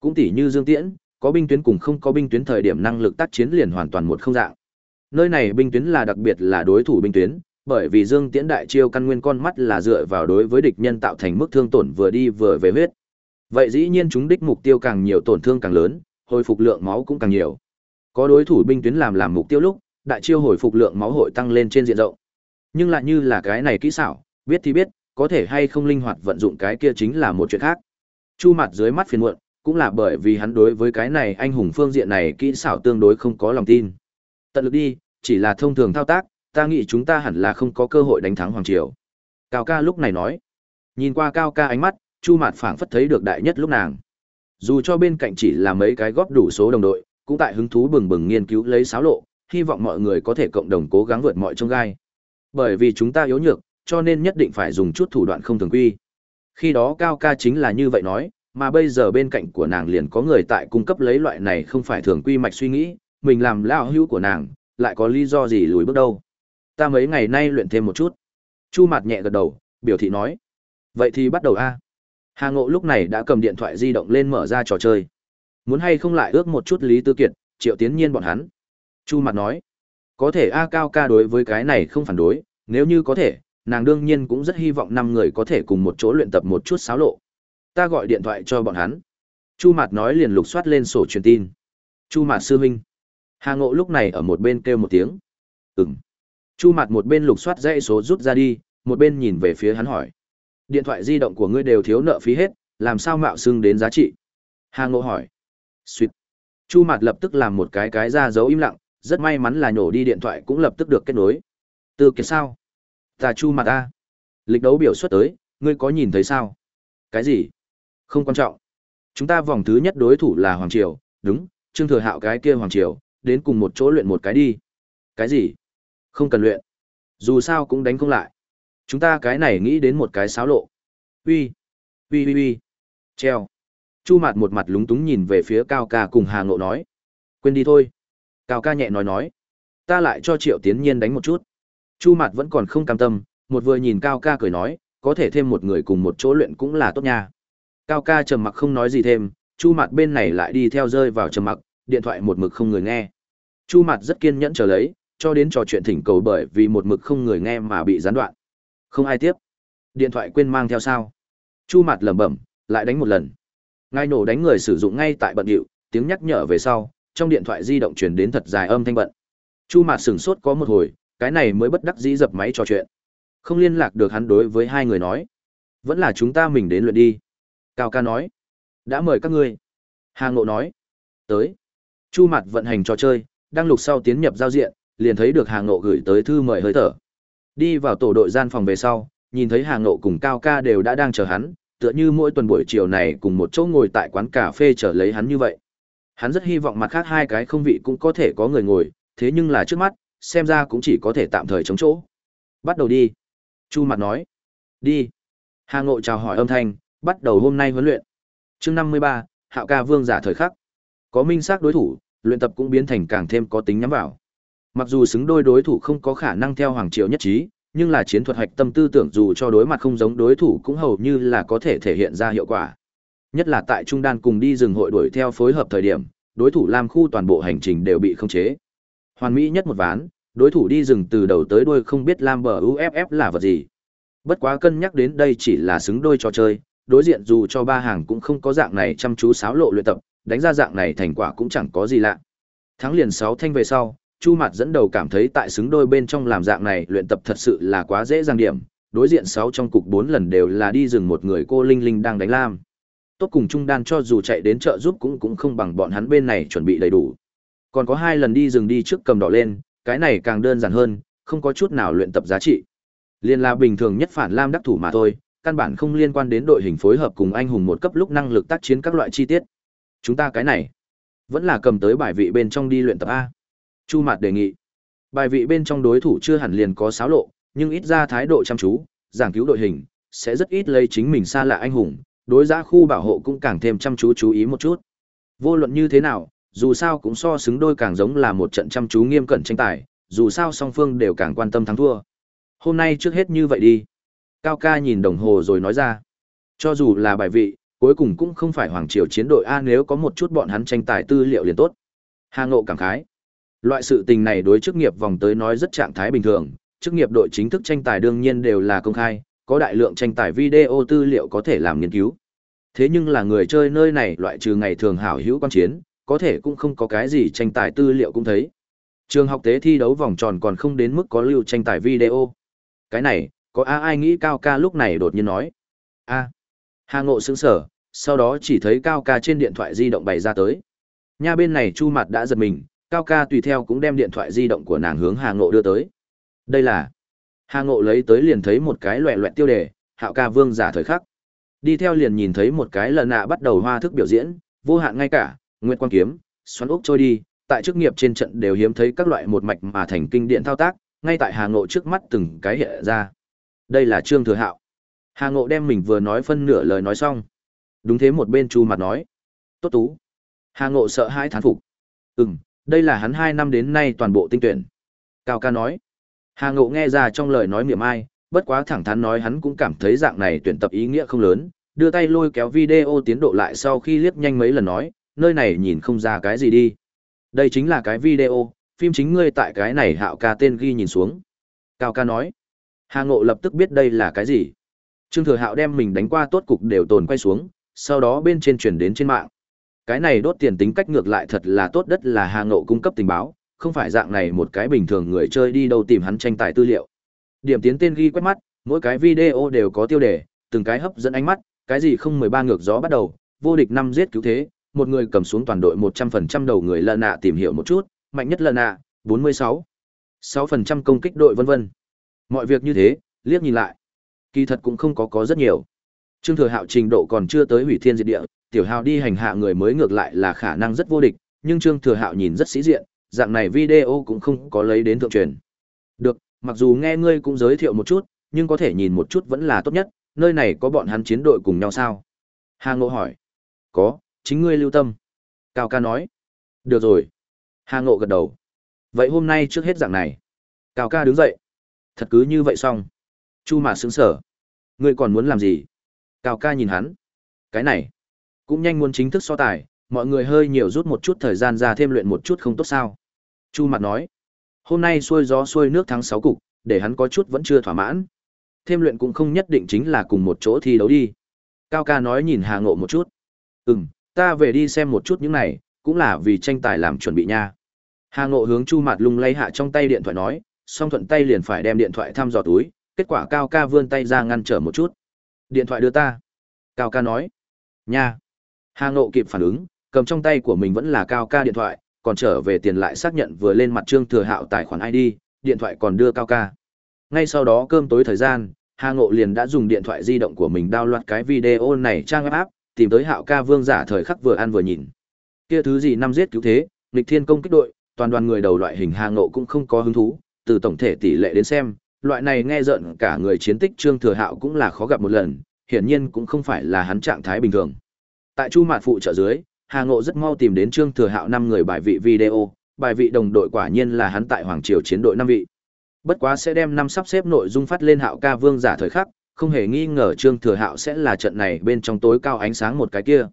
Cũng tỉ như Dương Tiễn, có binh tuyến cùng không có binh tuyến thời điểm năng lực tác chiến liền hoàn toàn một không dạng. Nơi này binh tuyến là đặc biệt là đối thủ binh tuyến, bởi vì Dương Tiễn đại chiêu căn nguyên con mắt là dựa vào đối với địch nhân tạo thành mức thương tổn vừa đi vừa về huyết. Vậy dĩ nhiên chúng đích mục tiêu càng nhiều tổn thương càng lớn, hồi phục lượng máu cũng càng nhiều. Có đối thủ binh tuyến làm làm mục tiêu lúc, đại chiêu hồi phục lượng máu hội tăng lên trên diện rộng. Nhưng lại như là cái này kỹ xảo, biết thì biết, có thể hay không linh hoạt vận dụng cái kia chính là một chuyện khác. Chu mặt dưới mắt phiền muộn, cũng là bởi vì hắn đối với cái này anh hùng phương diện này kỹ xảo tương đối không có lòng tin. Tận lực đi, chỉ là thông thường thao tác, ta nghĩ chúng ta hẳn là không có cơ hội đánh thắng Hoàng Triều. Cao ca lúc này nói. Nhìn qua Cao ca ánh mắt, Chu Mạt phảng phất thấy được đại nhất lúc nàng. Dù cho bên cạnh chỉ là mấy cái góp đủ số đồng đội, cũng tại hứng thú bừng bừng nghiên cứu lấy xáo lộ, hy vọng mọi người có thể cộng đồng cố gắng vượt mọi chông gai. Bởi vì chúng ta yếu nhược, cho nên nhất định phải dùng chút thủ đoạn không thường quy. Khi đó Cao ca chính là như vậy nói, mà bây giờ bên cạnh của nàng liền có người tại cung cấp lấy loại này không phải thường quy mạch suy nghĩ, mình làm lão hữu của nàng, lại có lý do gì lùi bước đâu. Ta mấy ngày nay luyện thêm một chút. Chu mặt nhẹ gật đầu, biểu thị nói. Vậy thì bắt đầu a. Hà Ngộ lúc này đã cầm điện thoại di động lên mở ra trò chơi. Muốn hay không lại ước một chút Lý Tư Kiệt, Triệu Tiến Nhiên bọn hắn. Chu mặt nói. Có thể A Cao ca đối với cái này không phản đối, nếu như có thể, nàng đương nhiên cũng rất hy vọng năm người có thể cùng một chỗ luyện tập một chút xáo lộ. Ta gọi điện thoại cho bọn hắn. Chu mặt nói liền lục soát lên sổ truyền tin. Chu mặt sư huynh. Hà Ngộ lúc này ở một bên kêu một tiếng. Ừm. Chu mặt một bên lục soát dãy số rút ra đi, một bên nhìn về phía hắn hỏi. Điện thoại di động của ngươi đều thiếu nợ phí hết, làm sao mạo xưng đến giá trị? Hà Ngộ hỏi. Xuyệt. Chu Mạt lập tức làm một cái cái ra dấu im lặng, rất may mắn là nhổ đi điện thoại cũng lập tức được kết nối. Từ kiệt sao? Ta Chu Mạt a. Lịch đấu biểu xuất tới, ngươi có nhìn thấy sao? Cái gì? Không quan trọng. Chúng ta vòng thứ nhất đối thủ là Hoàng Triều, đúng, Trương Thừa Hạo cái kia Hoàng Triều, đến cùng một chỗ luyện một cái đi. Cái gì? Không cần luyện. Dù sao cũng đánh không lại. Chúng ta cái này nghĩ đến một cái xáo lộ. Uy, uy uy uy. Treo. Chu Mạt một mặt lúng túng nhìn về phía Cao Ca cùng Hà Ngộ nói. Quên đi thôi. Cao Ca nhẹ nói nói. Ta lại cho Triệu Tiến Nhiên đánh một chút. Chu Mạt vẫn còn không cam tâm, một vừa nhìn Cao Ca cười nói, có thể thêm một người cùng một chỗ luyện cũng là tốt nha. Cao ca trầm mặc không nói gì thêm, Chu Mạt bên này lại đi theo rơi vào trầm mặc, điện thoại một mực không người nghe. Chu Mạt rất kiên nhẫn chờ lấy, cho đến trò chuyện thỉnh cầu bởi vì một mực không người nghe mà bị gián đoạn. Không ai tiếp. Điện thoại quên mang theo sao? Chu Mạt lẩm bẩm, lại đánh một lần. Ngay nổ đánh người sử dụng ngay tại bận điệu, tiếng nhắc nhở về sau, trong điện thoại di động truyền đến thật dài âm thanh bận. Chu Mạt sửng sốt có một hồi, cái này mới bất đắc dĩ dập máy trò chuyện. Không liên lạc được hắn đối với hai người nói, vẫn là chúng ta mình đến luyện đi. Cao ca nói. Đã mời các ngươi. Hà Ngộ nói. Tới. Chu mặt vận hành trò chơi, đang lục sau tiến nhập giao diện, liền thấy được Hà Ngộ gửi tới thư mời hơi thở. Đi vào tổ đội gian phòng về sau, nhìn thấy Hà Ngộ cùng Cao ca đều đã đang chờ hắn, tựa như mỗi tuần buổi chiều này cùng một chỗ ngồi tại quán cà phê chờ lấy hắn như vậy. Hắn rất hy vọng mặt khác hai cái không vị cũng có thể có người ngồi, thế nhưng là trước mắt, xem ra cũng chỉ có thể tạm thời chống chỗ. Bắt đầu đi. Chu mặt nói. Đi. Hà Ngộ chào hỏi âm thanh, bắt đầu hôm nay huấn luyện. Chương 53, Hạo ca vương giả thời khắc. Có minh xác đối thủ, luyện tập cũng biến thành càng thêm có tính nhắm vào. Mặc dù xứng đôi đối thủ không có khả năng theo hoàng triều nhất trí, nhưng là chiến thuật hạch tâm tư tưởng dù cho đối mặt không giống đối thủ cũng hầu như là có thể thể hiện ra hiệu quả. Nhất là tại trung đan cùng đi rừng hội đuổi theo phối hợp thời điểm, đối thủ làm khu toàn bộ hành trình đều bị khống chế. Hoàn mỹ nhất một ván, đối thủ đi rừng từ đầu tới đuôi không biết lam bờ UFF là vật gì. Bất quá cân nhắc đến đây chỉ là xứng đôi trò chơi, đối diện dù cho ba hàng cũng không có dạng này chăm chú sáo lộ luyện tập, đánh ra dạng này thành quả cũng chẳng có gì lạ. Thắng liền 6 thanh về sau, Chu Mạt dẫn đầu cảm thấy tại xứng đôi bên trong làm dạng này luyện tập thật sự là quá dễ dàng điểm, đối diện 6 trong cục 4 lần đều là đi rừng một người cô Linh Linh đang đánh lam. Tốt cùng Trung Đan cho dù chạy đến chợ giúp cũng cũng không bằng bọn hắn bên này chuẩn bị đầy đủ. Còn có hai lần đi rừng đi trước cầm đỏ lên, cái này càng đơn giản hơn, không có chút nào luyện tập giá trị. Liên là bình thường nhất phản lam đắc thủ mà thôi, căn bản không liên quan đến đội hình phối hợp cùng anh hùng một cấp lúc năng lực tác chiến các loại chi tiết. Chúng ta cái này, vẫn là cầm tới bài vị bên trong đi luyện tập A. Chu Mạt đề nghị. Bài vị bên trong đối thủ chưa hẳn liền có xáo lộ, nhưng ít ra thái độ chăm chú, giảng cứu đội hình, sẽ rất ít lấy chính mình xa lạ anh hùng, đối giá khu bảo hộ cũng càng thêm chăm chú chú ý một chút. Vô luận như thế nào, dù sao cũng so xứng đôi càng giống là một trận chăm chú nghiêm cẩn tranh tài, dù sao song phương đều càng quan tâm thắng thua. Hôm nay trước hết như vậy đi. Cao ca nhìn đồng hồ rồi nói ra. Cho dù là bài vị, cuối cùng cũng không phải Hoàng Triều chiến đội A nếu có một chút bọn hắn tranh tài tư liệu liền tốt. Hà Ngộ cảm khái. Loại sự tình này đối chức nghiệp vòng tới nói rất trạng thái bình thường, chức nghiệp đội chính thức tranh tài đương nhiên đều là công khai, có đại lượng tranh tài video tư liệu có thể làm nghiên cứu. Thế nhưng là người chơi nơi này loại trừ ngày thường hảo hữu quan chiến, có thể cũng không có cái gì tranh tài tư liệu cũng thấy. Trường học tế thi đấu vòng tròn còn không đến mức có lưu tranh tài video. Cái này, có a ai nghĩ Cao ca lúc này đột nhiên nói. a Hà Ngộ sững sở, sau đó chỉ thấy Cao ca trên điện thoại di động bày ra tới. nhà bên này Chu Mặt đã giật mình, Cao ca tùy theo cũng đem điện thoại di động của nàng hướng Hà Ngộ đưa tới. Đây là Hà Ngộ lấy tới liền thấy một cái loẹ loẹt tiêu đề, Hạo ca vương giả thời khắc. Đi theo liền nhìn thấy một cái lần nạ bắt đầu hoa thức biểu diễn, vô hạn ngay cả, Nguyệt Quang kiếm, xoắn ốc trôi đi, tại chức nghiệp trên trận đều hiếm thấy các loại một mạch mà thành kinh điện thao tác, ngay tại Hà Ngộ trước mắt từng cái hiện ra. Đây là Trương Thừa Hạo. Hà Ngộ đem mình vừa nói phân nửa lời nói xong. Đúng thế một bên Chu mặt nói. Tốt tú. Hà Ngộ sợ hãi thán phục. Ừm, đây là hắn hai năm đến nay toàn bộ tinh tuyển. Cao ca nói. Hà Ngộ nghe ra trong lời nói miệng ai, bất quá thẳng thắn nói hắn cũng cảm thấy dạng này tuyển tập ý nghĩa không lớn, đưa tay lôi kéo video tiến độ lại sau khi liếc nhanh mấy lần nói, nơi này nhìn không ra cái gì đi. Đây chính là cái video, phim chính ngươi tại cái này hạo ca tên ghi nhìn xuống. Cao ca nói. Hà Ngộ lập tức biết đây là cái gì. Trương Thừa Hạo đem mình đánh qua tốt cục đều tồn quay xuống, sau đó bên trên truyền đến trên mạng. Cái này đốt tiền tính cách ngược lại thật là tốt đất là Hà Ngộ cung cấp tình báo, không phải dạng này một cái bình thường người chơi đi đâu tìm hắn tranh tài tư liệu. Điểm tiến tên ghi quét mắt, mỗi cái video đều có tiêu đề, từng cái hấp dẫn ánh mắt, cái gì không 13 ngược gió bắt đầu, vô địch năm giết cứu thế, một người cầm xuống toàn đội 100% đầu người lợn nạ tìm hiểu một chút, mạnh nhất lợn nạ, 46. 6% công kích đội vân vân. Mọi việc như thế, liếc nhìn lại. Kỳ thật cũng không có có rất nhiều. Trương Thừa Hạo trình độ còn chưa tới hủy thiên diệt địa, tiểu hào đi hành hạ người mới ngược lại là khả năng rất vô địch, nhưng Trương Thừa Hạo nhìn rất sĩ diện, dạng này video cũng không có lấy đến thượng truyền. Được, mặc dù nghe ngươi cũng giới thiệu một chút, nhưng có thể nhìn một chút vẫn là tốt nhất, nơi này có bọn hắn chiến đội cùng nhau sao? Hà Ngộ hỏi. Có, chính ngươi lưu tâm. Cao ca nói. Được rồi. Hà Ngộ gật đầu. Vậy hôm nay trước hết dạng này. Cao ca đứng dậy. Thật cứ như vậy xong. Chu Mạt sướng sở. Ngươi còn muốn làm gì? Cao ca nhìn hắn. Cái này. Cũng nhanh muốn chính thức so tài, mọi người hơi nhiều rút một chút thời gian ra thêm luyện một chút không tốt sao. Chu Mạt nói. Hôm nay xuôi gió xuôi nước thắng sáu cục, để hắn có chút vẫn chưa thỏa mãn. Thêm luyện cũng không nhất định chính là cùng một chỗ thi đấu đi. Cao ca nói nhìn Hà Ngộ một chút. Ừm, ta về đi xem một chút những này, cũng là vì tranh tài làm chuẩn bị nha. Hà Ngộ hướng Chu Mạt lung lay hạ trong tay điện thoại nói, song thuận tay liền phải đem điện thoại thăm dò túi, kết quả Cao ca vươn tay ra ngăn trở một chút. Điện thoại đưa ta. Cao ca nói. Nha. Hà Ngộ kịp phản ứng, cầm trong tay của mình vẫn là Cao ca điện thoại, còn trở về tiền lại xác nhận vừa lên mặt Trương Thừa Hạo tài khoản ID, điện thoại còn đưa Cao ca. Ngay sau đó cơm tối thời gian, Hà Ngộ liền đã dùng điện thoại di động của mình download cái video này trang web app, tìm tới Hạo ca vương giả thời khắc vừa ăn vừa nhìn. Kia thứ gì năm giết cứu thế, nghịch thiên công kích đội, toàn đoàn người đầu loại hình Hà Ngộ cũng không có hứng thú, từ tổng thể tỷ lệ đến xem, loại này nghe giận cả người chiến tích Trương Thừa Hạo cũng là khó gặp một lần, hiển nhiên cũng không phải là hắn trạng thái bình thường. Tại Chu Mạt phụ trợ dưới, Hà Ngộ rất mau tìm đến Trương Thừa Hạo năm người bài vị video, bài vị đồng đội quả nhiên là hắn tại Hoàng Triều chiến đội năm vị. Bất quá sẽ đem năm sắp xếp nội dung phát lên Hạo ca vương giả thời khắc, không hề nghi ngờ Trương Thừa Hạo sẽ là trận này bên trong tối cao ánh sáng một cái kia.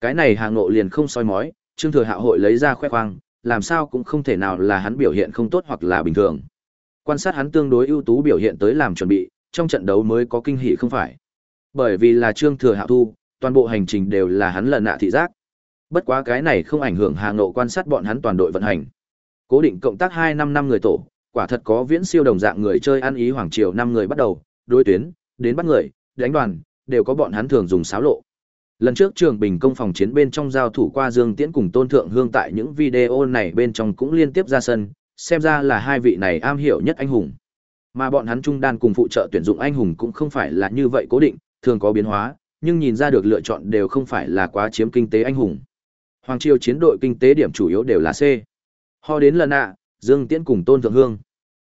Cái này Hà Ngộ liền không soi mói, Trương Thừa Hạo hội lấy ra khoe khoang, làm sao cũng không thể nào là hắn biểu hiện không tốt hoặc là bình thường. Quan sát hắn tương đối ưu tú biểu hiện tới làm chuẩn bị, trong trận đấu mới có kinh hỉ không phải. Bởi vì là Trương Thừa Hạo thu, toàn bộ hành trình đều là hắn lần nạ thị giác. Bất quá cái này không ảnh hưởng Hà Ngộ quan sát bọn hắn toàn đội vận hành. Cố định cộng tác hai năm năm người tổ, quả thật có viễn siêu đồng dạng người chơi ăn ý hoàng triều năm người bắt đầu, đối tuyến, đến bắt người, đánh đoàn, đều có bọn hắn thường dùng xáo lộ. Lần trước trường bình công phòng chiến bên trong giao thủ qua Dương Tiễn cùng Tôn Thượng Hương tại những video này bên trong cũng liên tiếp ra sân, xem ra là hai vị này am hiểu nhất anh hùng. Mà bọn hắn trung đan cùng phụ trợ tuyển dụng anh hùng cũng không phải là như vậy cố định, thường có biến hóa, nhưng nhìn ra được lựa chọn đều không phải là quá chiếm kinh tế anh hùng. Hoàng Triều chiến đội kinh tế điểm chủ yếu đều là C. Ho đến lần ạ, Dương Tiễn cùng Tôn Thượng Hương.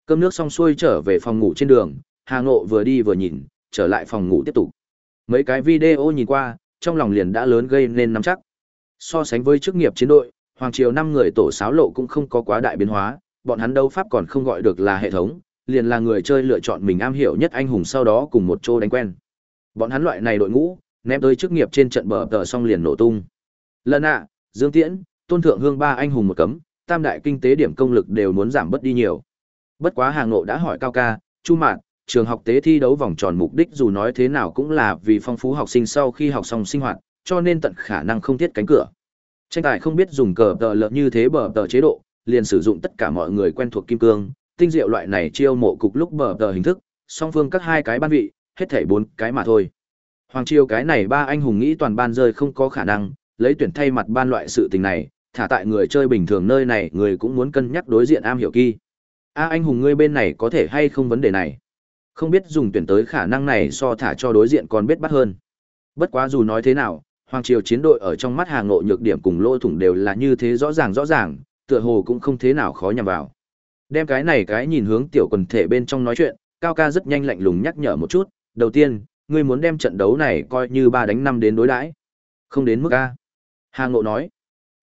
Cơm nước xong xuôi trở về phòng ngủ trên đường, Hà Ngộ vừa đi vừa nhìn, trở lại phòng ngủ tiếp tục. Mấy cái video nhìn qua, trong lòng liền đã lớn gây nên nắm chắc. So sánh với chức nghiệp chiến đội, Hoàng Triều năm người tổ sáo lộ cũng không có quá đại biến hóa, bọn hắn đấu pháp còn không gọi được là hệ thống, liền là người chơi lựa chọn mình am hiểu nhất anh hùng sau đó cùng một chỗ đánh quen. Bọn hắn loại này đội ngũ, ném tới chức nghiệp trên trận bờ tờ xong liền nổ tung. Lần ạ, Dương Tiễn, Tôn Thượng Hương ba anh hùng một cấm, tam đại kinh tế điểm công lực đều muốn giảm bớt đi nhiều. Bất quá Hàng Ngộ đã hỏi Cao Ca, Chu Mạn, trường học tế thi đấu vòng tròn mục đích dù nói thế nào cũng là vì phong phú học sinh sau khi học xong sinh hoạt, cho nên tận khả năng không thiết cánh cửa. Tranh tài không biết dùng cờ tờ lợn như thế bờ tờ chế độ, liền sử dụng tất cả mọi người quen thuộc kim cương, tinh diệu loại này chiêu mộ cục lúc bờ tờ hình thức, song phương các hai cái ban vị, hết thảy bốn cái mà thôi. Hoàng Triều cái này ba anh hùng nghĩ toàn ban rơi không có khả năng, lấy tuyển thay mặt ban loại sự tình này, thả tại người chơi bình thường nơi này người cũng muốn cân nhắc đối diện am hiểu kỳ. A anh hùng ngươi bên này có thể hay không vấn đề này. Không biết dùng tuyển tới khả năng này so thả cho đối diện còn biết bắt hơn. Bất quá dù nói thế nào, Hoàng Triều chiến đội ở trong mắt hàng ngộ nhược điểm cùng lỗ thủng đều là như thế rõ ràng rõ ràng, tựa hồ cũng không thế nào khó nhằm vào. Đem cái này cái nhìn hướng tiểu quần thể bên trong nói chuyện, Cao ca rất nhanh lạnh lùng nhắc nhở một chút, đầu tiên, ngươi muốn đem trận đấu này coi như ba đánh năm đến đối đãi. Không đến mức a. Hà ngộ nói.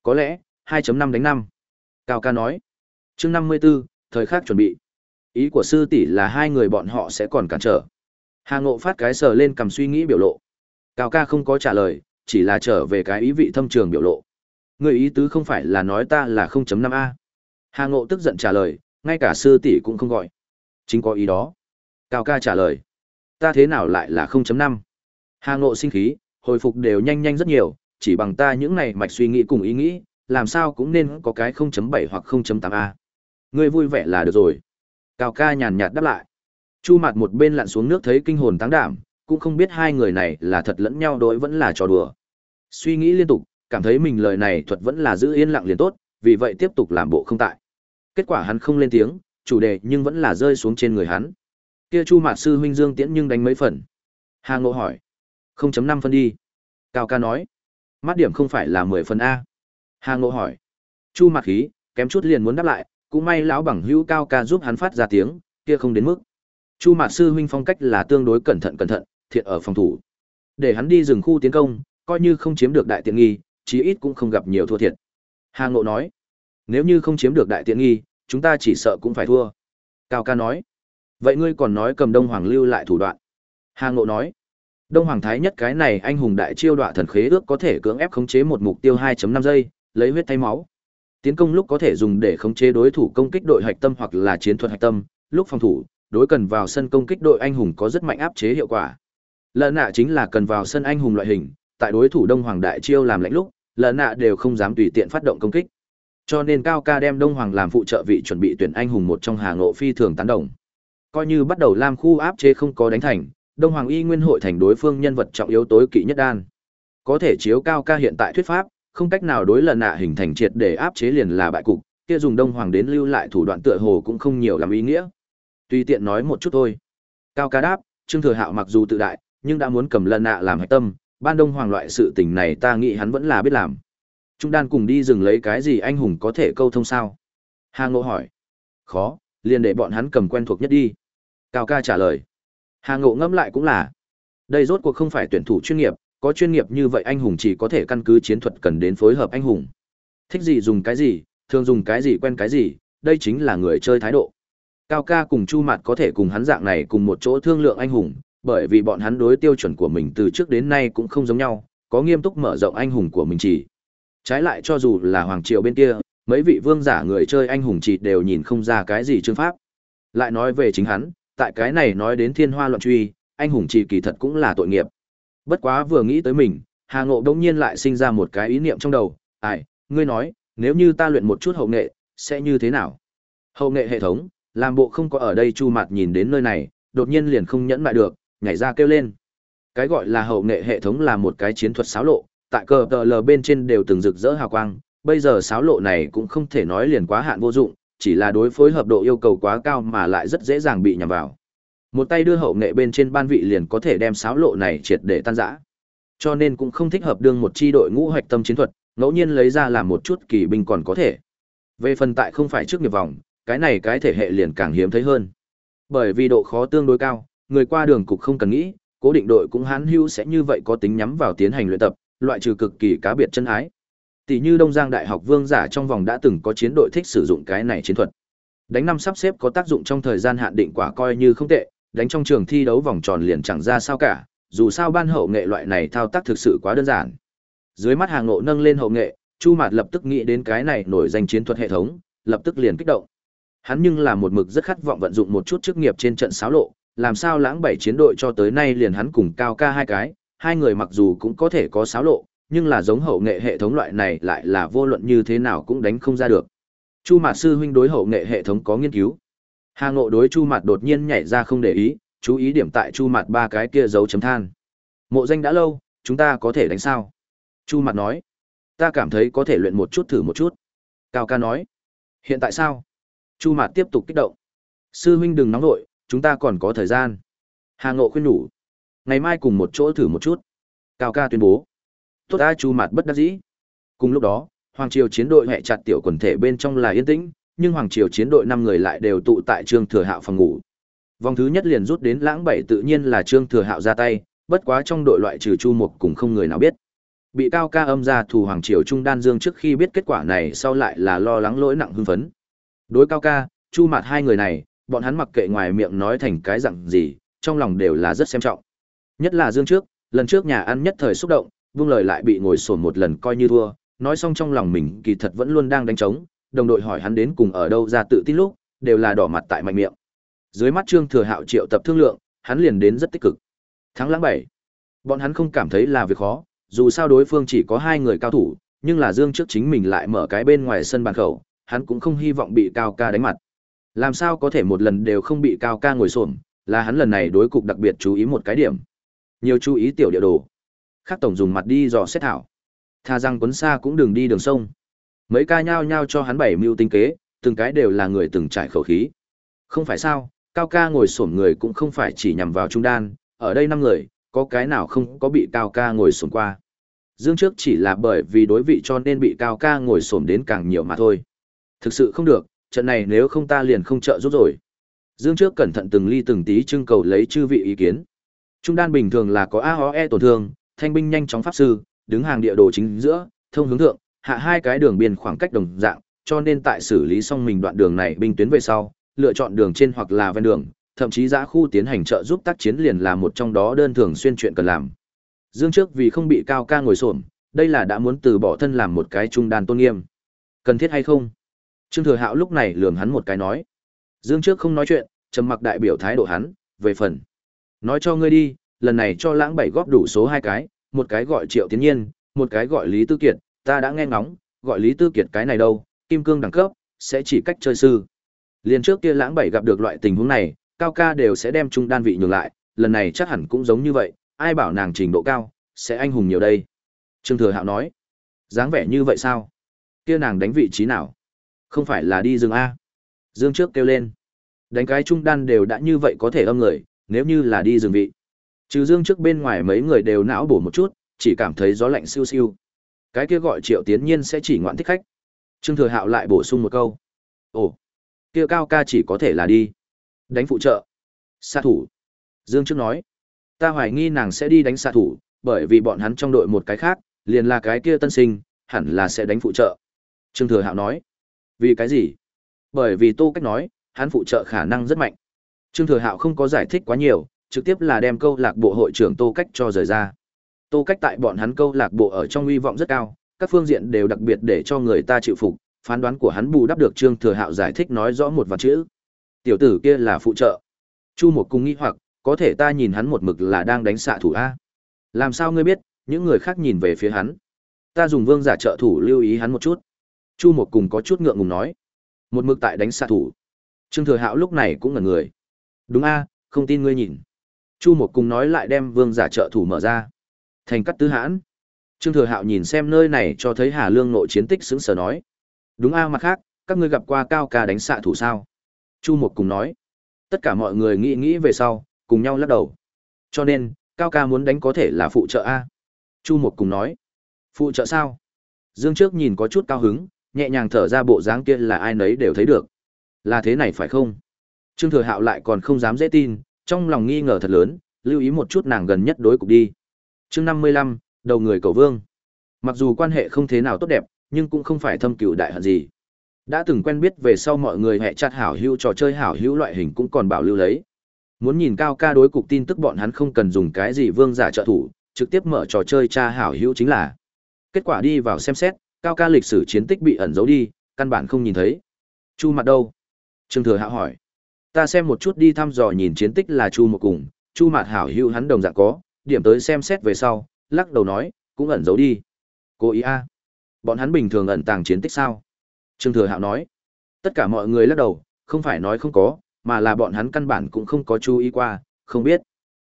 Có lẽ 2.5 đánh năm. Cao ca nói. Chương 54, thời khắc chuẩn bị. Ý của sư tỷ là hai người bọn họ sẽ còn cản trở. Hà ngộ phát cái sờ lên cầm suy nghĩ biểu lộ. Cao ca không có trả lời chỉ là trở về cái ý vị thâm trường biểu lộ. Người ý tứ không phải là nói ta là 0.5 a. Hà ngộ tức giận trả lời ngay cả sư tỷ cũng không gọi. Chính có ý đó. Cao ca trả lời ta thế nào lại là 0.5? Hà Ngộ sinh khí, hồi phục đều nhanh nhanh rất nhiều, chỉ bằng ta những này mạch suy nghĩ cùng ý nghĩ, làm sao cũng nên có cái 0.7 hoặc 0.8a. Ngươi vui vẻ là được rồi. Cao ca nhàn nhạt đáp lại. Chu mặt một bên lặn xuống nước thấy kinh hồn táng đảm, cũng không biết hai người này là thật lẫn nhau đối vẫn là trò đùa. Suy nghĩ liên tục, cảm thấy mình lời này thuật vẫn là giữ yên lặng liền tốt, vì vậy tiếp tục làm bộ không tại. Kết quả hắn không lên tiếng, chủ đề nhưng vẫn là rơi xuống trên người hắn. Kia Chu Mạt sư huynh Dương Tiễn nhưng đánh mấy phần? Hà Ngộ hỏi. 0.5 phân đi. Cao ca nói. Mắt điểm không phải là 10 phần A. Hà Ngộ hỏi. Chu Mạt khí, kém chút liền muốn đáp lại, cũng may lão bằng hữu Cao ca giúp hắn phát ra tiếng, kia không đến mức. Chu Mạt sư huynh phong cách là tương đối cẩn thận cẩn thận, thiện ở phòng thủ. Để hắn đi rừng khu tiến công, coi như không chiếm được đại tiện nghi, chí ít cũng không gặp nhiều thua thiệt. Hà Ngộ nói. Nếu như không chiếm được đại tiện nghi, chúng ta chỉ sợ cũng phải thua. Cao ca nói vậy ngươi còn nói cầm đông hoàng lưu lại thủ đoạn? Hà ngộ nói. Đông hoàng thái nhất cái này anh hùng đại chiêu đoạn thần khế ước có thể cưỡng ép khống chế một mục tiêu 2.5 giây, lấy huyết thay máu. Tiến công lúc có thể dùng để khống chế đối thủ công kích đội hạch tâm hoặc là chiến thuật hạch tâm, lúc phòng thủ, đối cần vào sân công kích đội anh hùng có rất mạnh áp chế hiệu quả. Lợn nạ chính là cần vào sân anh hùng loại hình, tại đối thủ đông hoàng đại chiêu làm lãnh lúc lợn nạ đều không dám tùy tiện phát động công kích. Cho nên cao ca đem đông hoàng làm phụ trợ vị chuẩn bị tuyển anh hùng một trong hà ngộ phi thường tán đồng. Coi như bắt đầu Lam khu áp chế không có đánh thành, Đông Hoàng Y Nguyên hội thành đối phương nhân vật trọng yếu tối kỵ nhất đan. Có thể chiếu cao ca hiện tại thuyết pháp, không cách nào đối lần nạ hình thành triệt để áp chế liền là bại cục, kia dùng Đông Hoàng đến lưu lại thủ đoạn tựa hồ cũng không nhiều làm ý nghĩa. tuy tiện nói một chút thôi. Cao ca đáp, Trương Thừa Hạo mặc dù tự đại, nhưng đã muốn cầm lần nạ làm hạch tâm, ban Đông Hoàng loại sự tình này ta nghĩ hắn vẫn là biết làm. chúng đan cùng đi dừng lấy cái gì anh hùng có thể câu thông sao? Hà Ngộ hỏi. Khó, liền để bọn hắn cầm quen thuộc nhất đi. Cao ca trả lời. Hà Ngộ ngẫm lại cũng là. Đây rốt cuộc không phải tuyển thủ chuyên nghiệp, có chuyên nghiệp như vậy anh hùng chỉ có thể căn cứ chiến thuật cần đến phối hợp anh hùng. Thích gì dùng cái gì, thường dùng cái gì quen cái gì, đây chính là người chơi thái độ. Cao ca cùng Chu Mạt có thể cùng hắn dạng này cùng một chỗ thương lượng anh hùng, bởi vì bọn hắn đối tiêu chuẩn của mình từ trước đến nay cũng không giống nhau, có nghiêm túc mở rộng anh hùng của mình chỉ. Trái lại cho dù là Hoàng Triều bên kia, mấy vị vương giả người chơi anh hùng chỉ đều nhìn không ra cái gì chương pháp. Lại nói về chính hắn, tại cái này nói đến thiên hoa loạn truy, anh hùng chỉ kỳ thật cũng là tội nghiệp. Bất quá vừa nghĩ tới mình, Hà Ngộ đống nhiên lại sinh ra một cái ý niệm trong đầu, ai, ngươi nói, nếu như ta luyện một chút hậu nghệ, sẽ như thế nào? Hậu nghệ hệ thống, làm bộ không có ở đây chu mặt nhìn đến nơi này, đột nhiên liền không nhẫn lại được, nhảy ra kêu lên. Cái gọi là hậu nghệ hệ thống là một cái chiến thuật xáo lộ, tại cờ tờ lờ bên trên đều từng rực rỡ hào quang, bây giờ sáo lộ này cũng không thể nói liền quá hạn vô dụng, chỉ là đối phối hợp độ yêu cầu quá cao mà lại rất dễ dàng bị nhầm vào. Một tay đưa hậu nghệ bên trên ban vị liền có thể đem sáo lộ này triệt để tan rã. Cho nên cũng không thích hợp đương một chi đội ngũ hoạch tâm chiến thuật, ngẫu nhiên lấy ra làm một chút kỳ binh còn có thể. Về phần tại không phải trước nghiệp vòng, cái này cái thể hệ liền càng hiếm thấy hơn. Bởi vì độ khó tương đối cao, người qua đường cục không cần nghĩ, cố định đội cũng hán hữu sẽ như vậy có tính nhắm vào tiến hành luyện tập, loại trừ cực kỳ cá biệt chân ái. Tỷ như Đông Giang Đại học Vương giả trong vòng đã từng có chiến đội thích sử dụng cái này chiến thuật. Đánh năm sắp xếp có tác dụng trong thời gian hạn định quả coi như không tệ, đánh trong trường thi đấu vòng tròn liền chẳng ra sao cả, dù sao ban hậu nghệ loại này thao tác thực sự quá đơn giản. Dưới mắt hàng nộ nâng lên hậu nghệ, Chu Mạt lập tức nghĩ đến cái này nổi danh chiến thuật hệ thống, lập tức liền kích động. Hắn nhưng là một mực rất khát vọng vận dụng một chút chức nghiệp trên trận xáo lộ, làm sao lãng bảy chiến đội cho tới nay liền hắn cùng cao ca hai cái, hai người mặc dù cũng có thể có xáo lộ, nhưng là giống hậu nghệ hệ thống loại này lại là vô luận như thế nào cũng đánh không ra được. Chu Mạt sư huynh đối hậu nghệ hệ thống có nghiên cứu. Hà Ngộ đối Chu Mạt đột nhiên nhảy ra không để ý, chú ý điểm tại Chu Mạt ba cái kia dấu chấm than. Mộ danh đã lâu, chúng ta có thể đánh sao? Chu Mạt nói. Ta cảm thấy có thể luyện một chút thử một chút. Cao ca nói. Hiện tại sao? Chu Mạt tiếp tục kích động. Sư huynh đừng nóng nội, chúng ta còn có thời gian. Hà Ngộ khuyên nhủ. Ngày mai cùng một chỗ thử một chút. Cao ca tuyên bố. Tốt A Chu Mạt bất đắc dĩ. Cùng lúc đó, Hoàng Triều chiến đội hẹ chặt tiểu quần thể bên trong là yên tĩnh, nhưng Hoàng Triều chiến đội năm người lại đều tụ tại Trương Thừa Hạo phòng ngủ. Vòng thứ nhất liền rút đến lãng bảy tự nhiên là Trương Thừa Hạo ra tay, bất quá trong đội loại trừ Chu Mục cùng không người nào biết. Bị cao ca âm ra thù Hoàng Triều Trung Đan Dương trước khi biết kết quả này sau lại là lo lắng lỗi nặng hưng phấn. Đối cao ca, Chu Mạt hai người này, bọn hắn mặc kệ ngoài miệng nói thành cái dạng gì, trong lòng đều là rất xem trọng. Nhất là Dương trước, lần trước nhà ăn nhất thời xúc động, vương lời lại bị ngồi sồn một lần coi như thua, nói xong trong lòng mình kỳ thật vẫn luôn đang đánh trống, đồng đội hỏi hắn đến cùng ở đâu ra tự tin lúc, đều là đỏ mặt tại mạnh miệng. Dưới mắt Trương Thừa Hạo triệu tập thương lượng, hắn liền đến rất tích cực. Thắng lãng bảy, bọn hắn không cảm thấy là việc khó, dù sao đối phương chỉ có hai người cao thủ, nhưng là Dương trước chính mình lại mở cái bên ngoài sân bàn khẩu, hắn cũng không hy vọng bị Cao Ca đánh mặt. Làm sao có thể một lần đều không bị Cao Ca ngồi xổm, là hắn lần này đối cục đặc biệt chú ý một cái điểm. Nhiều chú ý tiểu địa đồ. Khác tổng dùng mặt đi dò xét thảo. Tha rằng quấn xa cũng đừng đi đường sông. Mấy ca nhao nhao cho hắn bảy mưu tinh kế, từng cái đều là người từng trải khẩu khí. Không phải sao, Cao ca ngồi sổm người cũng không phải chỉ nhằm vào trung đan, ở đây năm người, có cái nào không có bị Cao ca ngồi sổm qua. Dương trước chỉ là bởi vì đối vị cho nên bị Cao ca ngồi sổm đến càng nhiều mà thôi. Thực sự không được, trận này nếu không ta liền không trợ giúp rồi. Dương trước cẩn thận từng ly từng tí trưng cầu lấy chư vị ý kiến. Trung đan bình thường là có a o e tổn thương, thanh binh nhanh chóng pháp sư, đứng hàng địa đồ chính giữa, thông hướng thượng, hạ hai cái đường biên khoảng cách đồng dạng, cho nên tại xử lý xong mình đoạn đường này binh tuyến về sau, lựa chọn đường trên hoặc là ven đường, thậm chí giã khu tiến hành trợ giúp tác chiến liền là một trong đó đơn thường xuyên chuyện cần làm. Dương trước vì không bị cao ca ngồi xổm, đây là đã muốn từ bỏ thân làm một cái trung đàn tôn nghiêm. Cần thiết hay không? Trương Thừa Hạo lúc này lườm hắn một cái nói. Dương trước không nói chuyện, trầm mặc đại biểu thái độ hắn, về phần. Nói cho ngươi đi, lần này cho lãng bảy góp đủ số hai cái, một cái gọi Triệu Tiến Nhiên, một cái gọi Lý Tư Kiệt, ta đã nghe ngóng, gọi Lý Tư Kiệt cái này đâu, kim cương đẳng cấp, sẽ chỉ cách chơi sư. Liên trước kia lãng bảy gặp được loại tình huống này, cao ca đều sẽ đem trung đan vị nhường lại, lần này chắc hẳn cũng giống như vậy, ai bảo nàng trình độ cao, sẽ anh hùng nhiều đây. Trương Thừa Hạo nói, dáng vẻ như vậy sao? Kia nàng đánh vị trí nào? Không phải là đi rừng A. Dương trước kêu lên. Đánh cái trung đan đều đã như vậy có thể âm người, nếu như là đi rừng vị. Trừ Dương trước bên ngoài mấy người đều não bổ một chút, chỉ cảm thấy gió lạnh siêu siêu. Cái kia gọi Triệu Tiến Nhiên sẽ chỉ ngoạn thích khách. Trương Thừa Hạo lại bổ sung một câu. Ồ, kia cao ca chỉ có thể là đi. Đánh phụ trợ. Xạ thủ. Dương trước nói. Ta hoài nghi nàng sẽ đi đánh xạ thủ, bởi vì bọn hắn trong đội một cái khác, liền là cái kia tân sinh, hẳn là sẽ đánh phụ trợ. Trương Thừa Hạo nói. Vì cái gì? Bởi vì Tô Cách nói, hắn phụ trợ khả năng rất mạnh. Trương Thừa Hạo không có giải thích quá nhiều, trực tiếp là đem câu lạc bộ hội trưởng Tô Cách cho rời ra. Tô Cách tại bọn hắn câu lạc bộ ở trong uy vọng rất cao, các phương diện đều đặc biệt để cho người ta chịu phục, phán đoán của hắn bù đắp được Trương Thừa Hạo giải thích nói rõ một vài chữ. Tiểu tử kia là phụ trợ. Chu một cung nghĩ hoặc, có thể ta nhìn hắn một mực là đang đánh xạ thủ a. Làm sao ngươi biết, những người khác nhìn về phía hắn. Ta dùng vương giả trợ thủ lưu ý hắn một chút. Chu một cùng có chút ngượng ngùng nói. Một mực tại đánh xạ thủ. Trương Thừa Hạo lúc này cũng ngẩn người. Đúng a, không tin ngươi nhìn. Chu một cùng nói lại đem vương giả trợ thủ mở ra. Thành cắt tứ hãn. Trương Thừa Hạo nhìn xem nơi này cho thấy Hà Lương nội chiến tích xứng sở nói. Đúng a mặt khác, các ngươi gặp qua cao ca đánh xạ thủ sao? Chu một cùng nói. Tất cả mọi người nghĩ nghĩ về sau cùng nhau lắc đầu. Cho nên cao ca muốn đánh có thể là phụ trợ a? Chu một cùng nói. Phụ trợ sao? Dương trước nhìn có chút cao hứng nhẹ nhàng thở ra bộ dáng kia là ai nấy đều thấy được. Là thế này phải không? Trương thừa hạo lại còn không dám dễ tin trong lòng nghi ngờ thật lớn, lưu ý một chút nàng gần nhất đối cục đi. Chương năm mươi lăm, đầu người cầu vương. Mặc dù quan hệ không thế nào tốt đẹp, nhưng cũng không phải thâm cựu đại hận gì. Đã từng quen biết về sau mọi người hệ chặt hảo hữu trò chơi hảo hữu loại hình cũng còn bảo lưu lấy. Muốn nhìn cao ca đối cục tin tức bọn hắn không cần dùng cái gì vương giả trợ thủ, trực tiếp mở trò chơi tra hảo hữu chính là. Kết quả đi vào xem xét, cao ca lịch sử chiến tích bị ẩn giấu đi, căn bản không nhìn thấy. Chu mặt đâu? Trương thừa hạ hỏi ta xem một chút đi thăm dò nhìn chiến tích là chu một cùng, chu Mạt hảo hữu hắn đồng dạng có, điểm tới xem xét về sau, lắc đầu nói, cũng ẩn giấu đi. Cố ý a. Bọn hắn bình thường ẩn tàng chiến tích sao? Trương thừa hạo nói. Tất cả mọi người lắc đầu, không phải nói không có, mà là bọn hắn căn bản cũng không có chú ý qua, không biết.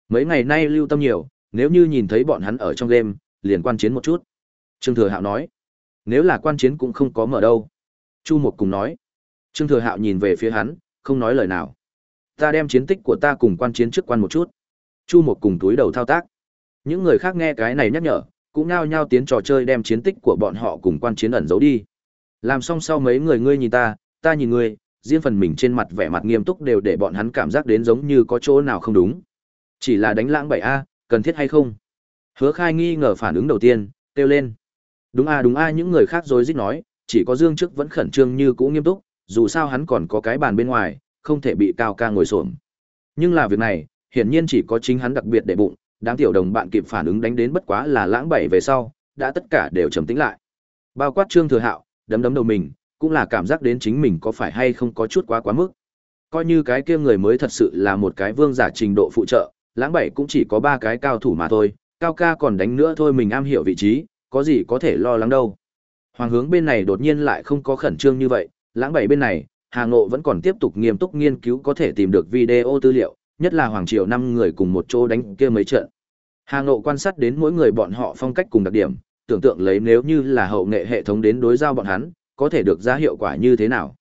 Mấy ngày nay lưu tâm nhiều, nếu như nhìn thấy bọn hắn ở trong game, liền quan chiến một chút. Trương thừa hạo nói. Nếu là quan chiến cũng không có mở đâu. Chu một cùng nói. Trương thừa hạo nhìn về phía hắn không nói lời nào. Ta đem chiến tích của ta cùng quan chiến trước quan một chút. Chu một cùng túi đầu thao tác. Những người khác nghe cái này nhắc nhở, cũng nao nhao tiến trò chơi đem chiến tích của bọn họ cùng quan chiến ẩn giấu đi. Làm xong sau mấy người ngươi nhìn ta ta nhìn ngươi, riêng phần mình trên mặt vẻ mặt nghiêm túc đều để bọn hắn cảm giác đến giống như có chỗ nào không đúng. Chỉ là đánh lãng bảy a, cần thiết hay không? Hứa khai nghi ngờ phản ứng đầu tiên, kêu lên. Đúng a đúng a, những người khác rồi dích nói, chỉ có dương chức vẫn khẩn trương như cũ nghiêm túc dù sao hắn còn có cái bàn bên ngoài, không thể bị cao ca ngồi xổm. Nhưng là việc này, hiển nhiên chỉ có chính hắn đặc biệt để bụng đáng tiểu đồng bạn kịp phản ứng đánh đến bất quá là lãng bảy về sau, đã tất cả đều trầm tĩnh lại. Bao quát trương thừa hạo, đấm đấm đầu mình, cũng là cảm giác đến chính mình có phải hay không có chút quá quá mức. Coi như cái kia người mới thật sự là một cái vương giả trình độ phụ trợ, lãng bảy cũng chỉ có ba cái cao thủ mà thôi, cao ca còn đánh nữa thôi mình am hiểu vị trí, có gì có thể lo lắng đâu. Hoàng hướng bên này đột nhiên lại không có khẩn trương như vậy lãng bảy bên này, hà ngộ vẫn còn tiếp tục nghiêm túc nghiên cứu có thể tìm được video tư liệu, nhất là hoàng triều năm người cùng một chỗ đánh kia mấy trận. Hà ngộ quan sát đến mỗi người bọn họ phong cách cùng đặc điểm, tưởng tượng lấy nếu như là hậu nghệ hệ thống đến đối giao bọn hắn, có thể được ra hiệu quả như thế nào.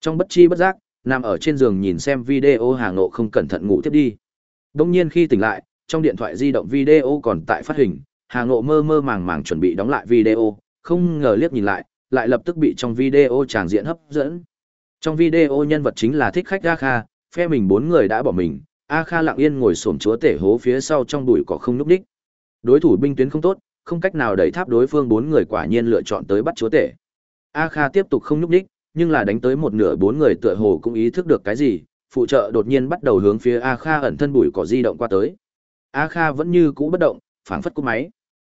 Trong bất chi bất giác, nằm ở trên giường nhìn xem video hà ngộ không cẩn thận ngủ tiếp đi. Đông nhiên khi tỉnh lại, trong điện thoại di động video còn tại phát hình, hà ngộ mơ mơ màng màng chuẩn bị đóng lại video, không ngờ liếc nhìn lại lại lập tức bị trong video tràng diện hấp dẫn. Trong video nhân vật chính là thích khách a kha, phe mình bốn người đã bỏ mình, a kha lặng yên ngồi xổm chúa tể hố phía sau trong bụi cỏ không núp đích đối thủ binh tuyến không tốt, không cách nào đẩy tháp đối phương bốn người quả nhiên lựa chọn tới bắt chúa tể. A kha tiếp tục không núp đích nhưng là đánh tới một nửa bốn người tựa hồ cũng ý thức được cái gì, phụ trợ đột nhiên bắt đầu hướng phía a kha ẩn thân bụi cỏ di động qua tới. A kha vẫn như cũ bất động, phảng phất cú máy.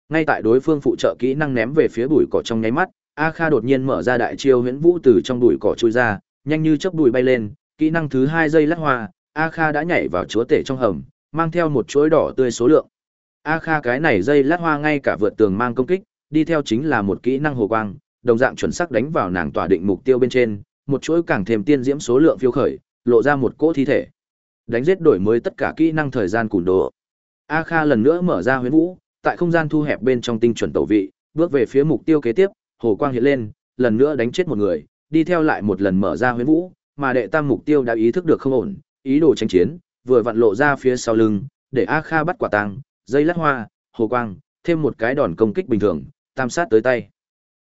Ngay tại đối phương phụ trợ kỹ năng ném về phía bụi cỏ trong nháy mắt a kha đột nhiên mở ra đại chiêu huyễn vũ từ trong bụi cỏ trôi ra, nhanh như chớp bụi bay lên, kỹ năng thứ hai giây lắc hoa, a kha đã nhảy vào chúa tể trong hầm, mang theo một chuỗi đỏ tươi số lượng a kha cái này dây lát hoa ngay cả vượt tường mang công kích, đi theo chính là một kỹ năng hồ quang, đồng dạng chuẩn xác đánh vào nàng tỏa định mục tiêu bên trên, một chuỗi càng thêm tiên diễm số lượng phiêu khởi, lộ ra một cỗ thi thể đánh giết đổi mới tất cả kỹ năng thời gian cùn độ. a kha lần nữa mở ra huyễn vũ, tại không gian thu hẹp bên trong tinh chuẩn tẩu vị, bước về phía mục tiêu kế tiếp hồ quang hiện lên, lần nữa đánh chết một người, đi theo lại một lần mở ra huyễn vũ, mà đệ tam mục tiêu đã ý thức được không ổn, ý đồ tranh chiến, vừa vặn lộ ra phía sau lưng, để a kha bắt quả tang, dây lát hoa, hồ quang, thêm một cái đòn công kích bình thường, tam sát tới tay.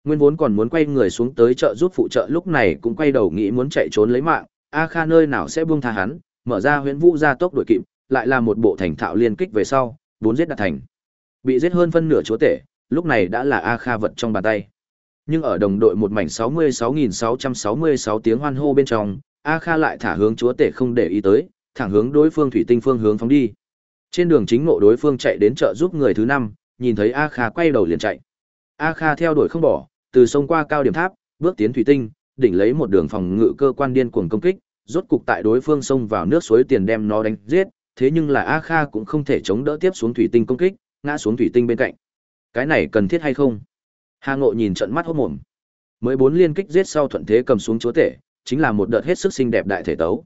Nguyên vốn còn muốn quay người xuống tới chợ giúp phụ trợ, lúc này cũng quay đầu nghĩ muốn chạy trốn lấy mạng, a kha nơi nào sẽ buông tha hắn, mở ra huyễn vũ ra tốc đuổi kịp, lại là một bộ thành thạo liên kích về sau, bốn giết đạt thành. Bị giết hơn phân nửa chúa tể, lúc này đã là a kha vật trong bàn tay nhưng ở đồng đội một mảnh 66.666 tiếng hoan hô bên trong, a kha lại thả hướng chúa tể không để ý tới, thẳng hướng đối phương thủy tinh phương hướng phóng đi. Trên đường chính ngộ đối phương chạy đến chợ giúp người thứ năm, nhìn thấy a kha quay đầu liền chạy. A kha theo đuổi không bỏ, từ sông qua cao điểm tháp, bước tiến thủy tinh, đỉnh lấy một đường phòng ngự cơ quan điên cuồng công kích, rốt cục tại đối phương xông vào nước suối tiền đem nó đánh giết, thế nhưng là a kha cũng không thể chống đỡ tiếp xuống thủy tinh công kích, ngã xuống thủy tinh bên cạnh. Cái này cần thiết hay không? Hà ngộ nhìn trận mắt hốt mồm. Mới bốn liên kích giết sau thuận thế cầm xuống chúa tể chính là một đợt hết sức xinh đẹp đại thể tấu.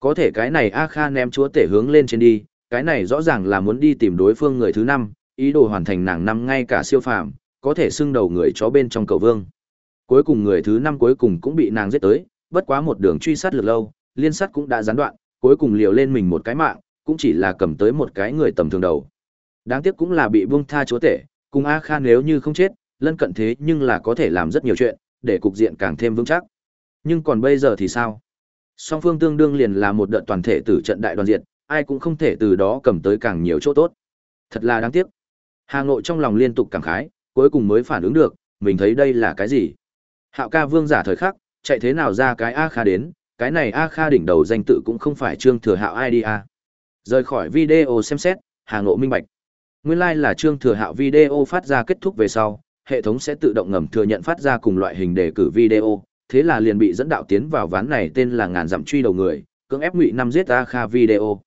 Có thể cái này a kha ném chúa tể hướng lên trên đi cái này rõ ràng là muốn đi tìm đối phương người thứ năm ý đồ hoàn thành nàng năm ngay cả siêu phàm có thể xưng đầu người chó bên trong cầu vương. Cuối cùng người thứ năm cuối cùng cũng bị nàng giết tới, bất quá một đường truy sát lượt lâu, liên sát cũng đã gián đoạn, cuối cùng liều lên mình một cái mạng, cũng chỉ là cầm tới một cái người tầm thường đầu. Đáng tiếc cũng là bị buông tha chúa tể, cùng A Kha nếu như không chết, lân cận thế nhưng là có thể làm rất nhiều chuyện, để cục diện càng thêm vững chắc. Nhưng còn bây giờ thì sao? Song phương tương đương liền là một đợt toàn thể tử trận đại đoàn diệt, ai cũng không thể từ đó cầm tới càng nhiều chỗ tốt. Thật là đáng tiếc. Hà Ngộ trong lòng liên tục cảm khái, cuối cùng mới phản ứng được, mình thấy đây là cái gì? Hạo ca vương giả thời khắc, chạy thế nào ra cái A Kha đến, cái này A Kha đỉnh đầu danh tự cũng không phải Trương Thừa Hạo ID a. À? Rời khỏi video xem xét, Hà Ngộ minh bạch. Nguyên lai like là Trương Thừa Hạo video phát ra kết thúc về sau, hệ thống sẽ tự động ngầm thừa nhận phát ra cùng loại hình đề cử video, thế là liền bị dẫn đạo tiến vào ván này tên là ngàn dặm truy đầu người, cưỡng ép ngụy năm giết A Kha video.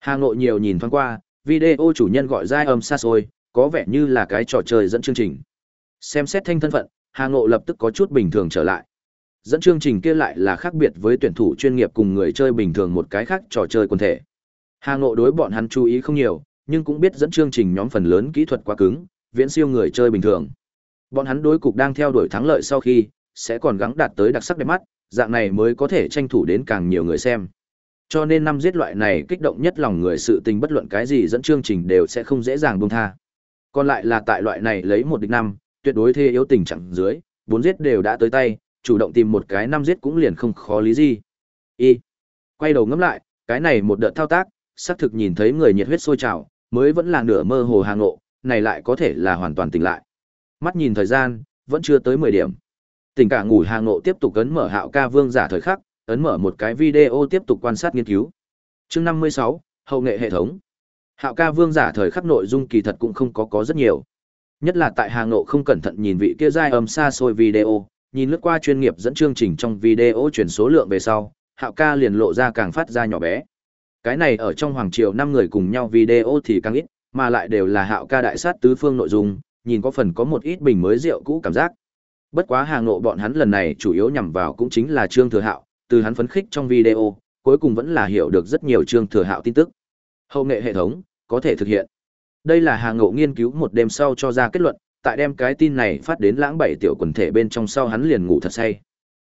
Hà nội nhiều nhìn thoáng qua, video chủ nhân gọi giai âm xa xôi, có vẻ như là cái trò chơi dẫn chương trình. Xem xét thanh thân phận, Hà Ngộ lập tức có chút bình thường trở lại. Dẫn chương trình kia lại là khác biệt với tuyển thủ chuyên nghiệp cùng người chơi bình thường một cái khác trò chơi quần thể. Hà Ngộ đối bọn hắn chú ý không nhiều, nhưng cũng biết dẫn chương trình nhóm phần lớn kỹ thuật quá cứng, viễn siêu người chơi bình thường. Bọn hắn đối cục đang theo đuổi thắng lợi sau khi, sẽ còn gắng đạt tới đặc sắc đẹp mắt, dạng này mới có thể tranh thủ đến càng nhiều người xem. Cho nên năm giết loại này kích động nhất lòng người sự tình bất luận cái gì dẫn chương trình đều sẽ không dễ dàng buông tha. Còn lại là tại loại này lấy một địch năm, tuyệt đối thê yếu tình trạng dưới, bốn giết đều đã tới tay, chủ động tìm một cái năm giết cũng liền không khó lý gì. Y. Quay đầu ngẫm lại, cái này một đợt thao tác, xác thực nhìn thấy người nhiệt huyết sôi trào, mới vẫn là nửa mơ hồ hàng ngộ, này lại có thể là hoàn toàn tỉnh lại. Mắt nhìn thời gian, vẫn chưa tới 10 điểm. tình cả ngủ hàng ngộ tiếp tục ấn mở hạo ca vương giả thời khắc, ấn mở một cái video tiếp tục quan sát nghiên cứu. Chương 56, hậu nghệ hệ thống. Hạo ca vương giả thời khắc nội dung kỳ thật cũng không có có rất nhiều. Nhất là tại hàng ngộ không cẩn thận nhìn vị kia giai âm xa xôi video, nhìn lướt qua chuyên nghiệp dẫn chương trình trong video chuyển số lượng về sau, Hạo ca liền lộ ra càng phát ra nhỏ bé. Cái này ở trong hoàng triều năm người cùng nhau video thì càng ít, mà lại đều là Hạo ca đại sát tứ phương nội dung, nhìn có phần có một ít bình mới rượu cũ cảm giác. Bất quá hàng nộ bọn hắn lần này chủ yếu nhằm vào cũng chính là Trương Thừa Hạo, từ hắn phấn khích trong video, cuối cùng vẫn là hiểu được rất nhiều Trương Thừa Hạo tin tức. Hậu nghệ hệ thống, có thể thực hiện. Đây là hàng ngộ nghiên cứu một đêm sau cho ra kết luận, tại đem cái tin này phát đến lãng bảy tiểu quần thể bên trong sau hắn liền ngủ thật say.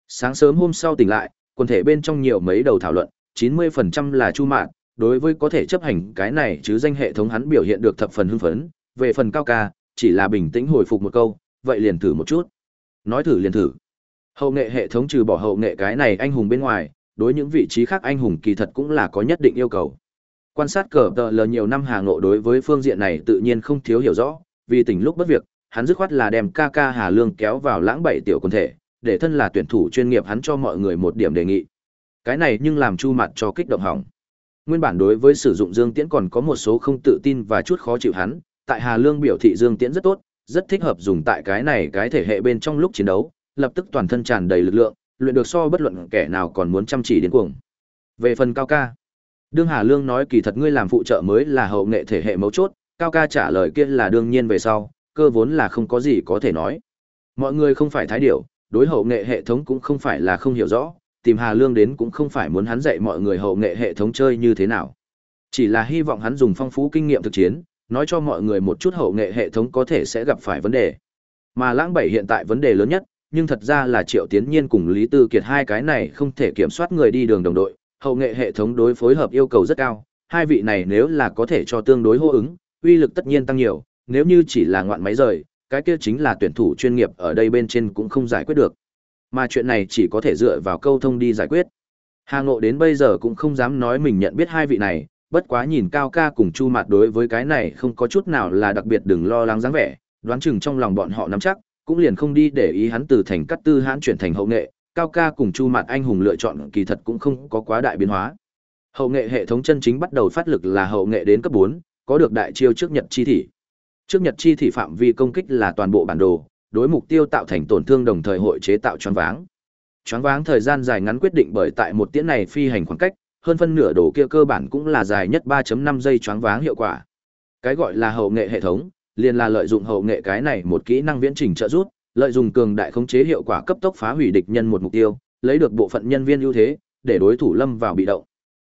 Sáng sớm hôm sau tỉnh lại, quần thể bên trong nhiều mấy đầu thảo luận, 90% là chu mạn, đối với có thể chấp hành cái này chứ danh hệ thống hắn biểu hiện được thập phần hưng phấn, về phần cao ca, chỉ là bình tĩnh hồi phục một câu, vậy liền thử một chút. Nói thử liền thử. Hậu nghệ hệ thống trừ bỏ hậu nghệ cái này anh hùng bên ngoài, đối những vị trí khác anh hùng kỳ thật cũng là có nhất định yêu cầu. Quan sát cờ tờ lờ nhiều năm Hà Ngộ đối với phương diện này tự nhiên không thiếu hiểu rõ, vì tình lúc bất việc, hắn dứt khoát là đem ca ca Hà Lương kéo vào lãng bảy tiểu quân thể, để thân là tuyển thủ chuyên nghiệp hắn cho mọi người một điểm đề nghị. Cái này nhưng làm chu mặt cho kích động hỏng. Nguyên bản đối với sử dụng Dương Tiễn còn có một số không tự tin và chút khó chịu hắn, tại Hà Lương biểu thị Dương Tiễn rất tốt, rất thích hợp dùng tại cái này cái thể hệ bên trong lúc chiến đấu, lập tức toàn thân tràn đầy lực lượng, luyện được so bất luận kẻ nào còn muốn chăm chỉ đến cuồng. Về phần cao ca, Đương Hà Lương nói kỳ thật ngươi làm phụ trợ mới là hậu nghệ thể hệ mấu chốt, cao ca trả lời kia là đương nhiên về sau, cơ vốn là không có gì có thể nói. Mọi người không phải thái điểu, đối hậu nghệ hệ thống cũng không phải là không hiểu rõ, tìm Hà Lương đến cũng không phải muốn hắn dạy mọi người hậu nghệ hệ thống chơi như thế nào. Chỉ là hy vọng hắn dùng phong phú kinh nghiệm thực chiến, nói cho mọi người một chút hậu nghệ hệ thống có thể sẽ gặp phải vấn đề. Mà lãng bảy hiện tại vấn đề lớn nhất, nhưng thật ra là Triệu Tiến Nhiên cùng Lý Tư Kiệt hai cái này không thể kiểm soát người đi đường đồng đội, hậu nghệ hệ thống đối phối hợp yêu cầu rất cao, hai vị này nếu là có thể cho tương đối hô ứng, uy lực tất nhiên tăng nhiều, nếu như chỉ là ngoạn máy rời, cái kia chính là tuyển thủ chuyên nghiệp ở đây bên trên cũng không giải quyết được. Mà chuyện này chỉ có thể dựa vào câu thông đi giải quyết. Hà Ngộ đến bây giờ cũng không dám nói mình nhận biết hai vị này, bất quá nhìn Cao Ca cùng Chu Mạt đối với cái này không có chút nào là đặc biệt đừng lo lắng dáng vẻ, đoán chừng trong lòng bọn họ nắm chắc, cũng liền không đi để ý hắn từ thành cắt tư hãn chuyển thành hậu nghệ, Cao Ca cùng Chu Mạt anh hùng lựa chọn kỳ thật cũng không có quá đại biến hóa. Hậu nghệ hệ thống chân chính bắt đầu phát lực là hậu nghệ đến cấp bốn, có được đại chiêu trước nhật chi thị. Trước nhật chi thị phạm vi công kích là toàn bộ bản đồ, đối mục tiêu tạo thành tổn thương đồng thời hội chế tạo choáng váng. Choáng váng thời gian dài ngắn quyết định bởi tại một tiễn này phi hành khoảng cách, hơn phân nửa đồ kia cơ bản cũng là dài nhất 3.5 giây choáng váng hiệu quả. Cái gọi là hậu nghệ hệ thống, liền là lợi dụng hậu nghệ cái này một kỹ năng viễn trình trợ rút, lợi dụng cường đại khống chế hiệu quả cấp tốc phá hủy địch nhân một mục tiêu, lấy được bộ phận nhân viên ưu thế, để đối thủ lâm vào bị động.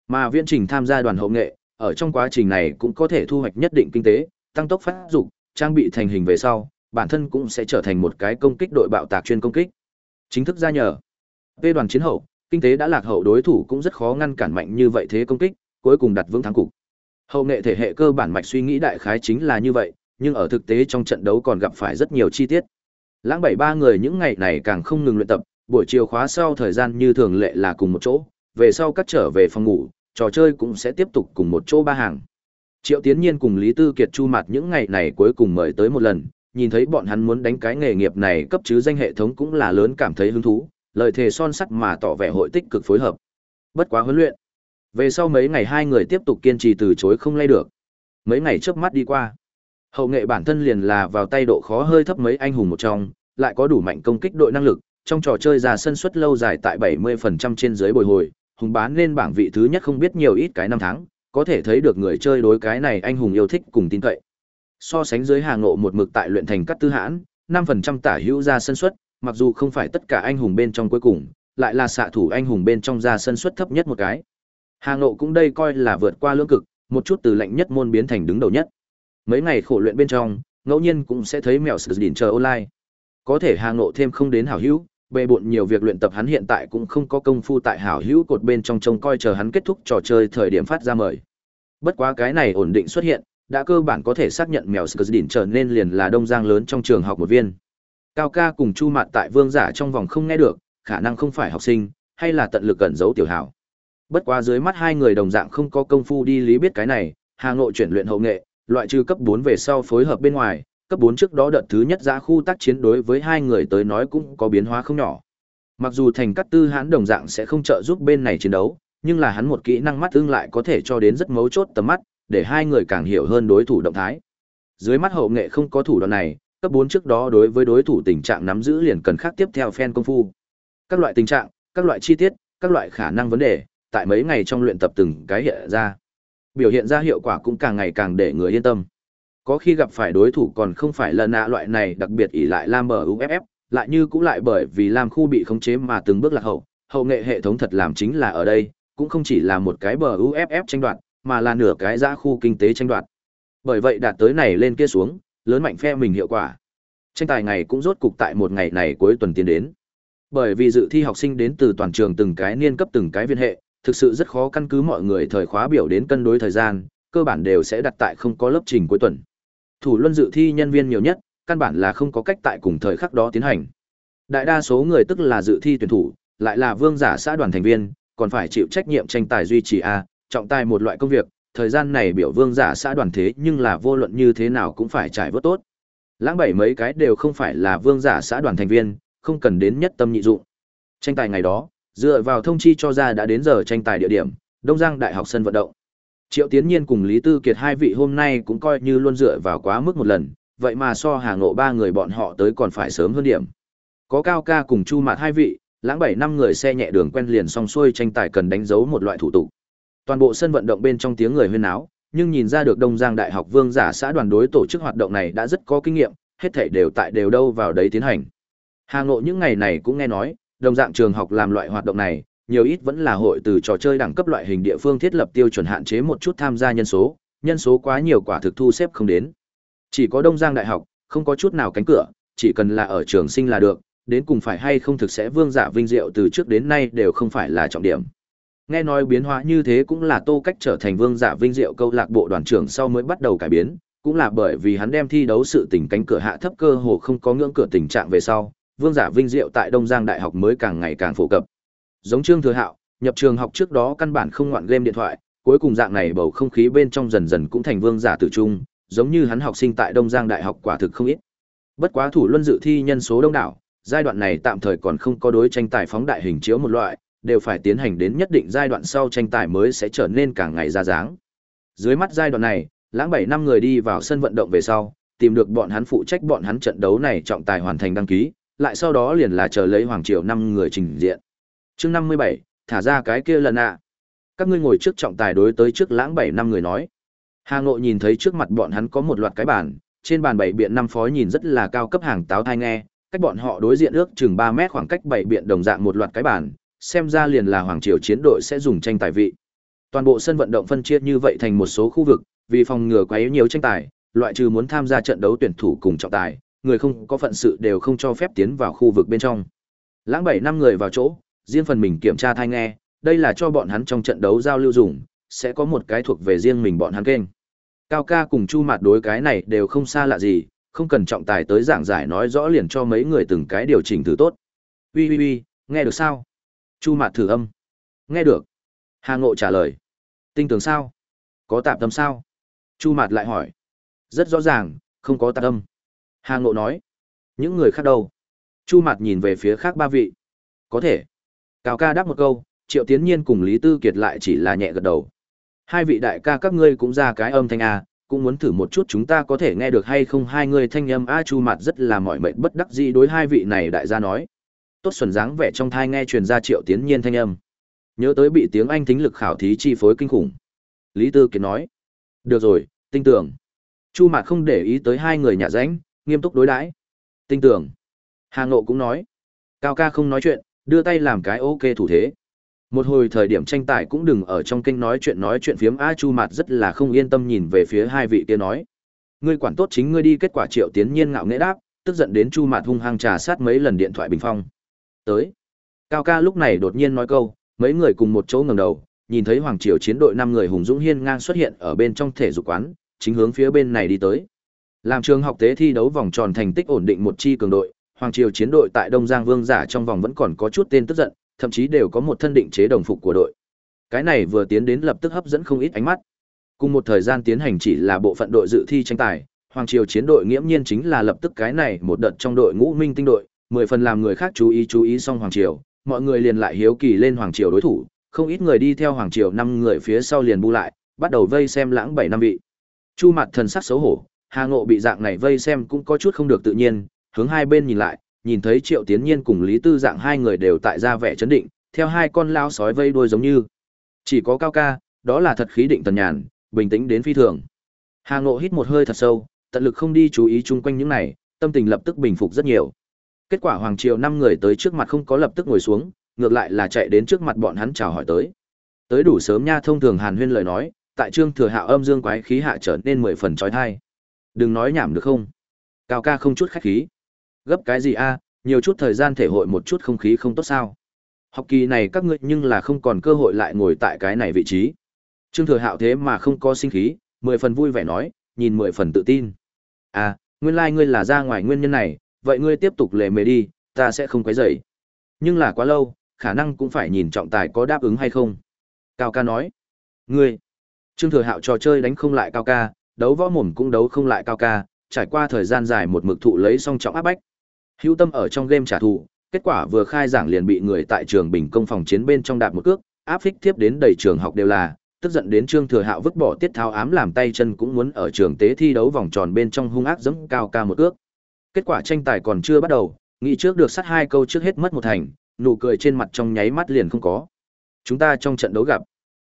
Mà viễn trình tham gia đoàn hậu nghệ, ở trong quá trình này cũng có thể thu hoạch nhất định kinh tế, tăng tốc phát dục, trang bị thành hình về sau, bản thân cũng sẽ trở thành một cái công kích đội bạo tạc chuyên công kích. Chính thức ra nhờ. Về đoàn chiến hậu, kinh tế đã lạc hậu đối thủ cũng rất khó ngăn cản mạnh như vậy thế công kích, cuối cùng đặt vững thắng cục. Hậu nghệ thể hệ cơ bản mạch suy nghĩ đại khái chính là như vậy, nhưng ở thực tế trong trận đấu còn gặp phải rất nhiều chi tiết. Lãng bảy ba người những ngày này càng không ngừng luyện tập, buổi chiều khóa sau thời gian như thường lệ là cùng một chỗ, về sau cắt trở về phòng ngủ, trò chơi cũng sẽ tiếp tục cùng một chỗ ba hàng. Triệu Tiến Nhiên cùng Lý Tư Kiệt chu mặt những ngày này cuối cùng mời tới một lần, nhìn thấy bọn hắn muốn đánh cái nghề nghiệp này cấp chứ danh hệ thống cũng là lớn cảm thấy hứng thú, lời thề son sắt mà tỏ vẻ hội tích cực phối hợp. Bất quá huấn luyện. Về sau mấy ngày hai người tiếp tục kiên trì từ chối không lay được. Mấy ngày chớp mắt đi qua. Hậu nghệ bản thân liền là vào tay độ khó hơi thấp mấy anh hùng một trong, lại có đủ mạnh công kích đội năng lực, trong trò chơi ra sân suất lâu dài tại 70% trên dưới bồi hồi, hùng bán lên bảng vị thứ nhất không biết nhiều ít cái năm tháng, có thể thấy được người chơi đối cái này anh hùng yêu thích cùng tin cậy. So sánh dưới hàng ngộ một mực tại luyện thành cắt tư hãn, 5% tả hữu ra sân suất, mặc dù không phải tất cả anh hùng bên trong cuối cùng, lại là xạ thủ anh hùng bên trong ra sân suất thấp nhất một cái. Hàng nộ cũng đây coi là vượt qua lưỡng cực, một chút từ lạnh nhất môn biến thành đứng đầu nhất. Mấy ngày khổ luyện bên trong, ngẫu nhiên cũng sẽ thấy mèo sử đỉnh chờ online. Có thể hàng nộ thêm không đến hảo hữu, bề bộn nhiều việc luyện tập hắn hiện tại cũng không có công phu tại hảo hữu cột bên trong trông coi chờ hắn kết thúc trò chơi thời điểm phát ra mời. Bất quá cái này ổn định xuất hiện, đã cơ bản có thể xác nhận mèo Skzdin trở nên liền là đông giang lớn trong trường học một viên. Cao ca cùng Chu Mạn tại vương giả trong vòng không nghe được, khả năng không phải học sinh, hay là tận lực cẩn giấu tiểu hảo. Bất quá dưới mắt hai người đồng dạng không có công phu đi lý biết cái này, Hà Ngộ chuyển luyện hậu nghệ, loại trừ cấp 4 về sau phối hợp bên ngoài, cấp 4 trước đó đợt thứ nhất ra khu tác chiến đối với hai người tới nói cũng có biến hóa không nhỏ. Mặc dù thành cắt tư Hán đồng dạng sẽ không trợ giúp bên này chiến đấu, nhưng là hắn một kỹ năng mắt tương lại có thể cho đến rất mấu chốt tầm mắt, để hai người càng hiểu hơn đối thủ động thái. Dưới mắt hậu nghệ không có thủ đoạn này, cấp 4 trước đó đối với đối thủ tình trạng nắm giữ liền cần khác tiếp theo phen công phu. Các loại tình trạng, các loại chi tiết, các loại khả năng vấn đề, tại mấy ngày trong luyện tập từng cái hiện ra. Biểu hiện ra hiệu quả cũng càng ngày càng để người yên tâm. Có khi gặp phải đối thủ còn không phải là nạ loại này đặc biệt ỷ lại Lam bờ UFF, lại như cũng lại bởi vì Lam khu bị khống chế mà từng bước lạc hậu, hậu nghệ hệ thống thật làm chính là ở đây, cũng không chỉ là một cái bờ UFF tranh đoạt, mà là nửa cái giã khu kinh tế tranh đoạt. Bởi vậy đạt tới này lên kia xuống, lớn mạnh phe mình hiệu quả. Tranh tài ngày cũng rốt cục tại một ngày này cuối tuần tiến đến. Bởi vì dự thi học sinh đến từ toàn trường từng cái niên cấp từng cái viên hệ, thực sự rất khó căn cứ mọi người thời khóa biểu đến cân đối thời gian, cơ bản đều sẽ đặt tại không có lớp trình cuối tuần. Thủ luân dự thi nhân viên nhiều nhất, căn bản là không có cách tại cùng thời khắc đó tiến hành. Đại đa số người tức là dự thi tuyển thủ, lại là vương giả xã đoàn thành viên, còn phải chịu trách nhiệm tranh tài duy trì a, trọng tài một loại công việc, thời gian này biểu vương giả xã đoàn thế nhưng là vô luận như thế nào cũng phải trải vớt tốt. Lãng bảy mấy cái đều không phải là vương giả xã đoàn thành viên, không cần đến nhất tâm nhị dụng. Tranh tài ngày đó, dựa vào thông chi cho ra đã đến giờ tranh tài địa điểm, Đông Giang Đại học sân vận động. Triệu Tiến Nhiên cùng Lý Tư Kiệt hai vị hôm nay cũng coi như luôn dựa vào quá mức một lần, vậy mà so Hà Ngộ ba người bọn họ tới còn phải sớm hơn điểm. Có Cao Ca cùng Chu Mạt hai vị, lãng bảy năm người xe nhẹ đường quen liền xong xuôi tranh tài cần đánh dấu một loại thủ tục. Toàn bộ sân vận động bên trong tiếng người huyên náo, nhưng nhìn ra được Đông Giang Đại học Vương giả xã đoàn đối tổ chức hoạt động này đã rất có kinh nghiệm, hết thảy đều tại đều đâu vào đấy tiến hành. Hà Ngộ những ngày này cũng nghe nói, đồng dạng trường học làm loại hoạt động này, nhiều ít vẫn là hội từ trò chơi đẳng cấp loại hình địa phương thiết lập tiêu chuẩn hạn chế một chút tham gia nhân số, nhân số quá nhiều quả thực thu xếp không đến. Chỉ có Đông Giang Đại học, không có chút nào cánh cửa, chỉ cần là ở trường sinh là được, đến cùng phải hay không thực sẽ vương giả vinh diệu từ trước đến nay đều không phải là trọng điểm. Nghe nói biến hóa như thế cũng là Tô Cách trở thành vương giả vinh diệu câu lạc bộ đoàn trưởng sau mới bắt đầu cải biến, cũng là bởi vì hắn đem thi đấu sự tình cánh cửa hạ thấp cơ hồ không có ngưỡng cửa tình trạng về sau, vương giả vinh diệu tại Đông Giang Đại học mới càng ngày càng phổ cập. Giống Trương Thừa Hạo, nhập trường học trước đó căn bản không ngoạn game điện thoại, cuối cùng dạng này bầu không khí bên trong dần dần cũng thành vương giả tử trung, giống như hắn học sinh tại Đông Giang Đại học quả thực không ít. Bất quá thủ luân dự thi nhân số đông đảo, giai đoạn này tạm thời còn không có đối tranh tài phóng đại hình chiếu một loại, đều phải tiến hành đến nhất định giai đoạn sau tranh tài mới sẽ trở nên càng ngày ra dáng. Dưới mắt giai đoạn này, lãng 7 năm người đi vào sân vận động về sau, tìm được bọn hắn phụ trách bọn hắn trận đấu này trọng tài hoàn thành đăng ký, lại sau đó liền là chờ lấy hoàng triều năm người trình diện. Chương 57, thả ra cái kia lần ạ. Các ngươi ngồi trước trọng tài đối tới trước lãng 7 năm người nói. Hà Ngộ nhìn thấy trước mặt bọn hắn có một loạt cái bàn, trên bàn bảy biện năm phó nhìn rất là cao cấp hàng táo thai nghe, cách bọn họ đối diện ước chừng 3 mét khoảng cách bảy biện đồng dạng một loạt cái bàn, xem ra liền là hoàng triều chiến đội sẽ dùng tranh tài vị. Toàn bộ sân vận động phân chia như vậy thành một số khu vực, vì phòng ngừa quá nhiều tranh tài, loại trừ muốn tham gia trận đấu tuyển thủ cùng trọng tài, người không có phận sự đều không cho phép tiến vào khu vực bên trong. Lãng bảy năm người vào chỗ, riêng phần mình kiểm tra thai nghe, đây là cho bọn hắn trong trận đấu giao lưu dùng, sẽ có một cái thuộc về riêng mình bọn hắn kênh. Cao ca cùng Chu Mạt đối cái này đều không xa lạ gì, không cần trọng tài tới giảng giải nói rõ liền cho mấy người từng cái điều chỉnh thử tốt. Ui ui ui, nghe được sao? Chu Mạt thử âm. Nghe được. Hà Ngộ trả lời. Tinh tường sao? Có tạp tâm sao? Chu Mạt lại hỏi. Rất rõ ràng, không có tạp tâm. Hà Ngộ nói. Những người khác đâu? Chu Mạt nhìn về phía khác ba vị. Có thể. Cao ca đáp một câu, Triệu Tiến Nhiên cùng Lý Tư Kiệt lại chỉ là nhẹ gật đầu. Hai vị đại ca các ngươi cũng ra cái âm thanh a, cũng muốn thử một chút chúng ta có thể nghe được hay không hai người thanh âm a chu Mạt rất là mỏi mệt bất đắc dĩ đối hai vị này đại gia nói. Tốt xuẩn dáng vẻ trong thai nghe truyền ra Triệu Tiến Nhiên thanh âm. Nhớ tới bị tiếng Anh thính lực khảo thí chi phối kinh khủng. Lý Tư Kiệt nói. Được rồi, tinh tưởng. Chu Mạt không để ý tới hai người nhà ránh, nghiêm túc đối đãi. Tinh tưởng. Hà Ngộ cũng nói. Cao ca không nói chuyện, đưa tay làm cái ok thủ thế. Một hồi thời điểm tranh tài cũng đừng ở trong kênh nói chuyện nói chuyện phiếm A Chu Mạt rất là không yên tâm nhìn về phía hai vị kia nói. Ngươi quản tốt chính ngươi đi kết quả triệu tiến nhiên ngạo nghễ đáp, tức giận đến Chu Mạt hung hăng trà sát mấy lần điện thoại bình phong. Tới. Cao ca lúc này đột nhiên nói câu, mấy người cùng một chỗ ngẩng đầu, nhìn thấy Hoàng Triều chiến đội năm người hùng dũng hiên ngang xuất hiện ở bên trong thể dục quán, chính hướng phía bên này đi tới. Làm trường học tế thi đấu vòng tròn thành tích ổn định một chi cường đội, Hoàng Triều chiến đội tại Đông Giang Vương giả trong vòng vẫn còn có chút tên tức giận, thậm chí đều có một thân định chế đồng phục của đội. Cái này vừa tiến đến lập tức hấp dẫn không ít ánh mắt. Cùng một thời gian tiến hành chỉ là bộ phận đội dự thi tranh tài, Hoàng Triều chiến đội nghiễm nhiên chính là lập tức cái này một đợt trong đội ngũ minh tinh đội, mười phần làm người khác chú ý chú ý xong Hoàng Triều, mọi người liền lại hiếu kỳ lên Hoàng Triều đối thủ, không ít người đi theo Hoàng Triều năm người phía sau liền bu lại, bắt đầu vây xem lãng bảy năm vị. Chu mặt thần sắc xấu hổ, Hà Ngộ bị dạng này vây xem cũng có chút không được tự nhiên, hướng hai bên nhìn lại, nhìn thấy Triệu Tiến Nhiên cùng Lý Tư dạng hai người đều tại ra vẻ chấn định, theo hai con lao sói vây đuôi giống như. Chỉ có Cao Ca, đó là thật khí định tần nhàn, bình tĩnh đến phi thường. Hà Ngộ hít một hơi thật sâu, tận lực không đi chú ý chung quanh những này, tâm tình lập tức bình phục rất nhiều. Kết quả Hoàng Triều năm người tới trước mặt không có lập tức ngồi xuống, ngược lại là chạy đến trước mặt bọn hắn chào hỏi tới. Tới đủ sớm nha thông thường Hàn Huyên lời nói, tại Trương Thừa Hạo âm dương quái khí hạ trở nên mười phần chói tai. Đừng nói nhảm được không? Cao ca không chút khách khí. Gấp cái gì a, nhiều chút thời gian thể hội một chút không khí không tốt sao? Học kỳ này các ngươi nhưng là không còn cơ hội lại ngồi tại cái này vị trí. Trương Thừa Hạo thế mà không có sinh khí, mười phần vui vẻ nói, nhìn mười phần tự tin. À, nguyên lai like ngươi là ra ngoài nguyên nhân này, vậy ngươi tiếp tục lề mề đi, ta sẽ không quấy rầy. Nhưng là quá lâu, khả năng cũng phải nhìn trọng tài có đáp ứng hay không. Cao ca nói, ngươi, Trương Thừa Hạo trò chơi đánh không lại Cao ca, đấu võ mồm cũng đấu không lại Cao ca, trải qua thời gian dài một mực thụ lấy song trọng áp bách, Hữu tâm ở trong game trả thù, kết quả vừa khai giảng liền bị người tại trường bình công phòng chiến bên trong đạp một cước, áp phích tiếp đến đầy trường học đều là, tức giận đến Trương Thừa Hạo vứt bỏ tiết tháo ám làm tay chân cũng muốn ở trường tế thi đấu vòng tròn bên trong hung ác giẫm cao ca một cước. Kết quả tranh tài còn chưa bắt đầu, nghĩ trước được sát hai câu trước hết mất một thành, nụ cười trên mặt trong nháy mắt liền không có. Chúng ta trong trận đấu gặp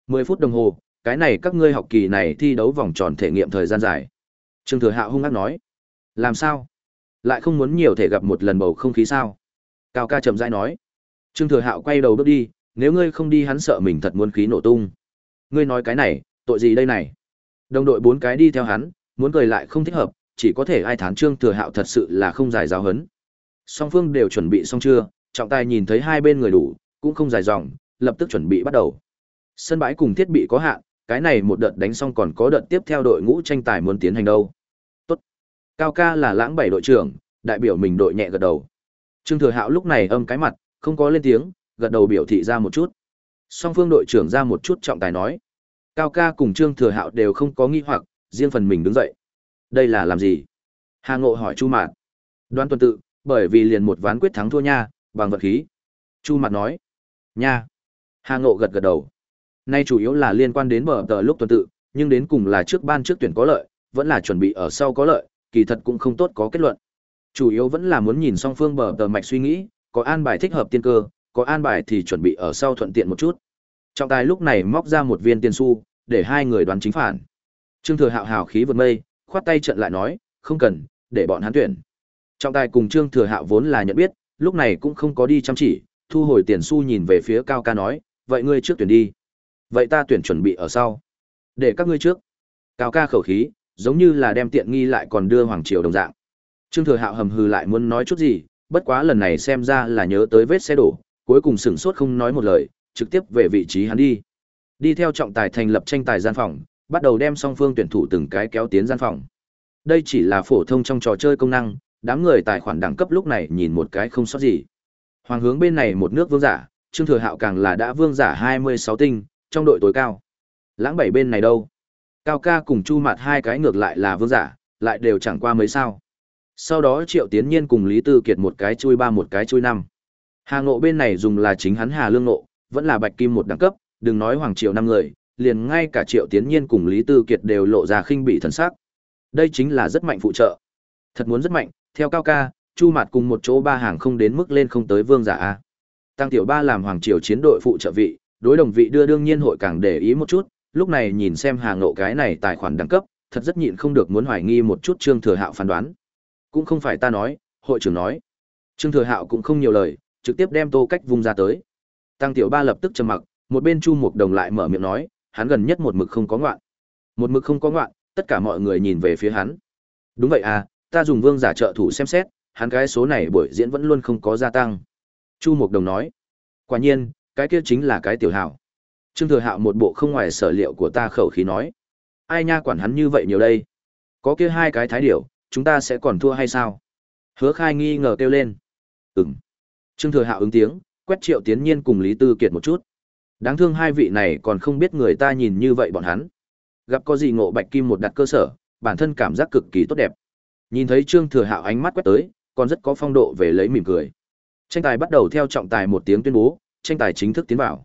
10 phút đồng hồ, cái này các ngươi học kỳ này thi đấu vòng tròn thể nghiệm thời gian dài. Trương Thừa Hạo hung ác nói. Làm sao? lại không muốn nhiều thể gặp một lần bầu không khí sao cao ca chậm rãi nói trương thừa hạo quay đầu bước đi nếu ngươi không đi hắn sợ mình thật muốn khí nổ tung ngươi nói cái này tội gì đây này đồng đội bốn cái đi theo hắn muốn cười lại không thích hợp chỉ có thể ai thán trương thừa hạo thật sự là không dài giáo hấn song phương đều chuẩn bị xong chưa trọng tài nhìn thấy hai bên người đủ cũng không dài dòng lập tức chuẩn bị bắt đầu sân bãi cùng thiết bị có hạn cái này một đợt đánh xong còn có đợt tiếp theo đội ngũ tranh tài muốn tiến hành đâu tốt. Cao ca là lãng bảy đội trưởng, đại biểu mình đội nhẹ gật đầu. Trương Thừa Hạo lúc này âm cái mặt, không có lên tiếng, gật đầu biểu thị ra một chút. Song phương đội trưởng ra một chút trọng tài nói. Cao ca cùng Trương Thừa Hạo đều không có nghi hoặc, riêng phần mình đứng dậy. Đây là làm gì? Hà Ngộ hỏi Chu Mạt. Đoan tuần tự, bởi vì liền một ván quyết thắng thua nha, bằng vật khí. Chu Mạt nói. Nha. Hà Ngộ gật gật đầu. Nay chủ yếu là liên quan đến bờ tờ lúc tuần tự, nhưng đến cùng là trước ban trước tuyển có lợi, vẫn là chuẩn bị ở sau có lợi, kỳ thật cũng không tốt có kết luận. Chủ yếu vẫn là muốn nhìn song phương bờ tờ mạch suy nghĩ, có an bài thích hợp tiên cơ, có an bài thì chuẩn bị ở sau thuận tiện một chút. Trọng tài lúc này móc ra một viên tiền xu, để hai người đoán chính phản. Trương Thừa Hạo hào khí vượt mây, khoát tay trận lại nói, không cần, để bọn hắn tuyển. Trọng tài cùng Trương Thừa Hạo vốn là nhận biết, lúc này cũng không có đi chăm chỉ, thu hồi tiền xu nhìn về phía Cao Ca nói, vậy ngươi trước tuyển đi. Vậy ta tuyển chuẩn bị ở sau. Để các ngươi trước. Cao Ca khẩu khí, giống như là đem tiện nghi lại còn đưa hoàng triều đồng dạng trương thừa hạo hầm hừ lại muốn nói chút gì bất quá lần này xem ra là nhớ tới vết xe đổ, cuối cùng sửng sốt không nói một lời, trực tiếp về vị trí hắn đi. Đi theo trọng tài thành lập tranh tài gian phòng, bắt đầu đem song phương tuyển thủ từng cái kéo tiến gian phòng. Đây chỉ là phổ thông trong trò chơi công năng, đám người tài khoản đẳng cấp lúc này nhìn một cái không sót gì. Hoàng hướng bên này một nước vương giả, Trương Thừa Hạo càng là đã vương giả 26 tinh, trong đội tối cao. Lãng bảy bên này đâu? Cao ca cùng Chu Mạt hai cái ngược lại là vương giả, lại đều chẳng qua mấy sao. Sau đó Triệu Tiến Nhiên cùng Lý Tư Kiệt một cái chui ba một cái chui năm. Hà Ngộ bên này dùng là chính hắn Hà Lương Ngộ, vẫn là Bạch Kim một đẳng cấp, đừng nói Hoàng Triệu năm người, liền ngay cả Triệu Tiến Nhiên cùng Lý Tư Kiệt đều lộ ra khinh bị thần sắc. Đây chính là rất mạnh phụ trợ. Thật muốn rất mạnh, theo Cao ca, Chu Mạt cùng một chỗ ba hàng không đến mức lên không tới vương giả a. Tăng Tiểu Ba làm Hoàng Triều chiến đội phụ trợ vị, đối đồng vị đưa đương nhiên hội càng để ý một chút, lúc này nhìn xem Hà Ngộ cái này tài khoản đẳng cấp, thật rất nhịn không được muốn hoài nghi một chút Trương Thừa Hạo phán đoán. Cũng không phải ta nói, hội trưởng nói. Trương Thừa Hạo cũng không nhiều lời, trực tiếp đem Tô Cách vung ra tới. Tăng Tiểu Ba lập tức trầm mặc, một bên Chu Mục Đồng lại mở miệng nói, hắn gần nhất một mực không có ngoạn. Một mực không có ngoạn, tất cả mọi người nhìn về phía hắn. Đúng vậy à, ta dùng vương giả trợ thủ xem xét, hắn cái số này buổi diễn vẫn luôn không có gia tăng. Chu Mục Đồng nói, quả nhiên, cái kia chính là cái tiểu hảo. Trương Thừa Hạo một bộ không ngoài sở liệu của ta khẩu khí nói, ai nha quản hắn như vậy nhiều đây? Có kia hai cái thái điểu, chúng ta sẽ còn thua hay sao? Hứa khai nghi ngờ kêu lên. Ừm. Trương Thừa Hạo ứng tiếng, quét triệu tiến nhiên cùng Lý Tư Kiệt một chút. Đáng thương hai vị này còn không biết người ta nhìn như vậy bọn hắn. Gặp có gì ngộ bạch kim một đặt cơ sở, bản thân cảm giác cực kỳ tốt đẹp. Nhìn thấy Trương Thừa Hạo ánh mắt quét tới, còn rất có phong độ về lấy mỉm cười. Tranh tài bắt đầu theo trọng tài một tiếng tuyên bố, tranh tài chính thức tiến vào.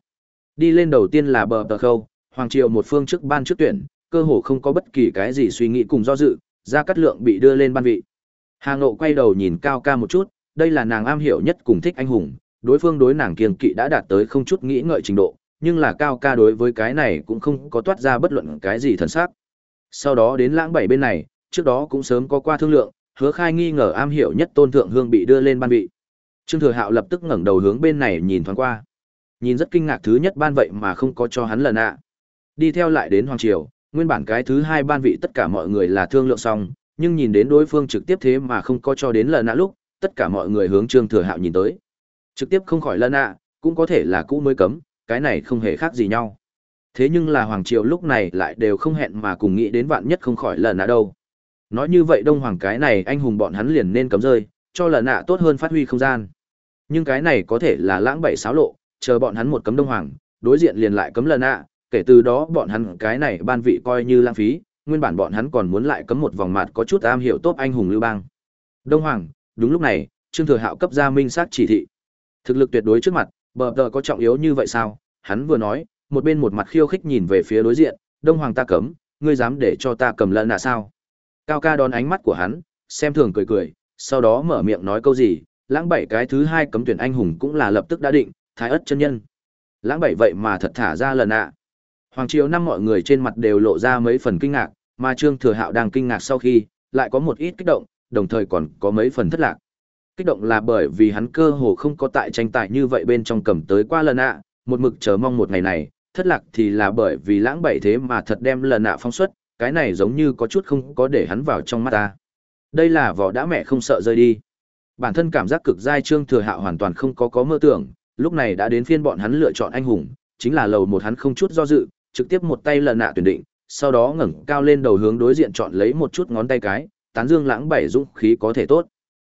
Đi lên đầu tiên là bờ tờ khâu, Hoàng Triều một phương trước ban trước tuyển, cơ hồ không có bất kỳ cái gì suy nghĩ cùng do dự, ra cắt lượng bị đưa lên ban vị. Hà Ngộ quay đầu nhìn Cao Ca một chút, đây là nàng am hiểu nhất cùng thích anh hùng, đối phương đối nàng kiên kỵ đã đạt tới không chút nghĩ ngợi trình độ, nhưng là Cao Ca đối với cái này cũng không có toát ra bất luận cái gì thần sắc. Sau đó đến lãng bảy bên này, trước đó cũng sớm có qua thương lượng, hứa khai nghi ngờ am hiểu nhất tôn thượng hương bị đưa lên ban vị. Trương Thừa Hạo lập tức ngẩng đầu hướng bên này nhìn thoáng qua. Nhìn rất kinh ngạc thứ nhất ban vậy mà không có cho hắn lần ạ. Đi theo lại đến Hoàng Triều, nguyên bản cái thứ hai ban vị tất cả mọi người là thương lượng xong, nhưng nhìn đến đối phương trực tiếp thế mà không có cho đến lần nạ lúc, tất cả mọi người hướng Trương Thừa Hạo nhìn tới. Trực tiếp không khỏi lần nạ, cũng có thể là cũ mới cấm, cái này không hề khác gì nhau. Thế nhưng là Hoàng Triều lúc này lại đều không hẹn mà cùng nghĩ đến vạn nhất không khỏi lần nạ đâu. Nói như vậy Đông Hoàng cái này anh hùng bọn hắn liền nên cấm rơi, cho lần nạ tốt hơn phát huy không gian. Nhưng cái này có thể là lãng bảy xáo lộ, chờ bọn hắn một cấm Đông Hoàng, đối diện liền lại cấm lần nạ, kể từ đó bọn hắn cái này ban vị coi như lãng phí, nguyên bản bọn hắn còn muốn lại cấm một vòng mặt có chút am hiểu tốt anh hùng lưu bang. Đông Hoàng, đúng lúc này, Trương Thừa Hạo cấp ra minh sát chỉ thị. Thực lực tuyệt đối trước mặt, bờ tờ có trọng yếu như vậy sao? Hắn vừa nói, một bên một mặt khiêu khích nhìn về phía đối diện, Đông Hoàng ta cấm, ngươi dám để cho ta cầm lợn nạ sao? Cao ca đón ánh mắt của hắn, xem thường cười cười, sau đó mở miệng nói câu gì, lãng bảy cái thứ hai cấm tuyển anh hùng cũng là lập tức đã định, thái ất chân nhân. Lãng bảy vậy mà thật thả ra lần ạ. Hoàng triều năm mọi người trên mặt đều lộ ra mấy phần kinh ngạc, mà Trương Thừa Hạo đang kinh ngạc sau khi, lại có một ít kích động, đồng thời còn có mấy phần thất lạc. Kích động là bởi vì hắn cơ hồ không có tại tranh tài như vậy bên trong cầm tới qua lần ạ, một mực chờ mong một ngày này, thất lạc thì là bởi vì lãng bảy thế mà thật đem lần ạ phong xuất, cái này giống như có chút không có để hắn vào trong mắt ta. Đây là vỏ đã mẹ không sợ rơi đi. Bản thân cảm giác cực giai Trương Thừa Hạo hoàn toàn không có có mơ tưởng, lúc này đã đến phiên bọn hắn lựa chọn anh hùng, chính là lầu một hắn không chút do dự, trực tiếp một tay lần ạ tuyển định, sau đó ngẩng cao lên đầu hướng đối diện chọn lấy một chút ngón tay cái, tán dương lãng bảy dũng khí có thể tốt.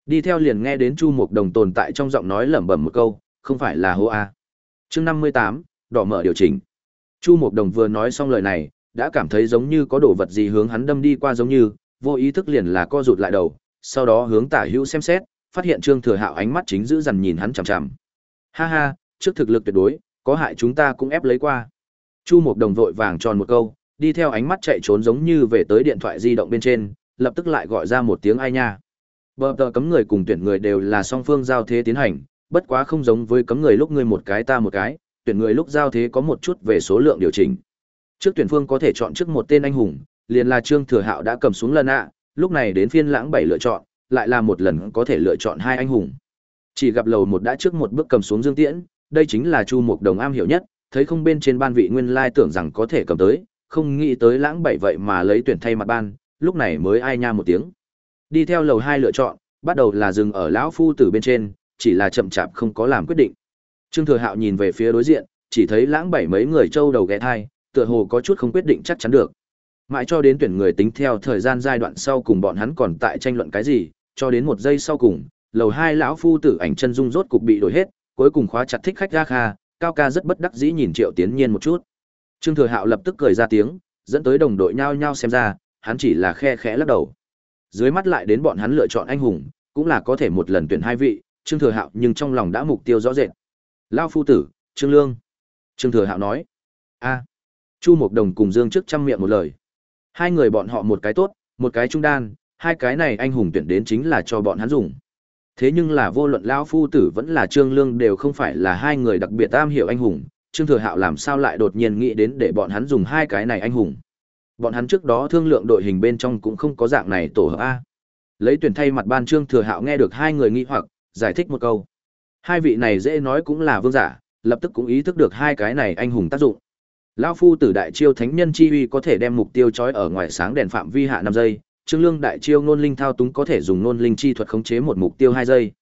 Đi theo liền nghe đến Chu Mục Đồng tồn tại trong giọng nói lẩm bẩm một câu, không phải là hô a. Chương năm mươi tám đỏ mở điều chỉnh. Chu Mục Đồng vừa nói xong lời này, đã cảm thấy giống như có đồ vật gì hướng hắn đâm đi qua giống như, vô ý thức liền là co rụt lại đầu, sau đó hướng tả hữu xem xét, phát hiện Trương Thừa Hạo ánh mắt chính giữ dằn nhìn hắn chằm chằm. Ha ha, trước thực lực tuyệt đối, có hại chúng ta cũng ép lấy qua. Chu Mục Đồng vội vàng tròn một câu, đi theo ánh mắt chạy trốn giống như về tới điện thoại di động bên trên, lập tức lại gọi ra một tiếng ai nha. Bờ tờ cấm người cùng tuyển người đều là song phương giao thế tiến hành, bất quá không giống với cấm người lúc người một cái ta một cái, tuyển người lúc giao thế có một chút về số lượng điều chỉnh. Trước tuyển phương có thể chọn trước một tên anh hùng, liền là Trương Thừa Hạo đã cầm xuống lần ạ, lúc này đến phiên lãng bảy lựa chọn, lại là một lần có thể lựa chọn hai anh hùng. Chỉ gặp lầu một đã trước một bước cầm xuống Dương Tiễn, đây chính là Chu Mục Đồng am hiểu nhất, thấy không bên trên ban vị nguyên lai tưởng rằng có thể cầm tới, không nghĩ tới lãng bảy vậy mà lấy tuyển thay mặt ban, lúc này mới ai nha một tiếng. Đi theo lầu hai lựa chọn, bắt đầu là dừng ở lão phu tử bên trên, chỉ là chậm chạp không có làm quyết định. Trương Thừa Hạo nhìn về phía đối diện, chỉ thấy lãng bảy mấy người trâu đầu ghé thai, tựa hồ có chút không quyết định chắc chắn được. Mãi cho đến tuyển người tính theo thời gian giai đoạn sau cùng bọn hắn còn tại tranh luận cái gì, cho đến một giây sau cùng, lầu hai lão phu tử ảnh chân dung rốt cục bị đổi hết, cuối cùng khóa chặt thích khách ra kha, cao ca rất bất đắc dĩ nhìn Triệu Tiến Nhiên một chút. Trương Thừa Hạo lập tức cười ra tiếng, dẫn tới đồng đội nhao nhao xem ra, hắn chỉ là khe khẽ lắc đầu. Dưới mắt lại đến bọn hắn lựa chọn anh hùng, cũng là có thể một lần tuyển hai vị, Trương Thừa Hạo nhưng trong lòng đã mục tiêu rõ rệt. Lão phu tử, Trương Lương. Trương Thừa Hạo nói. A. Chu Mộc Đồng cùng Dương trước trăm miệng một lời. Hai người bọn họ một cái tốt, một cái trung đan, hai cái này anh hùng tuyển đến chính là cho bọn hắn dùng. Thế nhưng là vô luận lão phu tử vẫn là Trương Lương đều không phải là hai người đặc biệt am hiểu anh hùng, Trương Thừa Hạo làm sao lại đột nhiên nghĩ đến để bọn hắn dùng hai cái này anh hùng. Bọn hắn trước đó thương lượng đội hình bên trong cũng không có dạng này tổ hợp a. Lấy tuyển thay mặt ban Trương Thừa Hạo nghe được hai người nghĩ hoặc, giải thích một câu. Hai vị này dễ nói cũng là vương giả, lập tức cũng ý thức được hai cái này anh hùng tác dụng. Lão phu tử đại chiêu thánh nhân chi uy có thể đem mục tiêu chói ở ngoài sáng đèn phạm vi hạ năm giây, Trương Lương đại chiêu nôn linh thao túng có thể dùng nôn linh chi thuật khống chế một mục tiêu hai giây.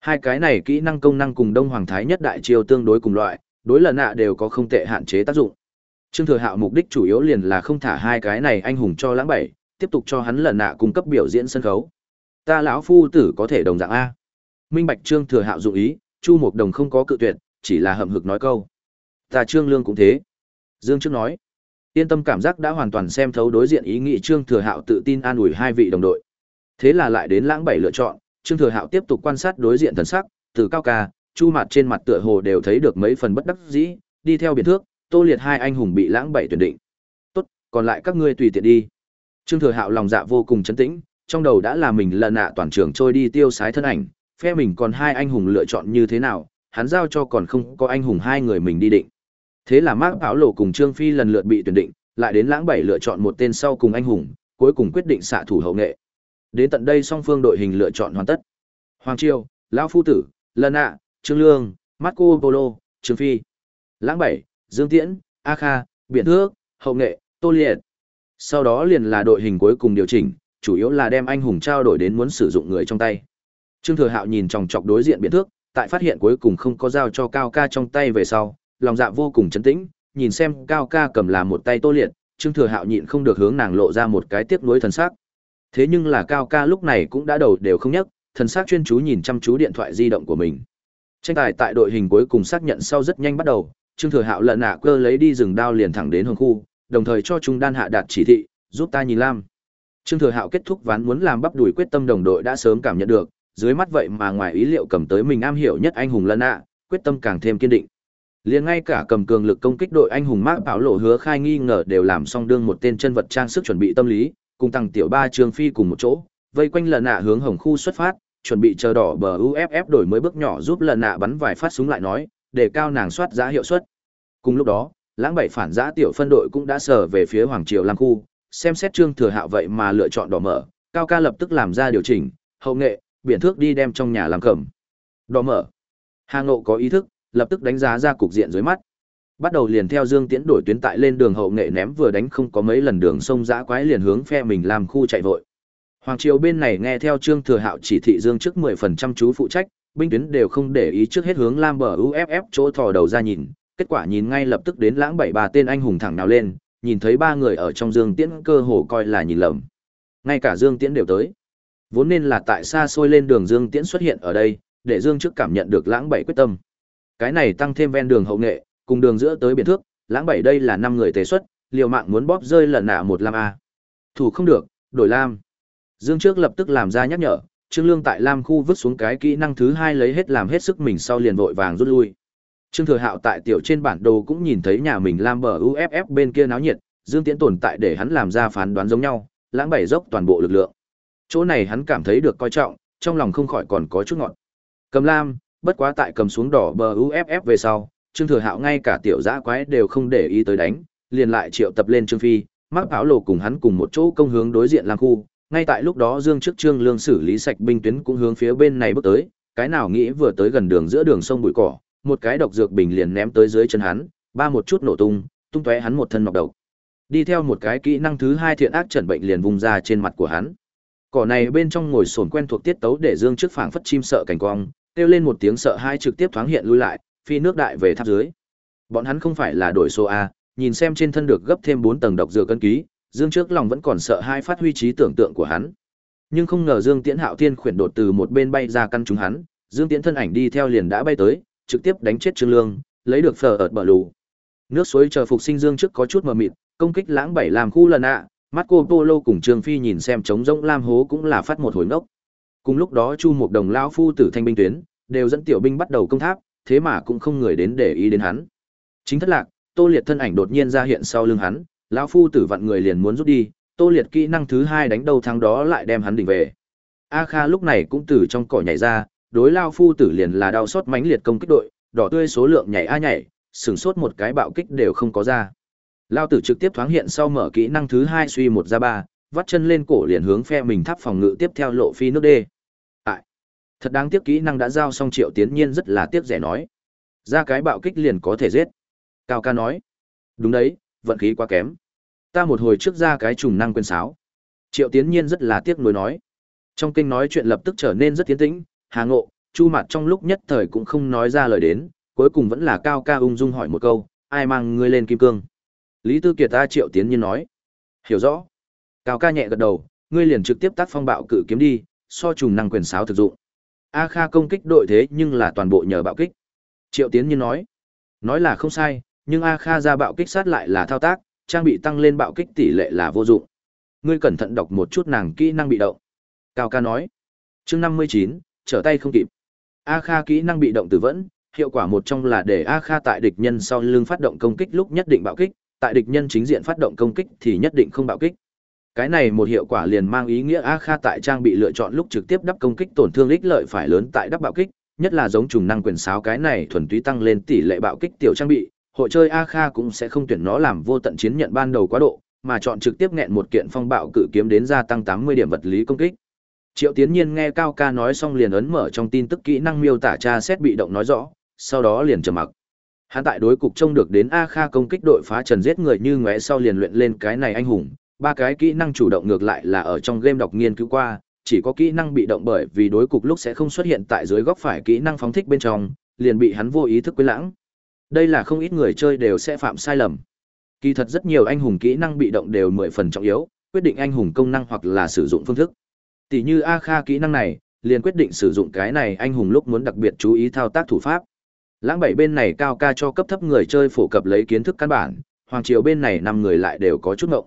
Hai cái này kỹ năng công năng cùng Đông Hoàng Thái nhất đại chiêu tương đối cùng loại, đối lần nạ đều có không tệ hạn chế tác dụng. Trương Thừa Hạo mục đích chủ yếu liền là không thả hai cái này anh hùng cho lãng bảy, tiếp tục cho hắn lần nạ cung cấp biểu diễn sân khấu. Ta lão phu tử có thể đồng dạng a. Minh Bạch Trương Thừa Hạo dụng ý, Chu Mộc Đồng không có cự tuyệt, chỉ là hậm hực nói câu. Ta Trương Lương cũng thế. Dương trước nói. Yên tâm cảm giác đã hoàn toàn xem thấu đối diện ý nghĩ Trương Thừa Hạo tự tin an ủi hai vị đồng đội. Thế là lại đến lãng bảy lựa chọn, Trương Thừa Hạo tiếp tục quan sát đối diện thần sắc, từ cao ca, chu mặt trên mặt tựa hồ đều thấy được mấy phần bất đắc dĩ, đi theo biển thước, Tô Liệt hai anh hùng bị lãng bảy tuyển định. Tốt, còn lại các ngươi tùy tiện đi. Trương Thừa Hạo lòng dạ vô cùng chấn tĩnh, trong đầu đã là mình lần nạ toàn trường trôi đi tiêu sái thân ảnh, phe mình còn hai anh hùng lựa chọn như thế nào, hắn giao cho còn không có anh hùng hai người mình đi định. Thế là mác Bảo Lộ cùng Trương Phi lần lượt bị tuyển định, lại đến lãng bảy lựa chọn một tên sau cùng anh hùng, cuối cùng quyết định xạ thủ hậu nghệ. Đến tận đây song phương đội hình lựa chọn hoàn tất. Hoàng Triều, Lão Phu Tử, Lân ạ, Trương Lương, Marco Polo, Trương Phi. Lãng bảy, Dương Tiễn, A Kha, Biển Thước, Hậu Nghệ, Tô Liệt. Sau đó liền là đội hình cuối cùng điều chỉnh, chủ yếu là đem anh hùng trao đổi đến muốn sử dụng người trong tay. Trương Thừa Hạo nhìn chòng chọc đối diện Biển Thước, tại phát hiện cuối cùng không có giao cho Cao Ca trong tay về sau, lòng dạ vô cùng chấn tĩnh, nhìn xem Cao Ca cầm là một tay Tô Liệt, Trương Thừa Hạo nhịn không được hướng nàng lộ ra một cái tiếc nuối thần sắc. Thế nhưng là Cao Ca lúc này cũng đã đầu đều không nhấc, thần sắc chuyên chú nhìn chăm chú điện thoại di động của mình. Tranh tài tại đội hình cuối cùng xác nhận sau rất nhanh bắt đầu, Trương Thừa Hạo lợn nạ cơ lấy đi rừng đao liền thẳng đến hướng khu, đồng thời cho trung đan hạ đạt chỉ thị, giúp ta nhìn lam. Trương Thừa Hạo kết thúc ván muốn làm bắp đuổi quyết tâm đồng đội đã sớm cảm nhận được, dưới mắt vậy mà ngoài ý liệu cầm tới mình am hiểu nhất anh hùng lân nạ, quyết tâm càng thêm kiên định. Liền ngay cả cầm cường lực công kích đội anh hùng mác Bảo Lộ hứa khai nghi ngờ đều làm xong đương một tên chân vật trang sức chuẩn bị tâm lý, cùng tăng tiểu ba trường phi cùng một chỗ, vây quanh lần nạ hướng hồng khu xuất phát, chuẩn bị chờ đỏ bờ UFF đổi mới bước nhỏ giúp lần nạ bắn vài phát súng lại nói, để cao nàng soát giá hiệu suất. Cùng lúc đó, lãng bảy phản giã tiểu phân đội cũng đã sở về phía Hoàng Triều Lam khu, xem xét trương thừa hạo vậy mà lựa chọn đỏ mở, cao ca lập tức làm ra điều chỉnh, hậu nghệ, biển thước đi đem trong nhà làm cẩm. Đỏ mở. Hà Ngộ có ý thức, lập tức đánh giá ra cục diện dưới mắt. Bắt đầu liền theo Dương Tiễn đổi tuyến tại lên đường hậu nghệ ném vừa đánh không có mấy lần đường sông dã quái liền hướng phe mình làm khu chạy vội. Hoàng Triều bên này nghe theo Trương Thừa Hạo chỉ thị Dương trước 10% chú phụ trách, binh tuyến đều không để ý trước hết hướng Lam bờ UFF chỗ thò đầu ra nhìn, kết quả nhìn ngay lập tức đến lãng bảy bà tên anh hùng thẳng nào lên, nhìn thấy ba người ở trong Dương Tiễn cơ hồ coi là nhìn lầm. Ngay cả Dương Tiễn đều tới. Vốn nên là tại xa xôi lên đường Dương Tiễn xuất hiện ở đây, để Dương trước cảm nhận được lãng bảy quyết tâm. Cái này tăng thêm ven đường hậu nghệ, cùng đường giữa tới biển thước, lãng bảy đây là năm người tế xuất, liều mạng muốn bóp rơi lần nạ một lam a. Thủ không được, đổi lam. Dương trước lập tức làm ra nhắc nhở, Trương Lương tại lam khu vứt xuống cái kỹ năng thứ hai lấy hết làm hết sức mình sau liền vội vàng rút lui. Trương Thừa Hạo tại tiểu trên bản đồ cũng nhìn thấy nhà mình lam bờ UFF bên kia náo nhiệt, Dương Tiễn tồn tại để hắn làm ra phán đoán giống nhau, lãng bảy dốc toàn bộ lực lượng. Chỗ này hắn cảm thấy được coi trọng, trong lòng không khỏi còn có chút ngọn. Cầm lam, bất quá tại cầm xuống đỏ bờ UFF về sau, Trương Thừa Hạo ngay cả tiểu dã quái đều không để ý tới đánh, liền lại triệu tập lên Trương Phi, mắc áo lộ cùng hắn cùng một chỗ công hướng đối diện Lam khu. Ngay tại lúc đó Dương trước Trương Lương xử lý sạch binh tuyến cũng hướng phía bên này bước tới, cái nào nghĩ vừa tới gần đường giữa đường sông bụi cỏ, một cái độc dược bình liền ném tới dưới chân hắn, ba một chút nổ tung, tung tóe hắn một thân nọc độc. Đi theo một cái kỹ năng thứ hai thiện ác trần bệnh liền vùng ra trên mặt của hắn. Cỏ này bên trong ngồi sồn quen thuộc tiết tấu để Dương trước phảng phất chim sợ cảnh quang, kêu lên một tiếng sợ hai trực tiếp thoáng hiện lui lại, phi nước đại về tháp dưới. Bọn hắn không phải là đổi số a, nhìn xem trên thân được gấp thêm bốn tầng độc dược cân ký, Dương trước lòng vẫn còn sợ hai phát huy trí tưởng tượng của hắn. Nhưng không ngờ Dương Tiễn Hạo Thiên khuyển đột từ một bên bay ra căn chúng hắn, Dương Tiễn thân ảnh đi theo liền đã bay tới, trực tiếp đánh chết Trương Lương, lấy được phở ợt bờ lù. Nước suối chờ phục sinh Dương trước có chút mờ mịt, công kích lãng bảy làm khu lần ạ, Marco Polo cùng Trương Phi nhìn xem trống rỗng lam hố cũng là phát một hồi nốc. Cùng lúc đó Chu Mục Đồng lão phu tử thanh binh tuyến, đều dẫn tiểu binh bắt đầu công tháp, thế mà cũng không người đến để ý đến hắn. Chính thất lạc, Tô Liệt thân ảnh đột nhiên ra hiện sau lưng hắn, lão phu tử vặn người liền muốn rút đi, Tô Liệt kỹ năng thứ hai đánh đầu thắng đó lại đem hắn đỉnh về. A Kha lúc này cũng từ trong cỏ nhảy ra, đối lao phu tử liền là đau sót mãnh liệt công kích đội, đỏ tươi số lượng nhảy a nhảy, sừng sốt một cái bạo kích đều không có ra. Lao tử trực tiếp thoáng hiện sau mở kỹ năng thứ hai suy một ra ba, vắt chân lên cổ liền hướng phe mình tháp phòng ngự tiếp theo lộ phi nước đê. Tại. Thật đáng tiếc kỹ năng đã giao xong Triệu Tiến Nhiên rất là tiếc rẻ nói. Ra cái bạo kích liền có thể giết. Cao ca nói. Đúng đấy, vận khí quá kém. Ta một hồi trước ra cái trùng năng quên sáo. Triệu Tiến Nhiên rất là tiếc nuối nói. Trong kinh nói chuyện lập tức trở nên rất tiến tĩnh, Hà Ngộ, Chu Mạt trong lúc nhất thời cũng không nói ra lời đến, cuối cùng vẫn là Cao ca ung dung hỏi một câu, ai mang ngươi lên kim cương? Lý Tư Kiệt ta Triệu Tiến Nhiên nói. Hiểu rõ. Cao ca nhẹ gật đầu, ngươi liền trực tiếp tác phong bạo cự kiếm đi, so trùng năng quyền sáo thực dụng. A Kha công kích đội thế nhưng là toàn bộ nhờ bạo kích. Triệu Tiến Nhiên nói. Nói là không sai, nhưng A Kha ra bạo kích sát lại là thao tác, trang bị tăng lên bạo kích tỷ lệ là vô dụng. Ngươi cẩn thận đọc một chút nàng kỹ năng bị động. Cao ca nói. Chương năm mươi chín, trở tay không kịp. A Kha kỹ năng bị động tử vẫn, hiệu quả một trong là để A Kha tại địch nhân sau lưng phát động công kích lúc nhất định bạo kích, tại địch nhân chính diện phát động công kích thì nhất định không bạo kích. Cái này một hiệu quả liền mang ý nghĩa A Kha tại trang bị lựa chọn lúc trực tiếp đắp công kích tổn thương ích lợi phải lớn tại đắp bạo kích, nhất là giống trùng năng quyền sáo cái này thuần túy tăng lên tỷ lệ bạo kích tiểu trang bị, hội chơi A Kha cũng sẽ không tuyển nó làm vô tận chiến nhận ban đầu quá độ, mà chọn trực tiếp nghẹn một kiện phong bạo cự kiếm đến gia tăng 80 điểm vật lý công kích. Triệu Tiến Nhiên nghe Cao ca nói xong liền ấn mở trong tin tức kỹ năng miêu tả tra xét bị động nói rõ, sau đó liền trầm mặc. Hắn tại đối cục trông được đến A Kha công kích đội phá trần giết người như ngóe sau liền luyện lên cái này anh hùng, ba cái kỹ năng chủ động ngược lại là ở trong game đọc nghiên cứu qua, chỉ có kỹ năng bị động bởi vì đối cục lúc sẽ không xuất hiện tại dưới góc phải kỹ năng phóng thích bên trong, liền bị hắn vô ý thức quên lãng. Đây là không ít người chơi đều sẽ phạm sai lầm. Kỳ thật rất nhiều anh hùng kỹ năng bị động đều mười phần trọng yếu, quyết định anh hùng công năng hoặc là sử dụng phương thức. Tỷ như A Kha kỹ năng này, liền quyết định sử dụng cái này anh hùng lúc muốn đặc biệt chú ý thao tác thủ pháp. Lãng bảy bên này cao ca cho cấp thấp người chơi phổ cập lấy kiến thức căn bản, hoàng triều bên này năm người lại đều có chút ngộng.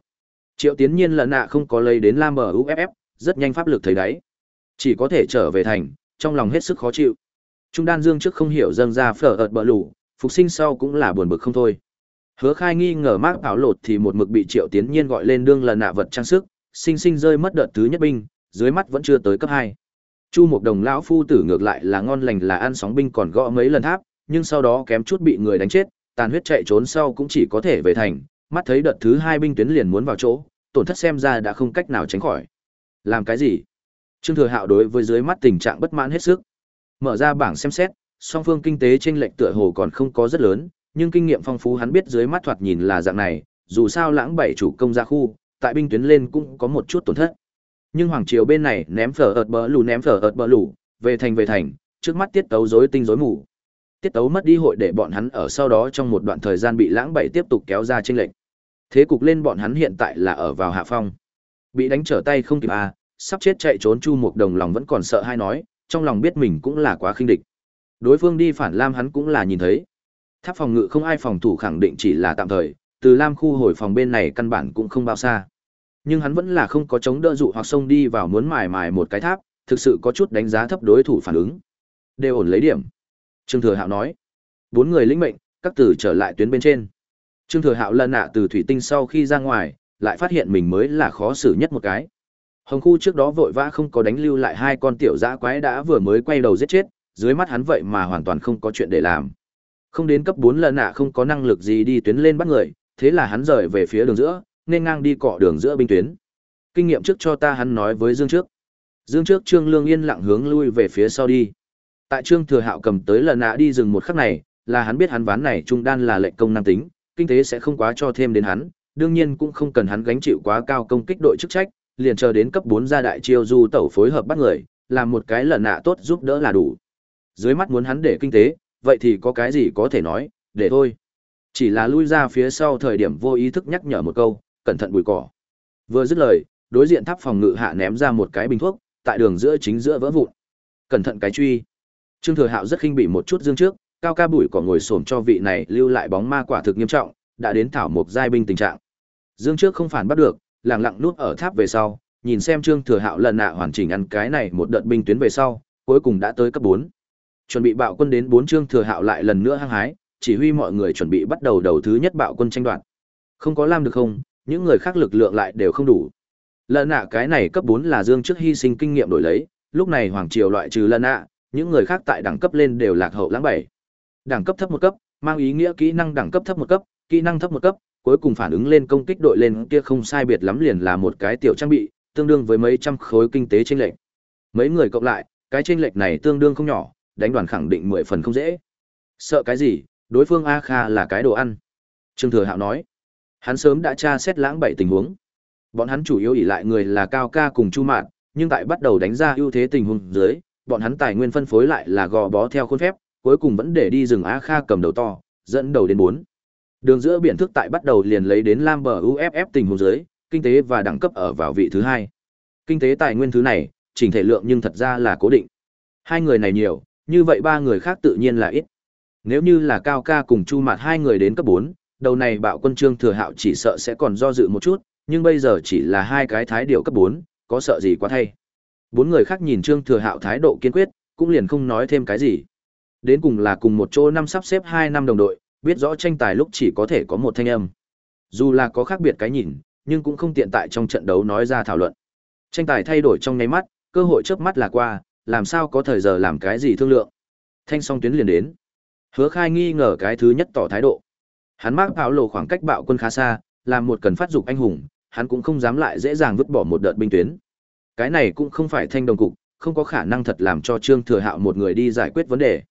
Triệu Tiến Nhiên lần nạ không có lấy đến Lam bờ UFF, rất nhanh pháp lực thấy đấy Chỉ có thể trở về thành, trong lòng hết sức khó chịu. Trung đan dương trước không hiểu dâng ra phở ợt bờ lủ, phục sinh sau cũng là buồn bực không thôi. Hứa khai nghi ngờ mác áo lột thì một mực bị Triệu Tiến Nhiên gọi lên đương lần nạ vật trang sức, sinh sinh rơi mất đợt thứ nhất binh, dưới mắt vẫn chưa tới cấp 2. Chu Mộc Đồng lão phu tử ngược lại là ngon lành là ăn sóng binh còn gõ mấy lần tháp, nhưng sau đó kém chút bị người đánh chết, tàn huyết chạy trốn sau cũng chỉ có thể về thành, mắt thấy đợt thứ hai binh tuyến liền muốn vào chỗ, tổn thất xem ra đã không cách nào tránh khỏi. Làm cái gì? Trương Thừa Hạo đối với dưới mắt tình trạng bất mãn hết sức. Mở ra bảng xem xét, song phương kinh tế chênh lệch tựa hồ còn không có rất lớn, nhưng kinh nghiệm phong phú hắn biết dưới mắt thoạt nhìn là dạng này, dù sao lãng bảy chủ công ra khu, tại binh tuyến lên cũng có một chút tổn thất. Nhưng hoàng triều bên này ném phở ợt bỡ lù ném phở ợt bỡ lù, về thành về thành, trước mắt tiết tấu rối tinh rối mù. Tiết tấu mất đi hội để bọn hắn ở sau đó trong một đoạn thời gian bị lãng bảy tiếp tục kéo ra chênh lệch. Thế cục lên bọn hắn hiện tại là ở vào hạ phong. Bị đánh trở tay không kịp à, sắp chết chạy trốn Chu Mục Đồng lòng vẫn còn sợ hai nói, trong lòng biết mình cũng là quá khinh địch. Đối phương đi phản Lam hắn cũng là nhìn thấy. Tháp phòng ngự không ai phòng thủ khẳng định chỉ là tạm thời, từ Lam khu hồi phòng bên này căn bản cũng không bao xa. Nhưng hắn vẫn là không có chống đỡ dụ hoặc xông đi vào muốn mài mài một cái tháp, thực sự có chút đánh giá thấp đối thủ phản ứng. Đều ổn lấy điểm. Trương Thừa Hạo nói. Bốn người lĩnh mệnh, các tử trở lại tuyến bên trên. Trương Thừa Hạo lần nạ từ thủy tinh sau khi ra ngoài, lại phát hiện mình mới là khó xử nhất một cái. Hồng khu trước đó vội vã không có đánh lưu lại hai con tiểu dã quái đã vừa mới quay đầu giết chết, dưới mắt hắn vậy mà hoàn toàn không có chuyện để làm. Không đến cấp 4 lần nạ không có năng lực gì đi tuyến lên bắt người, thế là hắn rời về phía đường giữa, nên ngang đi cọ đường giữa binh tuyến. Kinh nghiệm trước cho ta hắn nói với Dương trước. Dương trước Trương Lương yên lặng hướng lui về phía sau đi. Tại Trương Thừa Hạo cầm tới lần nạ đi dừng một khắc này, là hắn biết hắn ván này trung đan là lệnh công năng tính, kinh tế sẽ không quá cho thêm đến hắn, đương nhiên cũng không cần hắn gánh chịu quá cao công kích đội chức trách, liền chờ đến cấp 4 ra đại chiêu du tẩu phối hợp bắt người, làm một cái lần nạ tốt giúp đỡ là đủ. Dưới mắt muốn hắn để kinh tế, vậy thì có cái gì có thể nói, để thôi. Chỉ là lui ra phía sau thời điểm vô ý thức nhắc nhở một câu, cẩn thận bụi cỏ. Vừa dứt lời, đối diện tháp phòng ngự hạ ném ra một cái bình thuốc, tại đường giữa chính giữa vỡ vụn. Cẩn thận cái truy. Trương Thừa Hạo rất khinh bị một chút dương trước, cao ca bụi cỏ ngồi xổm cho vị này lưu lại bóng ma quả thực nghiêm trọng, đã đến thảo mục giai binh tình trạng. Dương trước không phản bắt được, lặng lặng nuốt ở tháp về sau, nhìn xem Trương Thừa Hạo lần nạ hoàn chỉnh ăn cái này một đợt binh tuyến về sau, cuối cùng đã tới cấp 4. Chuẩn bị bạo quân đến bốn chương Thừa Hạo lại lần nữa hăng hái, chỉ huy mọi người chuẩn bị bắt đầu đầu thứ nhất bạo quân tranh đoạt. Không có làm được không, những người khác lực lượng lại đều không đủ. Lần nạ cái này cấp bốn là Dương trước hy sinh kinh nghiệm đổi lấy, lúc này hoàng triều loại trừ lần nạ, những người khác tại đẳng cấp lên đều lạc hậu lãng bảy. Đẳng cấp thấp một cấp, mang ý nghĩa kỹ năng đẳng cấp thấp một cấp, kỹ năng thấp một cấp, cuối cùng phản ứng lên công kích đội lên kia không sai biệt lắm liền là một cái tiểu trang bị, tương đương với mấy trăm khối kinh tế chênh lệch. Mấy người cộng lại, cái chênh lệch này tương đương không nhỏ, đánh đoàn khẳng định mười phần không dễ. Sợ cái gì, đối phương A Kha là cái đồ ăn. Trương Thừa Hạo nói. Hắn sớm đã tra xét lãng bảy tình huống. Bọn hắn chủ yếu ỉ lại người là Cao Ca cùng Chu Mạn, nhưng tại bắt đầu đánh ra ưu thế tình huống dưới, bọn hắn tài nguyên phân phối lại là gò bó theo khuôn phép, cuối cùng vẫn để đi rừng A Kha cầm đầu to, dẫn đầu đến bốn. Đường giữa biển thức tại bắt đầu liền lấy đến Lam bờ UFF tình huống dưới, kinh tế và đẳng cấp ở vào vị thứ hai. Kinh tế tài nguyên thứ này, chỉnh thể lượng nhưng thật ra là cố định. Hai người này nhiều, như vậy ba người khác tự nhiên là ít. Nếu như là Cao Ca cùng Chu Mạt hai người đến cấp 4, đầu này bạo quân trương thừa hạo chỉ sợ sẽ còn do dự một chút, nhưng bây giờ chỉ là hai cái thái điệu cấp 4, có sợ gì quá thay. Bốn người khác nhìn trương thừa hạo thái độ kiên quyết, cũng liền không nói thêm cái gì. Đến cùng là cùng một chỗ năm sắp xếp hai năm đồng đội, biết rõ tranh tài lúc chỉ có thể có một thanh âm. Dù là có khác biệt cái nhìn, nhưng cũng không tiện tại trong trận đấu nói ra thảo luận. Tranh tài thay đổi trong nháy mắt, cơ hội chớp mắt là qua, làm sao có thời giờ làm cái gì thương lượng. Thanh song tuyến liền đến. Hứa Khai nghi ngờ cái thứ nhất tỏ thái độ. Hắn mắc áo lộ khoảng cách bạo quân khá xa, làm một cần phát dục anh hùng, hắn cũng không dám lại dễ dàng vứt bỏ một đợt binh tuyến. Cái này cũng không phải thanh đồng cục, không có khả năng thật làm cho Trương Thừa Hạo một người đi giải quyết vấn đề.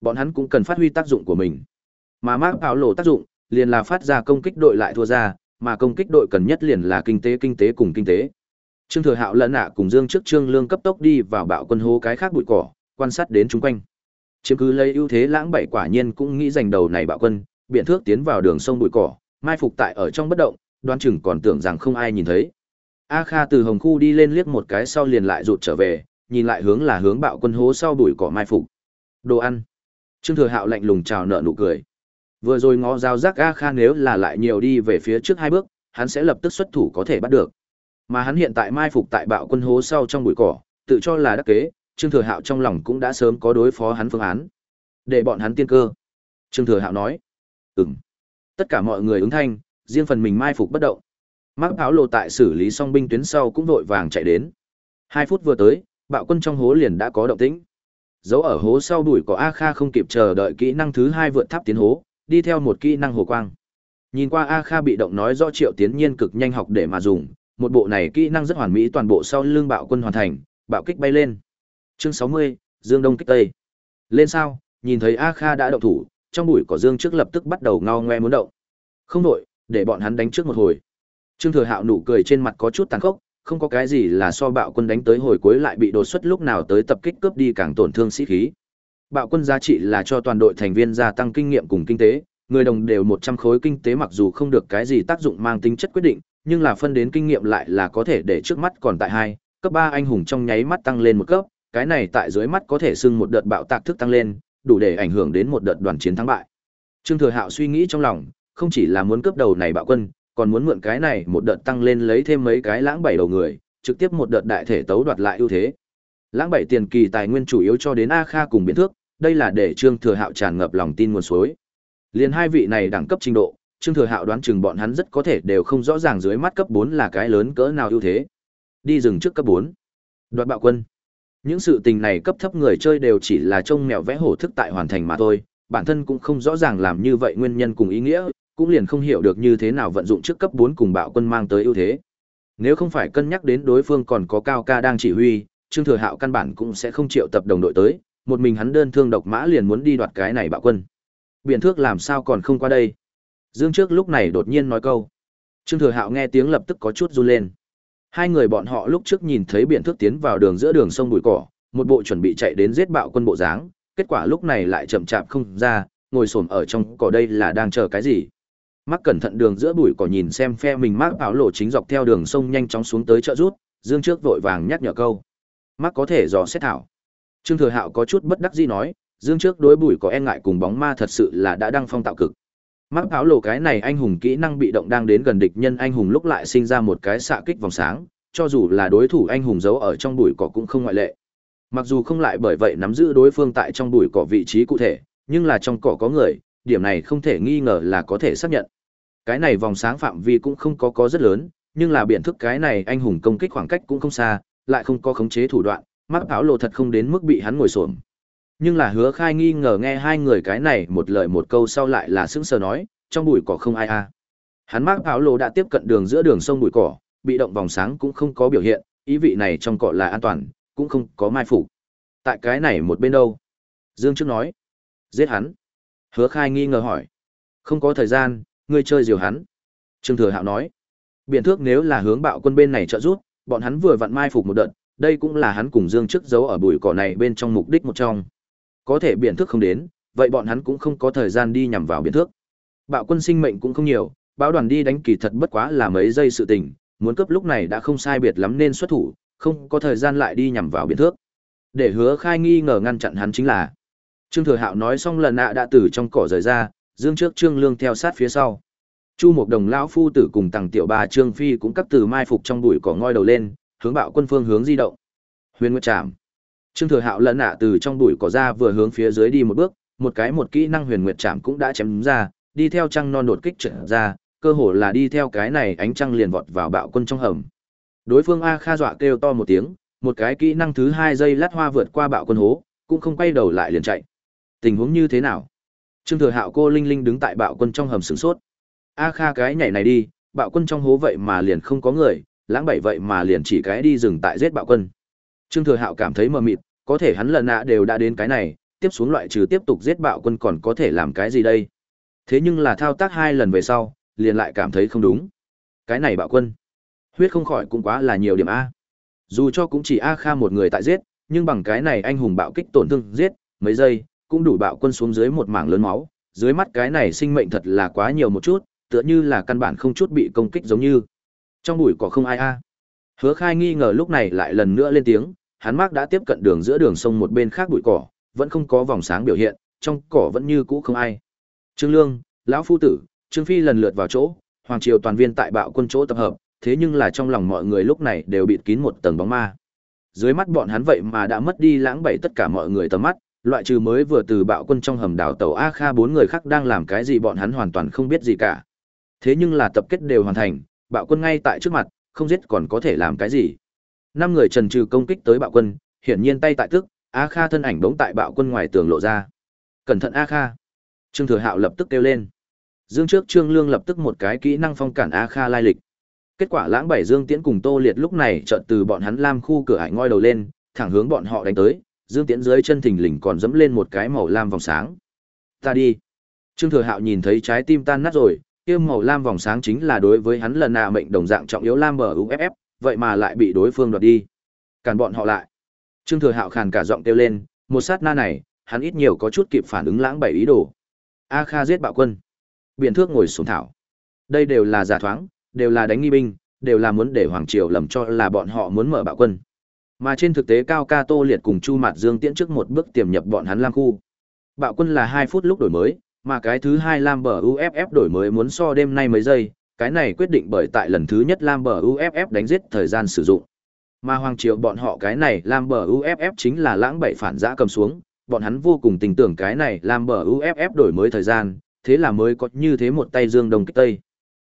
Bọn hắn cũng cần phát huy tác dụng của mình. Mà mắc áo lộ tác dụng, liền là phát ra công kích đội lại thua ra, mà công kích đội cần nhất liền là kinh tế kinh tế cùng kinh tế. Trương Thừa Hạo lẫn nạ cùng Dương trước Trương Lương cấp tốc đi vào bạo quân hố cái khác bụi cỏ, quan sát đến chúng quanh. Chiếm cứ lấy ưu thế lãng bảy quả nhiên cũng nghĩ giành đầu này bạo quân, biện thước tiến vào đường sông bụi cỏ, mai phục tại ở trong bất động, đoán chừng còn tưởng rằng không ai nhìn thấy. A Kha từ hồng khu đi lên liếc một cái sau liền lại rụt trở về, nhìn lại hướng là hướng bạo quân hố sau bụi cỏ mai phục. Đồ ăn. Trương Thừa Hạo lạnh lùng chào nợ nụ cười. Vừa rồi ngó giao giác A Kha nếu là lại nhiều đi về phía trước hai bước, hắn sẽ lập tức xuất thủ có thể bắt được. Mà hắn hiện tại mai phục tại bạo quân hố sau trong bụi cỏ, tự cho là đắc kế, Trương Thừa Hạo trong lòng cũng đã sớm có đối phó hắn phương án. Để bọn hắn tiên cơ. Trương Thừa Hạo nói. Ừm. Tất cả mọi người ứng thanh, riêng phần mình mai phục bất động. Mắc áo lộ tại xử lý xong binh tuyến sau cũng vội vàng chạy đến. Hai phút vừa tới, bạo quân trong hố liền đã có động tĩnh. Dấu ở hố sau đuổi có A Kha không kịp chờ đợi kỹ năng thứ hai vượt tháp tiến hố, đi theo một kỹ năng hồ quang. Nhìn qua A Kha bị động nói rõ Triệu Tiến Nhiên cực nhanh học để mà dùng, một bộ này kỹ năng rất hoàn mỹ toàn bộ sau lưng bạo quân hoàn thành, bạo kích bay lên. Chương 60, Dương Đông kích Tây. Lên sao, nhìn thấy A Kha đã động thủ, trong bụi cỏ Dương trước lập tức bắt đầu ngao ngoe muốn động. Không đổi, để bọn hắn đánh trước một hồi. Trương Thừa Hạo nụ cười trên mặt có chút tàn khốc, không có cái gì là so bạo quân đánh tới hồi cuối lại bị đột xuất lúc nào tới tập kích cướp đi càng tổn thương sĩ khí. Bạo quân giá trị là cho toàn đội thành viên gia tăng kinh nghiệm cùng kinh tế, người đồng đều 100 khối kinh tế mặc dù không được cái gì tác dụng mang tính chất quyết định, nhưng là phân đến kinh nghiệm lại là có thể để trước mắt còn tại hai, cấp 3 anh hùng trong nháy mắt tăng lên một cấp, cái này tại dưới mắt có thể xưng một đợt bạo tạc thức tăng lên, đủ để ảnh hưởng đến một đợt đoàn chiến thắng bại. Trương Thừa Hạo suy nghĩ trong lòng, không chỉ là muốn cướp đầu này bạo quân, còn muốn mượn cái này một đợt tăng lên lấy thêm mấy cái lãng bảy đầu người, trực tiếp một đợt đại thể tấu đoạt lại ưu thế. Lãng bảy tiền kỳ tài nguyên chủ yếu cho đến A Kha cùng biến thước, đây là để Trương Thừa Hạo tràn ngập lòng tin nguồn suối. Liên hai vị này đẳng cấp trình độ, Trương Thừa Hạo đoán chừng bọn hắn rất có thể đều không rõ ràng dưới mắt cấp 4 là cái lớn cỡ nào ưu thế. Đi rừng trước cấp 4. Đoạt bạo quân. Những sự tình này cấp thấp người chơi đều chỉ là trông mèo vẽ hổ thức tại hoàn thành mà thôi, bản thân cũng không rõ ràng làm như vậy nguyên nhân cùng ý nghĩa, cũng liền không hiểu được như thế nào vận dụng trước cấp 4 cùng bạo quân mang tới ưu thế. Nếu không phải cân nhắc đến đối phương còn có cao ca đang chỉ huy, Trương Thừa Hạo căn bản cũng sẽ không chịu tập đồng đội tới, một mình hắn đơn thương độc mã liền muốn đi đoạt cái này bạo quân. Biển thước làm sao còn không qua đây? Dương trước lúc này đột nhiên nói câu. Trương Thừa Hạo nghe tiếng lập tức có chút run lên. Hai người bọn họ lúc trước nhìn thấy biển thước tiến vào đường giữa đường sông bụi cỏ, một bộ chuẩn bị chạy đến giết bạo quân bộ dáng, kết quả lúc này lại chậm chạp không ra, ngồi xổm ở trong cỏ đây là đang chờ cái gì? Mắc cẩn thận đường giữa bụi cỏ nhìn xem phe mình mắc áo lộ chính dọc theo đường sông nhanh chóng xuống tới trợ rút, Dương trước vội vàng nhắc nhở câu. Mắc có thể dò xét thảo. Trương Thừa Hạo có chút bất đắc dĩ nói, Dương trước đối bụi cỏ e ngại cùng bóng ma thật sự là đã đăng phong tạo cực. Mắc áo lộ cái này anh hùng kỹ năng bị động đang đến gần địch nhân anh hùng lúc lại sinh ra một cái xạ kích vòng sáng, cho dù là đối thủ anh hùng giấu ở trong bụi cỏ cũng không ngoại lệ. Mặc dù không lại bởi vậy nắm giữ đối phương tại trong bụi cỏ vị trí cụ thể, nhưng là trong cỏ có người, điểm này không thể nghi ngờ là có thể xác nhận. Cái này vòng sáng phạm vi cũng không có có rất lớn, nhưng là biện thức cái này anh hùng công kích khoảng cách cũng không xa, lại không có khống chế thủ đoạn, mắt áo lộ thật không đến mức bị hắn ngồi xổm. Nhưng là hứa khai nghi ngờ nghe hai người cái này một lời một câu sau lại là sững sờ nói, trong bụi cỏ không ai a. Hắn mắc áo lộ đã tiếp cận đường giữa đường sông bụi cỏ, bị động vòng sáng cũng không có biểu hiện, ý vị này trong cỏ là an toàn, cũng không có mai phục. Tại cái này một bên đâu? Dương trước nói. Giết hắn. Hứa khai nghi ngờ hỏi. Không có thời gian, ngươi chơi diều hắn. Trương Thừa Hạo nói. Biện thước nếu là hướng bạo quân bên này trợ giúp, bọn hắn vừa vặn mai phục một đợt, đây cũng là hắn cùng Dương trước giấu ở bụi cỏ này bên trong mục đích một trong. Có thể biện thước không đến, vậy bọn hắn cũng không có thời gian đi nhằm vào biện thước. Bạo quân sinh mệnh cũng không nhiều, báo đoàn đi đánh kỳ thật bất quá là mấy giây sự tình, muốn cướp lúc này đã không sai biệt lắm nên xuất thủ, không có thời gian lại đi nhằm vào biện thước. Để hứa khai nghi ngờ ngăn chặn hắn chính là. Trương Thừa Hạo nói xong lần nạ đã từ trong cỏ rời ra, dương trước Trương Lương theo sát phía sau. Chu Mộc Đồng lão phu tử cùng Tằng Tiểu Ba Trương Phi cũng cắt từ mai phục trong bụi cỏ ngoi đầu lên, hướng bạo quân phương hướng di động. Huyền Nguyệt Trạm. Trương Thừa Hạo lẫn nạ từ trong bụi cỏ ra vừa hướng phía dưới đi một bước, một cái một kỹ năng Huyền Nguyệt Trảm cũng đã chém ra, đi theo trăng non đột kích trở ra, cơ hồ là đi theo cái này ánh trăng liền vọt vào bạo quân trong hầm. Đối phương A Kha dọa kêu to một tiếng, một cái kỹ năng thứ hai giây lát hoa vượt qua bạo quân hố, cũng không quay đầu lại liền chạy. Tình huống như thế nào? Trương Thừa Hạo cô linh linh đứng tại bạo quân trong hầm sửng sốt. A Kha cái nhảy này đi, bạo quân trong hố vậy mà liền không có người, lãng bảy vậy mà liền chỉ cái đi dừng tại giết bạo quân. Trương Thừa Hạo cảm thấy mờ mịt, có thể hắn lần nạ đều đã đến cái này, tiếp xuống loại trừ tiếp tục giết bạo quân còn có thể làm cái gì đây? Thế nhưng là thao tác hai lần về sau, liền lại cảm thấy không đúng. Cái này bạo quân, huyết không khỏi cũng quá là nhiều điểm A. Dù cho cũng chỉ A Kha một người tại giết, nhưng bằng cái này anh hùng bạo kích tổn thương giết, mấy giây, cũng đủ bạo quân xuống dưới một mảng lớn máu, dưới mắt cái này sinh mệnh thật là quá nhiều một chút, tựa như là căn bản không chút bị công kích giống như. Trong bụi cỏ không ai a. Hứa Khai nghi ngờ lúc này lại lần nữa lên tiếng, hắn mác đã tiếp cận đường giữa đường sông một bên khác bụi cỏ, vẫn không có vòng sáng biểu hiện, trong cỏ vẫn như cũ không ai. Trương Lương, lão phu tử, Trương Phi lần lượt vào chỗ, hoàng triều toàn viên tại bạo quân chỗ tập hợp, thế nhưng là trong lòng mọi người lúc này đều bịt kín một tầng bóng ma. Dưới mắt bọn hắn vậy mà đã mất đi lãng bậy tất cả mọi người tầm mắt, loại trừ mới vừa từ bạo quân trong hầm đào tàu A Kha bốn người khác đang làm cái gì bọn hắn hoàn toàn không biết gì cả. Thế nhưng là tập kết đều hoàn thành, bạo quân ngay tại trước mặt, không giết còn có thể làm cái gì. Năm người trần trừ công kích tới bạo quân, hiển nhiên tay tại tức, A Kha thân ảnh bỗng tại bạo quân ngoài tường lộ ra. Cẩn thận A Kha. Trương Thừa Hạo lập tức kêu lên. Dương trước Trương Lương lập tức một cái kỹ năng phong cản A Kha lai lịch. Kết quả lãng bảy Dương Tiễn cùng Tô Liệt lúc này chợt từ bọn hắn lam khu cửa hải ngoi đầu lên, thẳng hướng bọn họ đánh tới, Dương Tiễn dưới chân thình lình còn dẫm lên một cái màu lam vòng sáng. Ta đi. Trương Thừa Hạo nhìn thấy trái tim tan nát rồi, kia màu lam vòng sáng chính là đối với hắn lần nạ mệnh đồng dạng trọng yếu lam bờ UFF, vậy mà lại bị đối phương đoạt đi. Cản bọn họ lại. Trương Thừa Hạo khàn cả giọng kêu lên, một sát na này, hắn ít nhiều có chút kịp phản ứng lãng bảy ý đồ. A Kha giết bạo quân. Biện thước ngồi xuống thảo. Đây đều là giả thoáng, đều là đánh nghi binh, đều là muốn để Hoàng Triều lầm cho là bọn họ muốn mở bạo quân. Mà trên thực tế Cao Ca Tô Liệt cùng Chu Mạt Dương tiễn trước một bước tiềm nhập bọn hắn Lam khu. Bạo quân là 2 phút lúc đổi mới, mà cái thứ hai Lam bờ UFF đổi mới muốn so đêm nay mấy giây, cái này quyết định bởi tại lần thứ nhất Lam bờ UFF đánh giết thời gian sử dụng. Mà Hoàng Triều bọn họ cái này Lam bờ UFF chính là lãng bảy phản giã cầm xuống, bọn hắn vô cùng tình tưởng cái này Lam bờ UFF đổi mới thời gian, thế là mới có như thế một tay dương đông kích tây.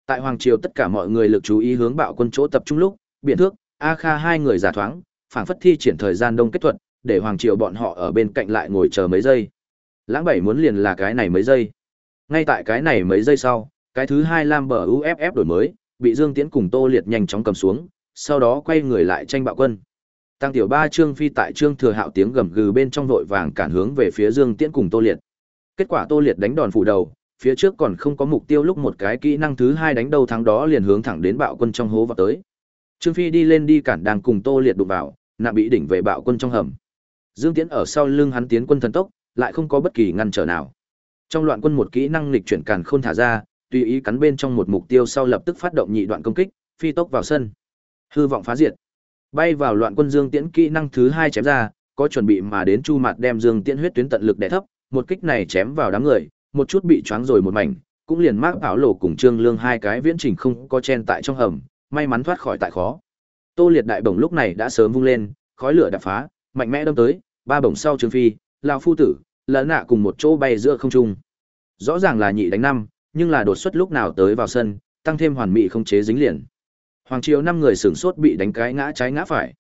Tại Hoàng Triều tất cả mọi người lực chú ý hướng bạo quân chỗ tập trung lúc, biện thước, A Kha hai người giả thoáng, phảng phất thi triển thời gian đông kết thuật, để Hoàng Triều bọn họ ở bên cạnh lại ngồi chờ mấy giây. Lãng bảy muốn liền là cái này mấy giây. Ngay tại cái này mấy giây sau, cái thứ hai Lam bờ UFF đổi mới, bị Dương Tiễn cùng Tô Liệt nhanh chóng cầm xuống, sau đó quay người lại tranh bạo quân. Tăng tiểu ba Trương Phi tại Trương Thừa Hạo tiếng gầm gừ bên trong vội vàng cản hướng về phía Dương Tiễn cùng Tô Liệt. Kết quả Tô Liệt đánh đòn phủ đầu, phía trước còn không có mục tiêu lúc một cái kỹ năng thứ hai đánh đầu thắng đó liền hướng thẳng đến bạo quân trong hố vào tới. Trương Phi đi lên đi cản đang cùng Tô Liệt đụng vào, nạ bị đỉnh về bạo quân trong hầm. Dương Tiễn ở sau lưng hắn tiến quân thần tốc, lại không có bất kỳ ngăn trở nào. Trong loạn quân một kỹ năng lịch chuyển càn khôn thả ra, tùy ý cắn bên trong một mục tiêu sau lập tức phát động nhị đoạn công kích, phi tốc vào sân. Hư vọng phá diệt. Bay vào loạn quân Dương Tiễn kỹ năng thứ hai chém ra, có chuẩn bị mà đến Chu Mạt đem Dương Tiễn huyết tuyến tận lực đè thấp, một kích này chém vào đám người, một chút bị choáng rồi một mảnh, cũng liền mác áo lộ cùng Trương Lương hai cái viễn trình không có chen tại trong hầm, may mắn thoát khỏi tại khó. Tô Liệt đại bổng lúc này đã sớm vung lên, khói lửa đập phá, mạnh mẽ đâm tới, ba bổng sau Trương Phi, lão phu tử, lẫn nạ cùng một chỗ bay giữa không trung. Rõ ràng là nhị đánh năm, nhưng là đột xuất lúc nào tới vào sân, tăng thêm hoàn mỹ không chế dính liền. Hoàng triều năm người sửng sốt bị đánh cái ngã trái ngã phải.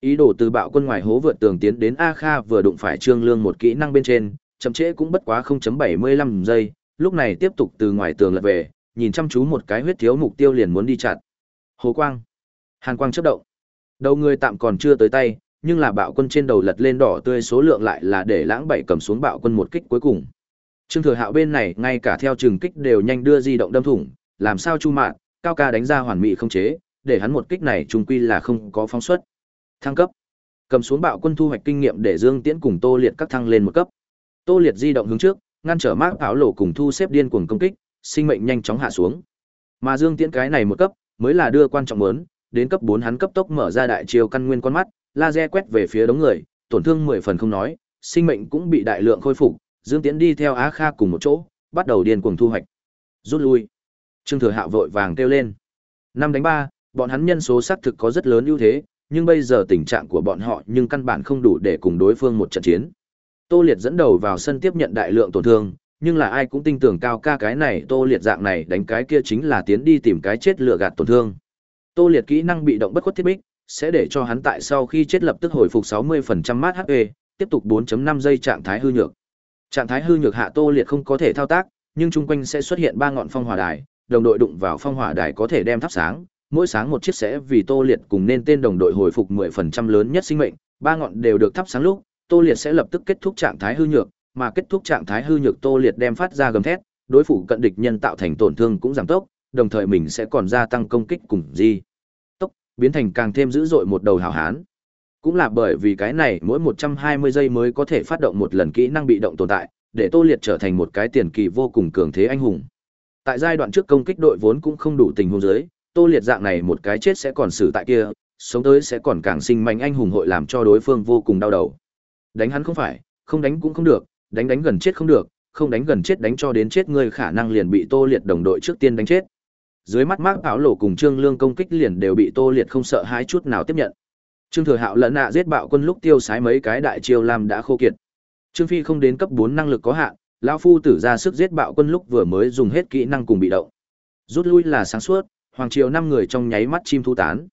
Ý đồ từ bạo quân ngoài hố vượt tường tiến đến A Kha vừa đụng phải Trương Lương một kỹ năng bên trên, chậm trễ cũng bất quá 0.75 giây, lúc này tiếp tục từ ngoài tường lật về, nhìn chăm chú một cái huyết thiếu mục tiêu liền muốn đi chặn. Hồ quang, hàn quang chớp động. Đầu người tạm còn chưa tới tay, nhưng là bạo quân trên đầu lật lên đỏ tươi số lượng lại là để lãng bảy cầm xuống bạo quân một kích cuối cùng. Trương Thừa Hạo bên này ngay cả theo trường kích đều nhanh đưa di động đâm thủng, làm sao chu mạn, cao ca đánh ra hoàn mỹ không chế, để hắn một kích này trùng quy là không có phóng xuất. Thăng cấp. Cầm xuống bạo quân thu hoạch kinh nghiệm để Dương Tiễn cùng Tô Liệt các thăng lên một cấp. Tô Liệt di động hướng trước, ngăn trở Mạc áo lộ cùng thu xếp điên cuồng công kích, sinh mệnh nhanh chóng hạ xuống. Mà Dương Tiễn cái này một cấp, mới là đưa quan trọng muốn, đến cấp 4 hắn cấp tốc mở ra đại chiêu căn nguyên con mắt, laser quét về phía đống người, tổn thương 10 phần không nói, sinh mệnh cũng bị đại lượng khôi phục, Dương Tiễn đi theo Á Kha cùng một chỗ, bắt đầu điên cuồng thu hoạch. Rút lui. Trương Thừa Hạo vội vàng kêu lên. Năm đánh ba, bọn hắn nhân số xác thực có rất lớn ưu thế, nhưng bây giờ tình trạng của bọn họ nhưng căn bản không đủ để cùng đối phương một trận chiến. Tô Liệt dẫn đầu vào sân tiếp nhận đại lượng tổn thương, nhưng là ai cũng tin tưởng cao ca cái này Tô Liệt dạng này đánh cái kia chính là tiến đi tìm cái chết lừa gạt tổn thương. Tô Liệt kỹ năng bị động bất khuất thiết bích, sẽ để cho hắn tại sau khi chết lập tức hồi phục 60% mát HP, tiếp tục 4.5 giây trạng thái hư nhược. Trạng thái hư nhược hạ Tô Liệt không có thể thao tác, nhưng chung quanh sẽ xuất hiện ba ngọn phong hỏa đài, đồng đội đụng vào phong hỏa đài có thể đem thắp sáng, mỗi sáng một chiếc sẽ vì Tô Liệt cùng nên tên đồng đội hồi phục 10% lớn nhất sinh mệnh, ba ngọn đều được thắp sáng lúc, Tô Liệt sẽ lập tức kết thúc trạng thái hư nhược, mà kết thúc trạng thái hư nhược Tô Liệt đem phát ra gầm thét, đối phủ cận địch nhân tạo thành tổn thương cũng giảm tốc, đồng thời mình sẽ còn gia tăng công kích cùng gì. Tốc, biến thành càng thêm dữ dội một đầu hào hán. Cũng là bởi vì cái này mỗi 120 giây mới có thể phát động một lần kỹ năng bị động tồn tại, để Tô Liệt trở thành một cái tiền kỳ vô cùng cường thế anh hùng. Tại giai đoạn trước công kích đội vốn cũng không đủ tình huống dưới, Tô Liệt dạng này một cái chết sẽ còn xử tại kia, sống tới sẽ còn càng sinh mạnh anh hùng hội làm cho đối phương vô cùng đau đầu. Đánh hắn không phải, không đánh cũng không được, đánh đánh gần chết không được, không đánh gần chết đánh cho đến chết người khả năng liền bị Tô Liệt đồng đội trước tiên đánh chết. Dưới mắt Mác Áo Lộ cùng Trương Lương công kích liền đều bị Tô Liệt không sợ hãi chút nào tiếp nhận. Trương Thừa Hạo lẫn nạ giết bạo quân lúc tiêu sái mấy cái đại chiêu làm đã khô kiệt. Trương Phi không đến cấp 4 năng lực có hạn, lão phu tử ra sức giết bạo quân lúc vừa mới dùng hết kỹ năng cùng bị động. Rút lui là sáng suốt, hoàng triều năm người trong nháy mắt chim thu tán.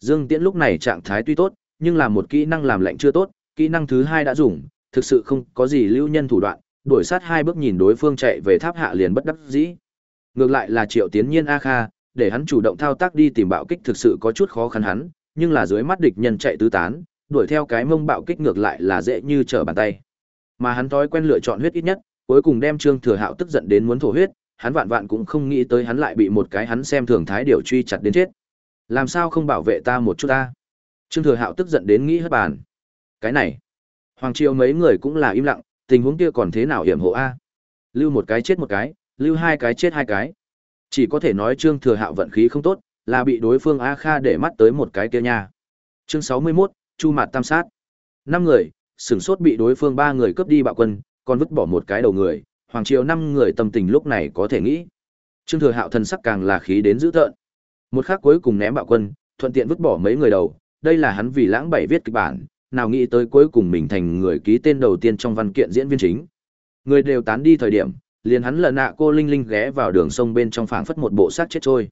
Dương Tiễn lúc này trạng thái tuy tốt, nhưng là một kỹ năng làm lạnh chưa tốt, kỹ năng thứ hai đã dùng, thực sự không có gì lưu nhân thủ đoạn, đuổi sát hai bước nhìn đối phương chạy về tháp hạ liền bất đắc dĩ. Ngược lại là Triệu Tiến Nhiên A Kha, để hắn chủ động thao tác đi tìm bạo kích thực sự có chút khó khăn hắn, nhưng là dưới mắt địch nhân chạy tứ tán, đuổi theo cái mông bạo kích ngược lại là dễ như trở bàn tay. Mà hắn thói quen lựa chọn huyết ít nhất, cuối cùng đem Trương Thừa Hạo tức giận đến muốn thổ huyết, hắn vạn vạn cũng không nghĩ tới hắn lại bị một cái hắn xem thường thái điều truy chặt đến chết. Làm sao không bảo vệ ta một chút ta? Trương Thừa Hạo tức giận đến nghĩ hết bàn. Cái này, Hoàng Triều mấy người cũng là im lặng, tình huống kia còn thế nào hiểm hộ a? Lưu một cái chết một cái, lưu hai cái chết hai cái. Chỉ có thể nói Trương Thừa Hạo vận khí không tốt, là bị đối phương A Kha để mắt tới một cái kia nha. Chương 61, Chu Mạt Tam sát. Năm người, sửng sốt bị đối phương ba người cướp đi bạo quân, còn vứt bỏ một cái đầu người, hoàng triều năm người tâm tình lúc này có thể nghĩ. Trương Thừa Hạo thần sắc càng là khí đến dữ tợn. Một khắc cuối cùng ném bạo quân, thuận tiện vứt bỏ mấy người đầu, đây là hắn vì lãng bảy viết kịch bản, nào nghĩ tới cuối cùng mình thành người ký tên đầu tiên trong văn kiện diễn viên chính. Người đều tán đi thời điểm, liền hắn lần nạ cô linh linh ghé vào đường sông bên trong phảng phất một bộ xác chết trôi.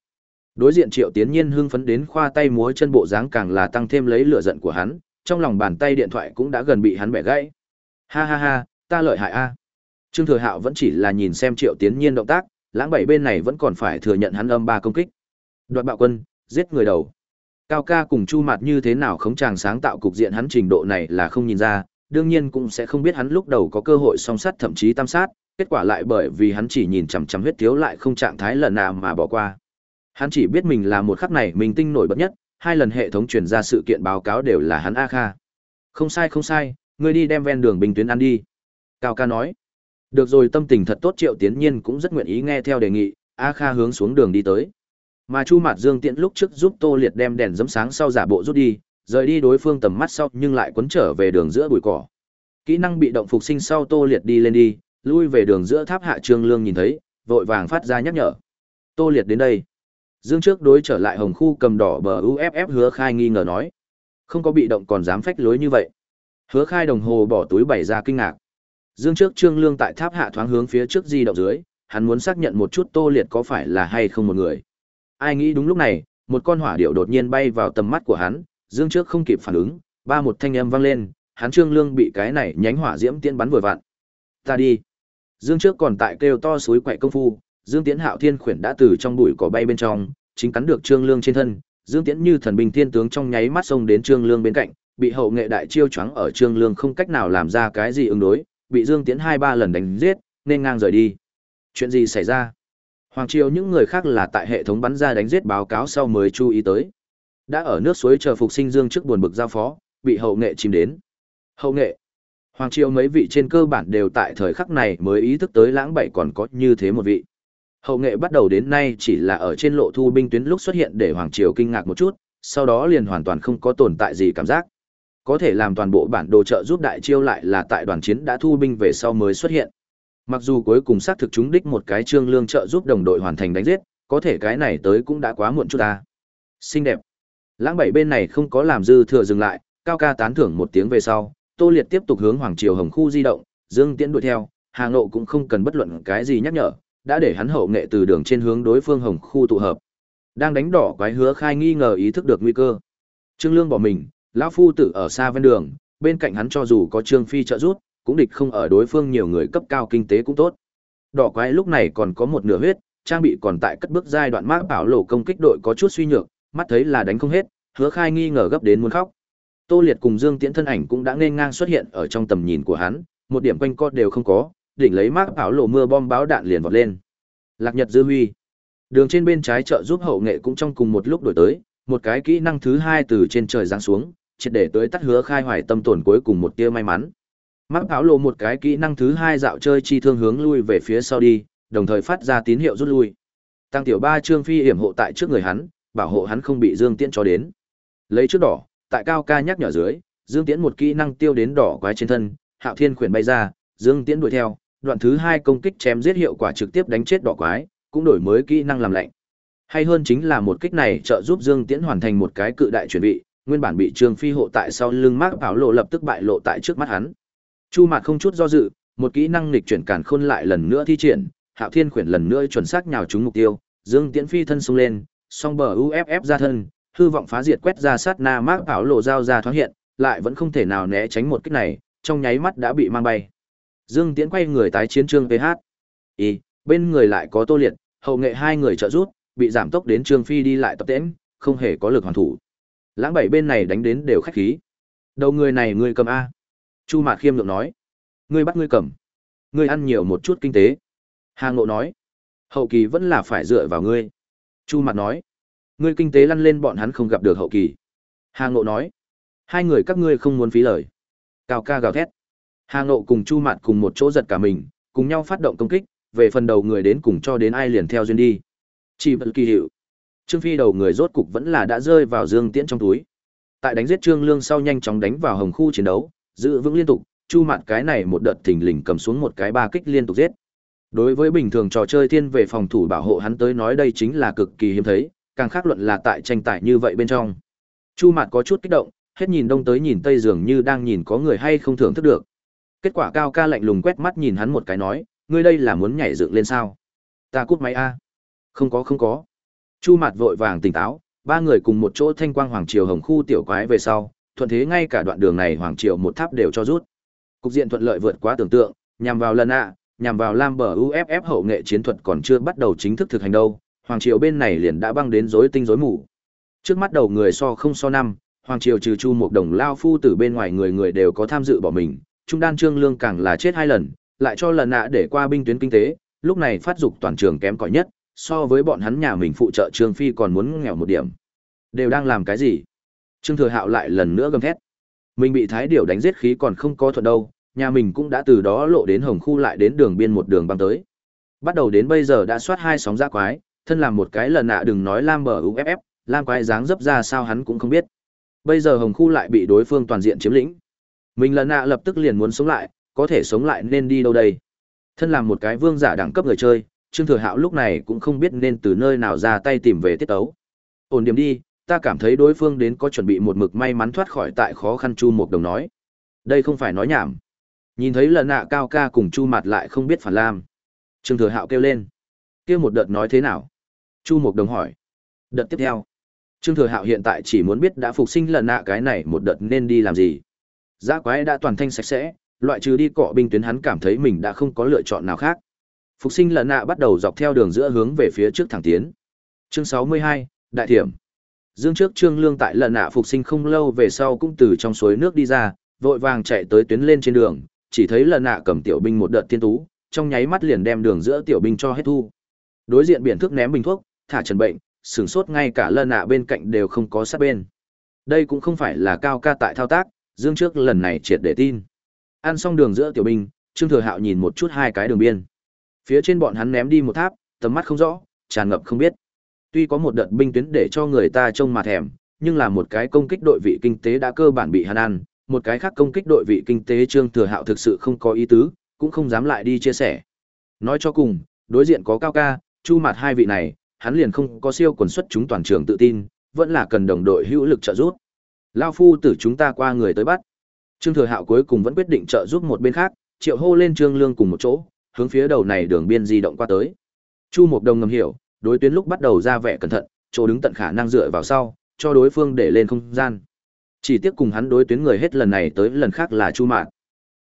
Đối diện Triệu Tiến Nhiên hưng phấn đến khoa tay múa chân bộ dáng càng là tăng thêm lấy lửa giận của hắn, trong lòng bàn tay điện thoại cũng đã gần bị hắn bẻ gãy. Ha ha ha, ta lợi hại a. Trương Thừa Hạo vẫn chỉ là nhìn xem Triệu Tiến Nhiên động tác, lãng bảy bên này vẫn còn phải thừa nhận hắn âm ba công kích. Đoạt bạo quân, giết người đầu. Cao ca cùng Chu mặt như thế nào khống chàng sáng tạo cục diện hắn trình độ này là không nhìn ra, đương nhiên cũng sẽ không biết hắn lúc đầu có cơ hội song sát thậm chí tam sát, kết quả lại bởi vì hắn chỉ nhìn chằm chằm huyết thiếu lại không trạng thái lần nào mà bỏ qua. Hắn chỉ biết mình là một khắc này mình tinh nổi bật nhất, hai lần hệ thống truyền ra sự kiện báo cáo đều là hắn A Kha. Không sai không sai, ngươi đi đem ven đường bình tuyến ăn đi. Cao ca nói. Được rồi tâm tình thật tốt Triệu Tiến Nhiên cũng rất nguyện ý nghe theo đề nghị, A Kha hướng xuống đường đi tới. Mà Chu Mạt Dương tiện lúc trước giúp Tô Liệt đem đèn dấm sáng sau giả bộ rút đi, rời đi đối phương tầm mắt sau nhưng lại quấn trở về đường giữa bụi cỏ. Kỹ năng bị động phục sinh sau Tô Liệt đi lên đi, lui về đường giữa tháp hạ Trương Lương nhìn thấy, vội vàng phát ra nhắc nhở. Tô Liệt đến đây. Dương trước đối trở lại hồng khu cầm đỏ bờ UFF hứa khai nghi ngờ nói. Không có bị động còn dám phách lối như vậy. Hứa khai đồng hồ bỏ túi bày ra kinh ngạc. Dương trước Trương Lương tại tháp hạ thoáng hướng phía trước di động dưới, hắn muốn xác nhận một chút Tô Liệt có phải là hay không một người. Ai nghĩ đúng lúc này, một con hỏa điệu đột nhiên bay vào tầm mắt của hắn, Dương trước không kịp phản ứng, ba một thanh âm vang lên, hắn Trương Lương bị cái này nhánh hỏa diễm tiên bắn vừa vặn. Ta đi. Dương trước còn tại kêu to suối quậy công phu, Dương Tiễn Hạo Thiên khuyển đã từ trong bụi cỏ bay bên trong, chính cắn được Trương Lương trên thân, Dương Tiễn như thần binh thiên tướng trong nháy mắt xông đến Trương Lương bên cạnh, bị hậu nghệ đại chiêu choáng ở Trương Lương không cách nào làm ra cái gì ứng đối, bị Dương Tiễn hai ba lần đánh giết, nên ngang rời đi. Chuyện gì xảy ra? Hoàng Triều những người khác là tại hệ thống bắn ra đánh giết báo cáo sau mới chú ý tới. Đã ở nước suối chờ phục sinh Dương trước buồn bực giao phó, bị hậu nghệ chìm đến. Hậu nghệ. Hoàng Triều mấy vị trên cơ bản đều tại thời khắc này mới ý thức tới lãng bảy còn có như thế một vị. Hậu nghệ bắt đầu đến nay chỉ là ở trên lộ thu binh tuyến lúc xuất hiện để Hoàng Triều kinh ngạc một chút, sau đó liền hoàn toàn không có tồn tại gì cảm giác. Có thể làm toàn bộ bản đồ trợ giúp đại chiêu lại là tại đoàn chiến đã thu binh về sau mới xuất hiện. Mặc dù cuối cùng xác thực chúng đích một cái trương lương trợ giúp đồng đội hoàn thành đánh giết, có thể cái này tới cũng đã quá muộn chút ta. Xinh đẹp. Lãng bảy bên này không có làm dư thừa dừng lại, cao ca tán thưởng một tiếng về sau, Tô Liệt tiếp tục hướng Hoàng Triều Hồng khu di động, Dương Tiễn đuổi theo, Hà Ngộ cũng không cần bất luận cái gì nhắc nhở, đã để hắn hậu nghệ từ đường trên hướng đối phương Hồng khu tụ hợp. Đang đánh đỏ quái hứa khai nghi ngờ ý thức được nguy cơ. Trương Lương bỏ mình, lão phu tử ở xa ven đường, bên cạnh hắn cho dù có Trương Phi trợ giúp, cũng địch không ở đối phương nhiều người cấp cao kinh tế cũng tốt. Đỏ quái lúc này còn có một nửa huyết, trang bị còn tại cất bước giai đoạn mác bảo lộ công kích đội có chút suy nhược, mắt thấy là đánh không hết, hứa khai nghi ngờ gấp đến muốn khóc. Tô Liệt cùng Dương Tiễn thân ảnh cũng đã nên ngang xuất hiện ở trong tầm nhìn của hắn, một điểm quanh co đều không có, đỉnh lấy mác áo lộ mưa bom báo đạn liền vọt lên. Lạc Nhật Dư Huy. Đường trên bên trái trợ giúp hậu nghệ cũng trong cùng một lúc đổi tới, một cái kỹ năng thứ hai từ trên trời giáng xuống, triệt để tới tắt hứa khai hoài tâm tổn cuối cùng một tia may mắn. Mắc áo lộ một cái kỹ năng thứ hai dạo chơi chi thương hướng lui về phía sau đi, đồng thời phát ra tín hiệu rút lui. Tăng tiểu ba trương phi hiểm hộ tại trước người hắn, bảo hộ hắn không bị Dương Tiễn cho đến. Lấy trước đỏ, tại cao ca nhắc nhở dưới, Dương Tiễn một kỹ năng tiêu đến đỏ quái trên thân, Hạo Thiên khuyển bay ra, Dương Tiễn đuổi theo, đoạn thứ hai công kích chém giết hiệu quả trực tiếp đánh chết đỏ quái, cũng đổi mới kỹ năng làm lạnh. Hay hơn chính là một kích này trợ giúp Dương Tiễn hoàn thành một cái cự đại chuẩn bị, nguyên bản bị Trương Phi hộ tại sau lưng Mark Bảo Lộ lập tức bại lộ tại trước mắt hắn. Chu Mạc không chút do dự, một kỹ năng nghịch chuyển cản khôn lại lần nữa thi triển, Hạo Thiên khuyển lần nữa chuẩn xác nhào trúng mục tiêu, Dương Tiễn phi thân xông lên, song bờ UFF ra thân, hư vọng phá diệt quét ra sát na Mark Bảo Lộ giao ra thoáng hiện, lại vẫn không thể nào né tránh một kích này, trong nháy mắt đã bị mang bay. Dương Tiễn quay người tái chiến trương PH. Y, bên người lại có Tô Liệt, hậu nghệ hai người trợ rút bị giảm tốc đến Trương Phi đi lại tập tễnh, không hề có lực hoàn thủ. Lãng bảy bên này đánh đến đều khách khí. Đầu người này ngươi cầm a. Chu Mạt khiêm lượng nói. Ngươi bắt ngươi cầm. Ngươi ăn nhiều một chút kinh tế. Hà Ngộ nói. Hậu kỳ vẫn là phải dựa vào ngươi. Chu Mạt nói. Ngươi kinh tế lăn lên bọn hắn không gặp được hậu kỳ. Hà Ngộ nói. Hai người các ngươi không muốn phí lời. Cao ca gào thét. Hà Ngộ cùng Chu Mạt cùng một chỗ giật cả mình, cùng nhau phát động công kích, về phần đầu người đến cùng cho đến ai liền theo duyên đi. Chỉ bất kỳ hiệu. Trương Phi đầu người rốt cục vẫn là đã rơi vào Dương Tiễn trong túi. Tại đánh giết Trương Lương sau nhanh chóng đánh vào hồng khu chiến đấu, giữ vững liên tục, Chu Mạt cái này một đợt thình lình cầm xuống một cái ba kích liên tục giết. Đối với bình thường trò chơi thiên về phòng thủ bảo hộ hắn tới nói đây chính là cực kỳ hiếm thấy, càng khác luận là tại tranh tài như vậy bên trong. Chu Mạt có chút kích động, hết nhìn đông tới nhìn tây dường như đang nhìn có người hay không thưởng thức được. Kết quả cao ca lạnh lùng quét mắt nhìn hắn một cái nói, ngươi đây là muốn nhảy dựng lên sao? Ta cút máy a. Không có không có. Chu Mạt vội vàng tỉnh táo, ba người cùng một chỗ thanh quang hoàng triều hồng khu tiểu quái về sau, thuận thế ngay cả đoạn đường này hoàng triều một tháp đều cho rút. Cục diện thuận lợi vượt quá tưởng tượng, nhằm vào lần ạ, nhằm vào Lam bờ UFF hậu nghệ chiến thuật còn chưa bắt đầu chính thức thực hành đâu, hoàng triều bên này liền đã băng đến rối tinh rối mù. Trước mắt đầu người so không so năm, hoàng triều trừ chu một đồng lao phu từ bên ngoài người người đều có tham dự bỏ mình, trung đan trương lương càng là chết hai lần, lại cho lần nạ để qua binh tuyến kinh tế, lúc này phát dục toàn trường kém cỏi nhất, so với bọn hắn nhà mình phụ trợ Trương Phi còn muốn nghèo một điểm. Đều đang làm cái gì? Trương Thừa Hạo lại lần nữa gầm thét. Mình bị Thái Điểu đánh giết khí còn không có thuận đâu, nhà mình cũng đã từ đó lộ đến hồng khu lại đến đường biên một đường băng tới. Bắt đầu đến bây giờ đã soát hai sóng ra quái, thân làm một cái lần nạ đừng nói lam bờ uff, lam quái dáng dấp ra sao hắn cũng không biết. Bây giờ hồng khu lại bị đối phương toàn diện chiếm lĩnh. Mình lần nạ lập tức liền muốn sống lại, có thể sống lại nên đi đâu đây? Thân làm một cái vương giả đẳng cấp người chơi, Trương Thừa Hạo lúc này cũng không biết nên từ nơi nào ra tay tìm về tiết tấu. Ổn điểm đi, ta cảm thấy đối phương đến có chuẩn bị một mực may mắn thoát khỏi tại khó khăn Chu Mộc Đồng nói. Đây không phải nói nhảm. Nhìn thấy lần nạ cao ca cùng Chu Mạt lại không biết phản lam. Trương Thừa Hạo kêu lên. Kêu một đợt nói thế nào? Chu Mộc Đồng hỏi. Đợt tiếp theo. Trương Thừa Hạo hiện tại chỉ muốn biết đã phục sinh lần nạ cái này một đợt nên đi làm gì. Giã quái đã toàn thanh sạch sẽ, loại trừ đi cọ binh tuyến hắn cảm thấy mình đã không có lựa chọn nào khác. Phục sinh lần nạ bắt đầu dọc theo đường giữa hướng về phía trước thẳng tiến. Chương 62, Đại Thiểm. Dương trước Trương Lương tại lần nạ phục sinh không lâu về sau cũng từ trong suối nước đi ra, vội vàng chạy tới tuyến lên trên đường, chỉ thấy lần nạ cầm tiểu binh một đợt tiên tú, trong nháy mắt liền đem đường giữa tiểu binh cho hết thu. Đối diện biển thước ném bình thuốc, thả trần bệnh, sửng sốt ngay cả lần nạ bên cạnh đều không có sát bên. Đây cũng không phải là cao ca tại thao tác, Dương trước lần này triệt để tin. Ăn xong đường giữa tiểu binh, Trương Thừa Hạo nhìn một chút hai cái đường biên. Phía trên bọn hắn ném đi một tháp, tầm mắt không rõ, tràn ngập không biết. Tuy có một đợt binh tuyến để cho người ta trông mà thèm, nhưng là một cái công kích đội vị kinh tế đã cơ bản bị hắn ăn, một cái khác công kích đội vị kinh tế Trương Thừa Hạo thực sự không có ý tứ, cũng không dám lại đi chia sẻ. Nói cho cùng, đối diện có Cao Ca, Chu mặt hai vị này, hắn liền không có siêu quần xuất chúng toàn trường tự tin, vẫn là cần đồng đội hữu lực trợ giúp. Lao phu tử chúng ta qua người tới bắt. Trương Thừa Hạo cuối cùng vẫn quyết định trợ giúp một bên khác, triệu hô lên Trương Lương cùng một chỗ, hướng phía đầu này đường biên di động qua tới. Chu Mộc Đồng ngầm hiểu, đối tuyến lúc bắt đầu ra vẻ cẩn thận, chỗ đứng tận khả năng dựa vào sau, cho đối phương để lên không gian. Chỉ tiếc cùng hắn đối tuyến người hết lần này tới lần khác là Chu Mạn.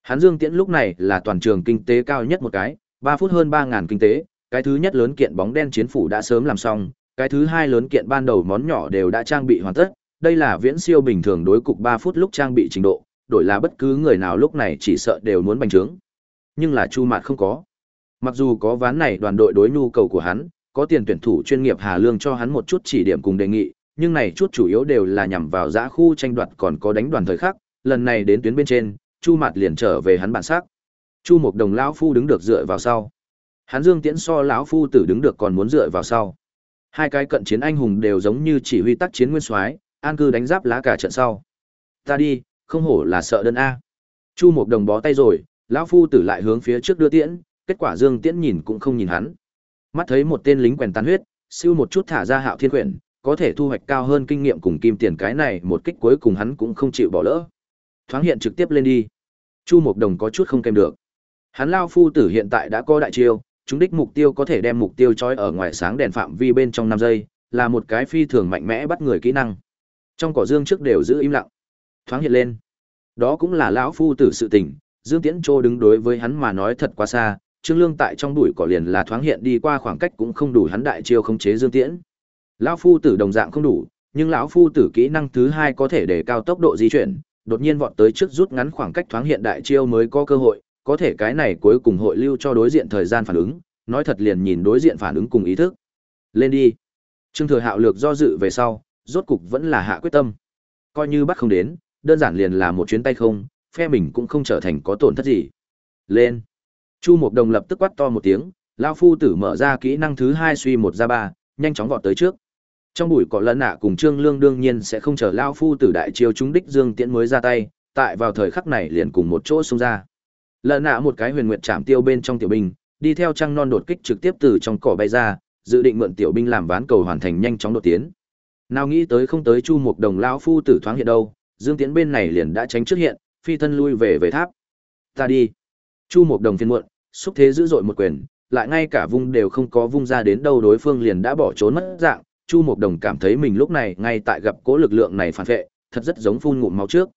Hắn Dương Tiễn lúc này là toàn trường kinh tế cao nhất một cái, 3 phút hơn 3000 kinh tế, cái thứ nhất lớn kiện bóng đen chiến phủ đã sớm làm xong, cái thứ hai lớn kiện ban đầu món nhỏ đều đã trang bị hoàn tất, đây là viễn siêu bình thường đối cục 3 phút lúc trang bị trình độ, đổi là bất cứ người nào lúc này chỉ sợ đều muốn bành trướng. Nhưng là Chu Mạt không có. Mặc dù có ván này đoàn đội đối nhu cầu của hắn, có tiền tuyển thủ chuyên nghiệp Hà Lương cho hắn một chút chỉ điểm cùng đề nghị, nhưng này chút chủ yếu đều là nhằm vào giã khu tranh đoạt còn có đánh đoàn thời khắc, lần này đến tuyến bên trên, Chu Mạt liền trở về hắn bản sắc. Chu Mộc Đồng lão phu đứng được dựa vào sau. Hắn Dương Tiễn so lão phu tử đứng được còn muốn dựa vào sau. Hai cái cận chiến anh hùng đều giống như chỉ huy tác chiến nguyên soái, an cư đánh giáp lá cả trận sau. Ta đi, không hổ là sợ đơn a. Chu Mộc Đồng bó tay rồi, lão phu tử lại hướng phía trước đưa tiễn, kết quả Dương Tiễn nhìn cũng không nhìn hắn. Mắt thấy một tên lính quèn tán huyết, siêu một chút thả ra Hạo Thiên quyển, có thể thu hoạch cao hơn kinh nghiệm cùng kim tiền cái này, một kích cuối cùng hắn cũng không chịu bỏ lỡ. Thoáng hiện trực tiếp lên đi. Chu Mộc Đồng có chút không kèm được. Hắn lão phu tử hiện tại đã có đại chiêu, chúng đích mục tiêu có thể đem mục tiêu trói ở ngoài sáng đèn phạm vi bên trong năm giây, là một cái phi thường mạnh mẽ bắt người kỹ năng. Trong cỏ dương trước đều giữ im lặng. Thoáng hiện lên. Đó cũng là lão phu tử sự tình, Dương Tiễn Trô đứng đối với hắn mà nói thật quá xa, Trương Lương tại trong đuổi cỏ liền là thoáng hiện đi qua khoảng cách cũng không đủ hắn đại chiêu khống chế Dương Tiễn. Lão phu tử đồng dạng không đủ, nhưng lão phu tử kỹ năng thứ hai có thể để cao tốc độ di chuyển, đột nhiên vọt tới trước rút ngắn khoảng cách thoáng hiện đại chiêu mới có cơ hội, có thể cái này cuối cùng hội lưu cho đối diện thời gian phản ứng, nói thật liền nhìn đối diện phản ứng cùng ý thức. Lên đi. Trương Thừa Hạo lược do dự về sau, rốt cục vẫn là hạ quyết tâm. Coi như bắt không đến, đơn giản liền là một chuyến tay không, phe mình cũng không trở thành có tổn thất gì. Lên. Chu Mộc Đồng lập tức quát to một tiếng, lão phu tử mở ra kỹ năng thứ hai suy một ra ba, nhanh chóng vọt tới trước. Trong bụi cỏ lẫn nạ cùng Trương Lương đương nhiên sẽ không chờ lão phu tử đại chiêu chúng đích Dương Tiễn mới ra tay, tại vào thời khắc này liền cùng một chỗ xung ra. Lẫn nạ một cái huyền nguyệt chạm tiêu bên trong tiểu binh, đi theo trăng non đột kích trực tiếp từ trong cỏ bay ra, dự định mượn tiểu binh làm ván cầu hoàn thành nhanh chóng đột tiến. Nào nghĩ tới không tới Chu Mục Đồng lão phu tử thoáng hiện đâu, Dương Tiễn bên này liền đã tránh trước hiện, phi thân lui về về tháp. Ta đi. Chu Mục Đồng phiền muộn, xúc thế dữ dội một quyền, lại ngay cả vung đều không có vung ra đến đâu đối phương liền đã bỏ trốn mất dạng. Chu Mục Đồng cảm thấy mình lúc này ngay tại gặp cố lực lượng này phản vệ, thật rất giống phun ngụm máu trước.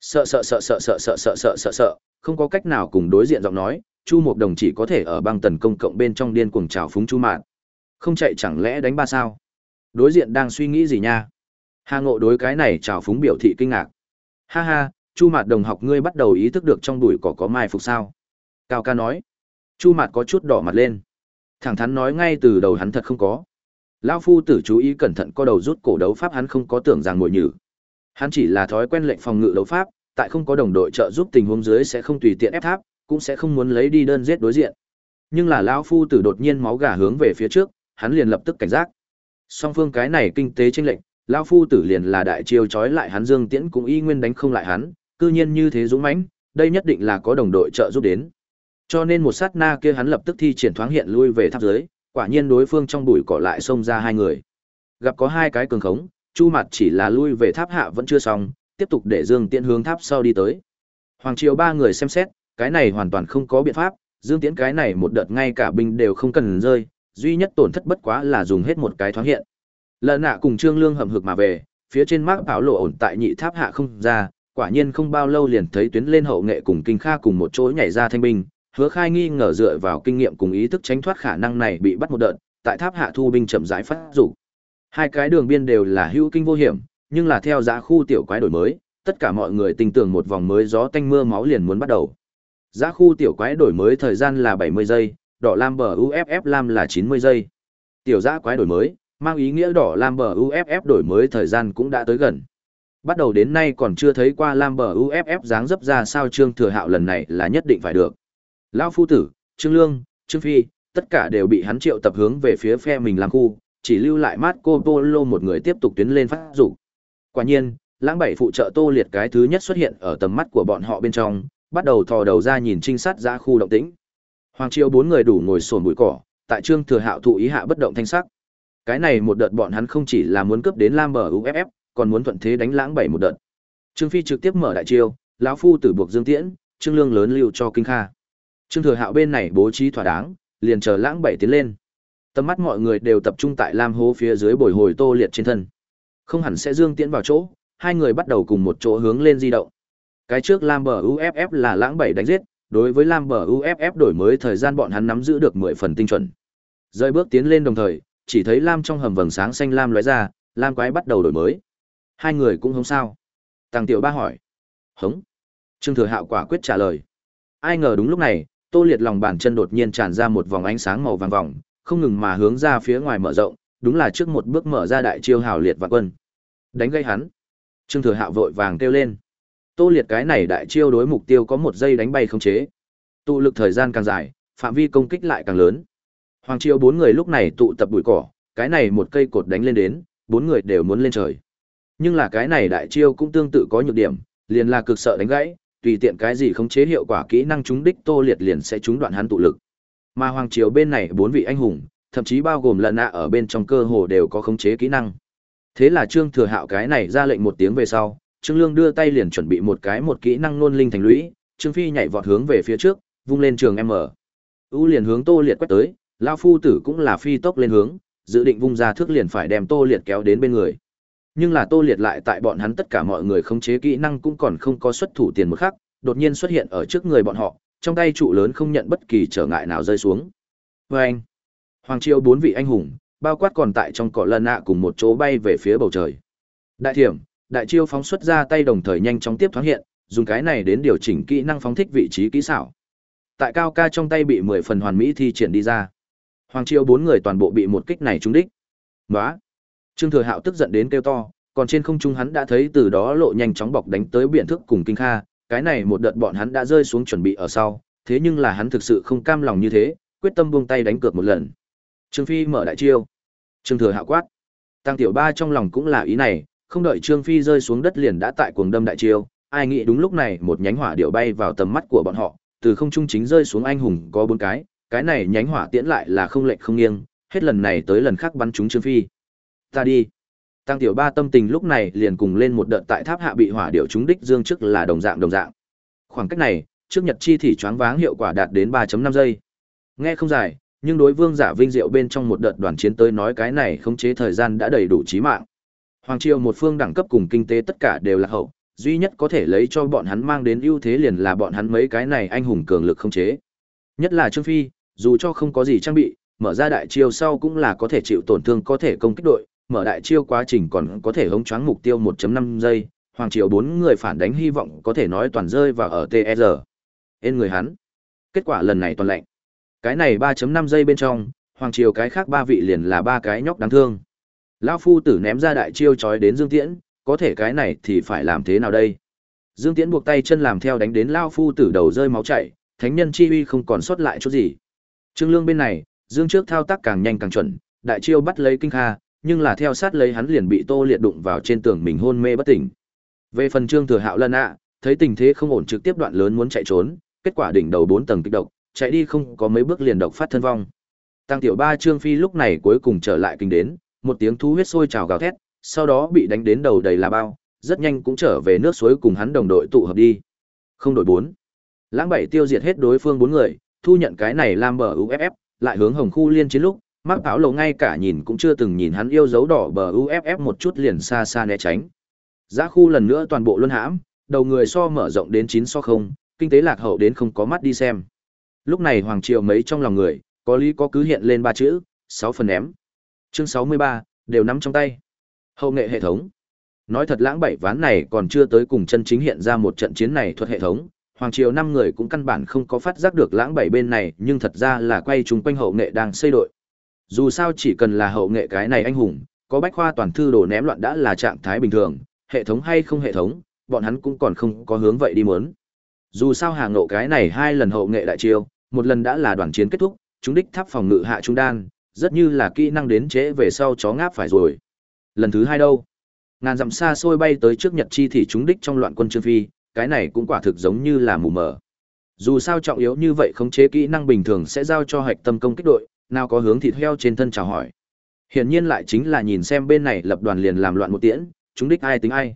Sợ sợ sợ sợ sợ sợ sợ sợ sợ sợ, không có cách nào cùng đối diện giọng nói, Chu Mục Đồng chỉ có thể ở băng tần công cộng bên trong điên cuồng trào phúng Chu Mạn. Không chạy chẳng lẽ đánh ba sao? Đối diện đang suy nghĩ gì nha? Hà Ngộ đối cái này trào phúng biểu thị kinh ngạc. Ha ha, Chu Mạt đồng học ngươi bắt đầu ý thức được trong bụi cỏ có mai phục sao? Cao ca nói. Chu Mạt có chút đỏ mặt lên. Thẳng thắn nói ngay từ đầu hắn thật không có. Lão phu tử chú ý cẩn thận co đầu rút cổ đấu pháp hắn không có tưởng rằng ngồi nhử. Hắn chỉ là thói quen lệnh phòng ngự đấu pháp, tại không có đồng đội trợ giúp tình huống dưới sẽ không tùy tiện ép tháp, cũng sẽ không muốn lấy đi đơn giết đối diện. Nhưng là lão phu tử đột nhiên máu gà hướng về phía trước, hắn liền lập tức cảnh giác. Song phương cái này kinh tế chênh lệnh, lão phu tử liền là đại chiêu chói lại hắn Dương Tiễn cũng y nguyên đánh không lại hắn, cư nhiên như thế dũng mãnh, đây nhất định là có đồng đội trợ giúp đến. Cho nên một sát na kia hắn lập tức thi triển thoáng hiện lui về tháp dưới, quả nhiên đối phương trong bụi cỏ lại xông ra hai người. Gặp có hai cái cường khống, Chu Mặt chỉ là lui về tháp hạ vẫn chưa xong, tiếp tục để Dương Tiễn hướng tháp sau đi tới. Hoàng Triều ba người xem xét, cái này hoàn toàn không có biện pháp, Dương Tiễn cái này một đợt ngay cả binh đều không cần rơi, duy nhất tổn thất bất quá là dùng hết một cái thoáng hiện. Lợn nạ cùng Trương Lương hầm hực mà về, phía trên mác bảo lộ ổn tại nhị tháp hạ không ra, quả nhiên không bao lâu liền thấy tuyến lên hậu nghệ cùng kinh kha cùng một chỗ nhảy ra thanh binh, hứa khai nghi ngờ dựa vào kinh nghiệm cùng ý thức tránh thoát khả năng này bị bắt một đợt, tại tháp hạ thu binh chậm rãi phát dục Hai cái đường biên đều là hữu kinh vô hiểm, nhưng là theo giá khu tiểu quái đổi mới, tất cả mọi người tình tưởng một vòng mới gió tanh mưa máu liền muốn bắt đầu. Giá khu tiểu quái đổi mới thời gian là 70 giây, đỏ lam bờ UFF lam là 90 giây. Tiểu giã quái đổi mới, mang ý nghĩa đỏ lam bờ UFF đổi mới thời gian cũng đã tới gần. Bắt đầu đến nay còn chưa thấy qua lam bờ UFF dáng dấp ra sao Trương Thừa Hạo lần này là nhất định phải được. Lão phu tử, Trương Lương, Trương Phi, tất cả đều bị hắn triệu tập hướng về phía phe mình làm khu, chỉ lưu lại Marco Polo một người tiếp tục tiến lên phát dục. Quả nhiên, lãng bảy phụ trợ Tô Liệt cái thứ nhất xuất hiện ở tầm mắt của bọn họ bên trong, bắt đầu thò đầu ra nhìn trinh sát ra khu động tĩnh. Hoàng Triều bốn người đủ ngồi sồn bụi cỏ, tại Trương Thừa Hạo thụ ý hạ bất động thanh sắc. Cái này một đợt bọn hắn không chỉ là muốn cướp đến Lam bờ UFF, còn muốn thuận thế đánh lãng bảy một đợt. Trương Phi trực tiếp mở đại chiêu, lão phu tử buộc Dương Tiễn, Trương Lương lớn lưu cho Kinh Kha. Trương Thừa Hạo bên này bố trí thỏa đáng, liền chờ lãng bảy tiến lên. Tầm mắt mọi người đều tập trung tại Lam hố phía dưới bồi hồi Tô Liệt trên thân. Không hẳn sẽ Dương Tiễn vào chỗ, hai người bắt đầu cùng một chỗ hướng lên di động. Cái trước Lam bờ UFF là lãng bảy đánh giết, đối với Lam bờ UFF đổi mới thời gian bọn hắn nắm giữ được 10 phần tinh chuẩn. Rơi bước tiến lên đồng thời, chỉ thấy Lam trong hầm vầng sáng xanh lam lóe ra, Lam quái bắt đầu đổi mới. Hai người cũng không sao. Tăng Tiểu Ba hỏi. Hống. Trương Thừa Hạo quả quyết trả lời. Ai ngờ đúng lúc này, Tô Liệt lòng bàn chân đột nhiên tràn ra một vòng ánh sáng màu vàng vòng, không ngừng mà hướng ra phía ngoài mở rộng, đúng là trước một bước mở ra đại chiêu hào liệt và quân. Đánh gây hắn. Trương Thừa Hạo vội vàng kêu lên. Tô Liệt cái này đại chiêu đối mục tiêu có một giây đánh bay không chế. Tụ lực thời gian càng dài, phạm vi công kích lại càng lớn. Hoàng Triều bốn người lúc này tụ tập bụi cỏ, cái này một cây cột đánh lên đến, bốn người đều muốn lên trời. Nhưng là cái này đại chiêu cũng tương tự có nhược điểm, liền là cực sợ đánh gãy, tùy tiện cái gì khống chế hiệu quả kỹ năng trúng đích Tô Liệt liền sẽ trúng đoạn hắn tụ lực. Mà Hoàng Triều bên này bốn vị anh hùng, thậm chí bao gồm lần nạ ở bên trong cơ hồ đều có khống chế kỹ năng. Thế là Trương Thừa Hạo cái này ra lệnh một tiếng về sau, Trương Lương đưa tay liền chuẩn bị một cái một kỹ năng nôn linh thành lũy, Trương Phi nhảy vọt hướng về phía trước, vung lên trường M. U liền hướng Tô Liệt quét tới, lão phu tử cũng là phi tốc lên hướng, dự định vung ra thước liền phải đem Tô Liệt kéo đến bên người. Nhưng là Tô Liệt lại tại bọn hắn tất cả mọi người khống chế kỹ năng cũng còn không có xuất thủ tiền một khắc, đột nhiên xuất hiện ở trước người bọn họ, trong tay trụ lớn không nhận bất kỳ trở ngại nào rơi xuống. Và anh, Hoàng Triều bốn vị anh hùng, bao quát còn tại trong cỏ lần nạ cùng một chỗ bay về phía bầu trời. Đại thiểm, đại chiêu phóng xuất ra tay đồng thời nhanh chóng tiếp thoáng hiện, dùng cái này đến điều chỉnh kỹ năng phóng thích vị trí kỹ xảo. Tại cao ca trong tay bị mười phần hoàn mỹ thi triển đi ra. Hoàng chiêu bốn người toàn bộ bị một kích này trúng đích. Nóa! Trương Thừa Hạo tức giận đến kêu to, còn trên không trung hắn đã thấy từ đó lộ nhanh chóng bọc đánh tới biển thức cùng kinh kha, cái này một đợt bọn hắn đã rơi xuống chuẩn bị ở sau, thế nhưng là hắn thực sự không cam lòng như thế, quyết tâm buông tay đánh cược một lần. Trương Phi mở đại chiêu. Trương Thừa Hạo quát. Tăng Tiểu Ba trong lòng cũng là ý này, không đợi Trương Phi rơi xuống đất liền đã tại cuồng đâm đại chiêu, ai nghĩ đúng lúc này một nhánh hỏa điệu bay vào tầm mắt của bọn họ, từ không trung chính rơi xuống anh hùng có bốn cái, cái này nhánh hỏa tiễn lại là không lệch không nghiêng, hết lần này tới lần khác bắn trúng Trương Phi. Ta đi. Tăng tiểu ba tâm tình lúc này liền cùng lên một đợt tại tháp hạ bị hỏa điệu trúng đích dương trước là đồng dạng đồng dạng. Khoảng cách này, trước nhật chi thì choáng váng hiệu quả đạt đến 3.5 giây. Nghe không dài, nhưng đối vương giả vinh diệu bên trong một đợt đoàn chiến tới nói cái này khống chế thời gian đã đầy đủ chí mạng. Hoàng triều một phương đẳng cấp cùng kinh tế tất cả đều là hậu, duy nhất có thể lấy cho bọn hắn mang đến ưu thế liền là bọn hắn mấy cái này anh hùng cường lực không chế. Nhất là Trương Phi, dù cho không có gì trang bị, mở ra đại chiêu sau cũng là có thể chịu tổn thương có thể công kích đội, mở đại chiêu quá trình còn có thể hống choáng mục tiêu 1.5 giây, Hoàng Triều bốn người phản đánh hy vọng có thể nói toàn rơi vào ở TR. Ên người hắn. Kết quả lần này toàn lệnh. Cái này 3.5 giây bên trong, Hoàng Triều cái khác ba vị liền là ba cái nhóc đáng thương. Lão phu tử ném ra đại chiêu chói đến Dương Tiễn, có thể cái này thì phải làm thế nào đây? Dương Tiễn buộc tay chân làm theo đánh đến Lão phu tử đầu rơi máu chảy, thánh nhân chi uy không còn sót lại chút gì. Trương Lương bên này, Dương trước thao tác càng nhanh càng chuẩn, đại chiêu bắt lấy Kinh Kha, nhưng là theo sát lấy hắn liền bị Tô Liệt đụng vào trên tường mình hôn mê bất tỉnh. Về phần Trương Thừa Hạo Lân ạ, thấy tình thế không ổn trực tiếp đoạn lớn muốn chạy trốn, kết quả đỉnh đầu bốn tầng kích độc, chạy đi không có mấy bước liền độc phát thân vong. Tăng tiểu ba Trương Phi lúc này cuối cùng trở lại kinh đến, một tiếng thú huyết sôi trào gào thét, sau đó bị đánh đến đầu đầy là bao, rất nhanh cũng trở về nước suối cùng hắn đồng đội tụ hợp đi. Không đổi bốn. Lãng bảy tiêu diệt hết đối phương bốn người, thu nhận cái này làm bờ UFF, lại hướng hồng khu liên chiến lúc, mắc áo lầu ngay cả nhìn cũng chưa từng nhìn hắn yêu dấu đỏ bờ UFF một chút liền xa xa né tránh. Giá khu lần nữa toàn bộ luân hãm, đầu người so mở rộng đến 9 so không, kinh tế lạc hậu đến không có mắt đi xem. Lúc này Hoàng Triều mấy trong lòng người, có lý có cứ hiện lên ba chữ, 6 phần ném. Chương 63, đều nắm trong tay. Hậu nghệ hệ thống. Nói thật lãng bảy ván này còn chưa tới cùng chân chính hiện ra một trận chiến này thuật hệ thống, Hoàng Triều năm người cũng căn bản không có phát giác được lãng bảy bên này, nhưng thật ra là quay chung quanh hậu nghệ đang xây đội. Dù sao chỉ cần là hậu nghệ cái này anh hùng, có bách khoa toàn thư đồ ném loạn đã là trạng thái bình thường, hệ thống hay không hệ thống, bọn hắn cũng còn không có hướng vậy đi muốn. Dù sao hàng ngộ cái này hai lần hậu nghệ đại chiêu, một lần đã là đoàn chiến kết thúc, chúng đích tháp phòng ngự hạ trung đan, rất như là kỹ năng đến chế về sau chó ngáp phải rồi. Lần thứ hai đâu? Ngàn dặm xa xôi bay tới trước Nhật chi thì chúng đích trong loạn quân Trương Phi, cái này cũng quả thực giống như là mù mờ. Dù sao trọng yếu như vậy khống chế kỹ năng bình thường sẽ giao cho hạch tâm công kích đội, nào có hướng thịt heo trên thân chào hỏi. Hiển nhiên lại chính là nhìn xem bên này lập đoàn liền làm loạn một tiễn, chúng đích ai tính ai.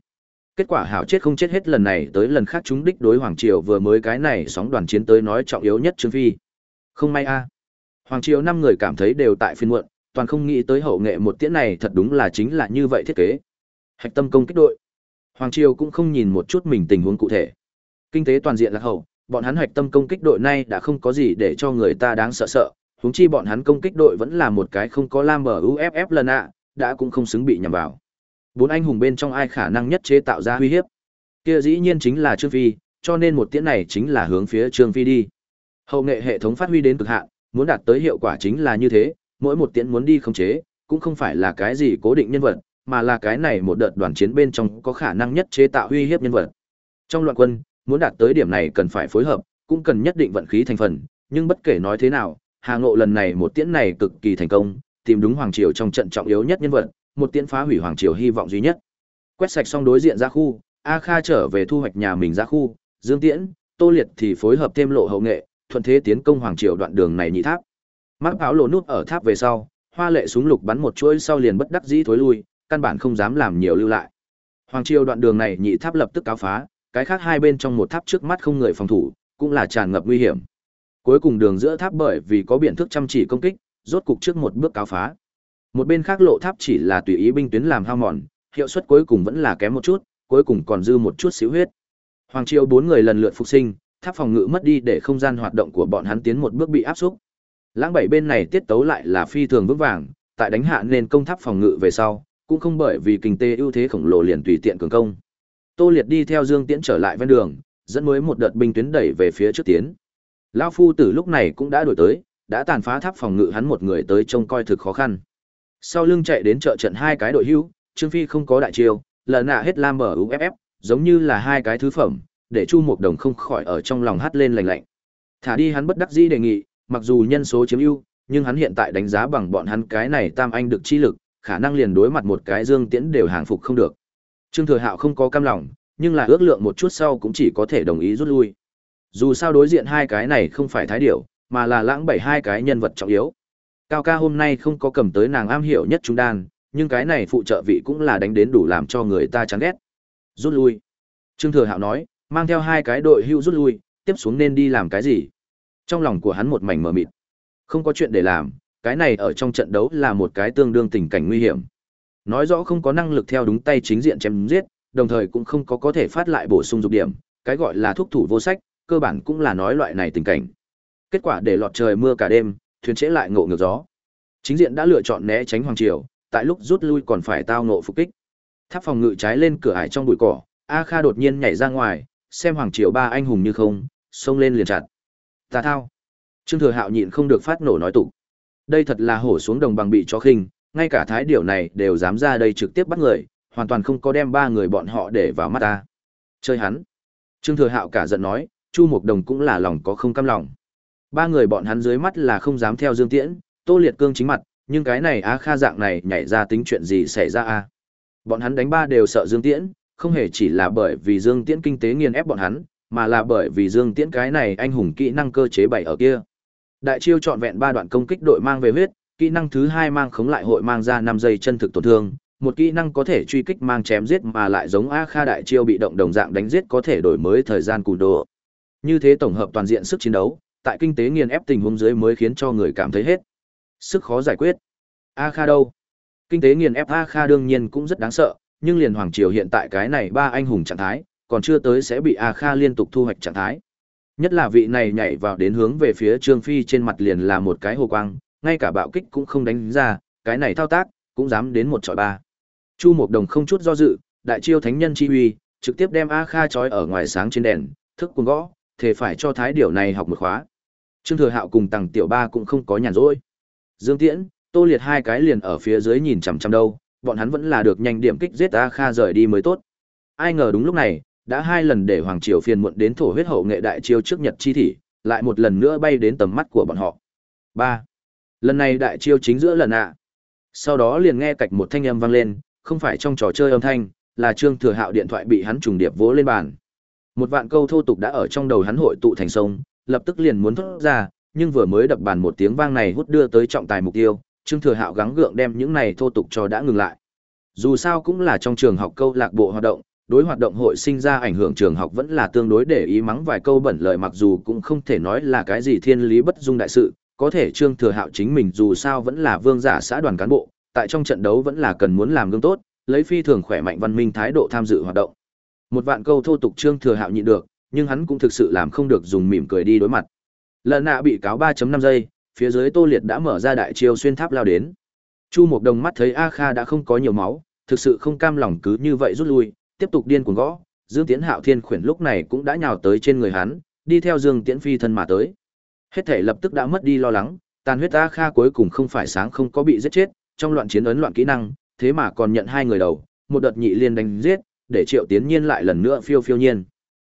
Kết quả hảo chết không chết hết lần này tới lần khác chúng đích đối Hoàng Triều vừa mới cái này sóng đoàn chiến tới nói trọng yếu nhất Trương Phi. Không may a. Hoàng Triều năm người cảm thấy đều tại phiên muộn, toàn không nghĩ tới hậu nghệ một tiễn này thật đúng là chính là như vậy thiết kế. Hạch tâm công kích đội. Hoàng Triều cũng không nhìn một chút mình tình huống cụ thể. Kinh tế toàn diện là hậu, bọn hắn hạch tâm công kích đội này đã không có gì để cho người ta đáng sợ sợ, huống chi bọn hắn công kích đội vẫn là một cái không có lam bờ UFF lần ạ, đã cũng không xứng bị nhằm vào. Bốn anh hùng bên trong ai khả năng nhất chế tạo ra uy hiếp? Kia dĩ nhiên chính là Trương Phi, cho nên một tiễn này chính là hướng phía Trương Phi đi. Hậu nghệ hệ thống phát huy đến cực hạn, muốn đạt tới hiệu quả chính là như thế, mỗi một tiễn muốn đi khống chế, cũng không phải là cái gì cố định nhân vật, mà là cái này một đợt đoàn chiến bên trong có khả năng nhất chế tạo uy hiếp nhân vật. Trong loạn quân, muốn đạt tới điểm này cần phải phối hợp, cũng cần nhất định vận khí thành phần, nhưng bất kể nói thế nào, Hà Ngộ lần này một tiễn này cực kỳ thành công, tìm đúng hoàng triều trong trận trọng yếu nhất nhân vật, một tiễn phá hủy hoàng triều hy vọng duy nhất. Quét sạch xong đối diện ra khu, A Kha trở về thu hoạch nhà mình ra khu, Dương Tiễn, Tô Liệt thì phối hợp thêm lộ hậu nghệ, thuận thế tiến công hoàng triều đoạn đường này nhị tháp. Mắc áo lộ nút ở tháp về sau, hoa lệ súng lục bắn một chuỗi sau liền bất đắc dĩ thối lui, căn bản không dám làm nhiều lưu lại. Hoàng triều đoạn đường này nhị tháp lập tức cáo phá, cái khác hai bên trong một tháp trước mắt không người phòng thủ, cũng là tràn ngập nguy hiểm. Cuối cùng đường giữa tháp bởi vì có biện thức chăm chỉ công kích, rốt cục trước một bước cáo phá. Một bên khác lộ tháp chỉ là tùy ý binh tuyến làm hao mòn, hiệu suất cuối cùng vẫn là kém một chút, cuối cùng còn dư một chút xíu huyết. Hoàng triều bốn người lần lượt phục sinh, tháp phòng ngự mất đi để không gian hoạt động của bọn hắn tiến một bước bị áp xúc. Lãng bảy bên này tiết tấu lại là phi thường vững vàng, tại đánh hạ nên công tháp phòng ngự về sau, cũng không bởi vì kinh tế ưu thế khổng lồ liền tùy tiện cường công. Tô Liệt đi theo Dương Tiễn trở lại ven đường, dẫn mới một đợt binh tuyến đẩy về phía trước tiến. Lão phu tử lúc này cũng đã đổi tới, đã tàn phá tháp phòng ngự hắn một người tới trông coi thực khó khăn. Sau lưng chạy đến trợ trận hai cái đội hưu, Trương Phi không có đại chiêu, lần nạ hết lam mở UFF, giống như là hai cái thứ phẩm, để Chu Mộc Đồng không khỏi ở trong lòng hát lên lành lạnh. Thả đi hắn bất đắc dĩ đề nghị, mặc dù nhân số chiếm ưu, nhưng hắn hiện tại đánh giá bằng bọn hắn cái này tam anh được chi lực, khả năng liền đối mặt một cái Dương Tiễn đều hàng phục không được. Trương Thừa Hạo không có cam lòng, nhưng là ước lượng một chút sau cũng chỉ có thể đồng ý rút lui. Dù sao đối diện hai cái này không phải thái điểu, mà là lãng bảy hai cái nhân vật trọng yếu. Cao ca hôm nay không có cầm tới nàng am hiểu nhất trung đan, nhưng cái này phụ trợ vị cũng là đánh đến đủ làm cho người ta chán ghét. Rút lui. Trương Thừa Hạo nói, mang theo hai cái đội hưu rút lui, tiếp xuống nên đi làm cái gì? Trong lòng của hắn một mảnh mờ mịt. Không có chuyện để làm, cái này ở trong trận đấu là một cái tương đương tình cảnh nguy hiểm. Nói rõ không có năng lực theo đúng tay chính diện chém giết, đồng thời cũng không có có thể phát lại bổ sung dục điểm, cái gọi là thúc thủ vô sách, cơ bản cũng là nói loại này tình cảnh. Kết quả để lọt trời mưa cả đêm, thuyền trễ lại ngộ ngược gió. Chính diện đã lựa chọn né tránh hoàng triều, tại lúc rút lui còn phải tao ngộ phục kích. Tháp phòng ngự trái lên cửa ải trong bụi cỏ, A Kha đột nhiên nhảy ra ngoài, xem hoàng triều ba anh hùng như không, xông lên liền chặt. tà thao. Trương Thừa Hạo nhịn không được phát nổ nói tục. Đây thật là hổ xuống đồng bằng bị cho khinh, ngay cả thái điều này đều dám ra đây trực tiếp bắt người, hoàn toàn không có đem ba người bọn họ để vào mắt ta. Chơi hắn. Trương Thừa Hạo cả giận nói, Chu Mục Đồng cũng là lòng có không cam lòng. Ba người bọn hắn dưới mắt là không dám theo Dương Tiễn, Tô Liệt Cương chính mặt, nhưng cái này á Kha dạng này nhảy ra tính chuyện gì xảy ra a? Bọn hắn đánh ba đều sợ Dương Tiễn, không hề chỉ là bởi vì Dương Tiễn kinh tế nghiền ép bọn hắn, mà là bởi vì Dương Tiễn cái này anh hùng kỹ năng cơ chế bảy ở kia. Đại chiêu trọn vẹn ba đoạn công kích đội mang về huyết, kỹ năng thứ hai mang khống lại hội mang ra năm giây chân thực tổn thương, một kỹ năng có thể truy kích mang chém giết mà lại giống A Kha đại chiêu bị động đồng dạng đánh giết có thể đổi mới thời gian cùn độ. Như thế tổng hợp toàn diện sức chiến đấu, tại kinh tế nghiền ép tình huống dưới mới khiến cho người cảm thấy hết. Sức khó giải quyết. A Kha đâu? Kinh tế nghiền ép A Kha đương nhiên cũng rất đáng sợ, nhưng liền Hoàng Triều hiện tại cái này ba anh hùng trạng thái, còn chưa tới sẽ bị A Kha liên tục thu hoạch trạng thái. Nhất là vị này nhảy vào đến hướng về phía Trương Phi trên mặt liền là một cái hồ quang, ngay cả bạo kích cũng không đánh ra, cái này thao tác, cũng dám đến một trọi ba. Chu Mộc Đồng không chút do dự, đại chiêu thánh nhân chi uy, trực tiếp đem A Kha trói ở ngoài sáng trên đèn, thức cuồng gõ, thể phải cho thái điểu này học một khóa. Trương Thừa Hạo cùng Tằng Tiểu Ba cũng không có nhàn rỗi. Dương Tiễn, Tô Liệt hai cái liền ở phía dưới nhìn chằm chằm đâu, bọn hắn vẫn là được nhanh điểm kích giết A Kha rời đi mới tốt. Ai ngờ đúng lúc này, đã hai lần để Hoàng Triều phiền muộn đến thổ huyết hậu nghệ đại chiêu trước Nhật chi thị, lại một lần nữa bay đến tầm mắt của bọn họ. Ba, Lần này đại chiêu chính giữa lần ạ. Sau đó liền nghe cạch một thanh âm vang lên, không phải trong trò chơi âm thanh, là Trương Thừa Hạo điện thoại bị hắn trùng điệp vỗ lên bàn. Một vạn câu thô tục đã ở trong đầu hắn hội tụ thành sông, lập tức liền muốn thoát ra, nhưng vừa mới đập bàn một tiếng vang này hút đưa tới trọng tài mục tiêu, Trương Thừa Hạo gắng gượng đem những này thô tục cho đã ngừng lại. Dù sao cũng là trong trường học câu lạc bộ hoạt động, đối hoạt động hội sinh ra ảnh hưởng trường học vẫn là tương đối để ý mắng vài câu bẩn lời mặc dù cũng không thể nói là cái gì thiên lý bất dung đại sự, có thể Trương Thừa Hạo chính mình dù sao vẫn là vương giả xã đoàn cán bộ, tại trong trận đấu vẫn là cần muốn làm gương tốt, lấy phi thường khỏe mạnh văn minh thái độ tham dự hoạt động. Một vạn câu thô tục Trương Thừa Hạo nhịn được, nhưng hắn cũng thực sự làm không được dùng mỉm cười đi đối mặt. Lần nạ bị cáo 3.5 giây, phía dưới Tô Liệt đã mở ra đại chiêu xuyên tháp lao đến. Chu Mộc Đồng mắt thấy A Kha đã không có nhiều máu, thực sự không cam lòng cứ như vậy rút lui, tiếp tục điên cuồng gõ. Dương Tiễn Hạo Thiên khuyển lúc này cũng đã nhào tới trên người hắn, đi theo Dương Tiễn phi thân mà tới. Hết thể lập tức đã mất đi lo lắng, tàn huyết A Kha cuối cùng không phải sáng không có bị giết chết, trong loạn chiến ấn loạn kỹ năng, thế mà còn nhận hai người đầu, một đợt nhị liên đánh giết, để Triệu Tiến Nhiên lại lần nữa phiêu phiêu nhiên.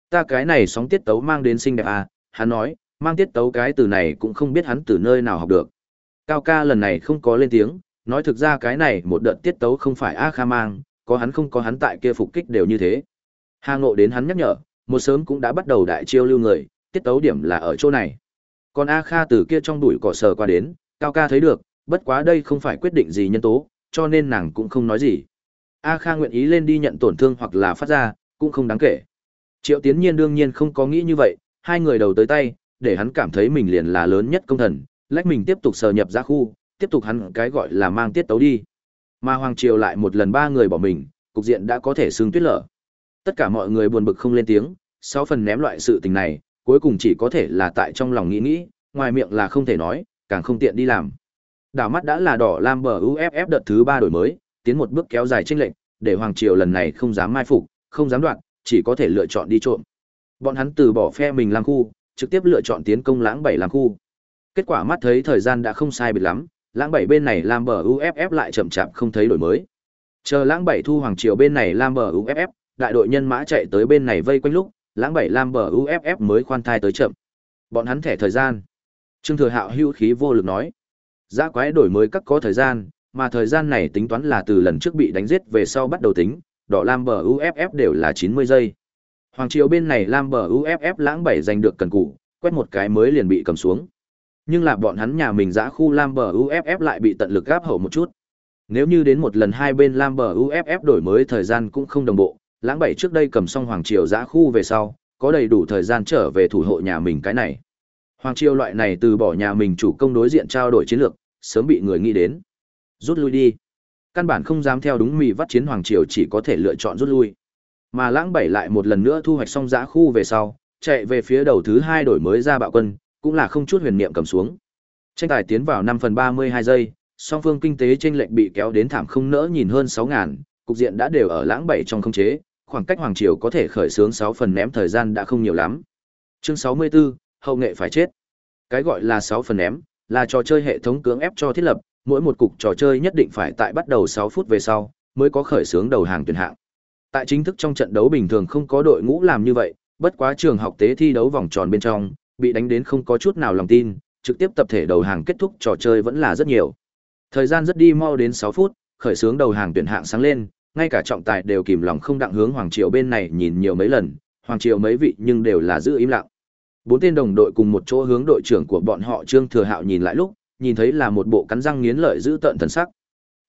Ta cái này sóng tiết tấu mang đến sinh đẹp à, hắn nói, mang tiết tấu cái từ này cũng không biết hắn từ nơi nào học được. Cao ca lần này không có lên tiếng, nói thực ra cái này một đợt tiết tấu không phải A Kha mang, có hắn không có hắn tại kia phục kích đều như thế. Hà ngộ đến hắn nhắc nhở, một sớm cũng đã bắt đầu đại chiêu lưu người, tiết tấu điểm là ở chỗ này. Còn A Kha từ kia trong đùi cỏ sờ qua đến, Cao ca thấy được, bất quá đây không phải quyết định gì nhân tố, cho nên nàng cũng không nói gì. A Kha nguyện ý lên đi nhận tổn thương hoặc là phát ra, cũng không đáng kể. Triệu Tiến Nhiên đương nhiên không có nghĩ như vậy, hai người đầu tới tay, để hắn cảm thấy mình liền là lớn nhất công thần, lách mình tiếp tục sờ nhập ra khu, tiếp tục hắn cái gọi là mang tiết tấu đi. Mà Hoàng Triều lại một lần ba người bỏ mình, cục diện đã có thể xương tuyết lở. Tất cả mọi người buồn bực không lên tiếng, sáu phần ném loại sự tình này, cuối cùng chỉ có thể là tại trong lòng nghĩ nghĩ, ngoài miệng là không thể nói, càng không tiện đi làm. Đảo mắt đã là đỏ lam bờ UFF đợt thứ ba đổi mới, tiến một bước kéo dài chênh lệnh, để Hoàng Triều lần này không dám mai phục, không dám đoạn, chỉ có thể lựa chọn đi trộm. Bọn hắn từ bỏ phe mình làm khu, trực tiếp lựa chọn tiến công lãng bảy làm khu. Kết quả mắt thấy thời gian đã không sai biệt lắm, lãng bảy bên này làm bờ UFF lại chậm chạp không thấy đổi mới. Chờ lãng bảy thu Hoàng Triều bên này làm bờ UFF, đại đội nhân mã chạy tới bên này vây quanh lúc, lãng bảy làm bờ UFF mới khoan thai tới chậm. Bọn hắn thẻ thời gian. Trương Thừa Hạo hưu khí vô lực nói. giá quái đổi mới các có thời gian, mà thời gian này tính toán là từ lần trước bị đánh giết về sau bắt đầu tính, đỏ lam bờ UFF đều là 90 giây. Hoàng Triều bên này lam bờ UFF lãng bảy giành được cần cụ, quét một cái mới liền bị cầm xuống. Nhưng là bọn hắn nhà mình giã khu lam bờ UFF lại bị tận lực gáp hậu một chút. Nếu như đến một lần hai bên lam bờ UFF đổi mới thời gian cũng không đồng bộ, lãng bảy trước đây cầm xong Hoàng Triều giã khu về sau, có đầy đủ thời gian trở về thủ hộ nhà mình cái này. Hoàng Triều loại này từ bỏ nhà mình chủ công đối diện trao đổi chiến lược, sớm bị người nghĩ đến. Rút lui đi. Căn bản không dám theo đúng mì vắt chiến Hoàng Triều chỉ có thể lựa chọn rút lui. Mà lãng bảy lại một lần nữa thu hoạch xong giã khu về sau, chạy về phía đầu thứ hai đổi mới ra bạo quân, cũng là không chút huyền niệm cầm xuống. Tranh tài tiến vào 5 phần 32 giây, song phương kinh tế chênh lệch bị kéo đến thảm không nỡ nhìn hơn 6000, cục diện đã đều ở lãng bảy trong không chế, khoảng cách hoàng triều có thể khởi xướng 6 phần ném thời gian đã không nhiều lắm. Chương 64, hậu nghệ phải chết. Cái gọi là 6 phần ném, là trò chơi hệ thống cưỡng ép cho thiết lập, mỗi một cục trò chơi nhất định phải tại bắt đầu 6 phút về sau mới có khởi xướng đầu hàng tuyển hạng. Tại chính thức trong trận đấu bình thường không có đội ngũ làm như vậy, bất quá trường học tế thi đấu vòng tròn bên trong, bị đánh đến không có chút nào lòng tin, trực tiếp tập thể đầu hàng kết thúc trò chơi vẫn là rất nhiều. Thời gian rất đi mau đến 6 phút, khởi sướng đầu hàng tuyển hạng sáng lên, ngay cả trọng tài đều kìm lòng không đặng hướng Hoàng Triều bên này nhìn nhiều mấy lần, Hoàng Triều mấy vị nhưng đều là giữ im lặng. Bốn tên đồng đội cùng một chỗ hướng đội trưởng của bọn họ Trương Thừa Hạo nhìn lại lúc, nhìn thấy là một bộ cắn răng nghiến lợi giữ tận thần sắc.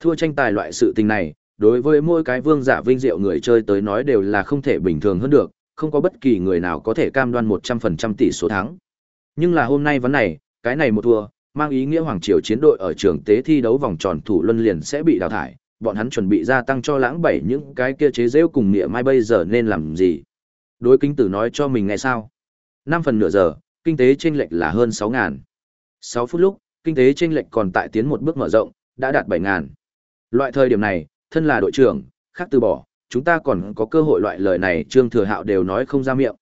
Thua tranh tài loại sự tình này, đối với mỗi cái vương giả vinh diệu người chơi tới nói đều là không thể bình thường hơn được, không có bất kỳ người nào có thể cam đoan 100% tỷ số thắng. Nhưng là hôm nay vấn này, cái này một thua, mang ý nghĩa Hoàng Triều chiến đội ở trường tế thi đấu vòng tròn thủ luân liền sẽ bị đào thải, bọn hắn chuẩn bị gia tăng cho lãng bảy những cái kia chế rêu cùng nghĩa mai bây giờ nên làm gì. Đối kinh tử nói cho mình nghe sao. 5 phần nửa giờ, kinh tế chênh lệch là hơn 6 ngàn. 6 phút lúc, kinh tế chênh lệch còn tại tiến một bước mở rộng, đã đạt 7 ngàn. Loại thời điểm này, thân là đội trưởng, khác từ bỏ, chúng ta còn có cơ hội loại lời này Trương Thừa Hạo đều nói không ra miệng.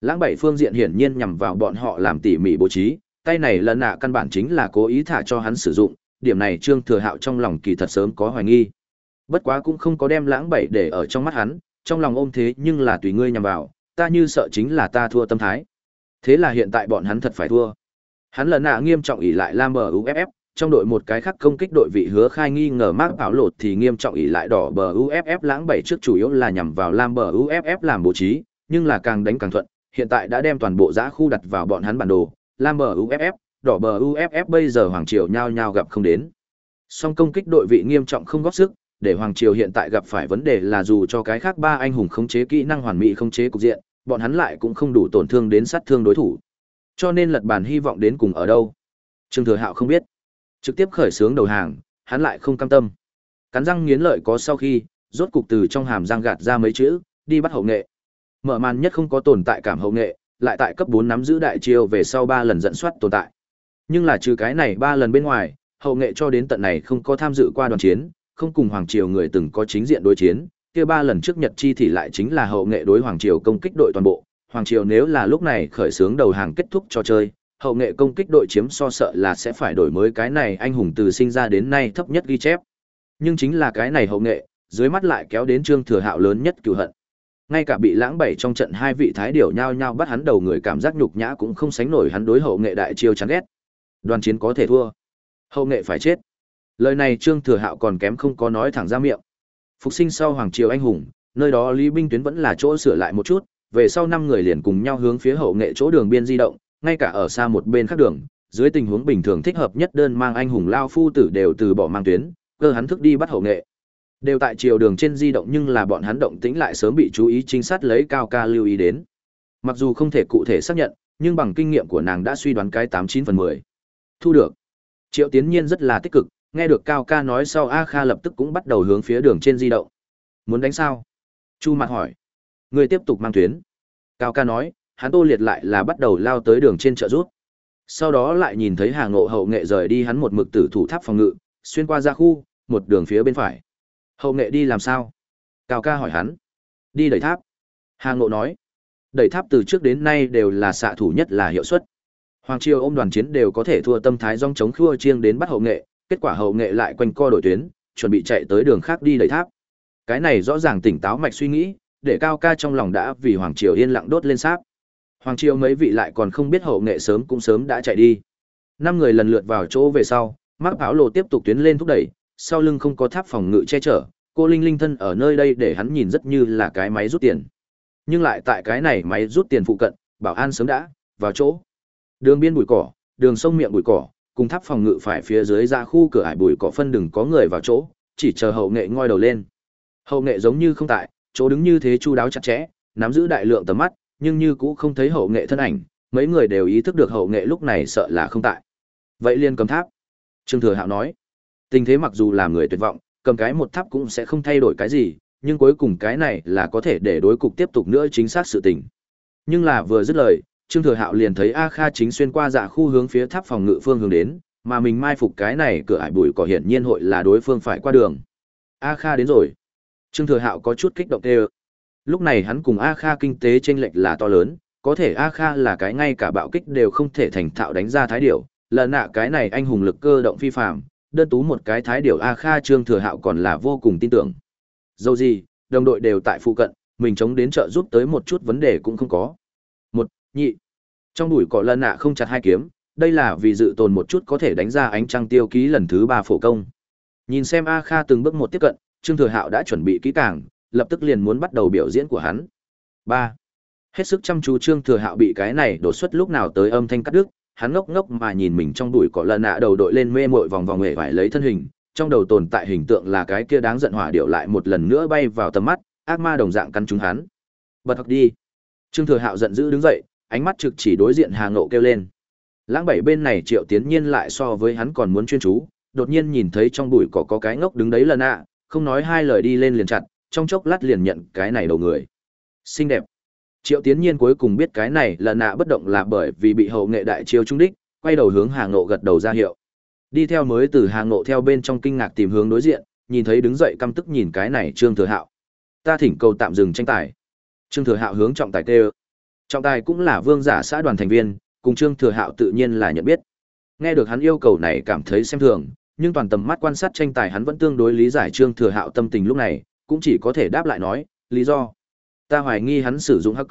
Lãng bảy phương diện hiển nhiên nhằm vào bọn họ làm tỉ mỉ bố trí, tay này lần nạ căn bản chính là cố ý thả cho hắn sử dụng, điểm này Trương Thừa Hạo trong lòng kỳ thật sớm có hoài nghi. Bất quá cũng không có đem lãng bảy để ở trong mắt hắn, trong lòng ôm thế nhưng là tùy ngươi nhằm vào, ta như sợ chính là ta thua tâm thái. Thế là hiện tại bọn hắn thật phải thua. Hắn lần nạ nghiêm trọng ỷ lại Lam bờ UFF, trong đội một cái khác công kích đội vị hứa khai nghi ngờ mác Bảo lột thì nghiêm trọng ỷ lại đỏ bờ UFF lãng bảy trước chủ yếu là nhằm vào Lam bờ UFF làm bố trí, nhưng là càng đánh càng thuận, hiện tại đã đem toàn bộ giã khu đặt vào bọn hắn bản đồ, Lam bờ UFF, đỏ bờ UFF bây giờ Hoàng Triều nhao nhao gặp không đến. Song công kích đội vị nghiêm trọng không góp sức, để Hoàng Triều hiện tại gặp phải vấn đề là dù cho cái khác ba anh hùng khống chế kỹ năng hoàn mỹ khống chế cục diện, bọn hắn lại cũng không đủ tổn thương đến sát thương đối thủ. Cho nên lật bàn hy vọng đến cùng ở đâu. Trương Thừa Hạo không biết. Trực tiếp khởi xướng đầu hàng, hắn lại không cam tâm. Cắn răng nghiến lợi có sau khi, rốt cục từ trong hàm răng gạt ra mấy chữ, đi bắt hậu nghệ. Mở màn nhất không có tồn tại cảm hậu nghệ, lại tại cấp 4 nắm giữ đại chiêu về sau 3 lần dẫn soát tồn tại. Nhưng là trừ cái này 3 lần bên ngoài, hậu nghệ cho đến tận này không có tham dự qua đoàn chiến, không cùng hoàng triều người từng có chính diện đối chiến, kia 3 lần trước Nhật chi thì lại chính là hậu nghệ đối hoàng triều công kích đội toàn bộ. Hoàng triều nếu là lúc này khởi xướng đầu hàng kết thúc cho chơi, hậu nghệ công kích đội chiếm so sợ là sẽ phải đổi mới cái này anh hùng từ sinh ra đến nay thấp nhất ghi chép. Nhưng chính là cái này hậu nghệ, dưới mắt lại kéo đến trương thừa hạo lớn nhất cựu hận. Ngay cả bị lãng bảy trong trận hai vị thái điểu nhao nhao bắt hắn đầu người cảm giác nhục nhã cũng không sánh nổi hắn đối hậu nghệ đại chiêu chán ghét. Đoàn chiến có thể thua. Hậu nghệ phải chết. Lời này trương thừa hạo còn kém không có nói thẳng ra miệng. Phục sinh sau hoàng triều anh hùng nơi đó lý binh tuyến vẫn là chỗ sửa lại một chút về sau năm người liền cùng nhau hướng phía hậu nghệ chỗ đường biên di động ngay cả ở xa một bên khác đường dưới tình huống bình thường thích hợp nhất đơn mang anh hùng lao phu tử đều từ bỏ mang tuyến cơ hắn thức đi bắt hậu nghệ Đều tại chiều đường trên di động nhưng là bọn hắn động tĩnh lại sớm bị chú ý chính sát lấy cao ca lưu ý đến. Mặc dù không thể cụ thể xác nhận, nhưng bằng kinh nghiệm của nàng đã suy đoán cái tám chín phần mười Thu được. Triệu Tiến Nhiên rất là tích cực, nghe được Cao ca nói sau A Kha lập tức cũng bắt đầu hướng phía đường trên di động. Muốn đánh sao? Chu Mạc hỏi. Người tiếp tục mang tuyến. Cao ca nói, hắn tô liệt lại là bắt đầu lao tới đường trên chợ rút. Sau đó lại nhìn thấy Hà Ngộ hậu nghệ rời đi hắn một mực tử thủ tháp phòng ngự, xuyên qua ra khu, một đường phía bên phải. Hậu nghệ đi làm sao? Cao ca hỏi hắn. Đi đẩy tháp. Hà Ngộ nói. Đẩy tháp từ trước đến nay đều là xạ thủ nhất là hiệu suất. Hoàng Triều ôm đoàn chiến đều có thể thua tâm thái dòng chống khua chiêng đến bắt hậu nghệ, kết quả hậu nghệ lại quanh co đổi tuyến, chuẩn bị chạy tới đường khác đi đẩy tháp. Cái này rõ ràng tỉnh táo mạch suy nghĩ, để cao ca trong lòng đã vì Hoàng Triều yên lặng đốt lên sáp. Hoàng Triều mấy vị lại còn không biết hậu nghệ sớm cũng sớm đã chạy đi. Năm người lần lượt vào chỗ về sau, Mác Áo Lộ tiếp tục tuyến lên thúc đẩy, sau lưng không có tháp phòng ngự che chở, cô Linh Linh thân ở nơi đây để hắn nhìn rất như là cái máy rút tiền. Nhưng lại tại cái này máy rút tiền phụ cận, bảo an sớm đã vào chỗ. Đường biên bụi cỏ, đường sông miệng bụi cỏ, cùng tháp phòng ngự phải phía dưới ra khu cửa ải bụi cỏ phân đừng có người vào chỗ, chỉ chờ hậu nghệ ngoi đầu lên. Hậu nghệ giống như không tại, chỗ đứng như thế chu đáo chặt chẽ, nắm giữ đại lượng tầm mắt, nhưng như cũ không thấy hậu nghệ thân ảnh, mấy người đều ý thức được hậu nghệ lúc này sợ là không tại. Vậy liên cầm tháp. Trương Thừa Hạo nói. Tình thế mặc dù làm người tuyệt vọng, cầm cái một tháp cũng sẽ không thay đổi cái gì, nhưng cuối cùng cái này là có thể để đối cục tiếp tục nữa chính xác sự tình. Nhưng là vừa dứt lời, Trương Thừa Hạo liền thấy A Kha chính xuyên qua dạ khu hướng phía tháp phòng ngự phương hướng đến, mà mình mai phục cái này cửa ải bụi cỏ hiển nhiên hội là đối phương phải qua đường. A Kha đến rồi. Trương Thừa Hạo có chút kích động tê Lúc này hắn cùng A Kha kinh tế chênh lệch là to lớn, có thể A Kha là cái ngay cả bạo kích đều không thể thành thạo đánh ra thái điểu, lần nạ cái này anh hùng lực cơ động phi phàm, đơn tú một cái thái điểu A Kha Trương Thừa Hạo còn là vô cùng tin tưởng. Dẫu gì, đồng đội đều tại phụ cận, mình chống đến trợ giúp tới một chút vấn đề cũng không có. Một, nhị. Trong đùi cỏ lần nạ không chặt hai kiếm, đây là vì dự tồn một chút có thể đánh ra ánh trăng tiêu ký lần thứ ba phổ công. Nhìn xem A Kha từng bước một tiếp cận, Trương Thừa Hạo đã chuẩn bị kỹ càng, lập tức liền muốn bắt đầu biểu diễn của hắn. Ba, Hết sức chăm chú Trương Thừa Hạo bị cái này đột xuất lúc nào tới âm thanh cắt đứt, hắn ngốc ngốc mà nhìn mình trong đùi cỏ lần nạ đầu đội lên mê mội vòng vòng nghệ vải lấy thân hình, trong đầu tồn tại hình tượng là cái kia đáng giận hỏa điệu lại một lần nữa bay vào tầm mắt, ác ma đồng dạng căn trúng hắn. Bật học đi. Trương Thừa Hạo giận dữ đứng dậy, ánh mắt trực chỉ đối diện Hà Ngộ kêu lên. Lãng bảy bên này Triệu Tiến Nhiên lại so với hắn còn muốn chuyên chú, đột nhiên nhìn thấy trong bụi cỏ có cái ngốc đứng đấy lần ạ, không nói hai lời đi lên liền chặt, trong chốc lát liền nhận cái này đầu người. Xinh đẹp. Triệu Tiến Nhiên cuối cùng biết cái này là nạ bất động là bởi vì bị hậu nghệ đại chiêu trung đích, quay đầu hướng Hà Ngộ gật đầu ra hiệu. Đi theo mới từ Hà Ngộ theo bên trong kinh ngạc tìm hướng đối diện, nhìn thấy đứng dậy căm tức nhìn cái này Trương Thừa Hạo. Ta thỉnh cầu tạm dừng tranh tài. Trương Thừa Hạo hướng trọng tài kêu. Trọng tài cũng là vương giả xã đoàn thành viên, cùng Trương Thừa Hạo tự nhiên là nhận biết. Nghe được hắn yêu cầu này cảm thấy xem thường, nhưng toàn tầm mắt quan sát tranh tài hắn vẫn tương đối lý giải Trương Thừa Hạo tâm tình lúc này, cũng chỉ có thể đáp lại nói, lý do. Ta hoài nghi hắn sử dụng hắc.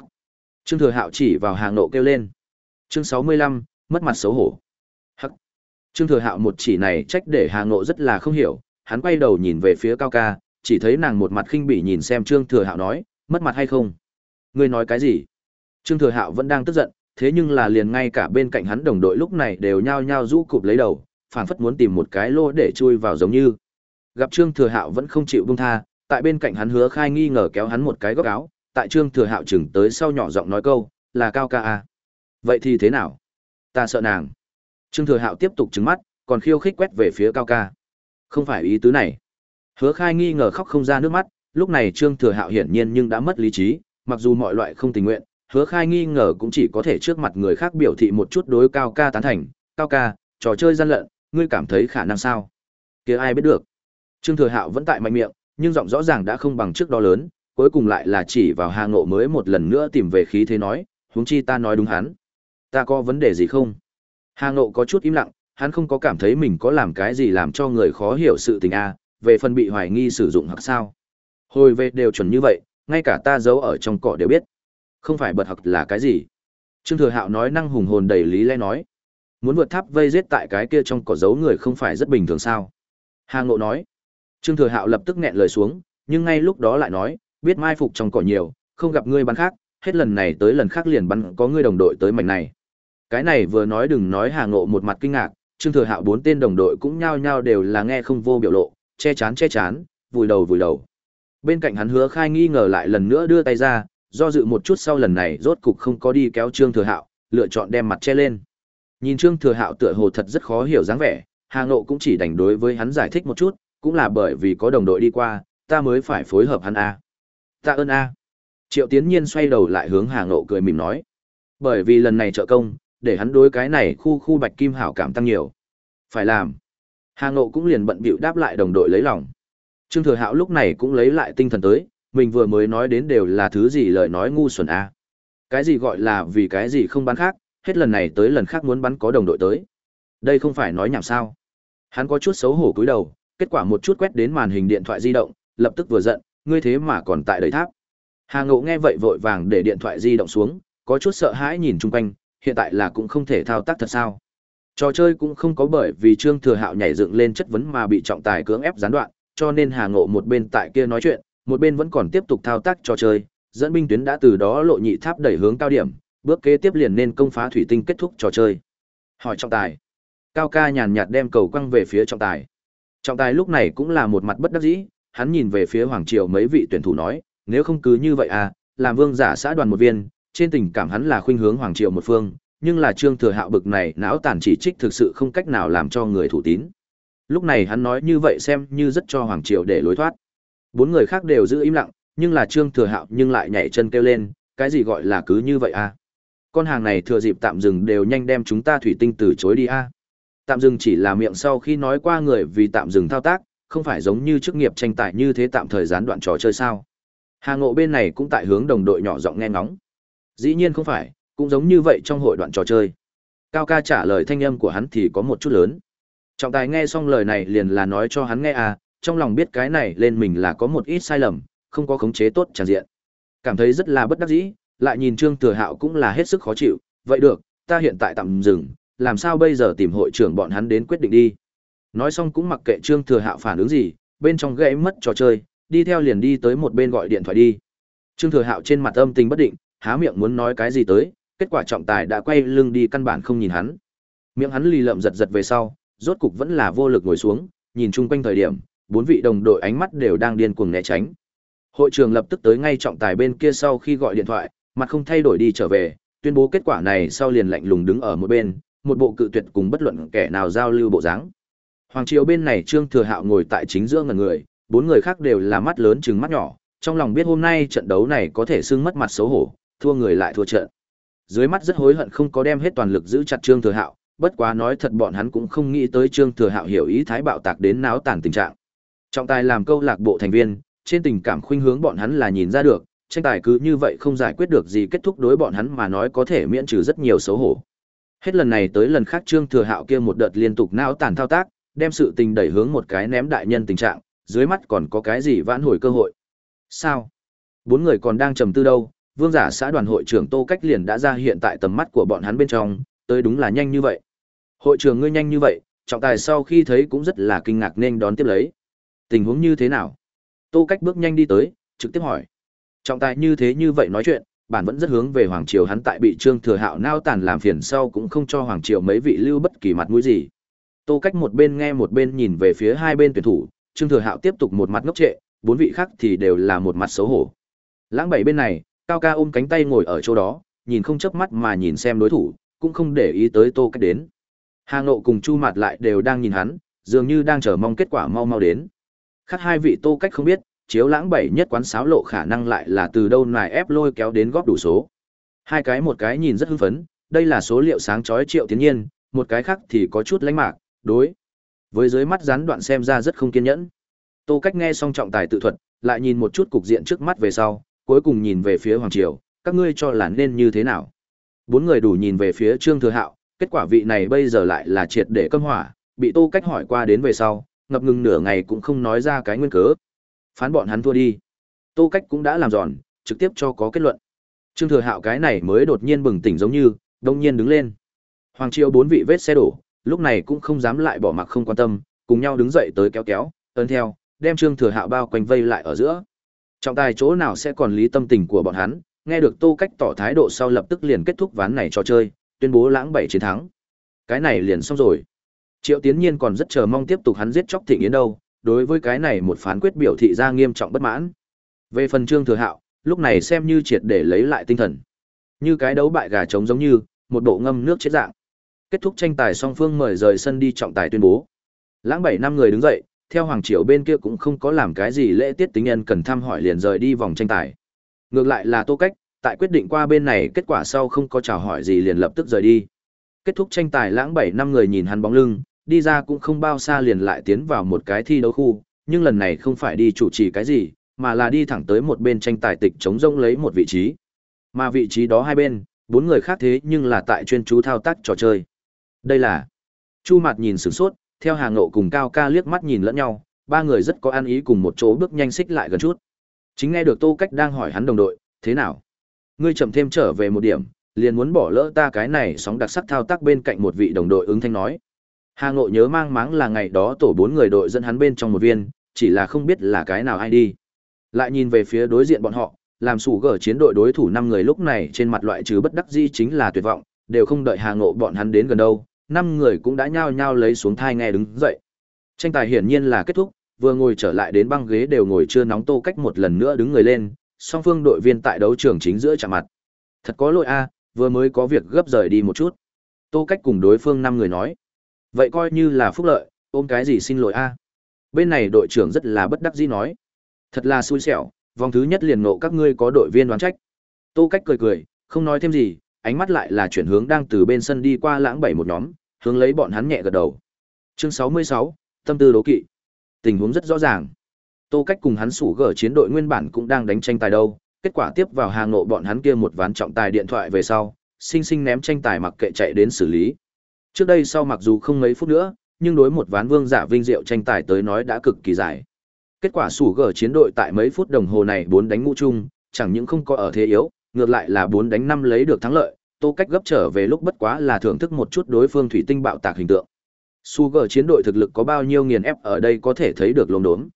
Trương Thừa Hạo chỉ vào hàng nộ kêu lên. Chương 65, mất mặt xấu hổ. Hắc. Trương Thừa Hạo một chỉ này trách để hàng nộ rất là không hiểu, hắn quay đầu nhìn về phía Cao Ca, chỉ thấy nàng một mặt khinh bỉ nhìn xem Trương Thừa Hạo nói, mất mặt hay không? Ngươi nói cái gì? Trương Thừa Hạo vẫn đang tức giận, thế nhưng là liền ngay cả bên cạnh hắn đồng đội lúc này đều nhao nhao rũ cụp lấy đầu, phảng phất muốn tìm một cái lỗ để chui vào giống như. Gặp Trương Thừa Hạo vẫn không chịu buông tha, tại bên cạnh hắn hứa khai nghi ngờ kéo hắn một cái góc áo, tại Trương Thừa Hạo chừng tới sau nhỏ giọng nói câu, là cao ca à. Vậy thì thế nào? Ta sợ nàng. Trương Thừa Hạo tiếp tục trừng mắt, còn khiêu khích quét về phía cao ca. Không phải ý tứ này. Hứa khai nghi ngờ khóc không ra nước mắt, lúc này Trương Thừa Hạo hiển nhiên nhưng đã mất lý trí, mặc dù mọi loại không tình nguyện, hứa khai nghi ngờ cũng chỉ có thể trước mặt người khác biểu thị một chút đối cao ca tán thành. Cao ca, trò chơi gian lận, ngươi cảm thấy khả năng sao? kia ai biết được. Trương Thừa Hạo vẫn tại mạnh miệng, nhưng giọng rõ ràng đã không bằng trước đó lớn, cuối cùng lại là chỉ vào Hà Ngộ mới một lần nữa tìm về khí thế nói, huống chi ta nói đúng hắn. Ta có vấn đề gì không? Hà Ngộ có chút im lặng, hắn không có cảm thấy mình có làm cái gì làm cho người khó hiểu sự tình a, về phần bị hoài nghi sử dụng hoặc sao. Hồi về đều chuẩn như vậy, ngay cả ta giấu ở trong cỏ đều biết. Không phải bật học là cái gì. Trương Thừa Hạo nói năng hùng hồn đầy lý lẽ nói. Muốn vượt tháp vây giết tại cái kia trong cỏ giấu người không phải rất bình thường sao. Hà Ngộ nói. Trương Thừa Hạo lập tức nghẹn lời xuống, nhưng ngay lúc đó lại nói, biết mai phục trong cỏ nhiều, không gặp ngươi bắn khác, hết lần này tới lần khác liền bắn có ngươi đồng đội tới mảnh này. Cái này vừa nói đừng nói Hà Ngộ một mặt kinh ngạc, Trương Thừa Hạo bốn tên đồng đội cũng nhao nhao đều là nghe không vô biểu lộ, che chán che chán, vùi đầu vùi đầu. Bên cạnh hắn Hứa Khai nghi ngờ lại lần nữa đưa tay ra, do dự một chút sau lần này rốt cục không có đi kéo Trương Thừa Hạo, lựa chọn đem mặt che lên. Nhìn Trương Thừa Hạo tựa hồ thật rất khó hiểu dáng vẻ, Hà Ngộ cũng chỉ đành đối với hắn giải thích một chút, cũng là bởi vì có đồng đội đi qua, ta mới phải phối hợp hắn a. Ta ơn a. Triệu Tiến Nhiên xoay đầu lại hướng Hà Ngộ cười mỉm nói, bởi vì lần này trợ công, để hắn đối cái này khu khu Bạch Kim hảo cảm tăng nhiều. Phải làm. Hà Ngộ cũng liền bận bịu đáp lại đồng đội lấy lòng. Trương Thừa Hạo lúc này cũng lấy lại tinh thần tới, mình vừa mới nói đến đều là thứ gì lời nói ngu xuẩn a. Cái gì gọi là vì cái gì không bắn khác, hết lần này tới lần khác muốn bắn có đồng đội tới. Đây không phải nói nhảm sao? Hắn có chút xấu hổ cúi đầu, kết quả một chút quét đến màn hình điện thoại di động, lập tức vừa giận, ngươi thế mà còn tại đầy tháp. Hà Ngộ nghe vậy vội vàng để điện thoại di động xuống, có chút sợ hãi nhìn chung quanh, hiện tại là cũng không thể thao tác thật sao. Trò chơi cũng không có bởi vì Trương Thừa Hạo nhảy dựng lên chất vấn mà bị trọng tài cưỡng ép gián đoạn, cho nên Hà Ngộ một bên tại kia nói chuyện, một bên vẫn còn tiếp tục thao tác trò chơi, dẫn binh tuyến đã từ đó lộ nhị tháp đẩy hướng cao điểm, bước kế tiếp liền nên công phá thủy tinh kết thúc trò chơi. Hỏi trọng tài. Cao ca nhàn nhạt đem cầu quăng về phía trọng tài. Trọng tài lúc này cũng là một mặt bất đắc dĩ, hắn nhìn về phía Hoàng Triều mấy vị tuyển thủ nói, nếu không cứ như vậy à, làm vương giả xã đoàn một viên, trên tình cảm hắn là khuynh hướng Hoàng Triều một phương, nhưng là Trương Thừa Hạo bực này não tàn chỉ trích thực sự không cách nào làm cho người thủ tín. Lúc này hắn nói như vậy xem như rất cho Hoàng Triều để lối thoát. Bốn người khác đều giữ im lặng, nhưng là Trương Thừa Hạo nhưng lại nhảy chân kêu lên, cái gì gọi là cứ như vậy à? Con hàng này thừa dịp tạm dừng đều nhanh đem chúng ta thủy tinh từ chối đi à? Tạm dừng chỉ là miệng sau khi nói qua người vì tạm dừng thao tác, không phải giống như chức nghiệp tranh tài như thế tạm thời gián đoạn trò chơi sao? Hà Ngộ bên này cũng tại hướng đồng đội nhỏ giọng nghe ngóng. Dĩ nhiên không phải, cũng giống như vậy trong hội đoạn trò chơi. Cao ca trả lời thanh âm của hắn thì có một chút lớn. Trọng tài nghe xong lời này liền là nói cho hắn nghe à, trong lòng biết cái này lên mình là có một ít sai lầm, không có khống chế tốt tràn diện. Cảm thấy rất là bất đắc dĩ, lại nhìn Trương Thừa Hạo cũng là hết sức khó chịu, vậy được, ta hiện tại tạm dừng, làm sao bây giờ tìm hội trưởng bọn hắn đến quyết định đi. Nói xong cũng mặc kệ Trương Thừa Hạo phản ứng gì, bên trong gãy mất trò chơi, đi theo liền đi tới một bên gọi điện thoại đi. Trương Thừa Hạo trên mặt âm tình bất định, há miệng muốn nói cái gì tới, kết quả trọng tài đã quay lưng đi căn bản không nhìn hắn. Miệng hắn lì lợm giật giật về sau, rốt cục vẫn là vô lực ngồi xuống, nhìn chung quanh thời điểm, bốn vị đồng đội ánh mắt đều đang điên cuồng né tránh. Hội trường lập tức tới ngay trọng tài bên kia sau khi gọi điện thoại, mặt không thay đổi đi trở về, tuyên bố kết quả này sau liền lạnh lùng đứng ở một bên, một bộ cự tuyệt cùng bất luận kẻ nào giao lưu bộ dáng. Hoàng Triều bên này Trương Thừa Hạo ngồi tại chính giữa ngần người, bốn người khác đều là mắt lớn trừng mắt nhỏ, trong lòng biết hôm nay trận đấu này có thể xưng mất mặt xấu hổ, thua người lại thua trận. Dưới mắt rất hối hận không có đem hết toàn lực giữ chặt Trương Thừa Hạo, bất quá nói thật bọn hắn cũng không nghĩ tới Trương Thừa Hạo hiểu ý thái bạo tạc đến náo tàn tình trạng. Trọng tài làm câu lạc bộ thành viên, trên tình cảm khuynh hướng bọn hắn là nhìn ra được, tranh tài cứ như vậy không giải quyết được gì kết thúc đối bọn hắn mà nói có thể miễn trừ rất nhiều xấu hổ. Hết lần này tới lần khác Trương Thừa Hạo kia một đợt liên tục não tàn thao tác, đem sự tình đẩy hướng một cái ném đại nhân tình trạng, dưới mắt còn có cái gì vãn hồi cơ hội. Sao? Bốn người còn đang trầm tư đâu, vương giả xã đoàn hội trưởng Tô Cách liền đã ra hiện tại tầm mắt của bọn hắn bên trong, tới đúng là nhanh như vậy. Hội trưởng ngươi nhanh như vậy, trọng tài sau khi thấy cũng rất là kinh ngạc nên đón tiếp lấy. Tình huống như thế nào? Tô Cách bước nhanh đi tới, trực tiếp hỏi. Trọng tài như thế như vậy nói chuyện, bản vẫn rất hướng về Hoàng Triều hắn tại bị Trương Thừa Hạo nao tàn làm phiền sau cũng không cho Hoàng Triều mấy vị lưu bất kỳ mặt mũi gì. Tô Cách một bên nghe một bên nhìn về phía hai bên tuyển thủ, Trương Thừa Hạo tiếp tục một mặt ngốc trệ, bốn vị khác thì đều là một mặt xấu hổ. Lãng bảy bên này, Cao Ca ôm cánh tay ngồi ở chỗ đó, nhìn không chớp mắt mà nhìn xem đối thủ, cũng không để ý tới Tô Cách đến. Hà Ngộ cùng Chu mặt lại đều đang nhìn hắn, dường như đang chờ mong kết quả mau mau đến. Khác hai vị Tô Cách không biết, chiếu lãng bảy nhất quán sáo lộ khả năng lại là từ đâu nài ép lôi kéo đến góp đủ số. Hai cái một cái nhìn rất hưng phấn, đây là số liệu sáng chói triệu tiến nhiên, một cái khác thì có chút lánh mạc, đối. Với dưới mắt rắn đoạn xem ra rất không kiên nhẫn. Tô Cách nghe xong trọng tài tự thuật, lại nhìn một chút cục diện trước mắt về sau, cuối cùng nhìn về phía Hoàng Triều, các ngươi cho là nên như thế nào? Bốn người đủ nhìn về phía Trương Thừa Hạo, kết quả vị này bây giờ lại là triệt để câm hỏa, bị Tô Cách hỏi qua đến về sau, ngập ngừng nửa ngày cũng không nói ra cái nguyên cớ. Phán bọn hắn thua đi. Tô Cách cũng đã làm giòn, trực tiếp cho có kết luận. Trương Thừa Hạo cái này mới đột nhiên bừng tỉnh giống như, đông nhiên đứng lên. Hoàng Triều bốn vị vết xe đổ, lúc này cũng không dám lại bỏ mặc không quan tâm, cùng nhau đứng dậy tới kéo kéo, ấn theo, đem Trương Thừa Hạo bao quanh vây lại ở giữa. Trọng tài chỗ nào sẽ còn lý tâm tình của bọn hắn, nghe được Tô Cách tỏ thái độ sau lập tức liền kết thúc ván này trò chơi, tuyên bố lãng bảy chiến thắng. Cái này liền xong rồi. Triệu Tiến Nhiên còn rất chờ mong tiếp tục hắn giết chóc Thịnh Yến đâu, đối với cái này một phán quyết biểu thị ra nghiêm trọng bất mãn. Về phần Trương Thừa Hạo, lúc này xem như triệt để lấy lại tinh thần. Như cái đấu bại gà trống giống như, một bộ ngâm nước chết dạng. Kết thúc tranh tài song phương mời rời sân đi trọng tài tuyên bố. Lãng bảy năm người đứng dậy, theo Hoàng Triều bên kia cũng không có làm cái gì lễ tiết tính nhân cần thăm hỏi liền rời đi vòng tranh tài. Ngược lại là Tô Cách, tại quyết định qua bên này kết quả sau không có chào hỏi gì liền lập tức rời đi. Kết thúc tranh tài lãng bảy năm người nhìn hắn bóng lưng, đi ra cũng không bao xa liền lại tiến vào một cái thi đấu khu, nhưng lần này không phải đi chủ trì cái gì, mà là đi thẳng tới một bên tranh tài tịch chống rông lấy một vị trí. Mà vị trí đó hai bên, bốn người khác thế nhưng là tại chuyên chú thao tác trò chơi. Đây là Chu Mạt nhìn sửng sốt, theo Hà Ngộ cùng Cao Ca liếc mắt nhìn lẫn nhau, ba người rất có ăn ý cùng một chỗ bước nhanh xích lại gần chút. Chính nghe được Tô Cách đang hỏi hắn đồng đội, thế nào? Ngươi chậm thêm trở về một điểm, liền muốn bỏ lỡ ta cái này sóng đặc sắc thao tác bên cạnh một vị đồng đội ứng thanh nói. Hà Ngộ nhớ mang máng là ngày đó tổ bốn người đội dẫn hắn bên trong một viên, chỉ là không biết là cái nào ai đi. Lại nhìn về phía đối diện bọn họ, làm sủ gở chiến đội đối thủ năm người lúc này trên mặt loại trừ bất đắc dĩ chính là tuyệt vọng, đều không đợi Hà Ngộ bọn hắn đến gần đâu, năm người cũng đã nhao nhao lấy xuống thai nghe đứng dậy. Tranh tài hiển nhiên là kết thúc, vừa ngồi trở lại đến băng ghế đều ngồi chưa nóng tô cách một lần nữa đứng người lên, song phương đội viên tại đấu trường chính giữa chạm mặt. Thật có lỗi a, vừa mới có việc gấp rời đi một chút. Tô cách cùng đối phương năm người nói. Vậy coi như là phúc lợi, ôm cái gì xin lỗi a. Bên này đội trưởng rất là bất đắc dĩ nói. Thật là xui xẻo, vòng thứ nhất liền nộ các ngươi có đội viên đoán trách. Tô cách cười cười, không nói thêm gì, ánh mắt lại là chuyển hướng đang từ bên sân đi qua lãng bảy một nhóm, hướng lấy bọn hắn nhẹ gật đầu. Chương 66, tâm tư đố kỵ. Tình huống rất rõ ràng. Tô Cách cùng hắn sủ gở chiến đội nguyên bản cũng đang đánh tranh tài đâu, kết quả tiếp vào hàng nộ bọn hắn kia một ván trọng tài điện thoại về sau, sinh sinh ném tranh tài mặc kệ chạy đến xử lý. Trước đây sau mặc dù không mấy phút nữa, nhưng đối một ván vương giả vinh diệu tranh tài tới nói đã cực kỳ dài. Kết quả sủ gở chiến đội tại mấy phút đồng hồ này bốn đánh ngũ chung, chẳng những không có ở thế yếu, ngược lại là bốn đánh năm lấy được thắng lợi, tô cách gấp trở về lúc bất quá là thưởng thức một chút đối phương thủy tinh bạo tạc hình tượng. Sugar chiến đội thực lực có bao nhiêu nghiền ép ở đây có thể thấy được lồn đốm.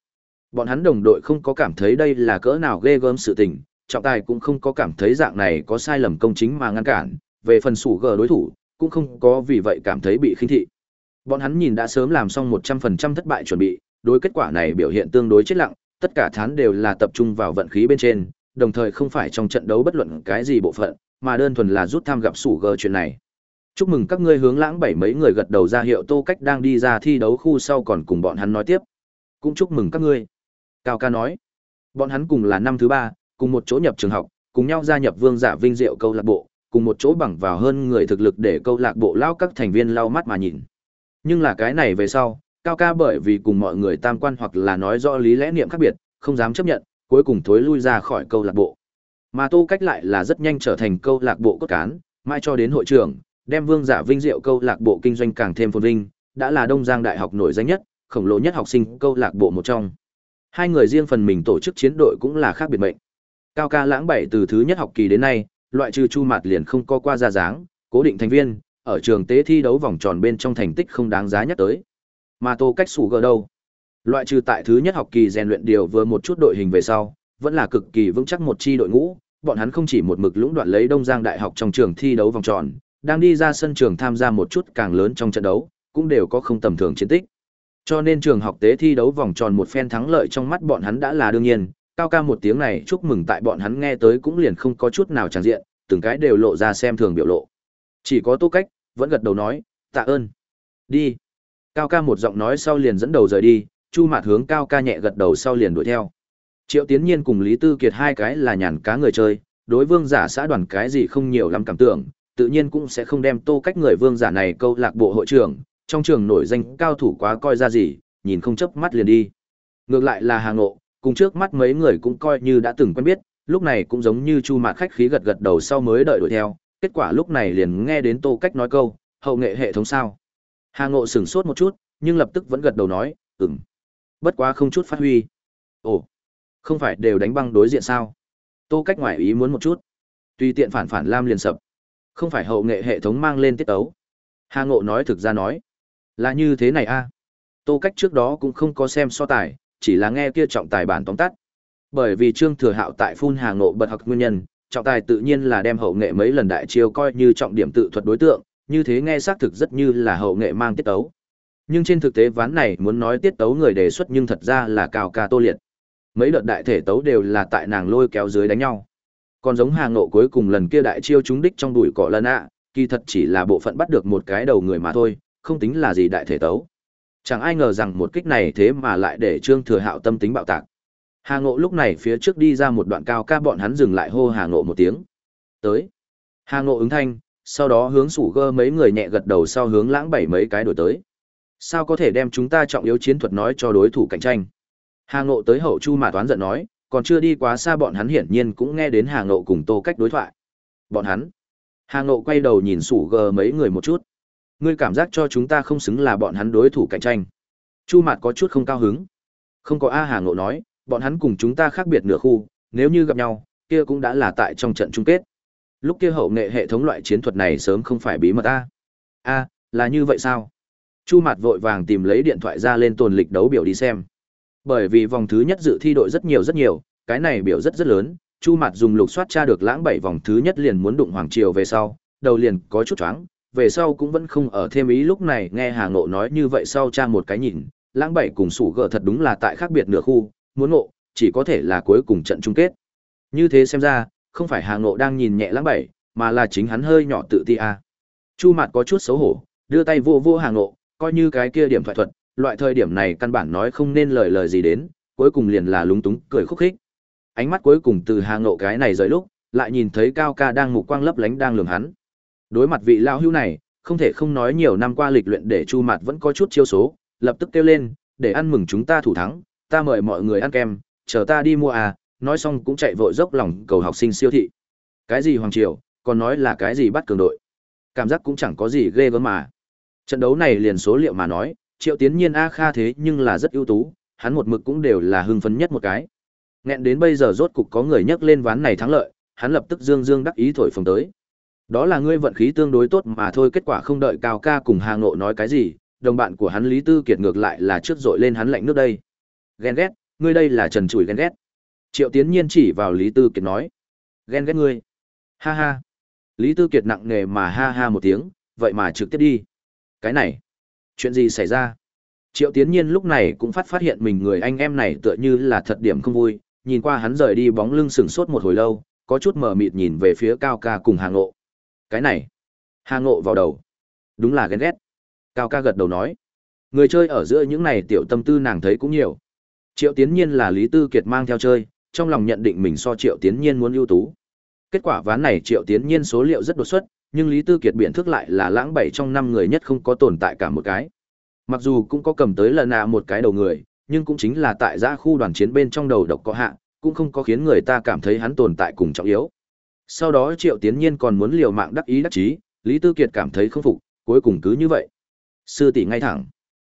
Bọn hắn đồng đội không có cảm thấy đây là cỡ nào ghê gớm sự tình, trọng tài cũng không có cảm thấy dạng này có sai lầm công chính mà ngăn cản, về phần Sugar đối thủ, cũng không có vì vậy cảm thấy bị khinh thị. Bọn hắn nhìn đã sớm làm xong 100% thất bại chuẩn bị, đối kết quả này biểu hiện tương đối chết lặng, tất cả thán đều là tập trung vào vận khí bên trên, đồng thời không phải trong trận đấu bất luận cái gì bộ phận, mà đơn thuần là rút tham gặp sủ gờ chuyện này. Chúc mừng các ngươi hướng lãng bảy mấy người gật đầu ra hiệu Tô Cách đang đi ra thi đấu khu sau còn cùng bọn hắn nói tiếp. Cũng chúc mừng các ngươi. Cao ca nói. Bọn hắn cùng là năm thứ ba, cùng một chỗ nhập trường học, cùng nhau gia nhập vương giả vinh diệu câu lạc bộ, cùng một chỗ bằng vào hơn người thực lực để câu lạc bộ lao các thành viên lau mắt mà nhìn. Nhưng là cái này về sau, Cao ca bởi vì cùng mọi người tam quan hoặc là nói rõ lý lẽ niệm khác biệt, không dám chấp nhận, cuối cùng thối lui ra khỏi câu lạc bộ. Mà Tô Cách lại là rất nhanh trở thành câu lạc bộ cốt cán, mãi cho đến hội trưởng, đem Vương Giả Vinh Diệu câu lạc bộ kinh doanh càng thêm phồn vinh, đã là Đông Giang Đại học nổi danh nhất, khổng lồ nhất học sinh câu lạc bộ một trong. Hai người riêng phần mình tổ chức chiến đội cũng là khác biệt mệnh. Cao ca lãng bảy từ thứ nhất học kỳ đến nay, loại trừ Chu Mạt liền không có qua ra dáng, cố định thành viên, ở trường tế thi đấu vòng tròn bên trong thành tích không đáng giá nhắc tới. Mà Tô Cách sủ gờ đâu? Loại trừ tại thứ nhất học kỳ rèn luyện điều vừa một chút đội hình về sau, vẫn là cực kỳ vững chắc một chi đội ngũ, bọn hắn không chỉ một mực lũng đoạn lấy Đông Giang Đại học trong trường thi đấu vòng tròn, đang đi ra sân trường tham gia một chút càng lớn trong trận đấu, cũng đều có không tầm thường chiến tích. Cho nên trường học tế thi đấu vòng tròn một phen thắng lợi trong mắt bọn hắn đã là đương nhiên, cao ca một tiếng này chúc mừng tại bọn hắn nghe tới cũng liền không có chút nào tràn diện, từng cái đều lộ ra xem thường biểu lộ. Chỉ có Tô Cách vẫn gật đầu nói, "Tạ ơn." "Đi." Cao ca một giọng nói sau liền dẫn đầu rời đi, Chu Mạt hướng Cao ca nhẹ gật đầu sau liền đuổi theo. Triệu Tiến Nhiên cùng Lý Tư Kiệt hai cái là nhàn cá người chơi, đối vương giả xã đoàn cái gì không nhiều lắm cảm tưởng, tự nhiên cũng sẽ không đem tô cách người vương giả này câu lạc bộ hội trưởng, trong trường nổi danh cao thủ quá coi ra gì, nhìn không chớp mắt liền đi. Ngược lại là Hà Ngộ, cùng trước mắt mấy người cũng coi như đã từng quen biết, lúc này cũng giống như Chu Mạt khách khí gật gật đầu sau mới đợi đuổi theo, kết quả lúc này liền nghe đến Tô Cách nói câu, hậu nghệ hệ thống sao? Hà Ngộ sửng sốt một chút, nhưng lập tức vẫn gật đầu nói, ừm. Bất quá không chút phát huy. Ồ, không phải đều đánh băng đối diện sao? Tô cách ngoài ý muốn một chút. Tùy tiện phản phản lam liền sập. Không phải hậu nghệ hệ thống mang lên tiết tấu. Hà Ngộ nói thực ra nói. Là như thế này a Tô cách trước đó cũng không có xem so tài, chỉ là nghe kia trọng tài bản tóm tắt. Bởi vì Trương Thừa Hạo tại phun hàng nộ bật học nguyên nhân, trọng tài tự nhiên là đem hậu nghệ mấy lần đại chiêu coi như trọng điểm tự thuật đối tượng, như thế nghe xác thực rất như là hậu nghệ mang tiết tấu. Nhưng trên thực tế ván này muốn nói tiết tấu người đề xuất nhưng thật ra là cao ca tô liệt. Mấy đợt đại thể tấu đều là tại nàng lôi kéo dưới đánh nhau. Còn giống hàng nộ cuối cùng lần kia đại chiêu trúng đích trong đùi cỏ lần ạ, kỳ thật chỉ là bộ phận bắt được một cái đầu người mà thôi, không tính là gì đại thể tấu. Chẳng ai ngờ rằng một kích này thế mà lại để Trương Thừa Hạo tâm tính bạo tạc. Hà Ngộ lúc này phía trước đi ra một đoạn cao ca bọn hắn dừng lại hô Hà Ngộ một tiếng. Tới. Hà Ngộ ứng thanh, sau đó hướng sủ gơ mấy người nhẹ gật đầu sau hướng lãng bảy mấy cái đổi tới. Sao có thể đem chúng ta trọng yếu chiến thuật nói cho đối thủ cạnh tranh? Hà Ngộ tới hậu Chu mà toán giận nói, còn chưa đi quá xa bọn hắn hiển nhiên cũng nghe đến Hà Ngộ cùng Tô cách đối thoại. Bọn hắn. Hà Ngộ quay đầu nhìn sủ gờ mấy người một chút. Ngươi cảm giác cho chúng ta không xứng là bọn hắn đối thủ cạnh tranh. Chu Mạt có chút không cao hứng. Không có A Hà Ngộ nói, bọn hắn cùng chúng ta khác biệt nửa khu, nếu như gặp nhau, kia cũng đã là tại trong trận chung kết. Lúc kia hậu nghệ hệ thống loại chiến thuật này sớm không phải bí mật A. A, là như vậy sao? Chu Mạt vội vàng tìm lấy điện thoại ra lên tồn lịch đấu biểu đi xem. Bởi vì vòng thứ nhất dự thi đội rất nhiều rất nhiều, cái này biểu rất rất lớn, Chu Mạt dùng lục soát tra được lãng bảy vòng thứ nhất liền muốn đụng Hoàng Triều về sau, đầu liền có chút choáng, về sau cũng vẫn không ở thêm ý lúc này nghe Hà Ngộ nói như vậy sau tra một cái nhìn, lãng bảy cùng sủ gờ thật đúng là tại khác biệt nửa khu, muốn ngộ, chỉ có thể là cuối cùng trận chung kết. Như thế xem ra, không phải Hà Ngộ đang nhìn nhẹ lãng bảy, mà là chính hắn hơi nhỏ tự ti a. Chu Mạt có chút xấu hổ, đưa tay vô vô Hà Ngộ, coi như cái kia điểm thoại thuật, loại thời điểm này căn bản nói không nên lời lời gì đến, cuối cùng liền là lúng túng cười khúc khích. Ánh mắt cuối cùng từ Hà Ngộ cái này rời lúc, lại nhìn thấy Cao Ca đang mục quang lấp lánh đang lườm hắn. Đối mặt vị lão hữu này, không thể không nói nhiều năm qua lịch luyện để Chu Mạt vẫn có chút chiêu số, lập tức kêu lên, để ăn mừng chúng ta thủ thắng, ta mời mọi người ăn kem, chờ ta đi mua à, nói xong cũng chạy vội dốc lòng cầu học sinh siêu thị. Cái gì Hoàng Triều, còn nói là cái gì bắt cường đội. Cảm giác cũng chẳng có gì ghê gớm mà. Trận đấu này liền số liệu mà nói, Triệu Tiến Nhiên A Kha thế nhưng là rất ưu tú, hắn một mực cũng đều là hưng phấn nhất một cái. Nghẹn đến bây giờ rốt cục có người nhắc lên ván này thắng lợi, hắn lập tức dương dương đắc ý thổi phồng tới. Đó là ngươi vận khí tương đối tốt mà thôi, kết quả không đợi Cao Ca cùng Hà Ngộ nói cái gì, đồng bạn của hắn Lý Tư Kiệt ngược lại là trước dội lên hắn lạnh nước đây. Ghen ghét, ngươi đây là trần trụi ghen ghét. Triệu Tiến Nhiên chỉ vào Lý Tư Kiệt nói, ghen ghét ngươi. Ha ha. Lý Tư Kiệt nặng nề mà ha ha một tiếng, vậy mà trực tiếp đi. Cái này, chuyện gì xảy ra? Triệu Tiến Nhiên lúc này cũng phát phát hiện mình người anh em này tựa như là thật điểm không vui, nhìn qua hắn rời đi bóng lưng sừng sốt một hồi lâu, có chút mờ mịt nhìn về phía Cao Ca cùng Hà Ngộ. Cái này, Hà Ngộ vào đầu. Đúng là ghen ghét. Cao Ca gật đầu nói. Người chơi ở giữa những này tiểu tâm tư nàng thấy cũng nhiều. Triệu Tiến Nhiên là Lý Tư Kiệt mang theo chơi, trong lòng nhận định mình so Triệu Tiến Nhiên muốn ưu tú. Kết quả ván này Triệu Tiến Nhiên số liệu rất đột xuất, nhưng Lý Tư Kiệt biện thức lại là lãng bảy trong năm người nhất không có tồn tại cả một cái. Mặc dù cũng có cầm tới lần nạ một cái đầu người, nhưng cũng chính là tại giã khu đoàn chiến bên trong đầu độc có hạ, cũng không có khiến người ta cảm thấy hắn tồn tại cùng trọng yếu. Sau đó Triệu Tiến Nhiên còn muốn liều mạng đắc ý đắc chí, Lý Tư Kiệt cảm thấy không phục, cuối cùng cứ như vậy. Sư tỷ ngay thẳng.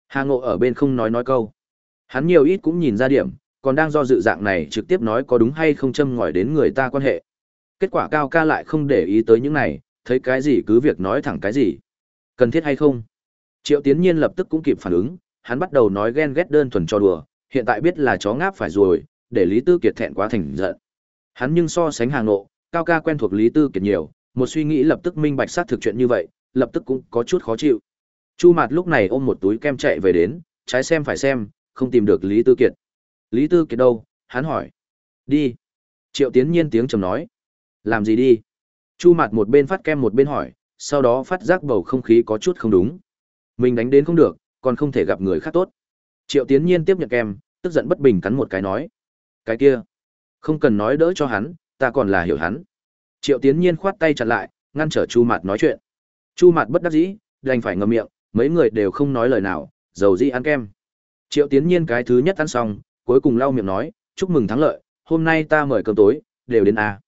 Hà Ngộ ở bên không nói nói câu. Hắn nhiều ít cũng nhìn ra điểm, còn đang do dự dạng này trực tiếp nói có đúng hay không châm ngòi đến người ta quan hệ. Kết quả cao ca lại không để ý tới những này, thấy cái gì cứ việc nói thẳng cái gì. Cần thiết hay không? Triệu Tiến Nhiên lập tức cũng kịp phản ứng, hắn bắt đầu nói ghen ghét đơn thuần cho đùa, hiện tại biết là chó ngáp phải rồi, để Lý Tư Kiệt thẹn quá thành giận. Hắn nhưng so sánh hàng nộ, cao ca quen thuộc Lý Tư Kiệt nhiều, một suy nghĩ lập tức minh bạch xác thực chuyện như vậy, lập tức cũng có chút khó chịu. Chu Mạt lúc này ôm một túi kem chạy về đến, trái xem phải xem, không tìm được Lý Tư Kiệt. Lý Tư Kiệt đâu? Hắn hỏi. Đi. Triệu Tiến Nhiên tiếng trầm nói. Làm gì đi? Chu Mạt một bên phát kem một bên hỏi, sau đó phát giác bầu không khí có chút không đúng. Mình đánh đến không được, còn không thể gặp người khác tốt. Triệu Tiến Nhiên tiếp nhận kem, tức giận bất bình cắn một cái nói. Cái kia, không cần nói đỡ cho hắn, ta còn là hiểu hắn. Triệu Tiến Nhiên khoát tay chặn lại, ngăn trở Chu Mạt nói chuyện. Chu Mạt bất đắc dĩ, đành phải ngậm miệng, mấy người đều không nói lời nào, dầu dĩ ăn kem. Triệu Tiến Nhiên cái thứ nhất ăn xong, cuối cùng lau miệng nói, chúc mừng thắng lợi, hôm nay ta mời cơm tối, đều đến a.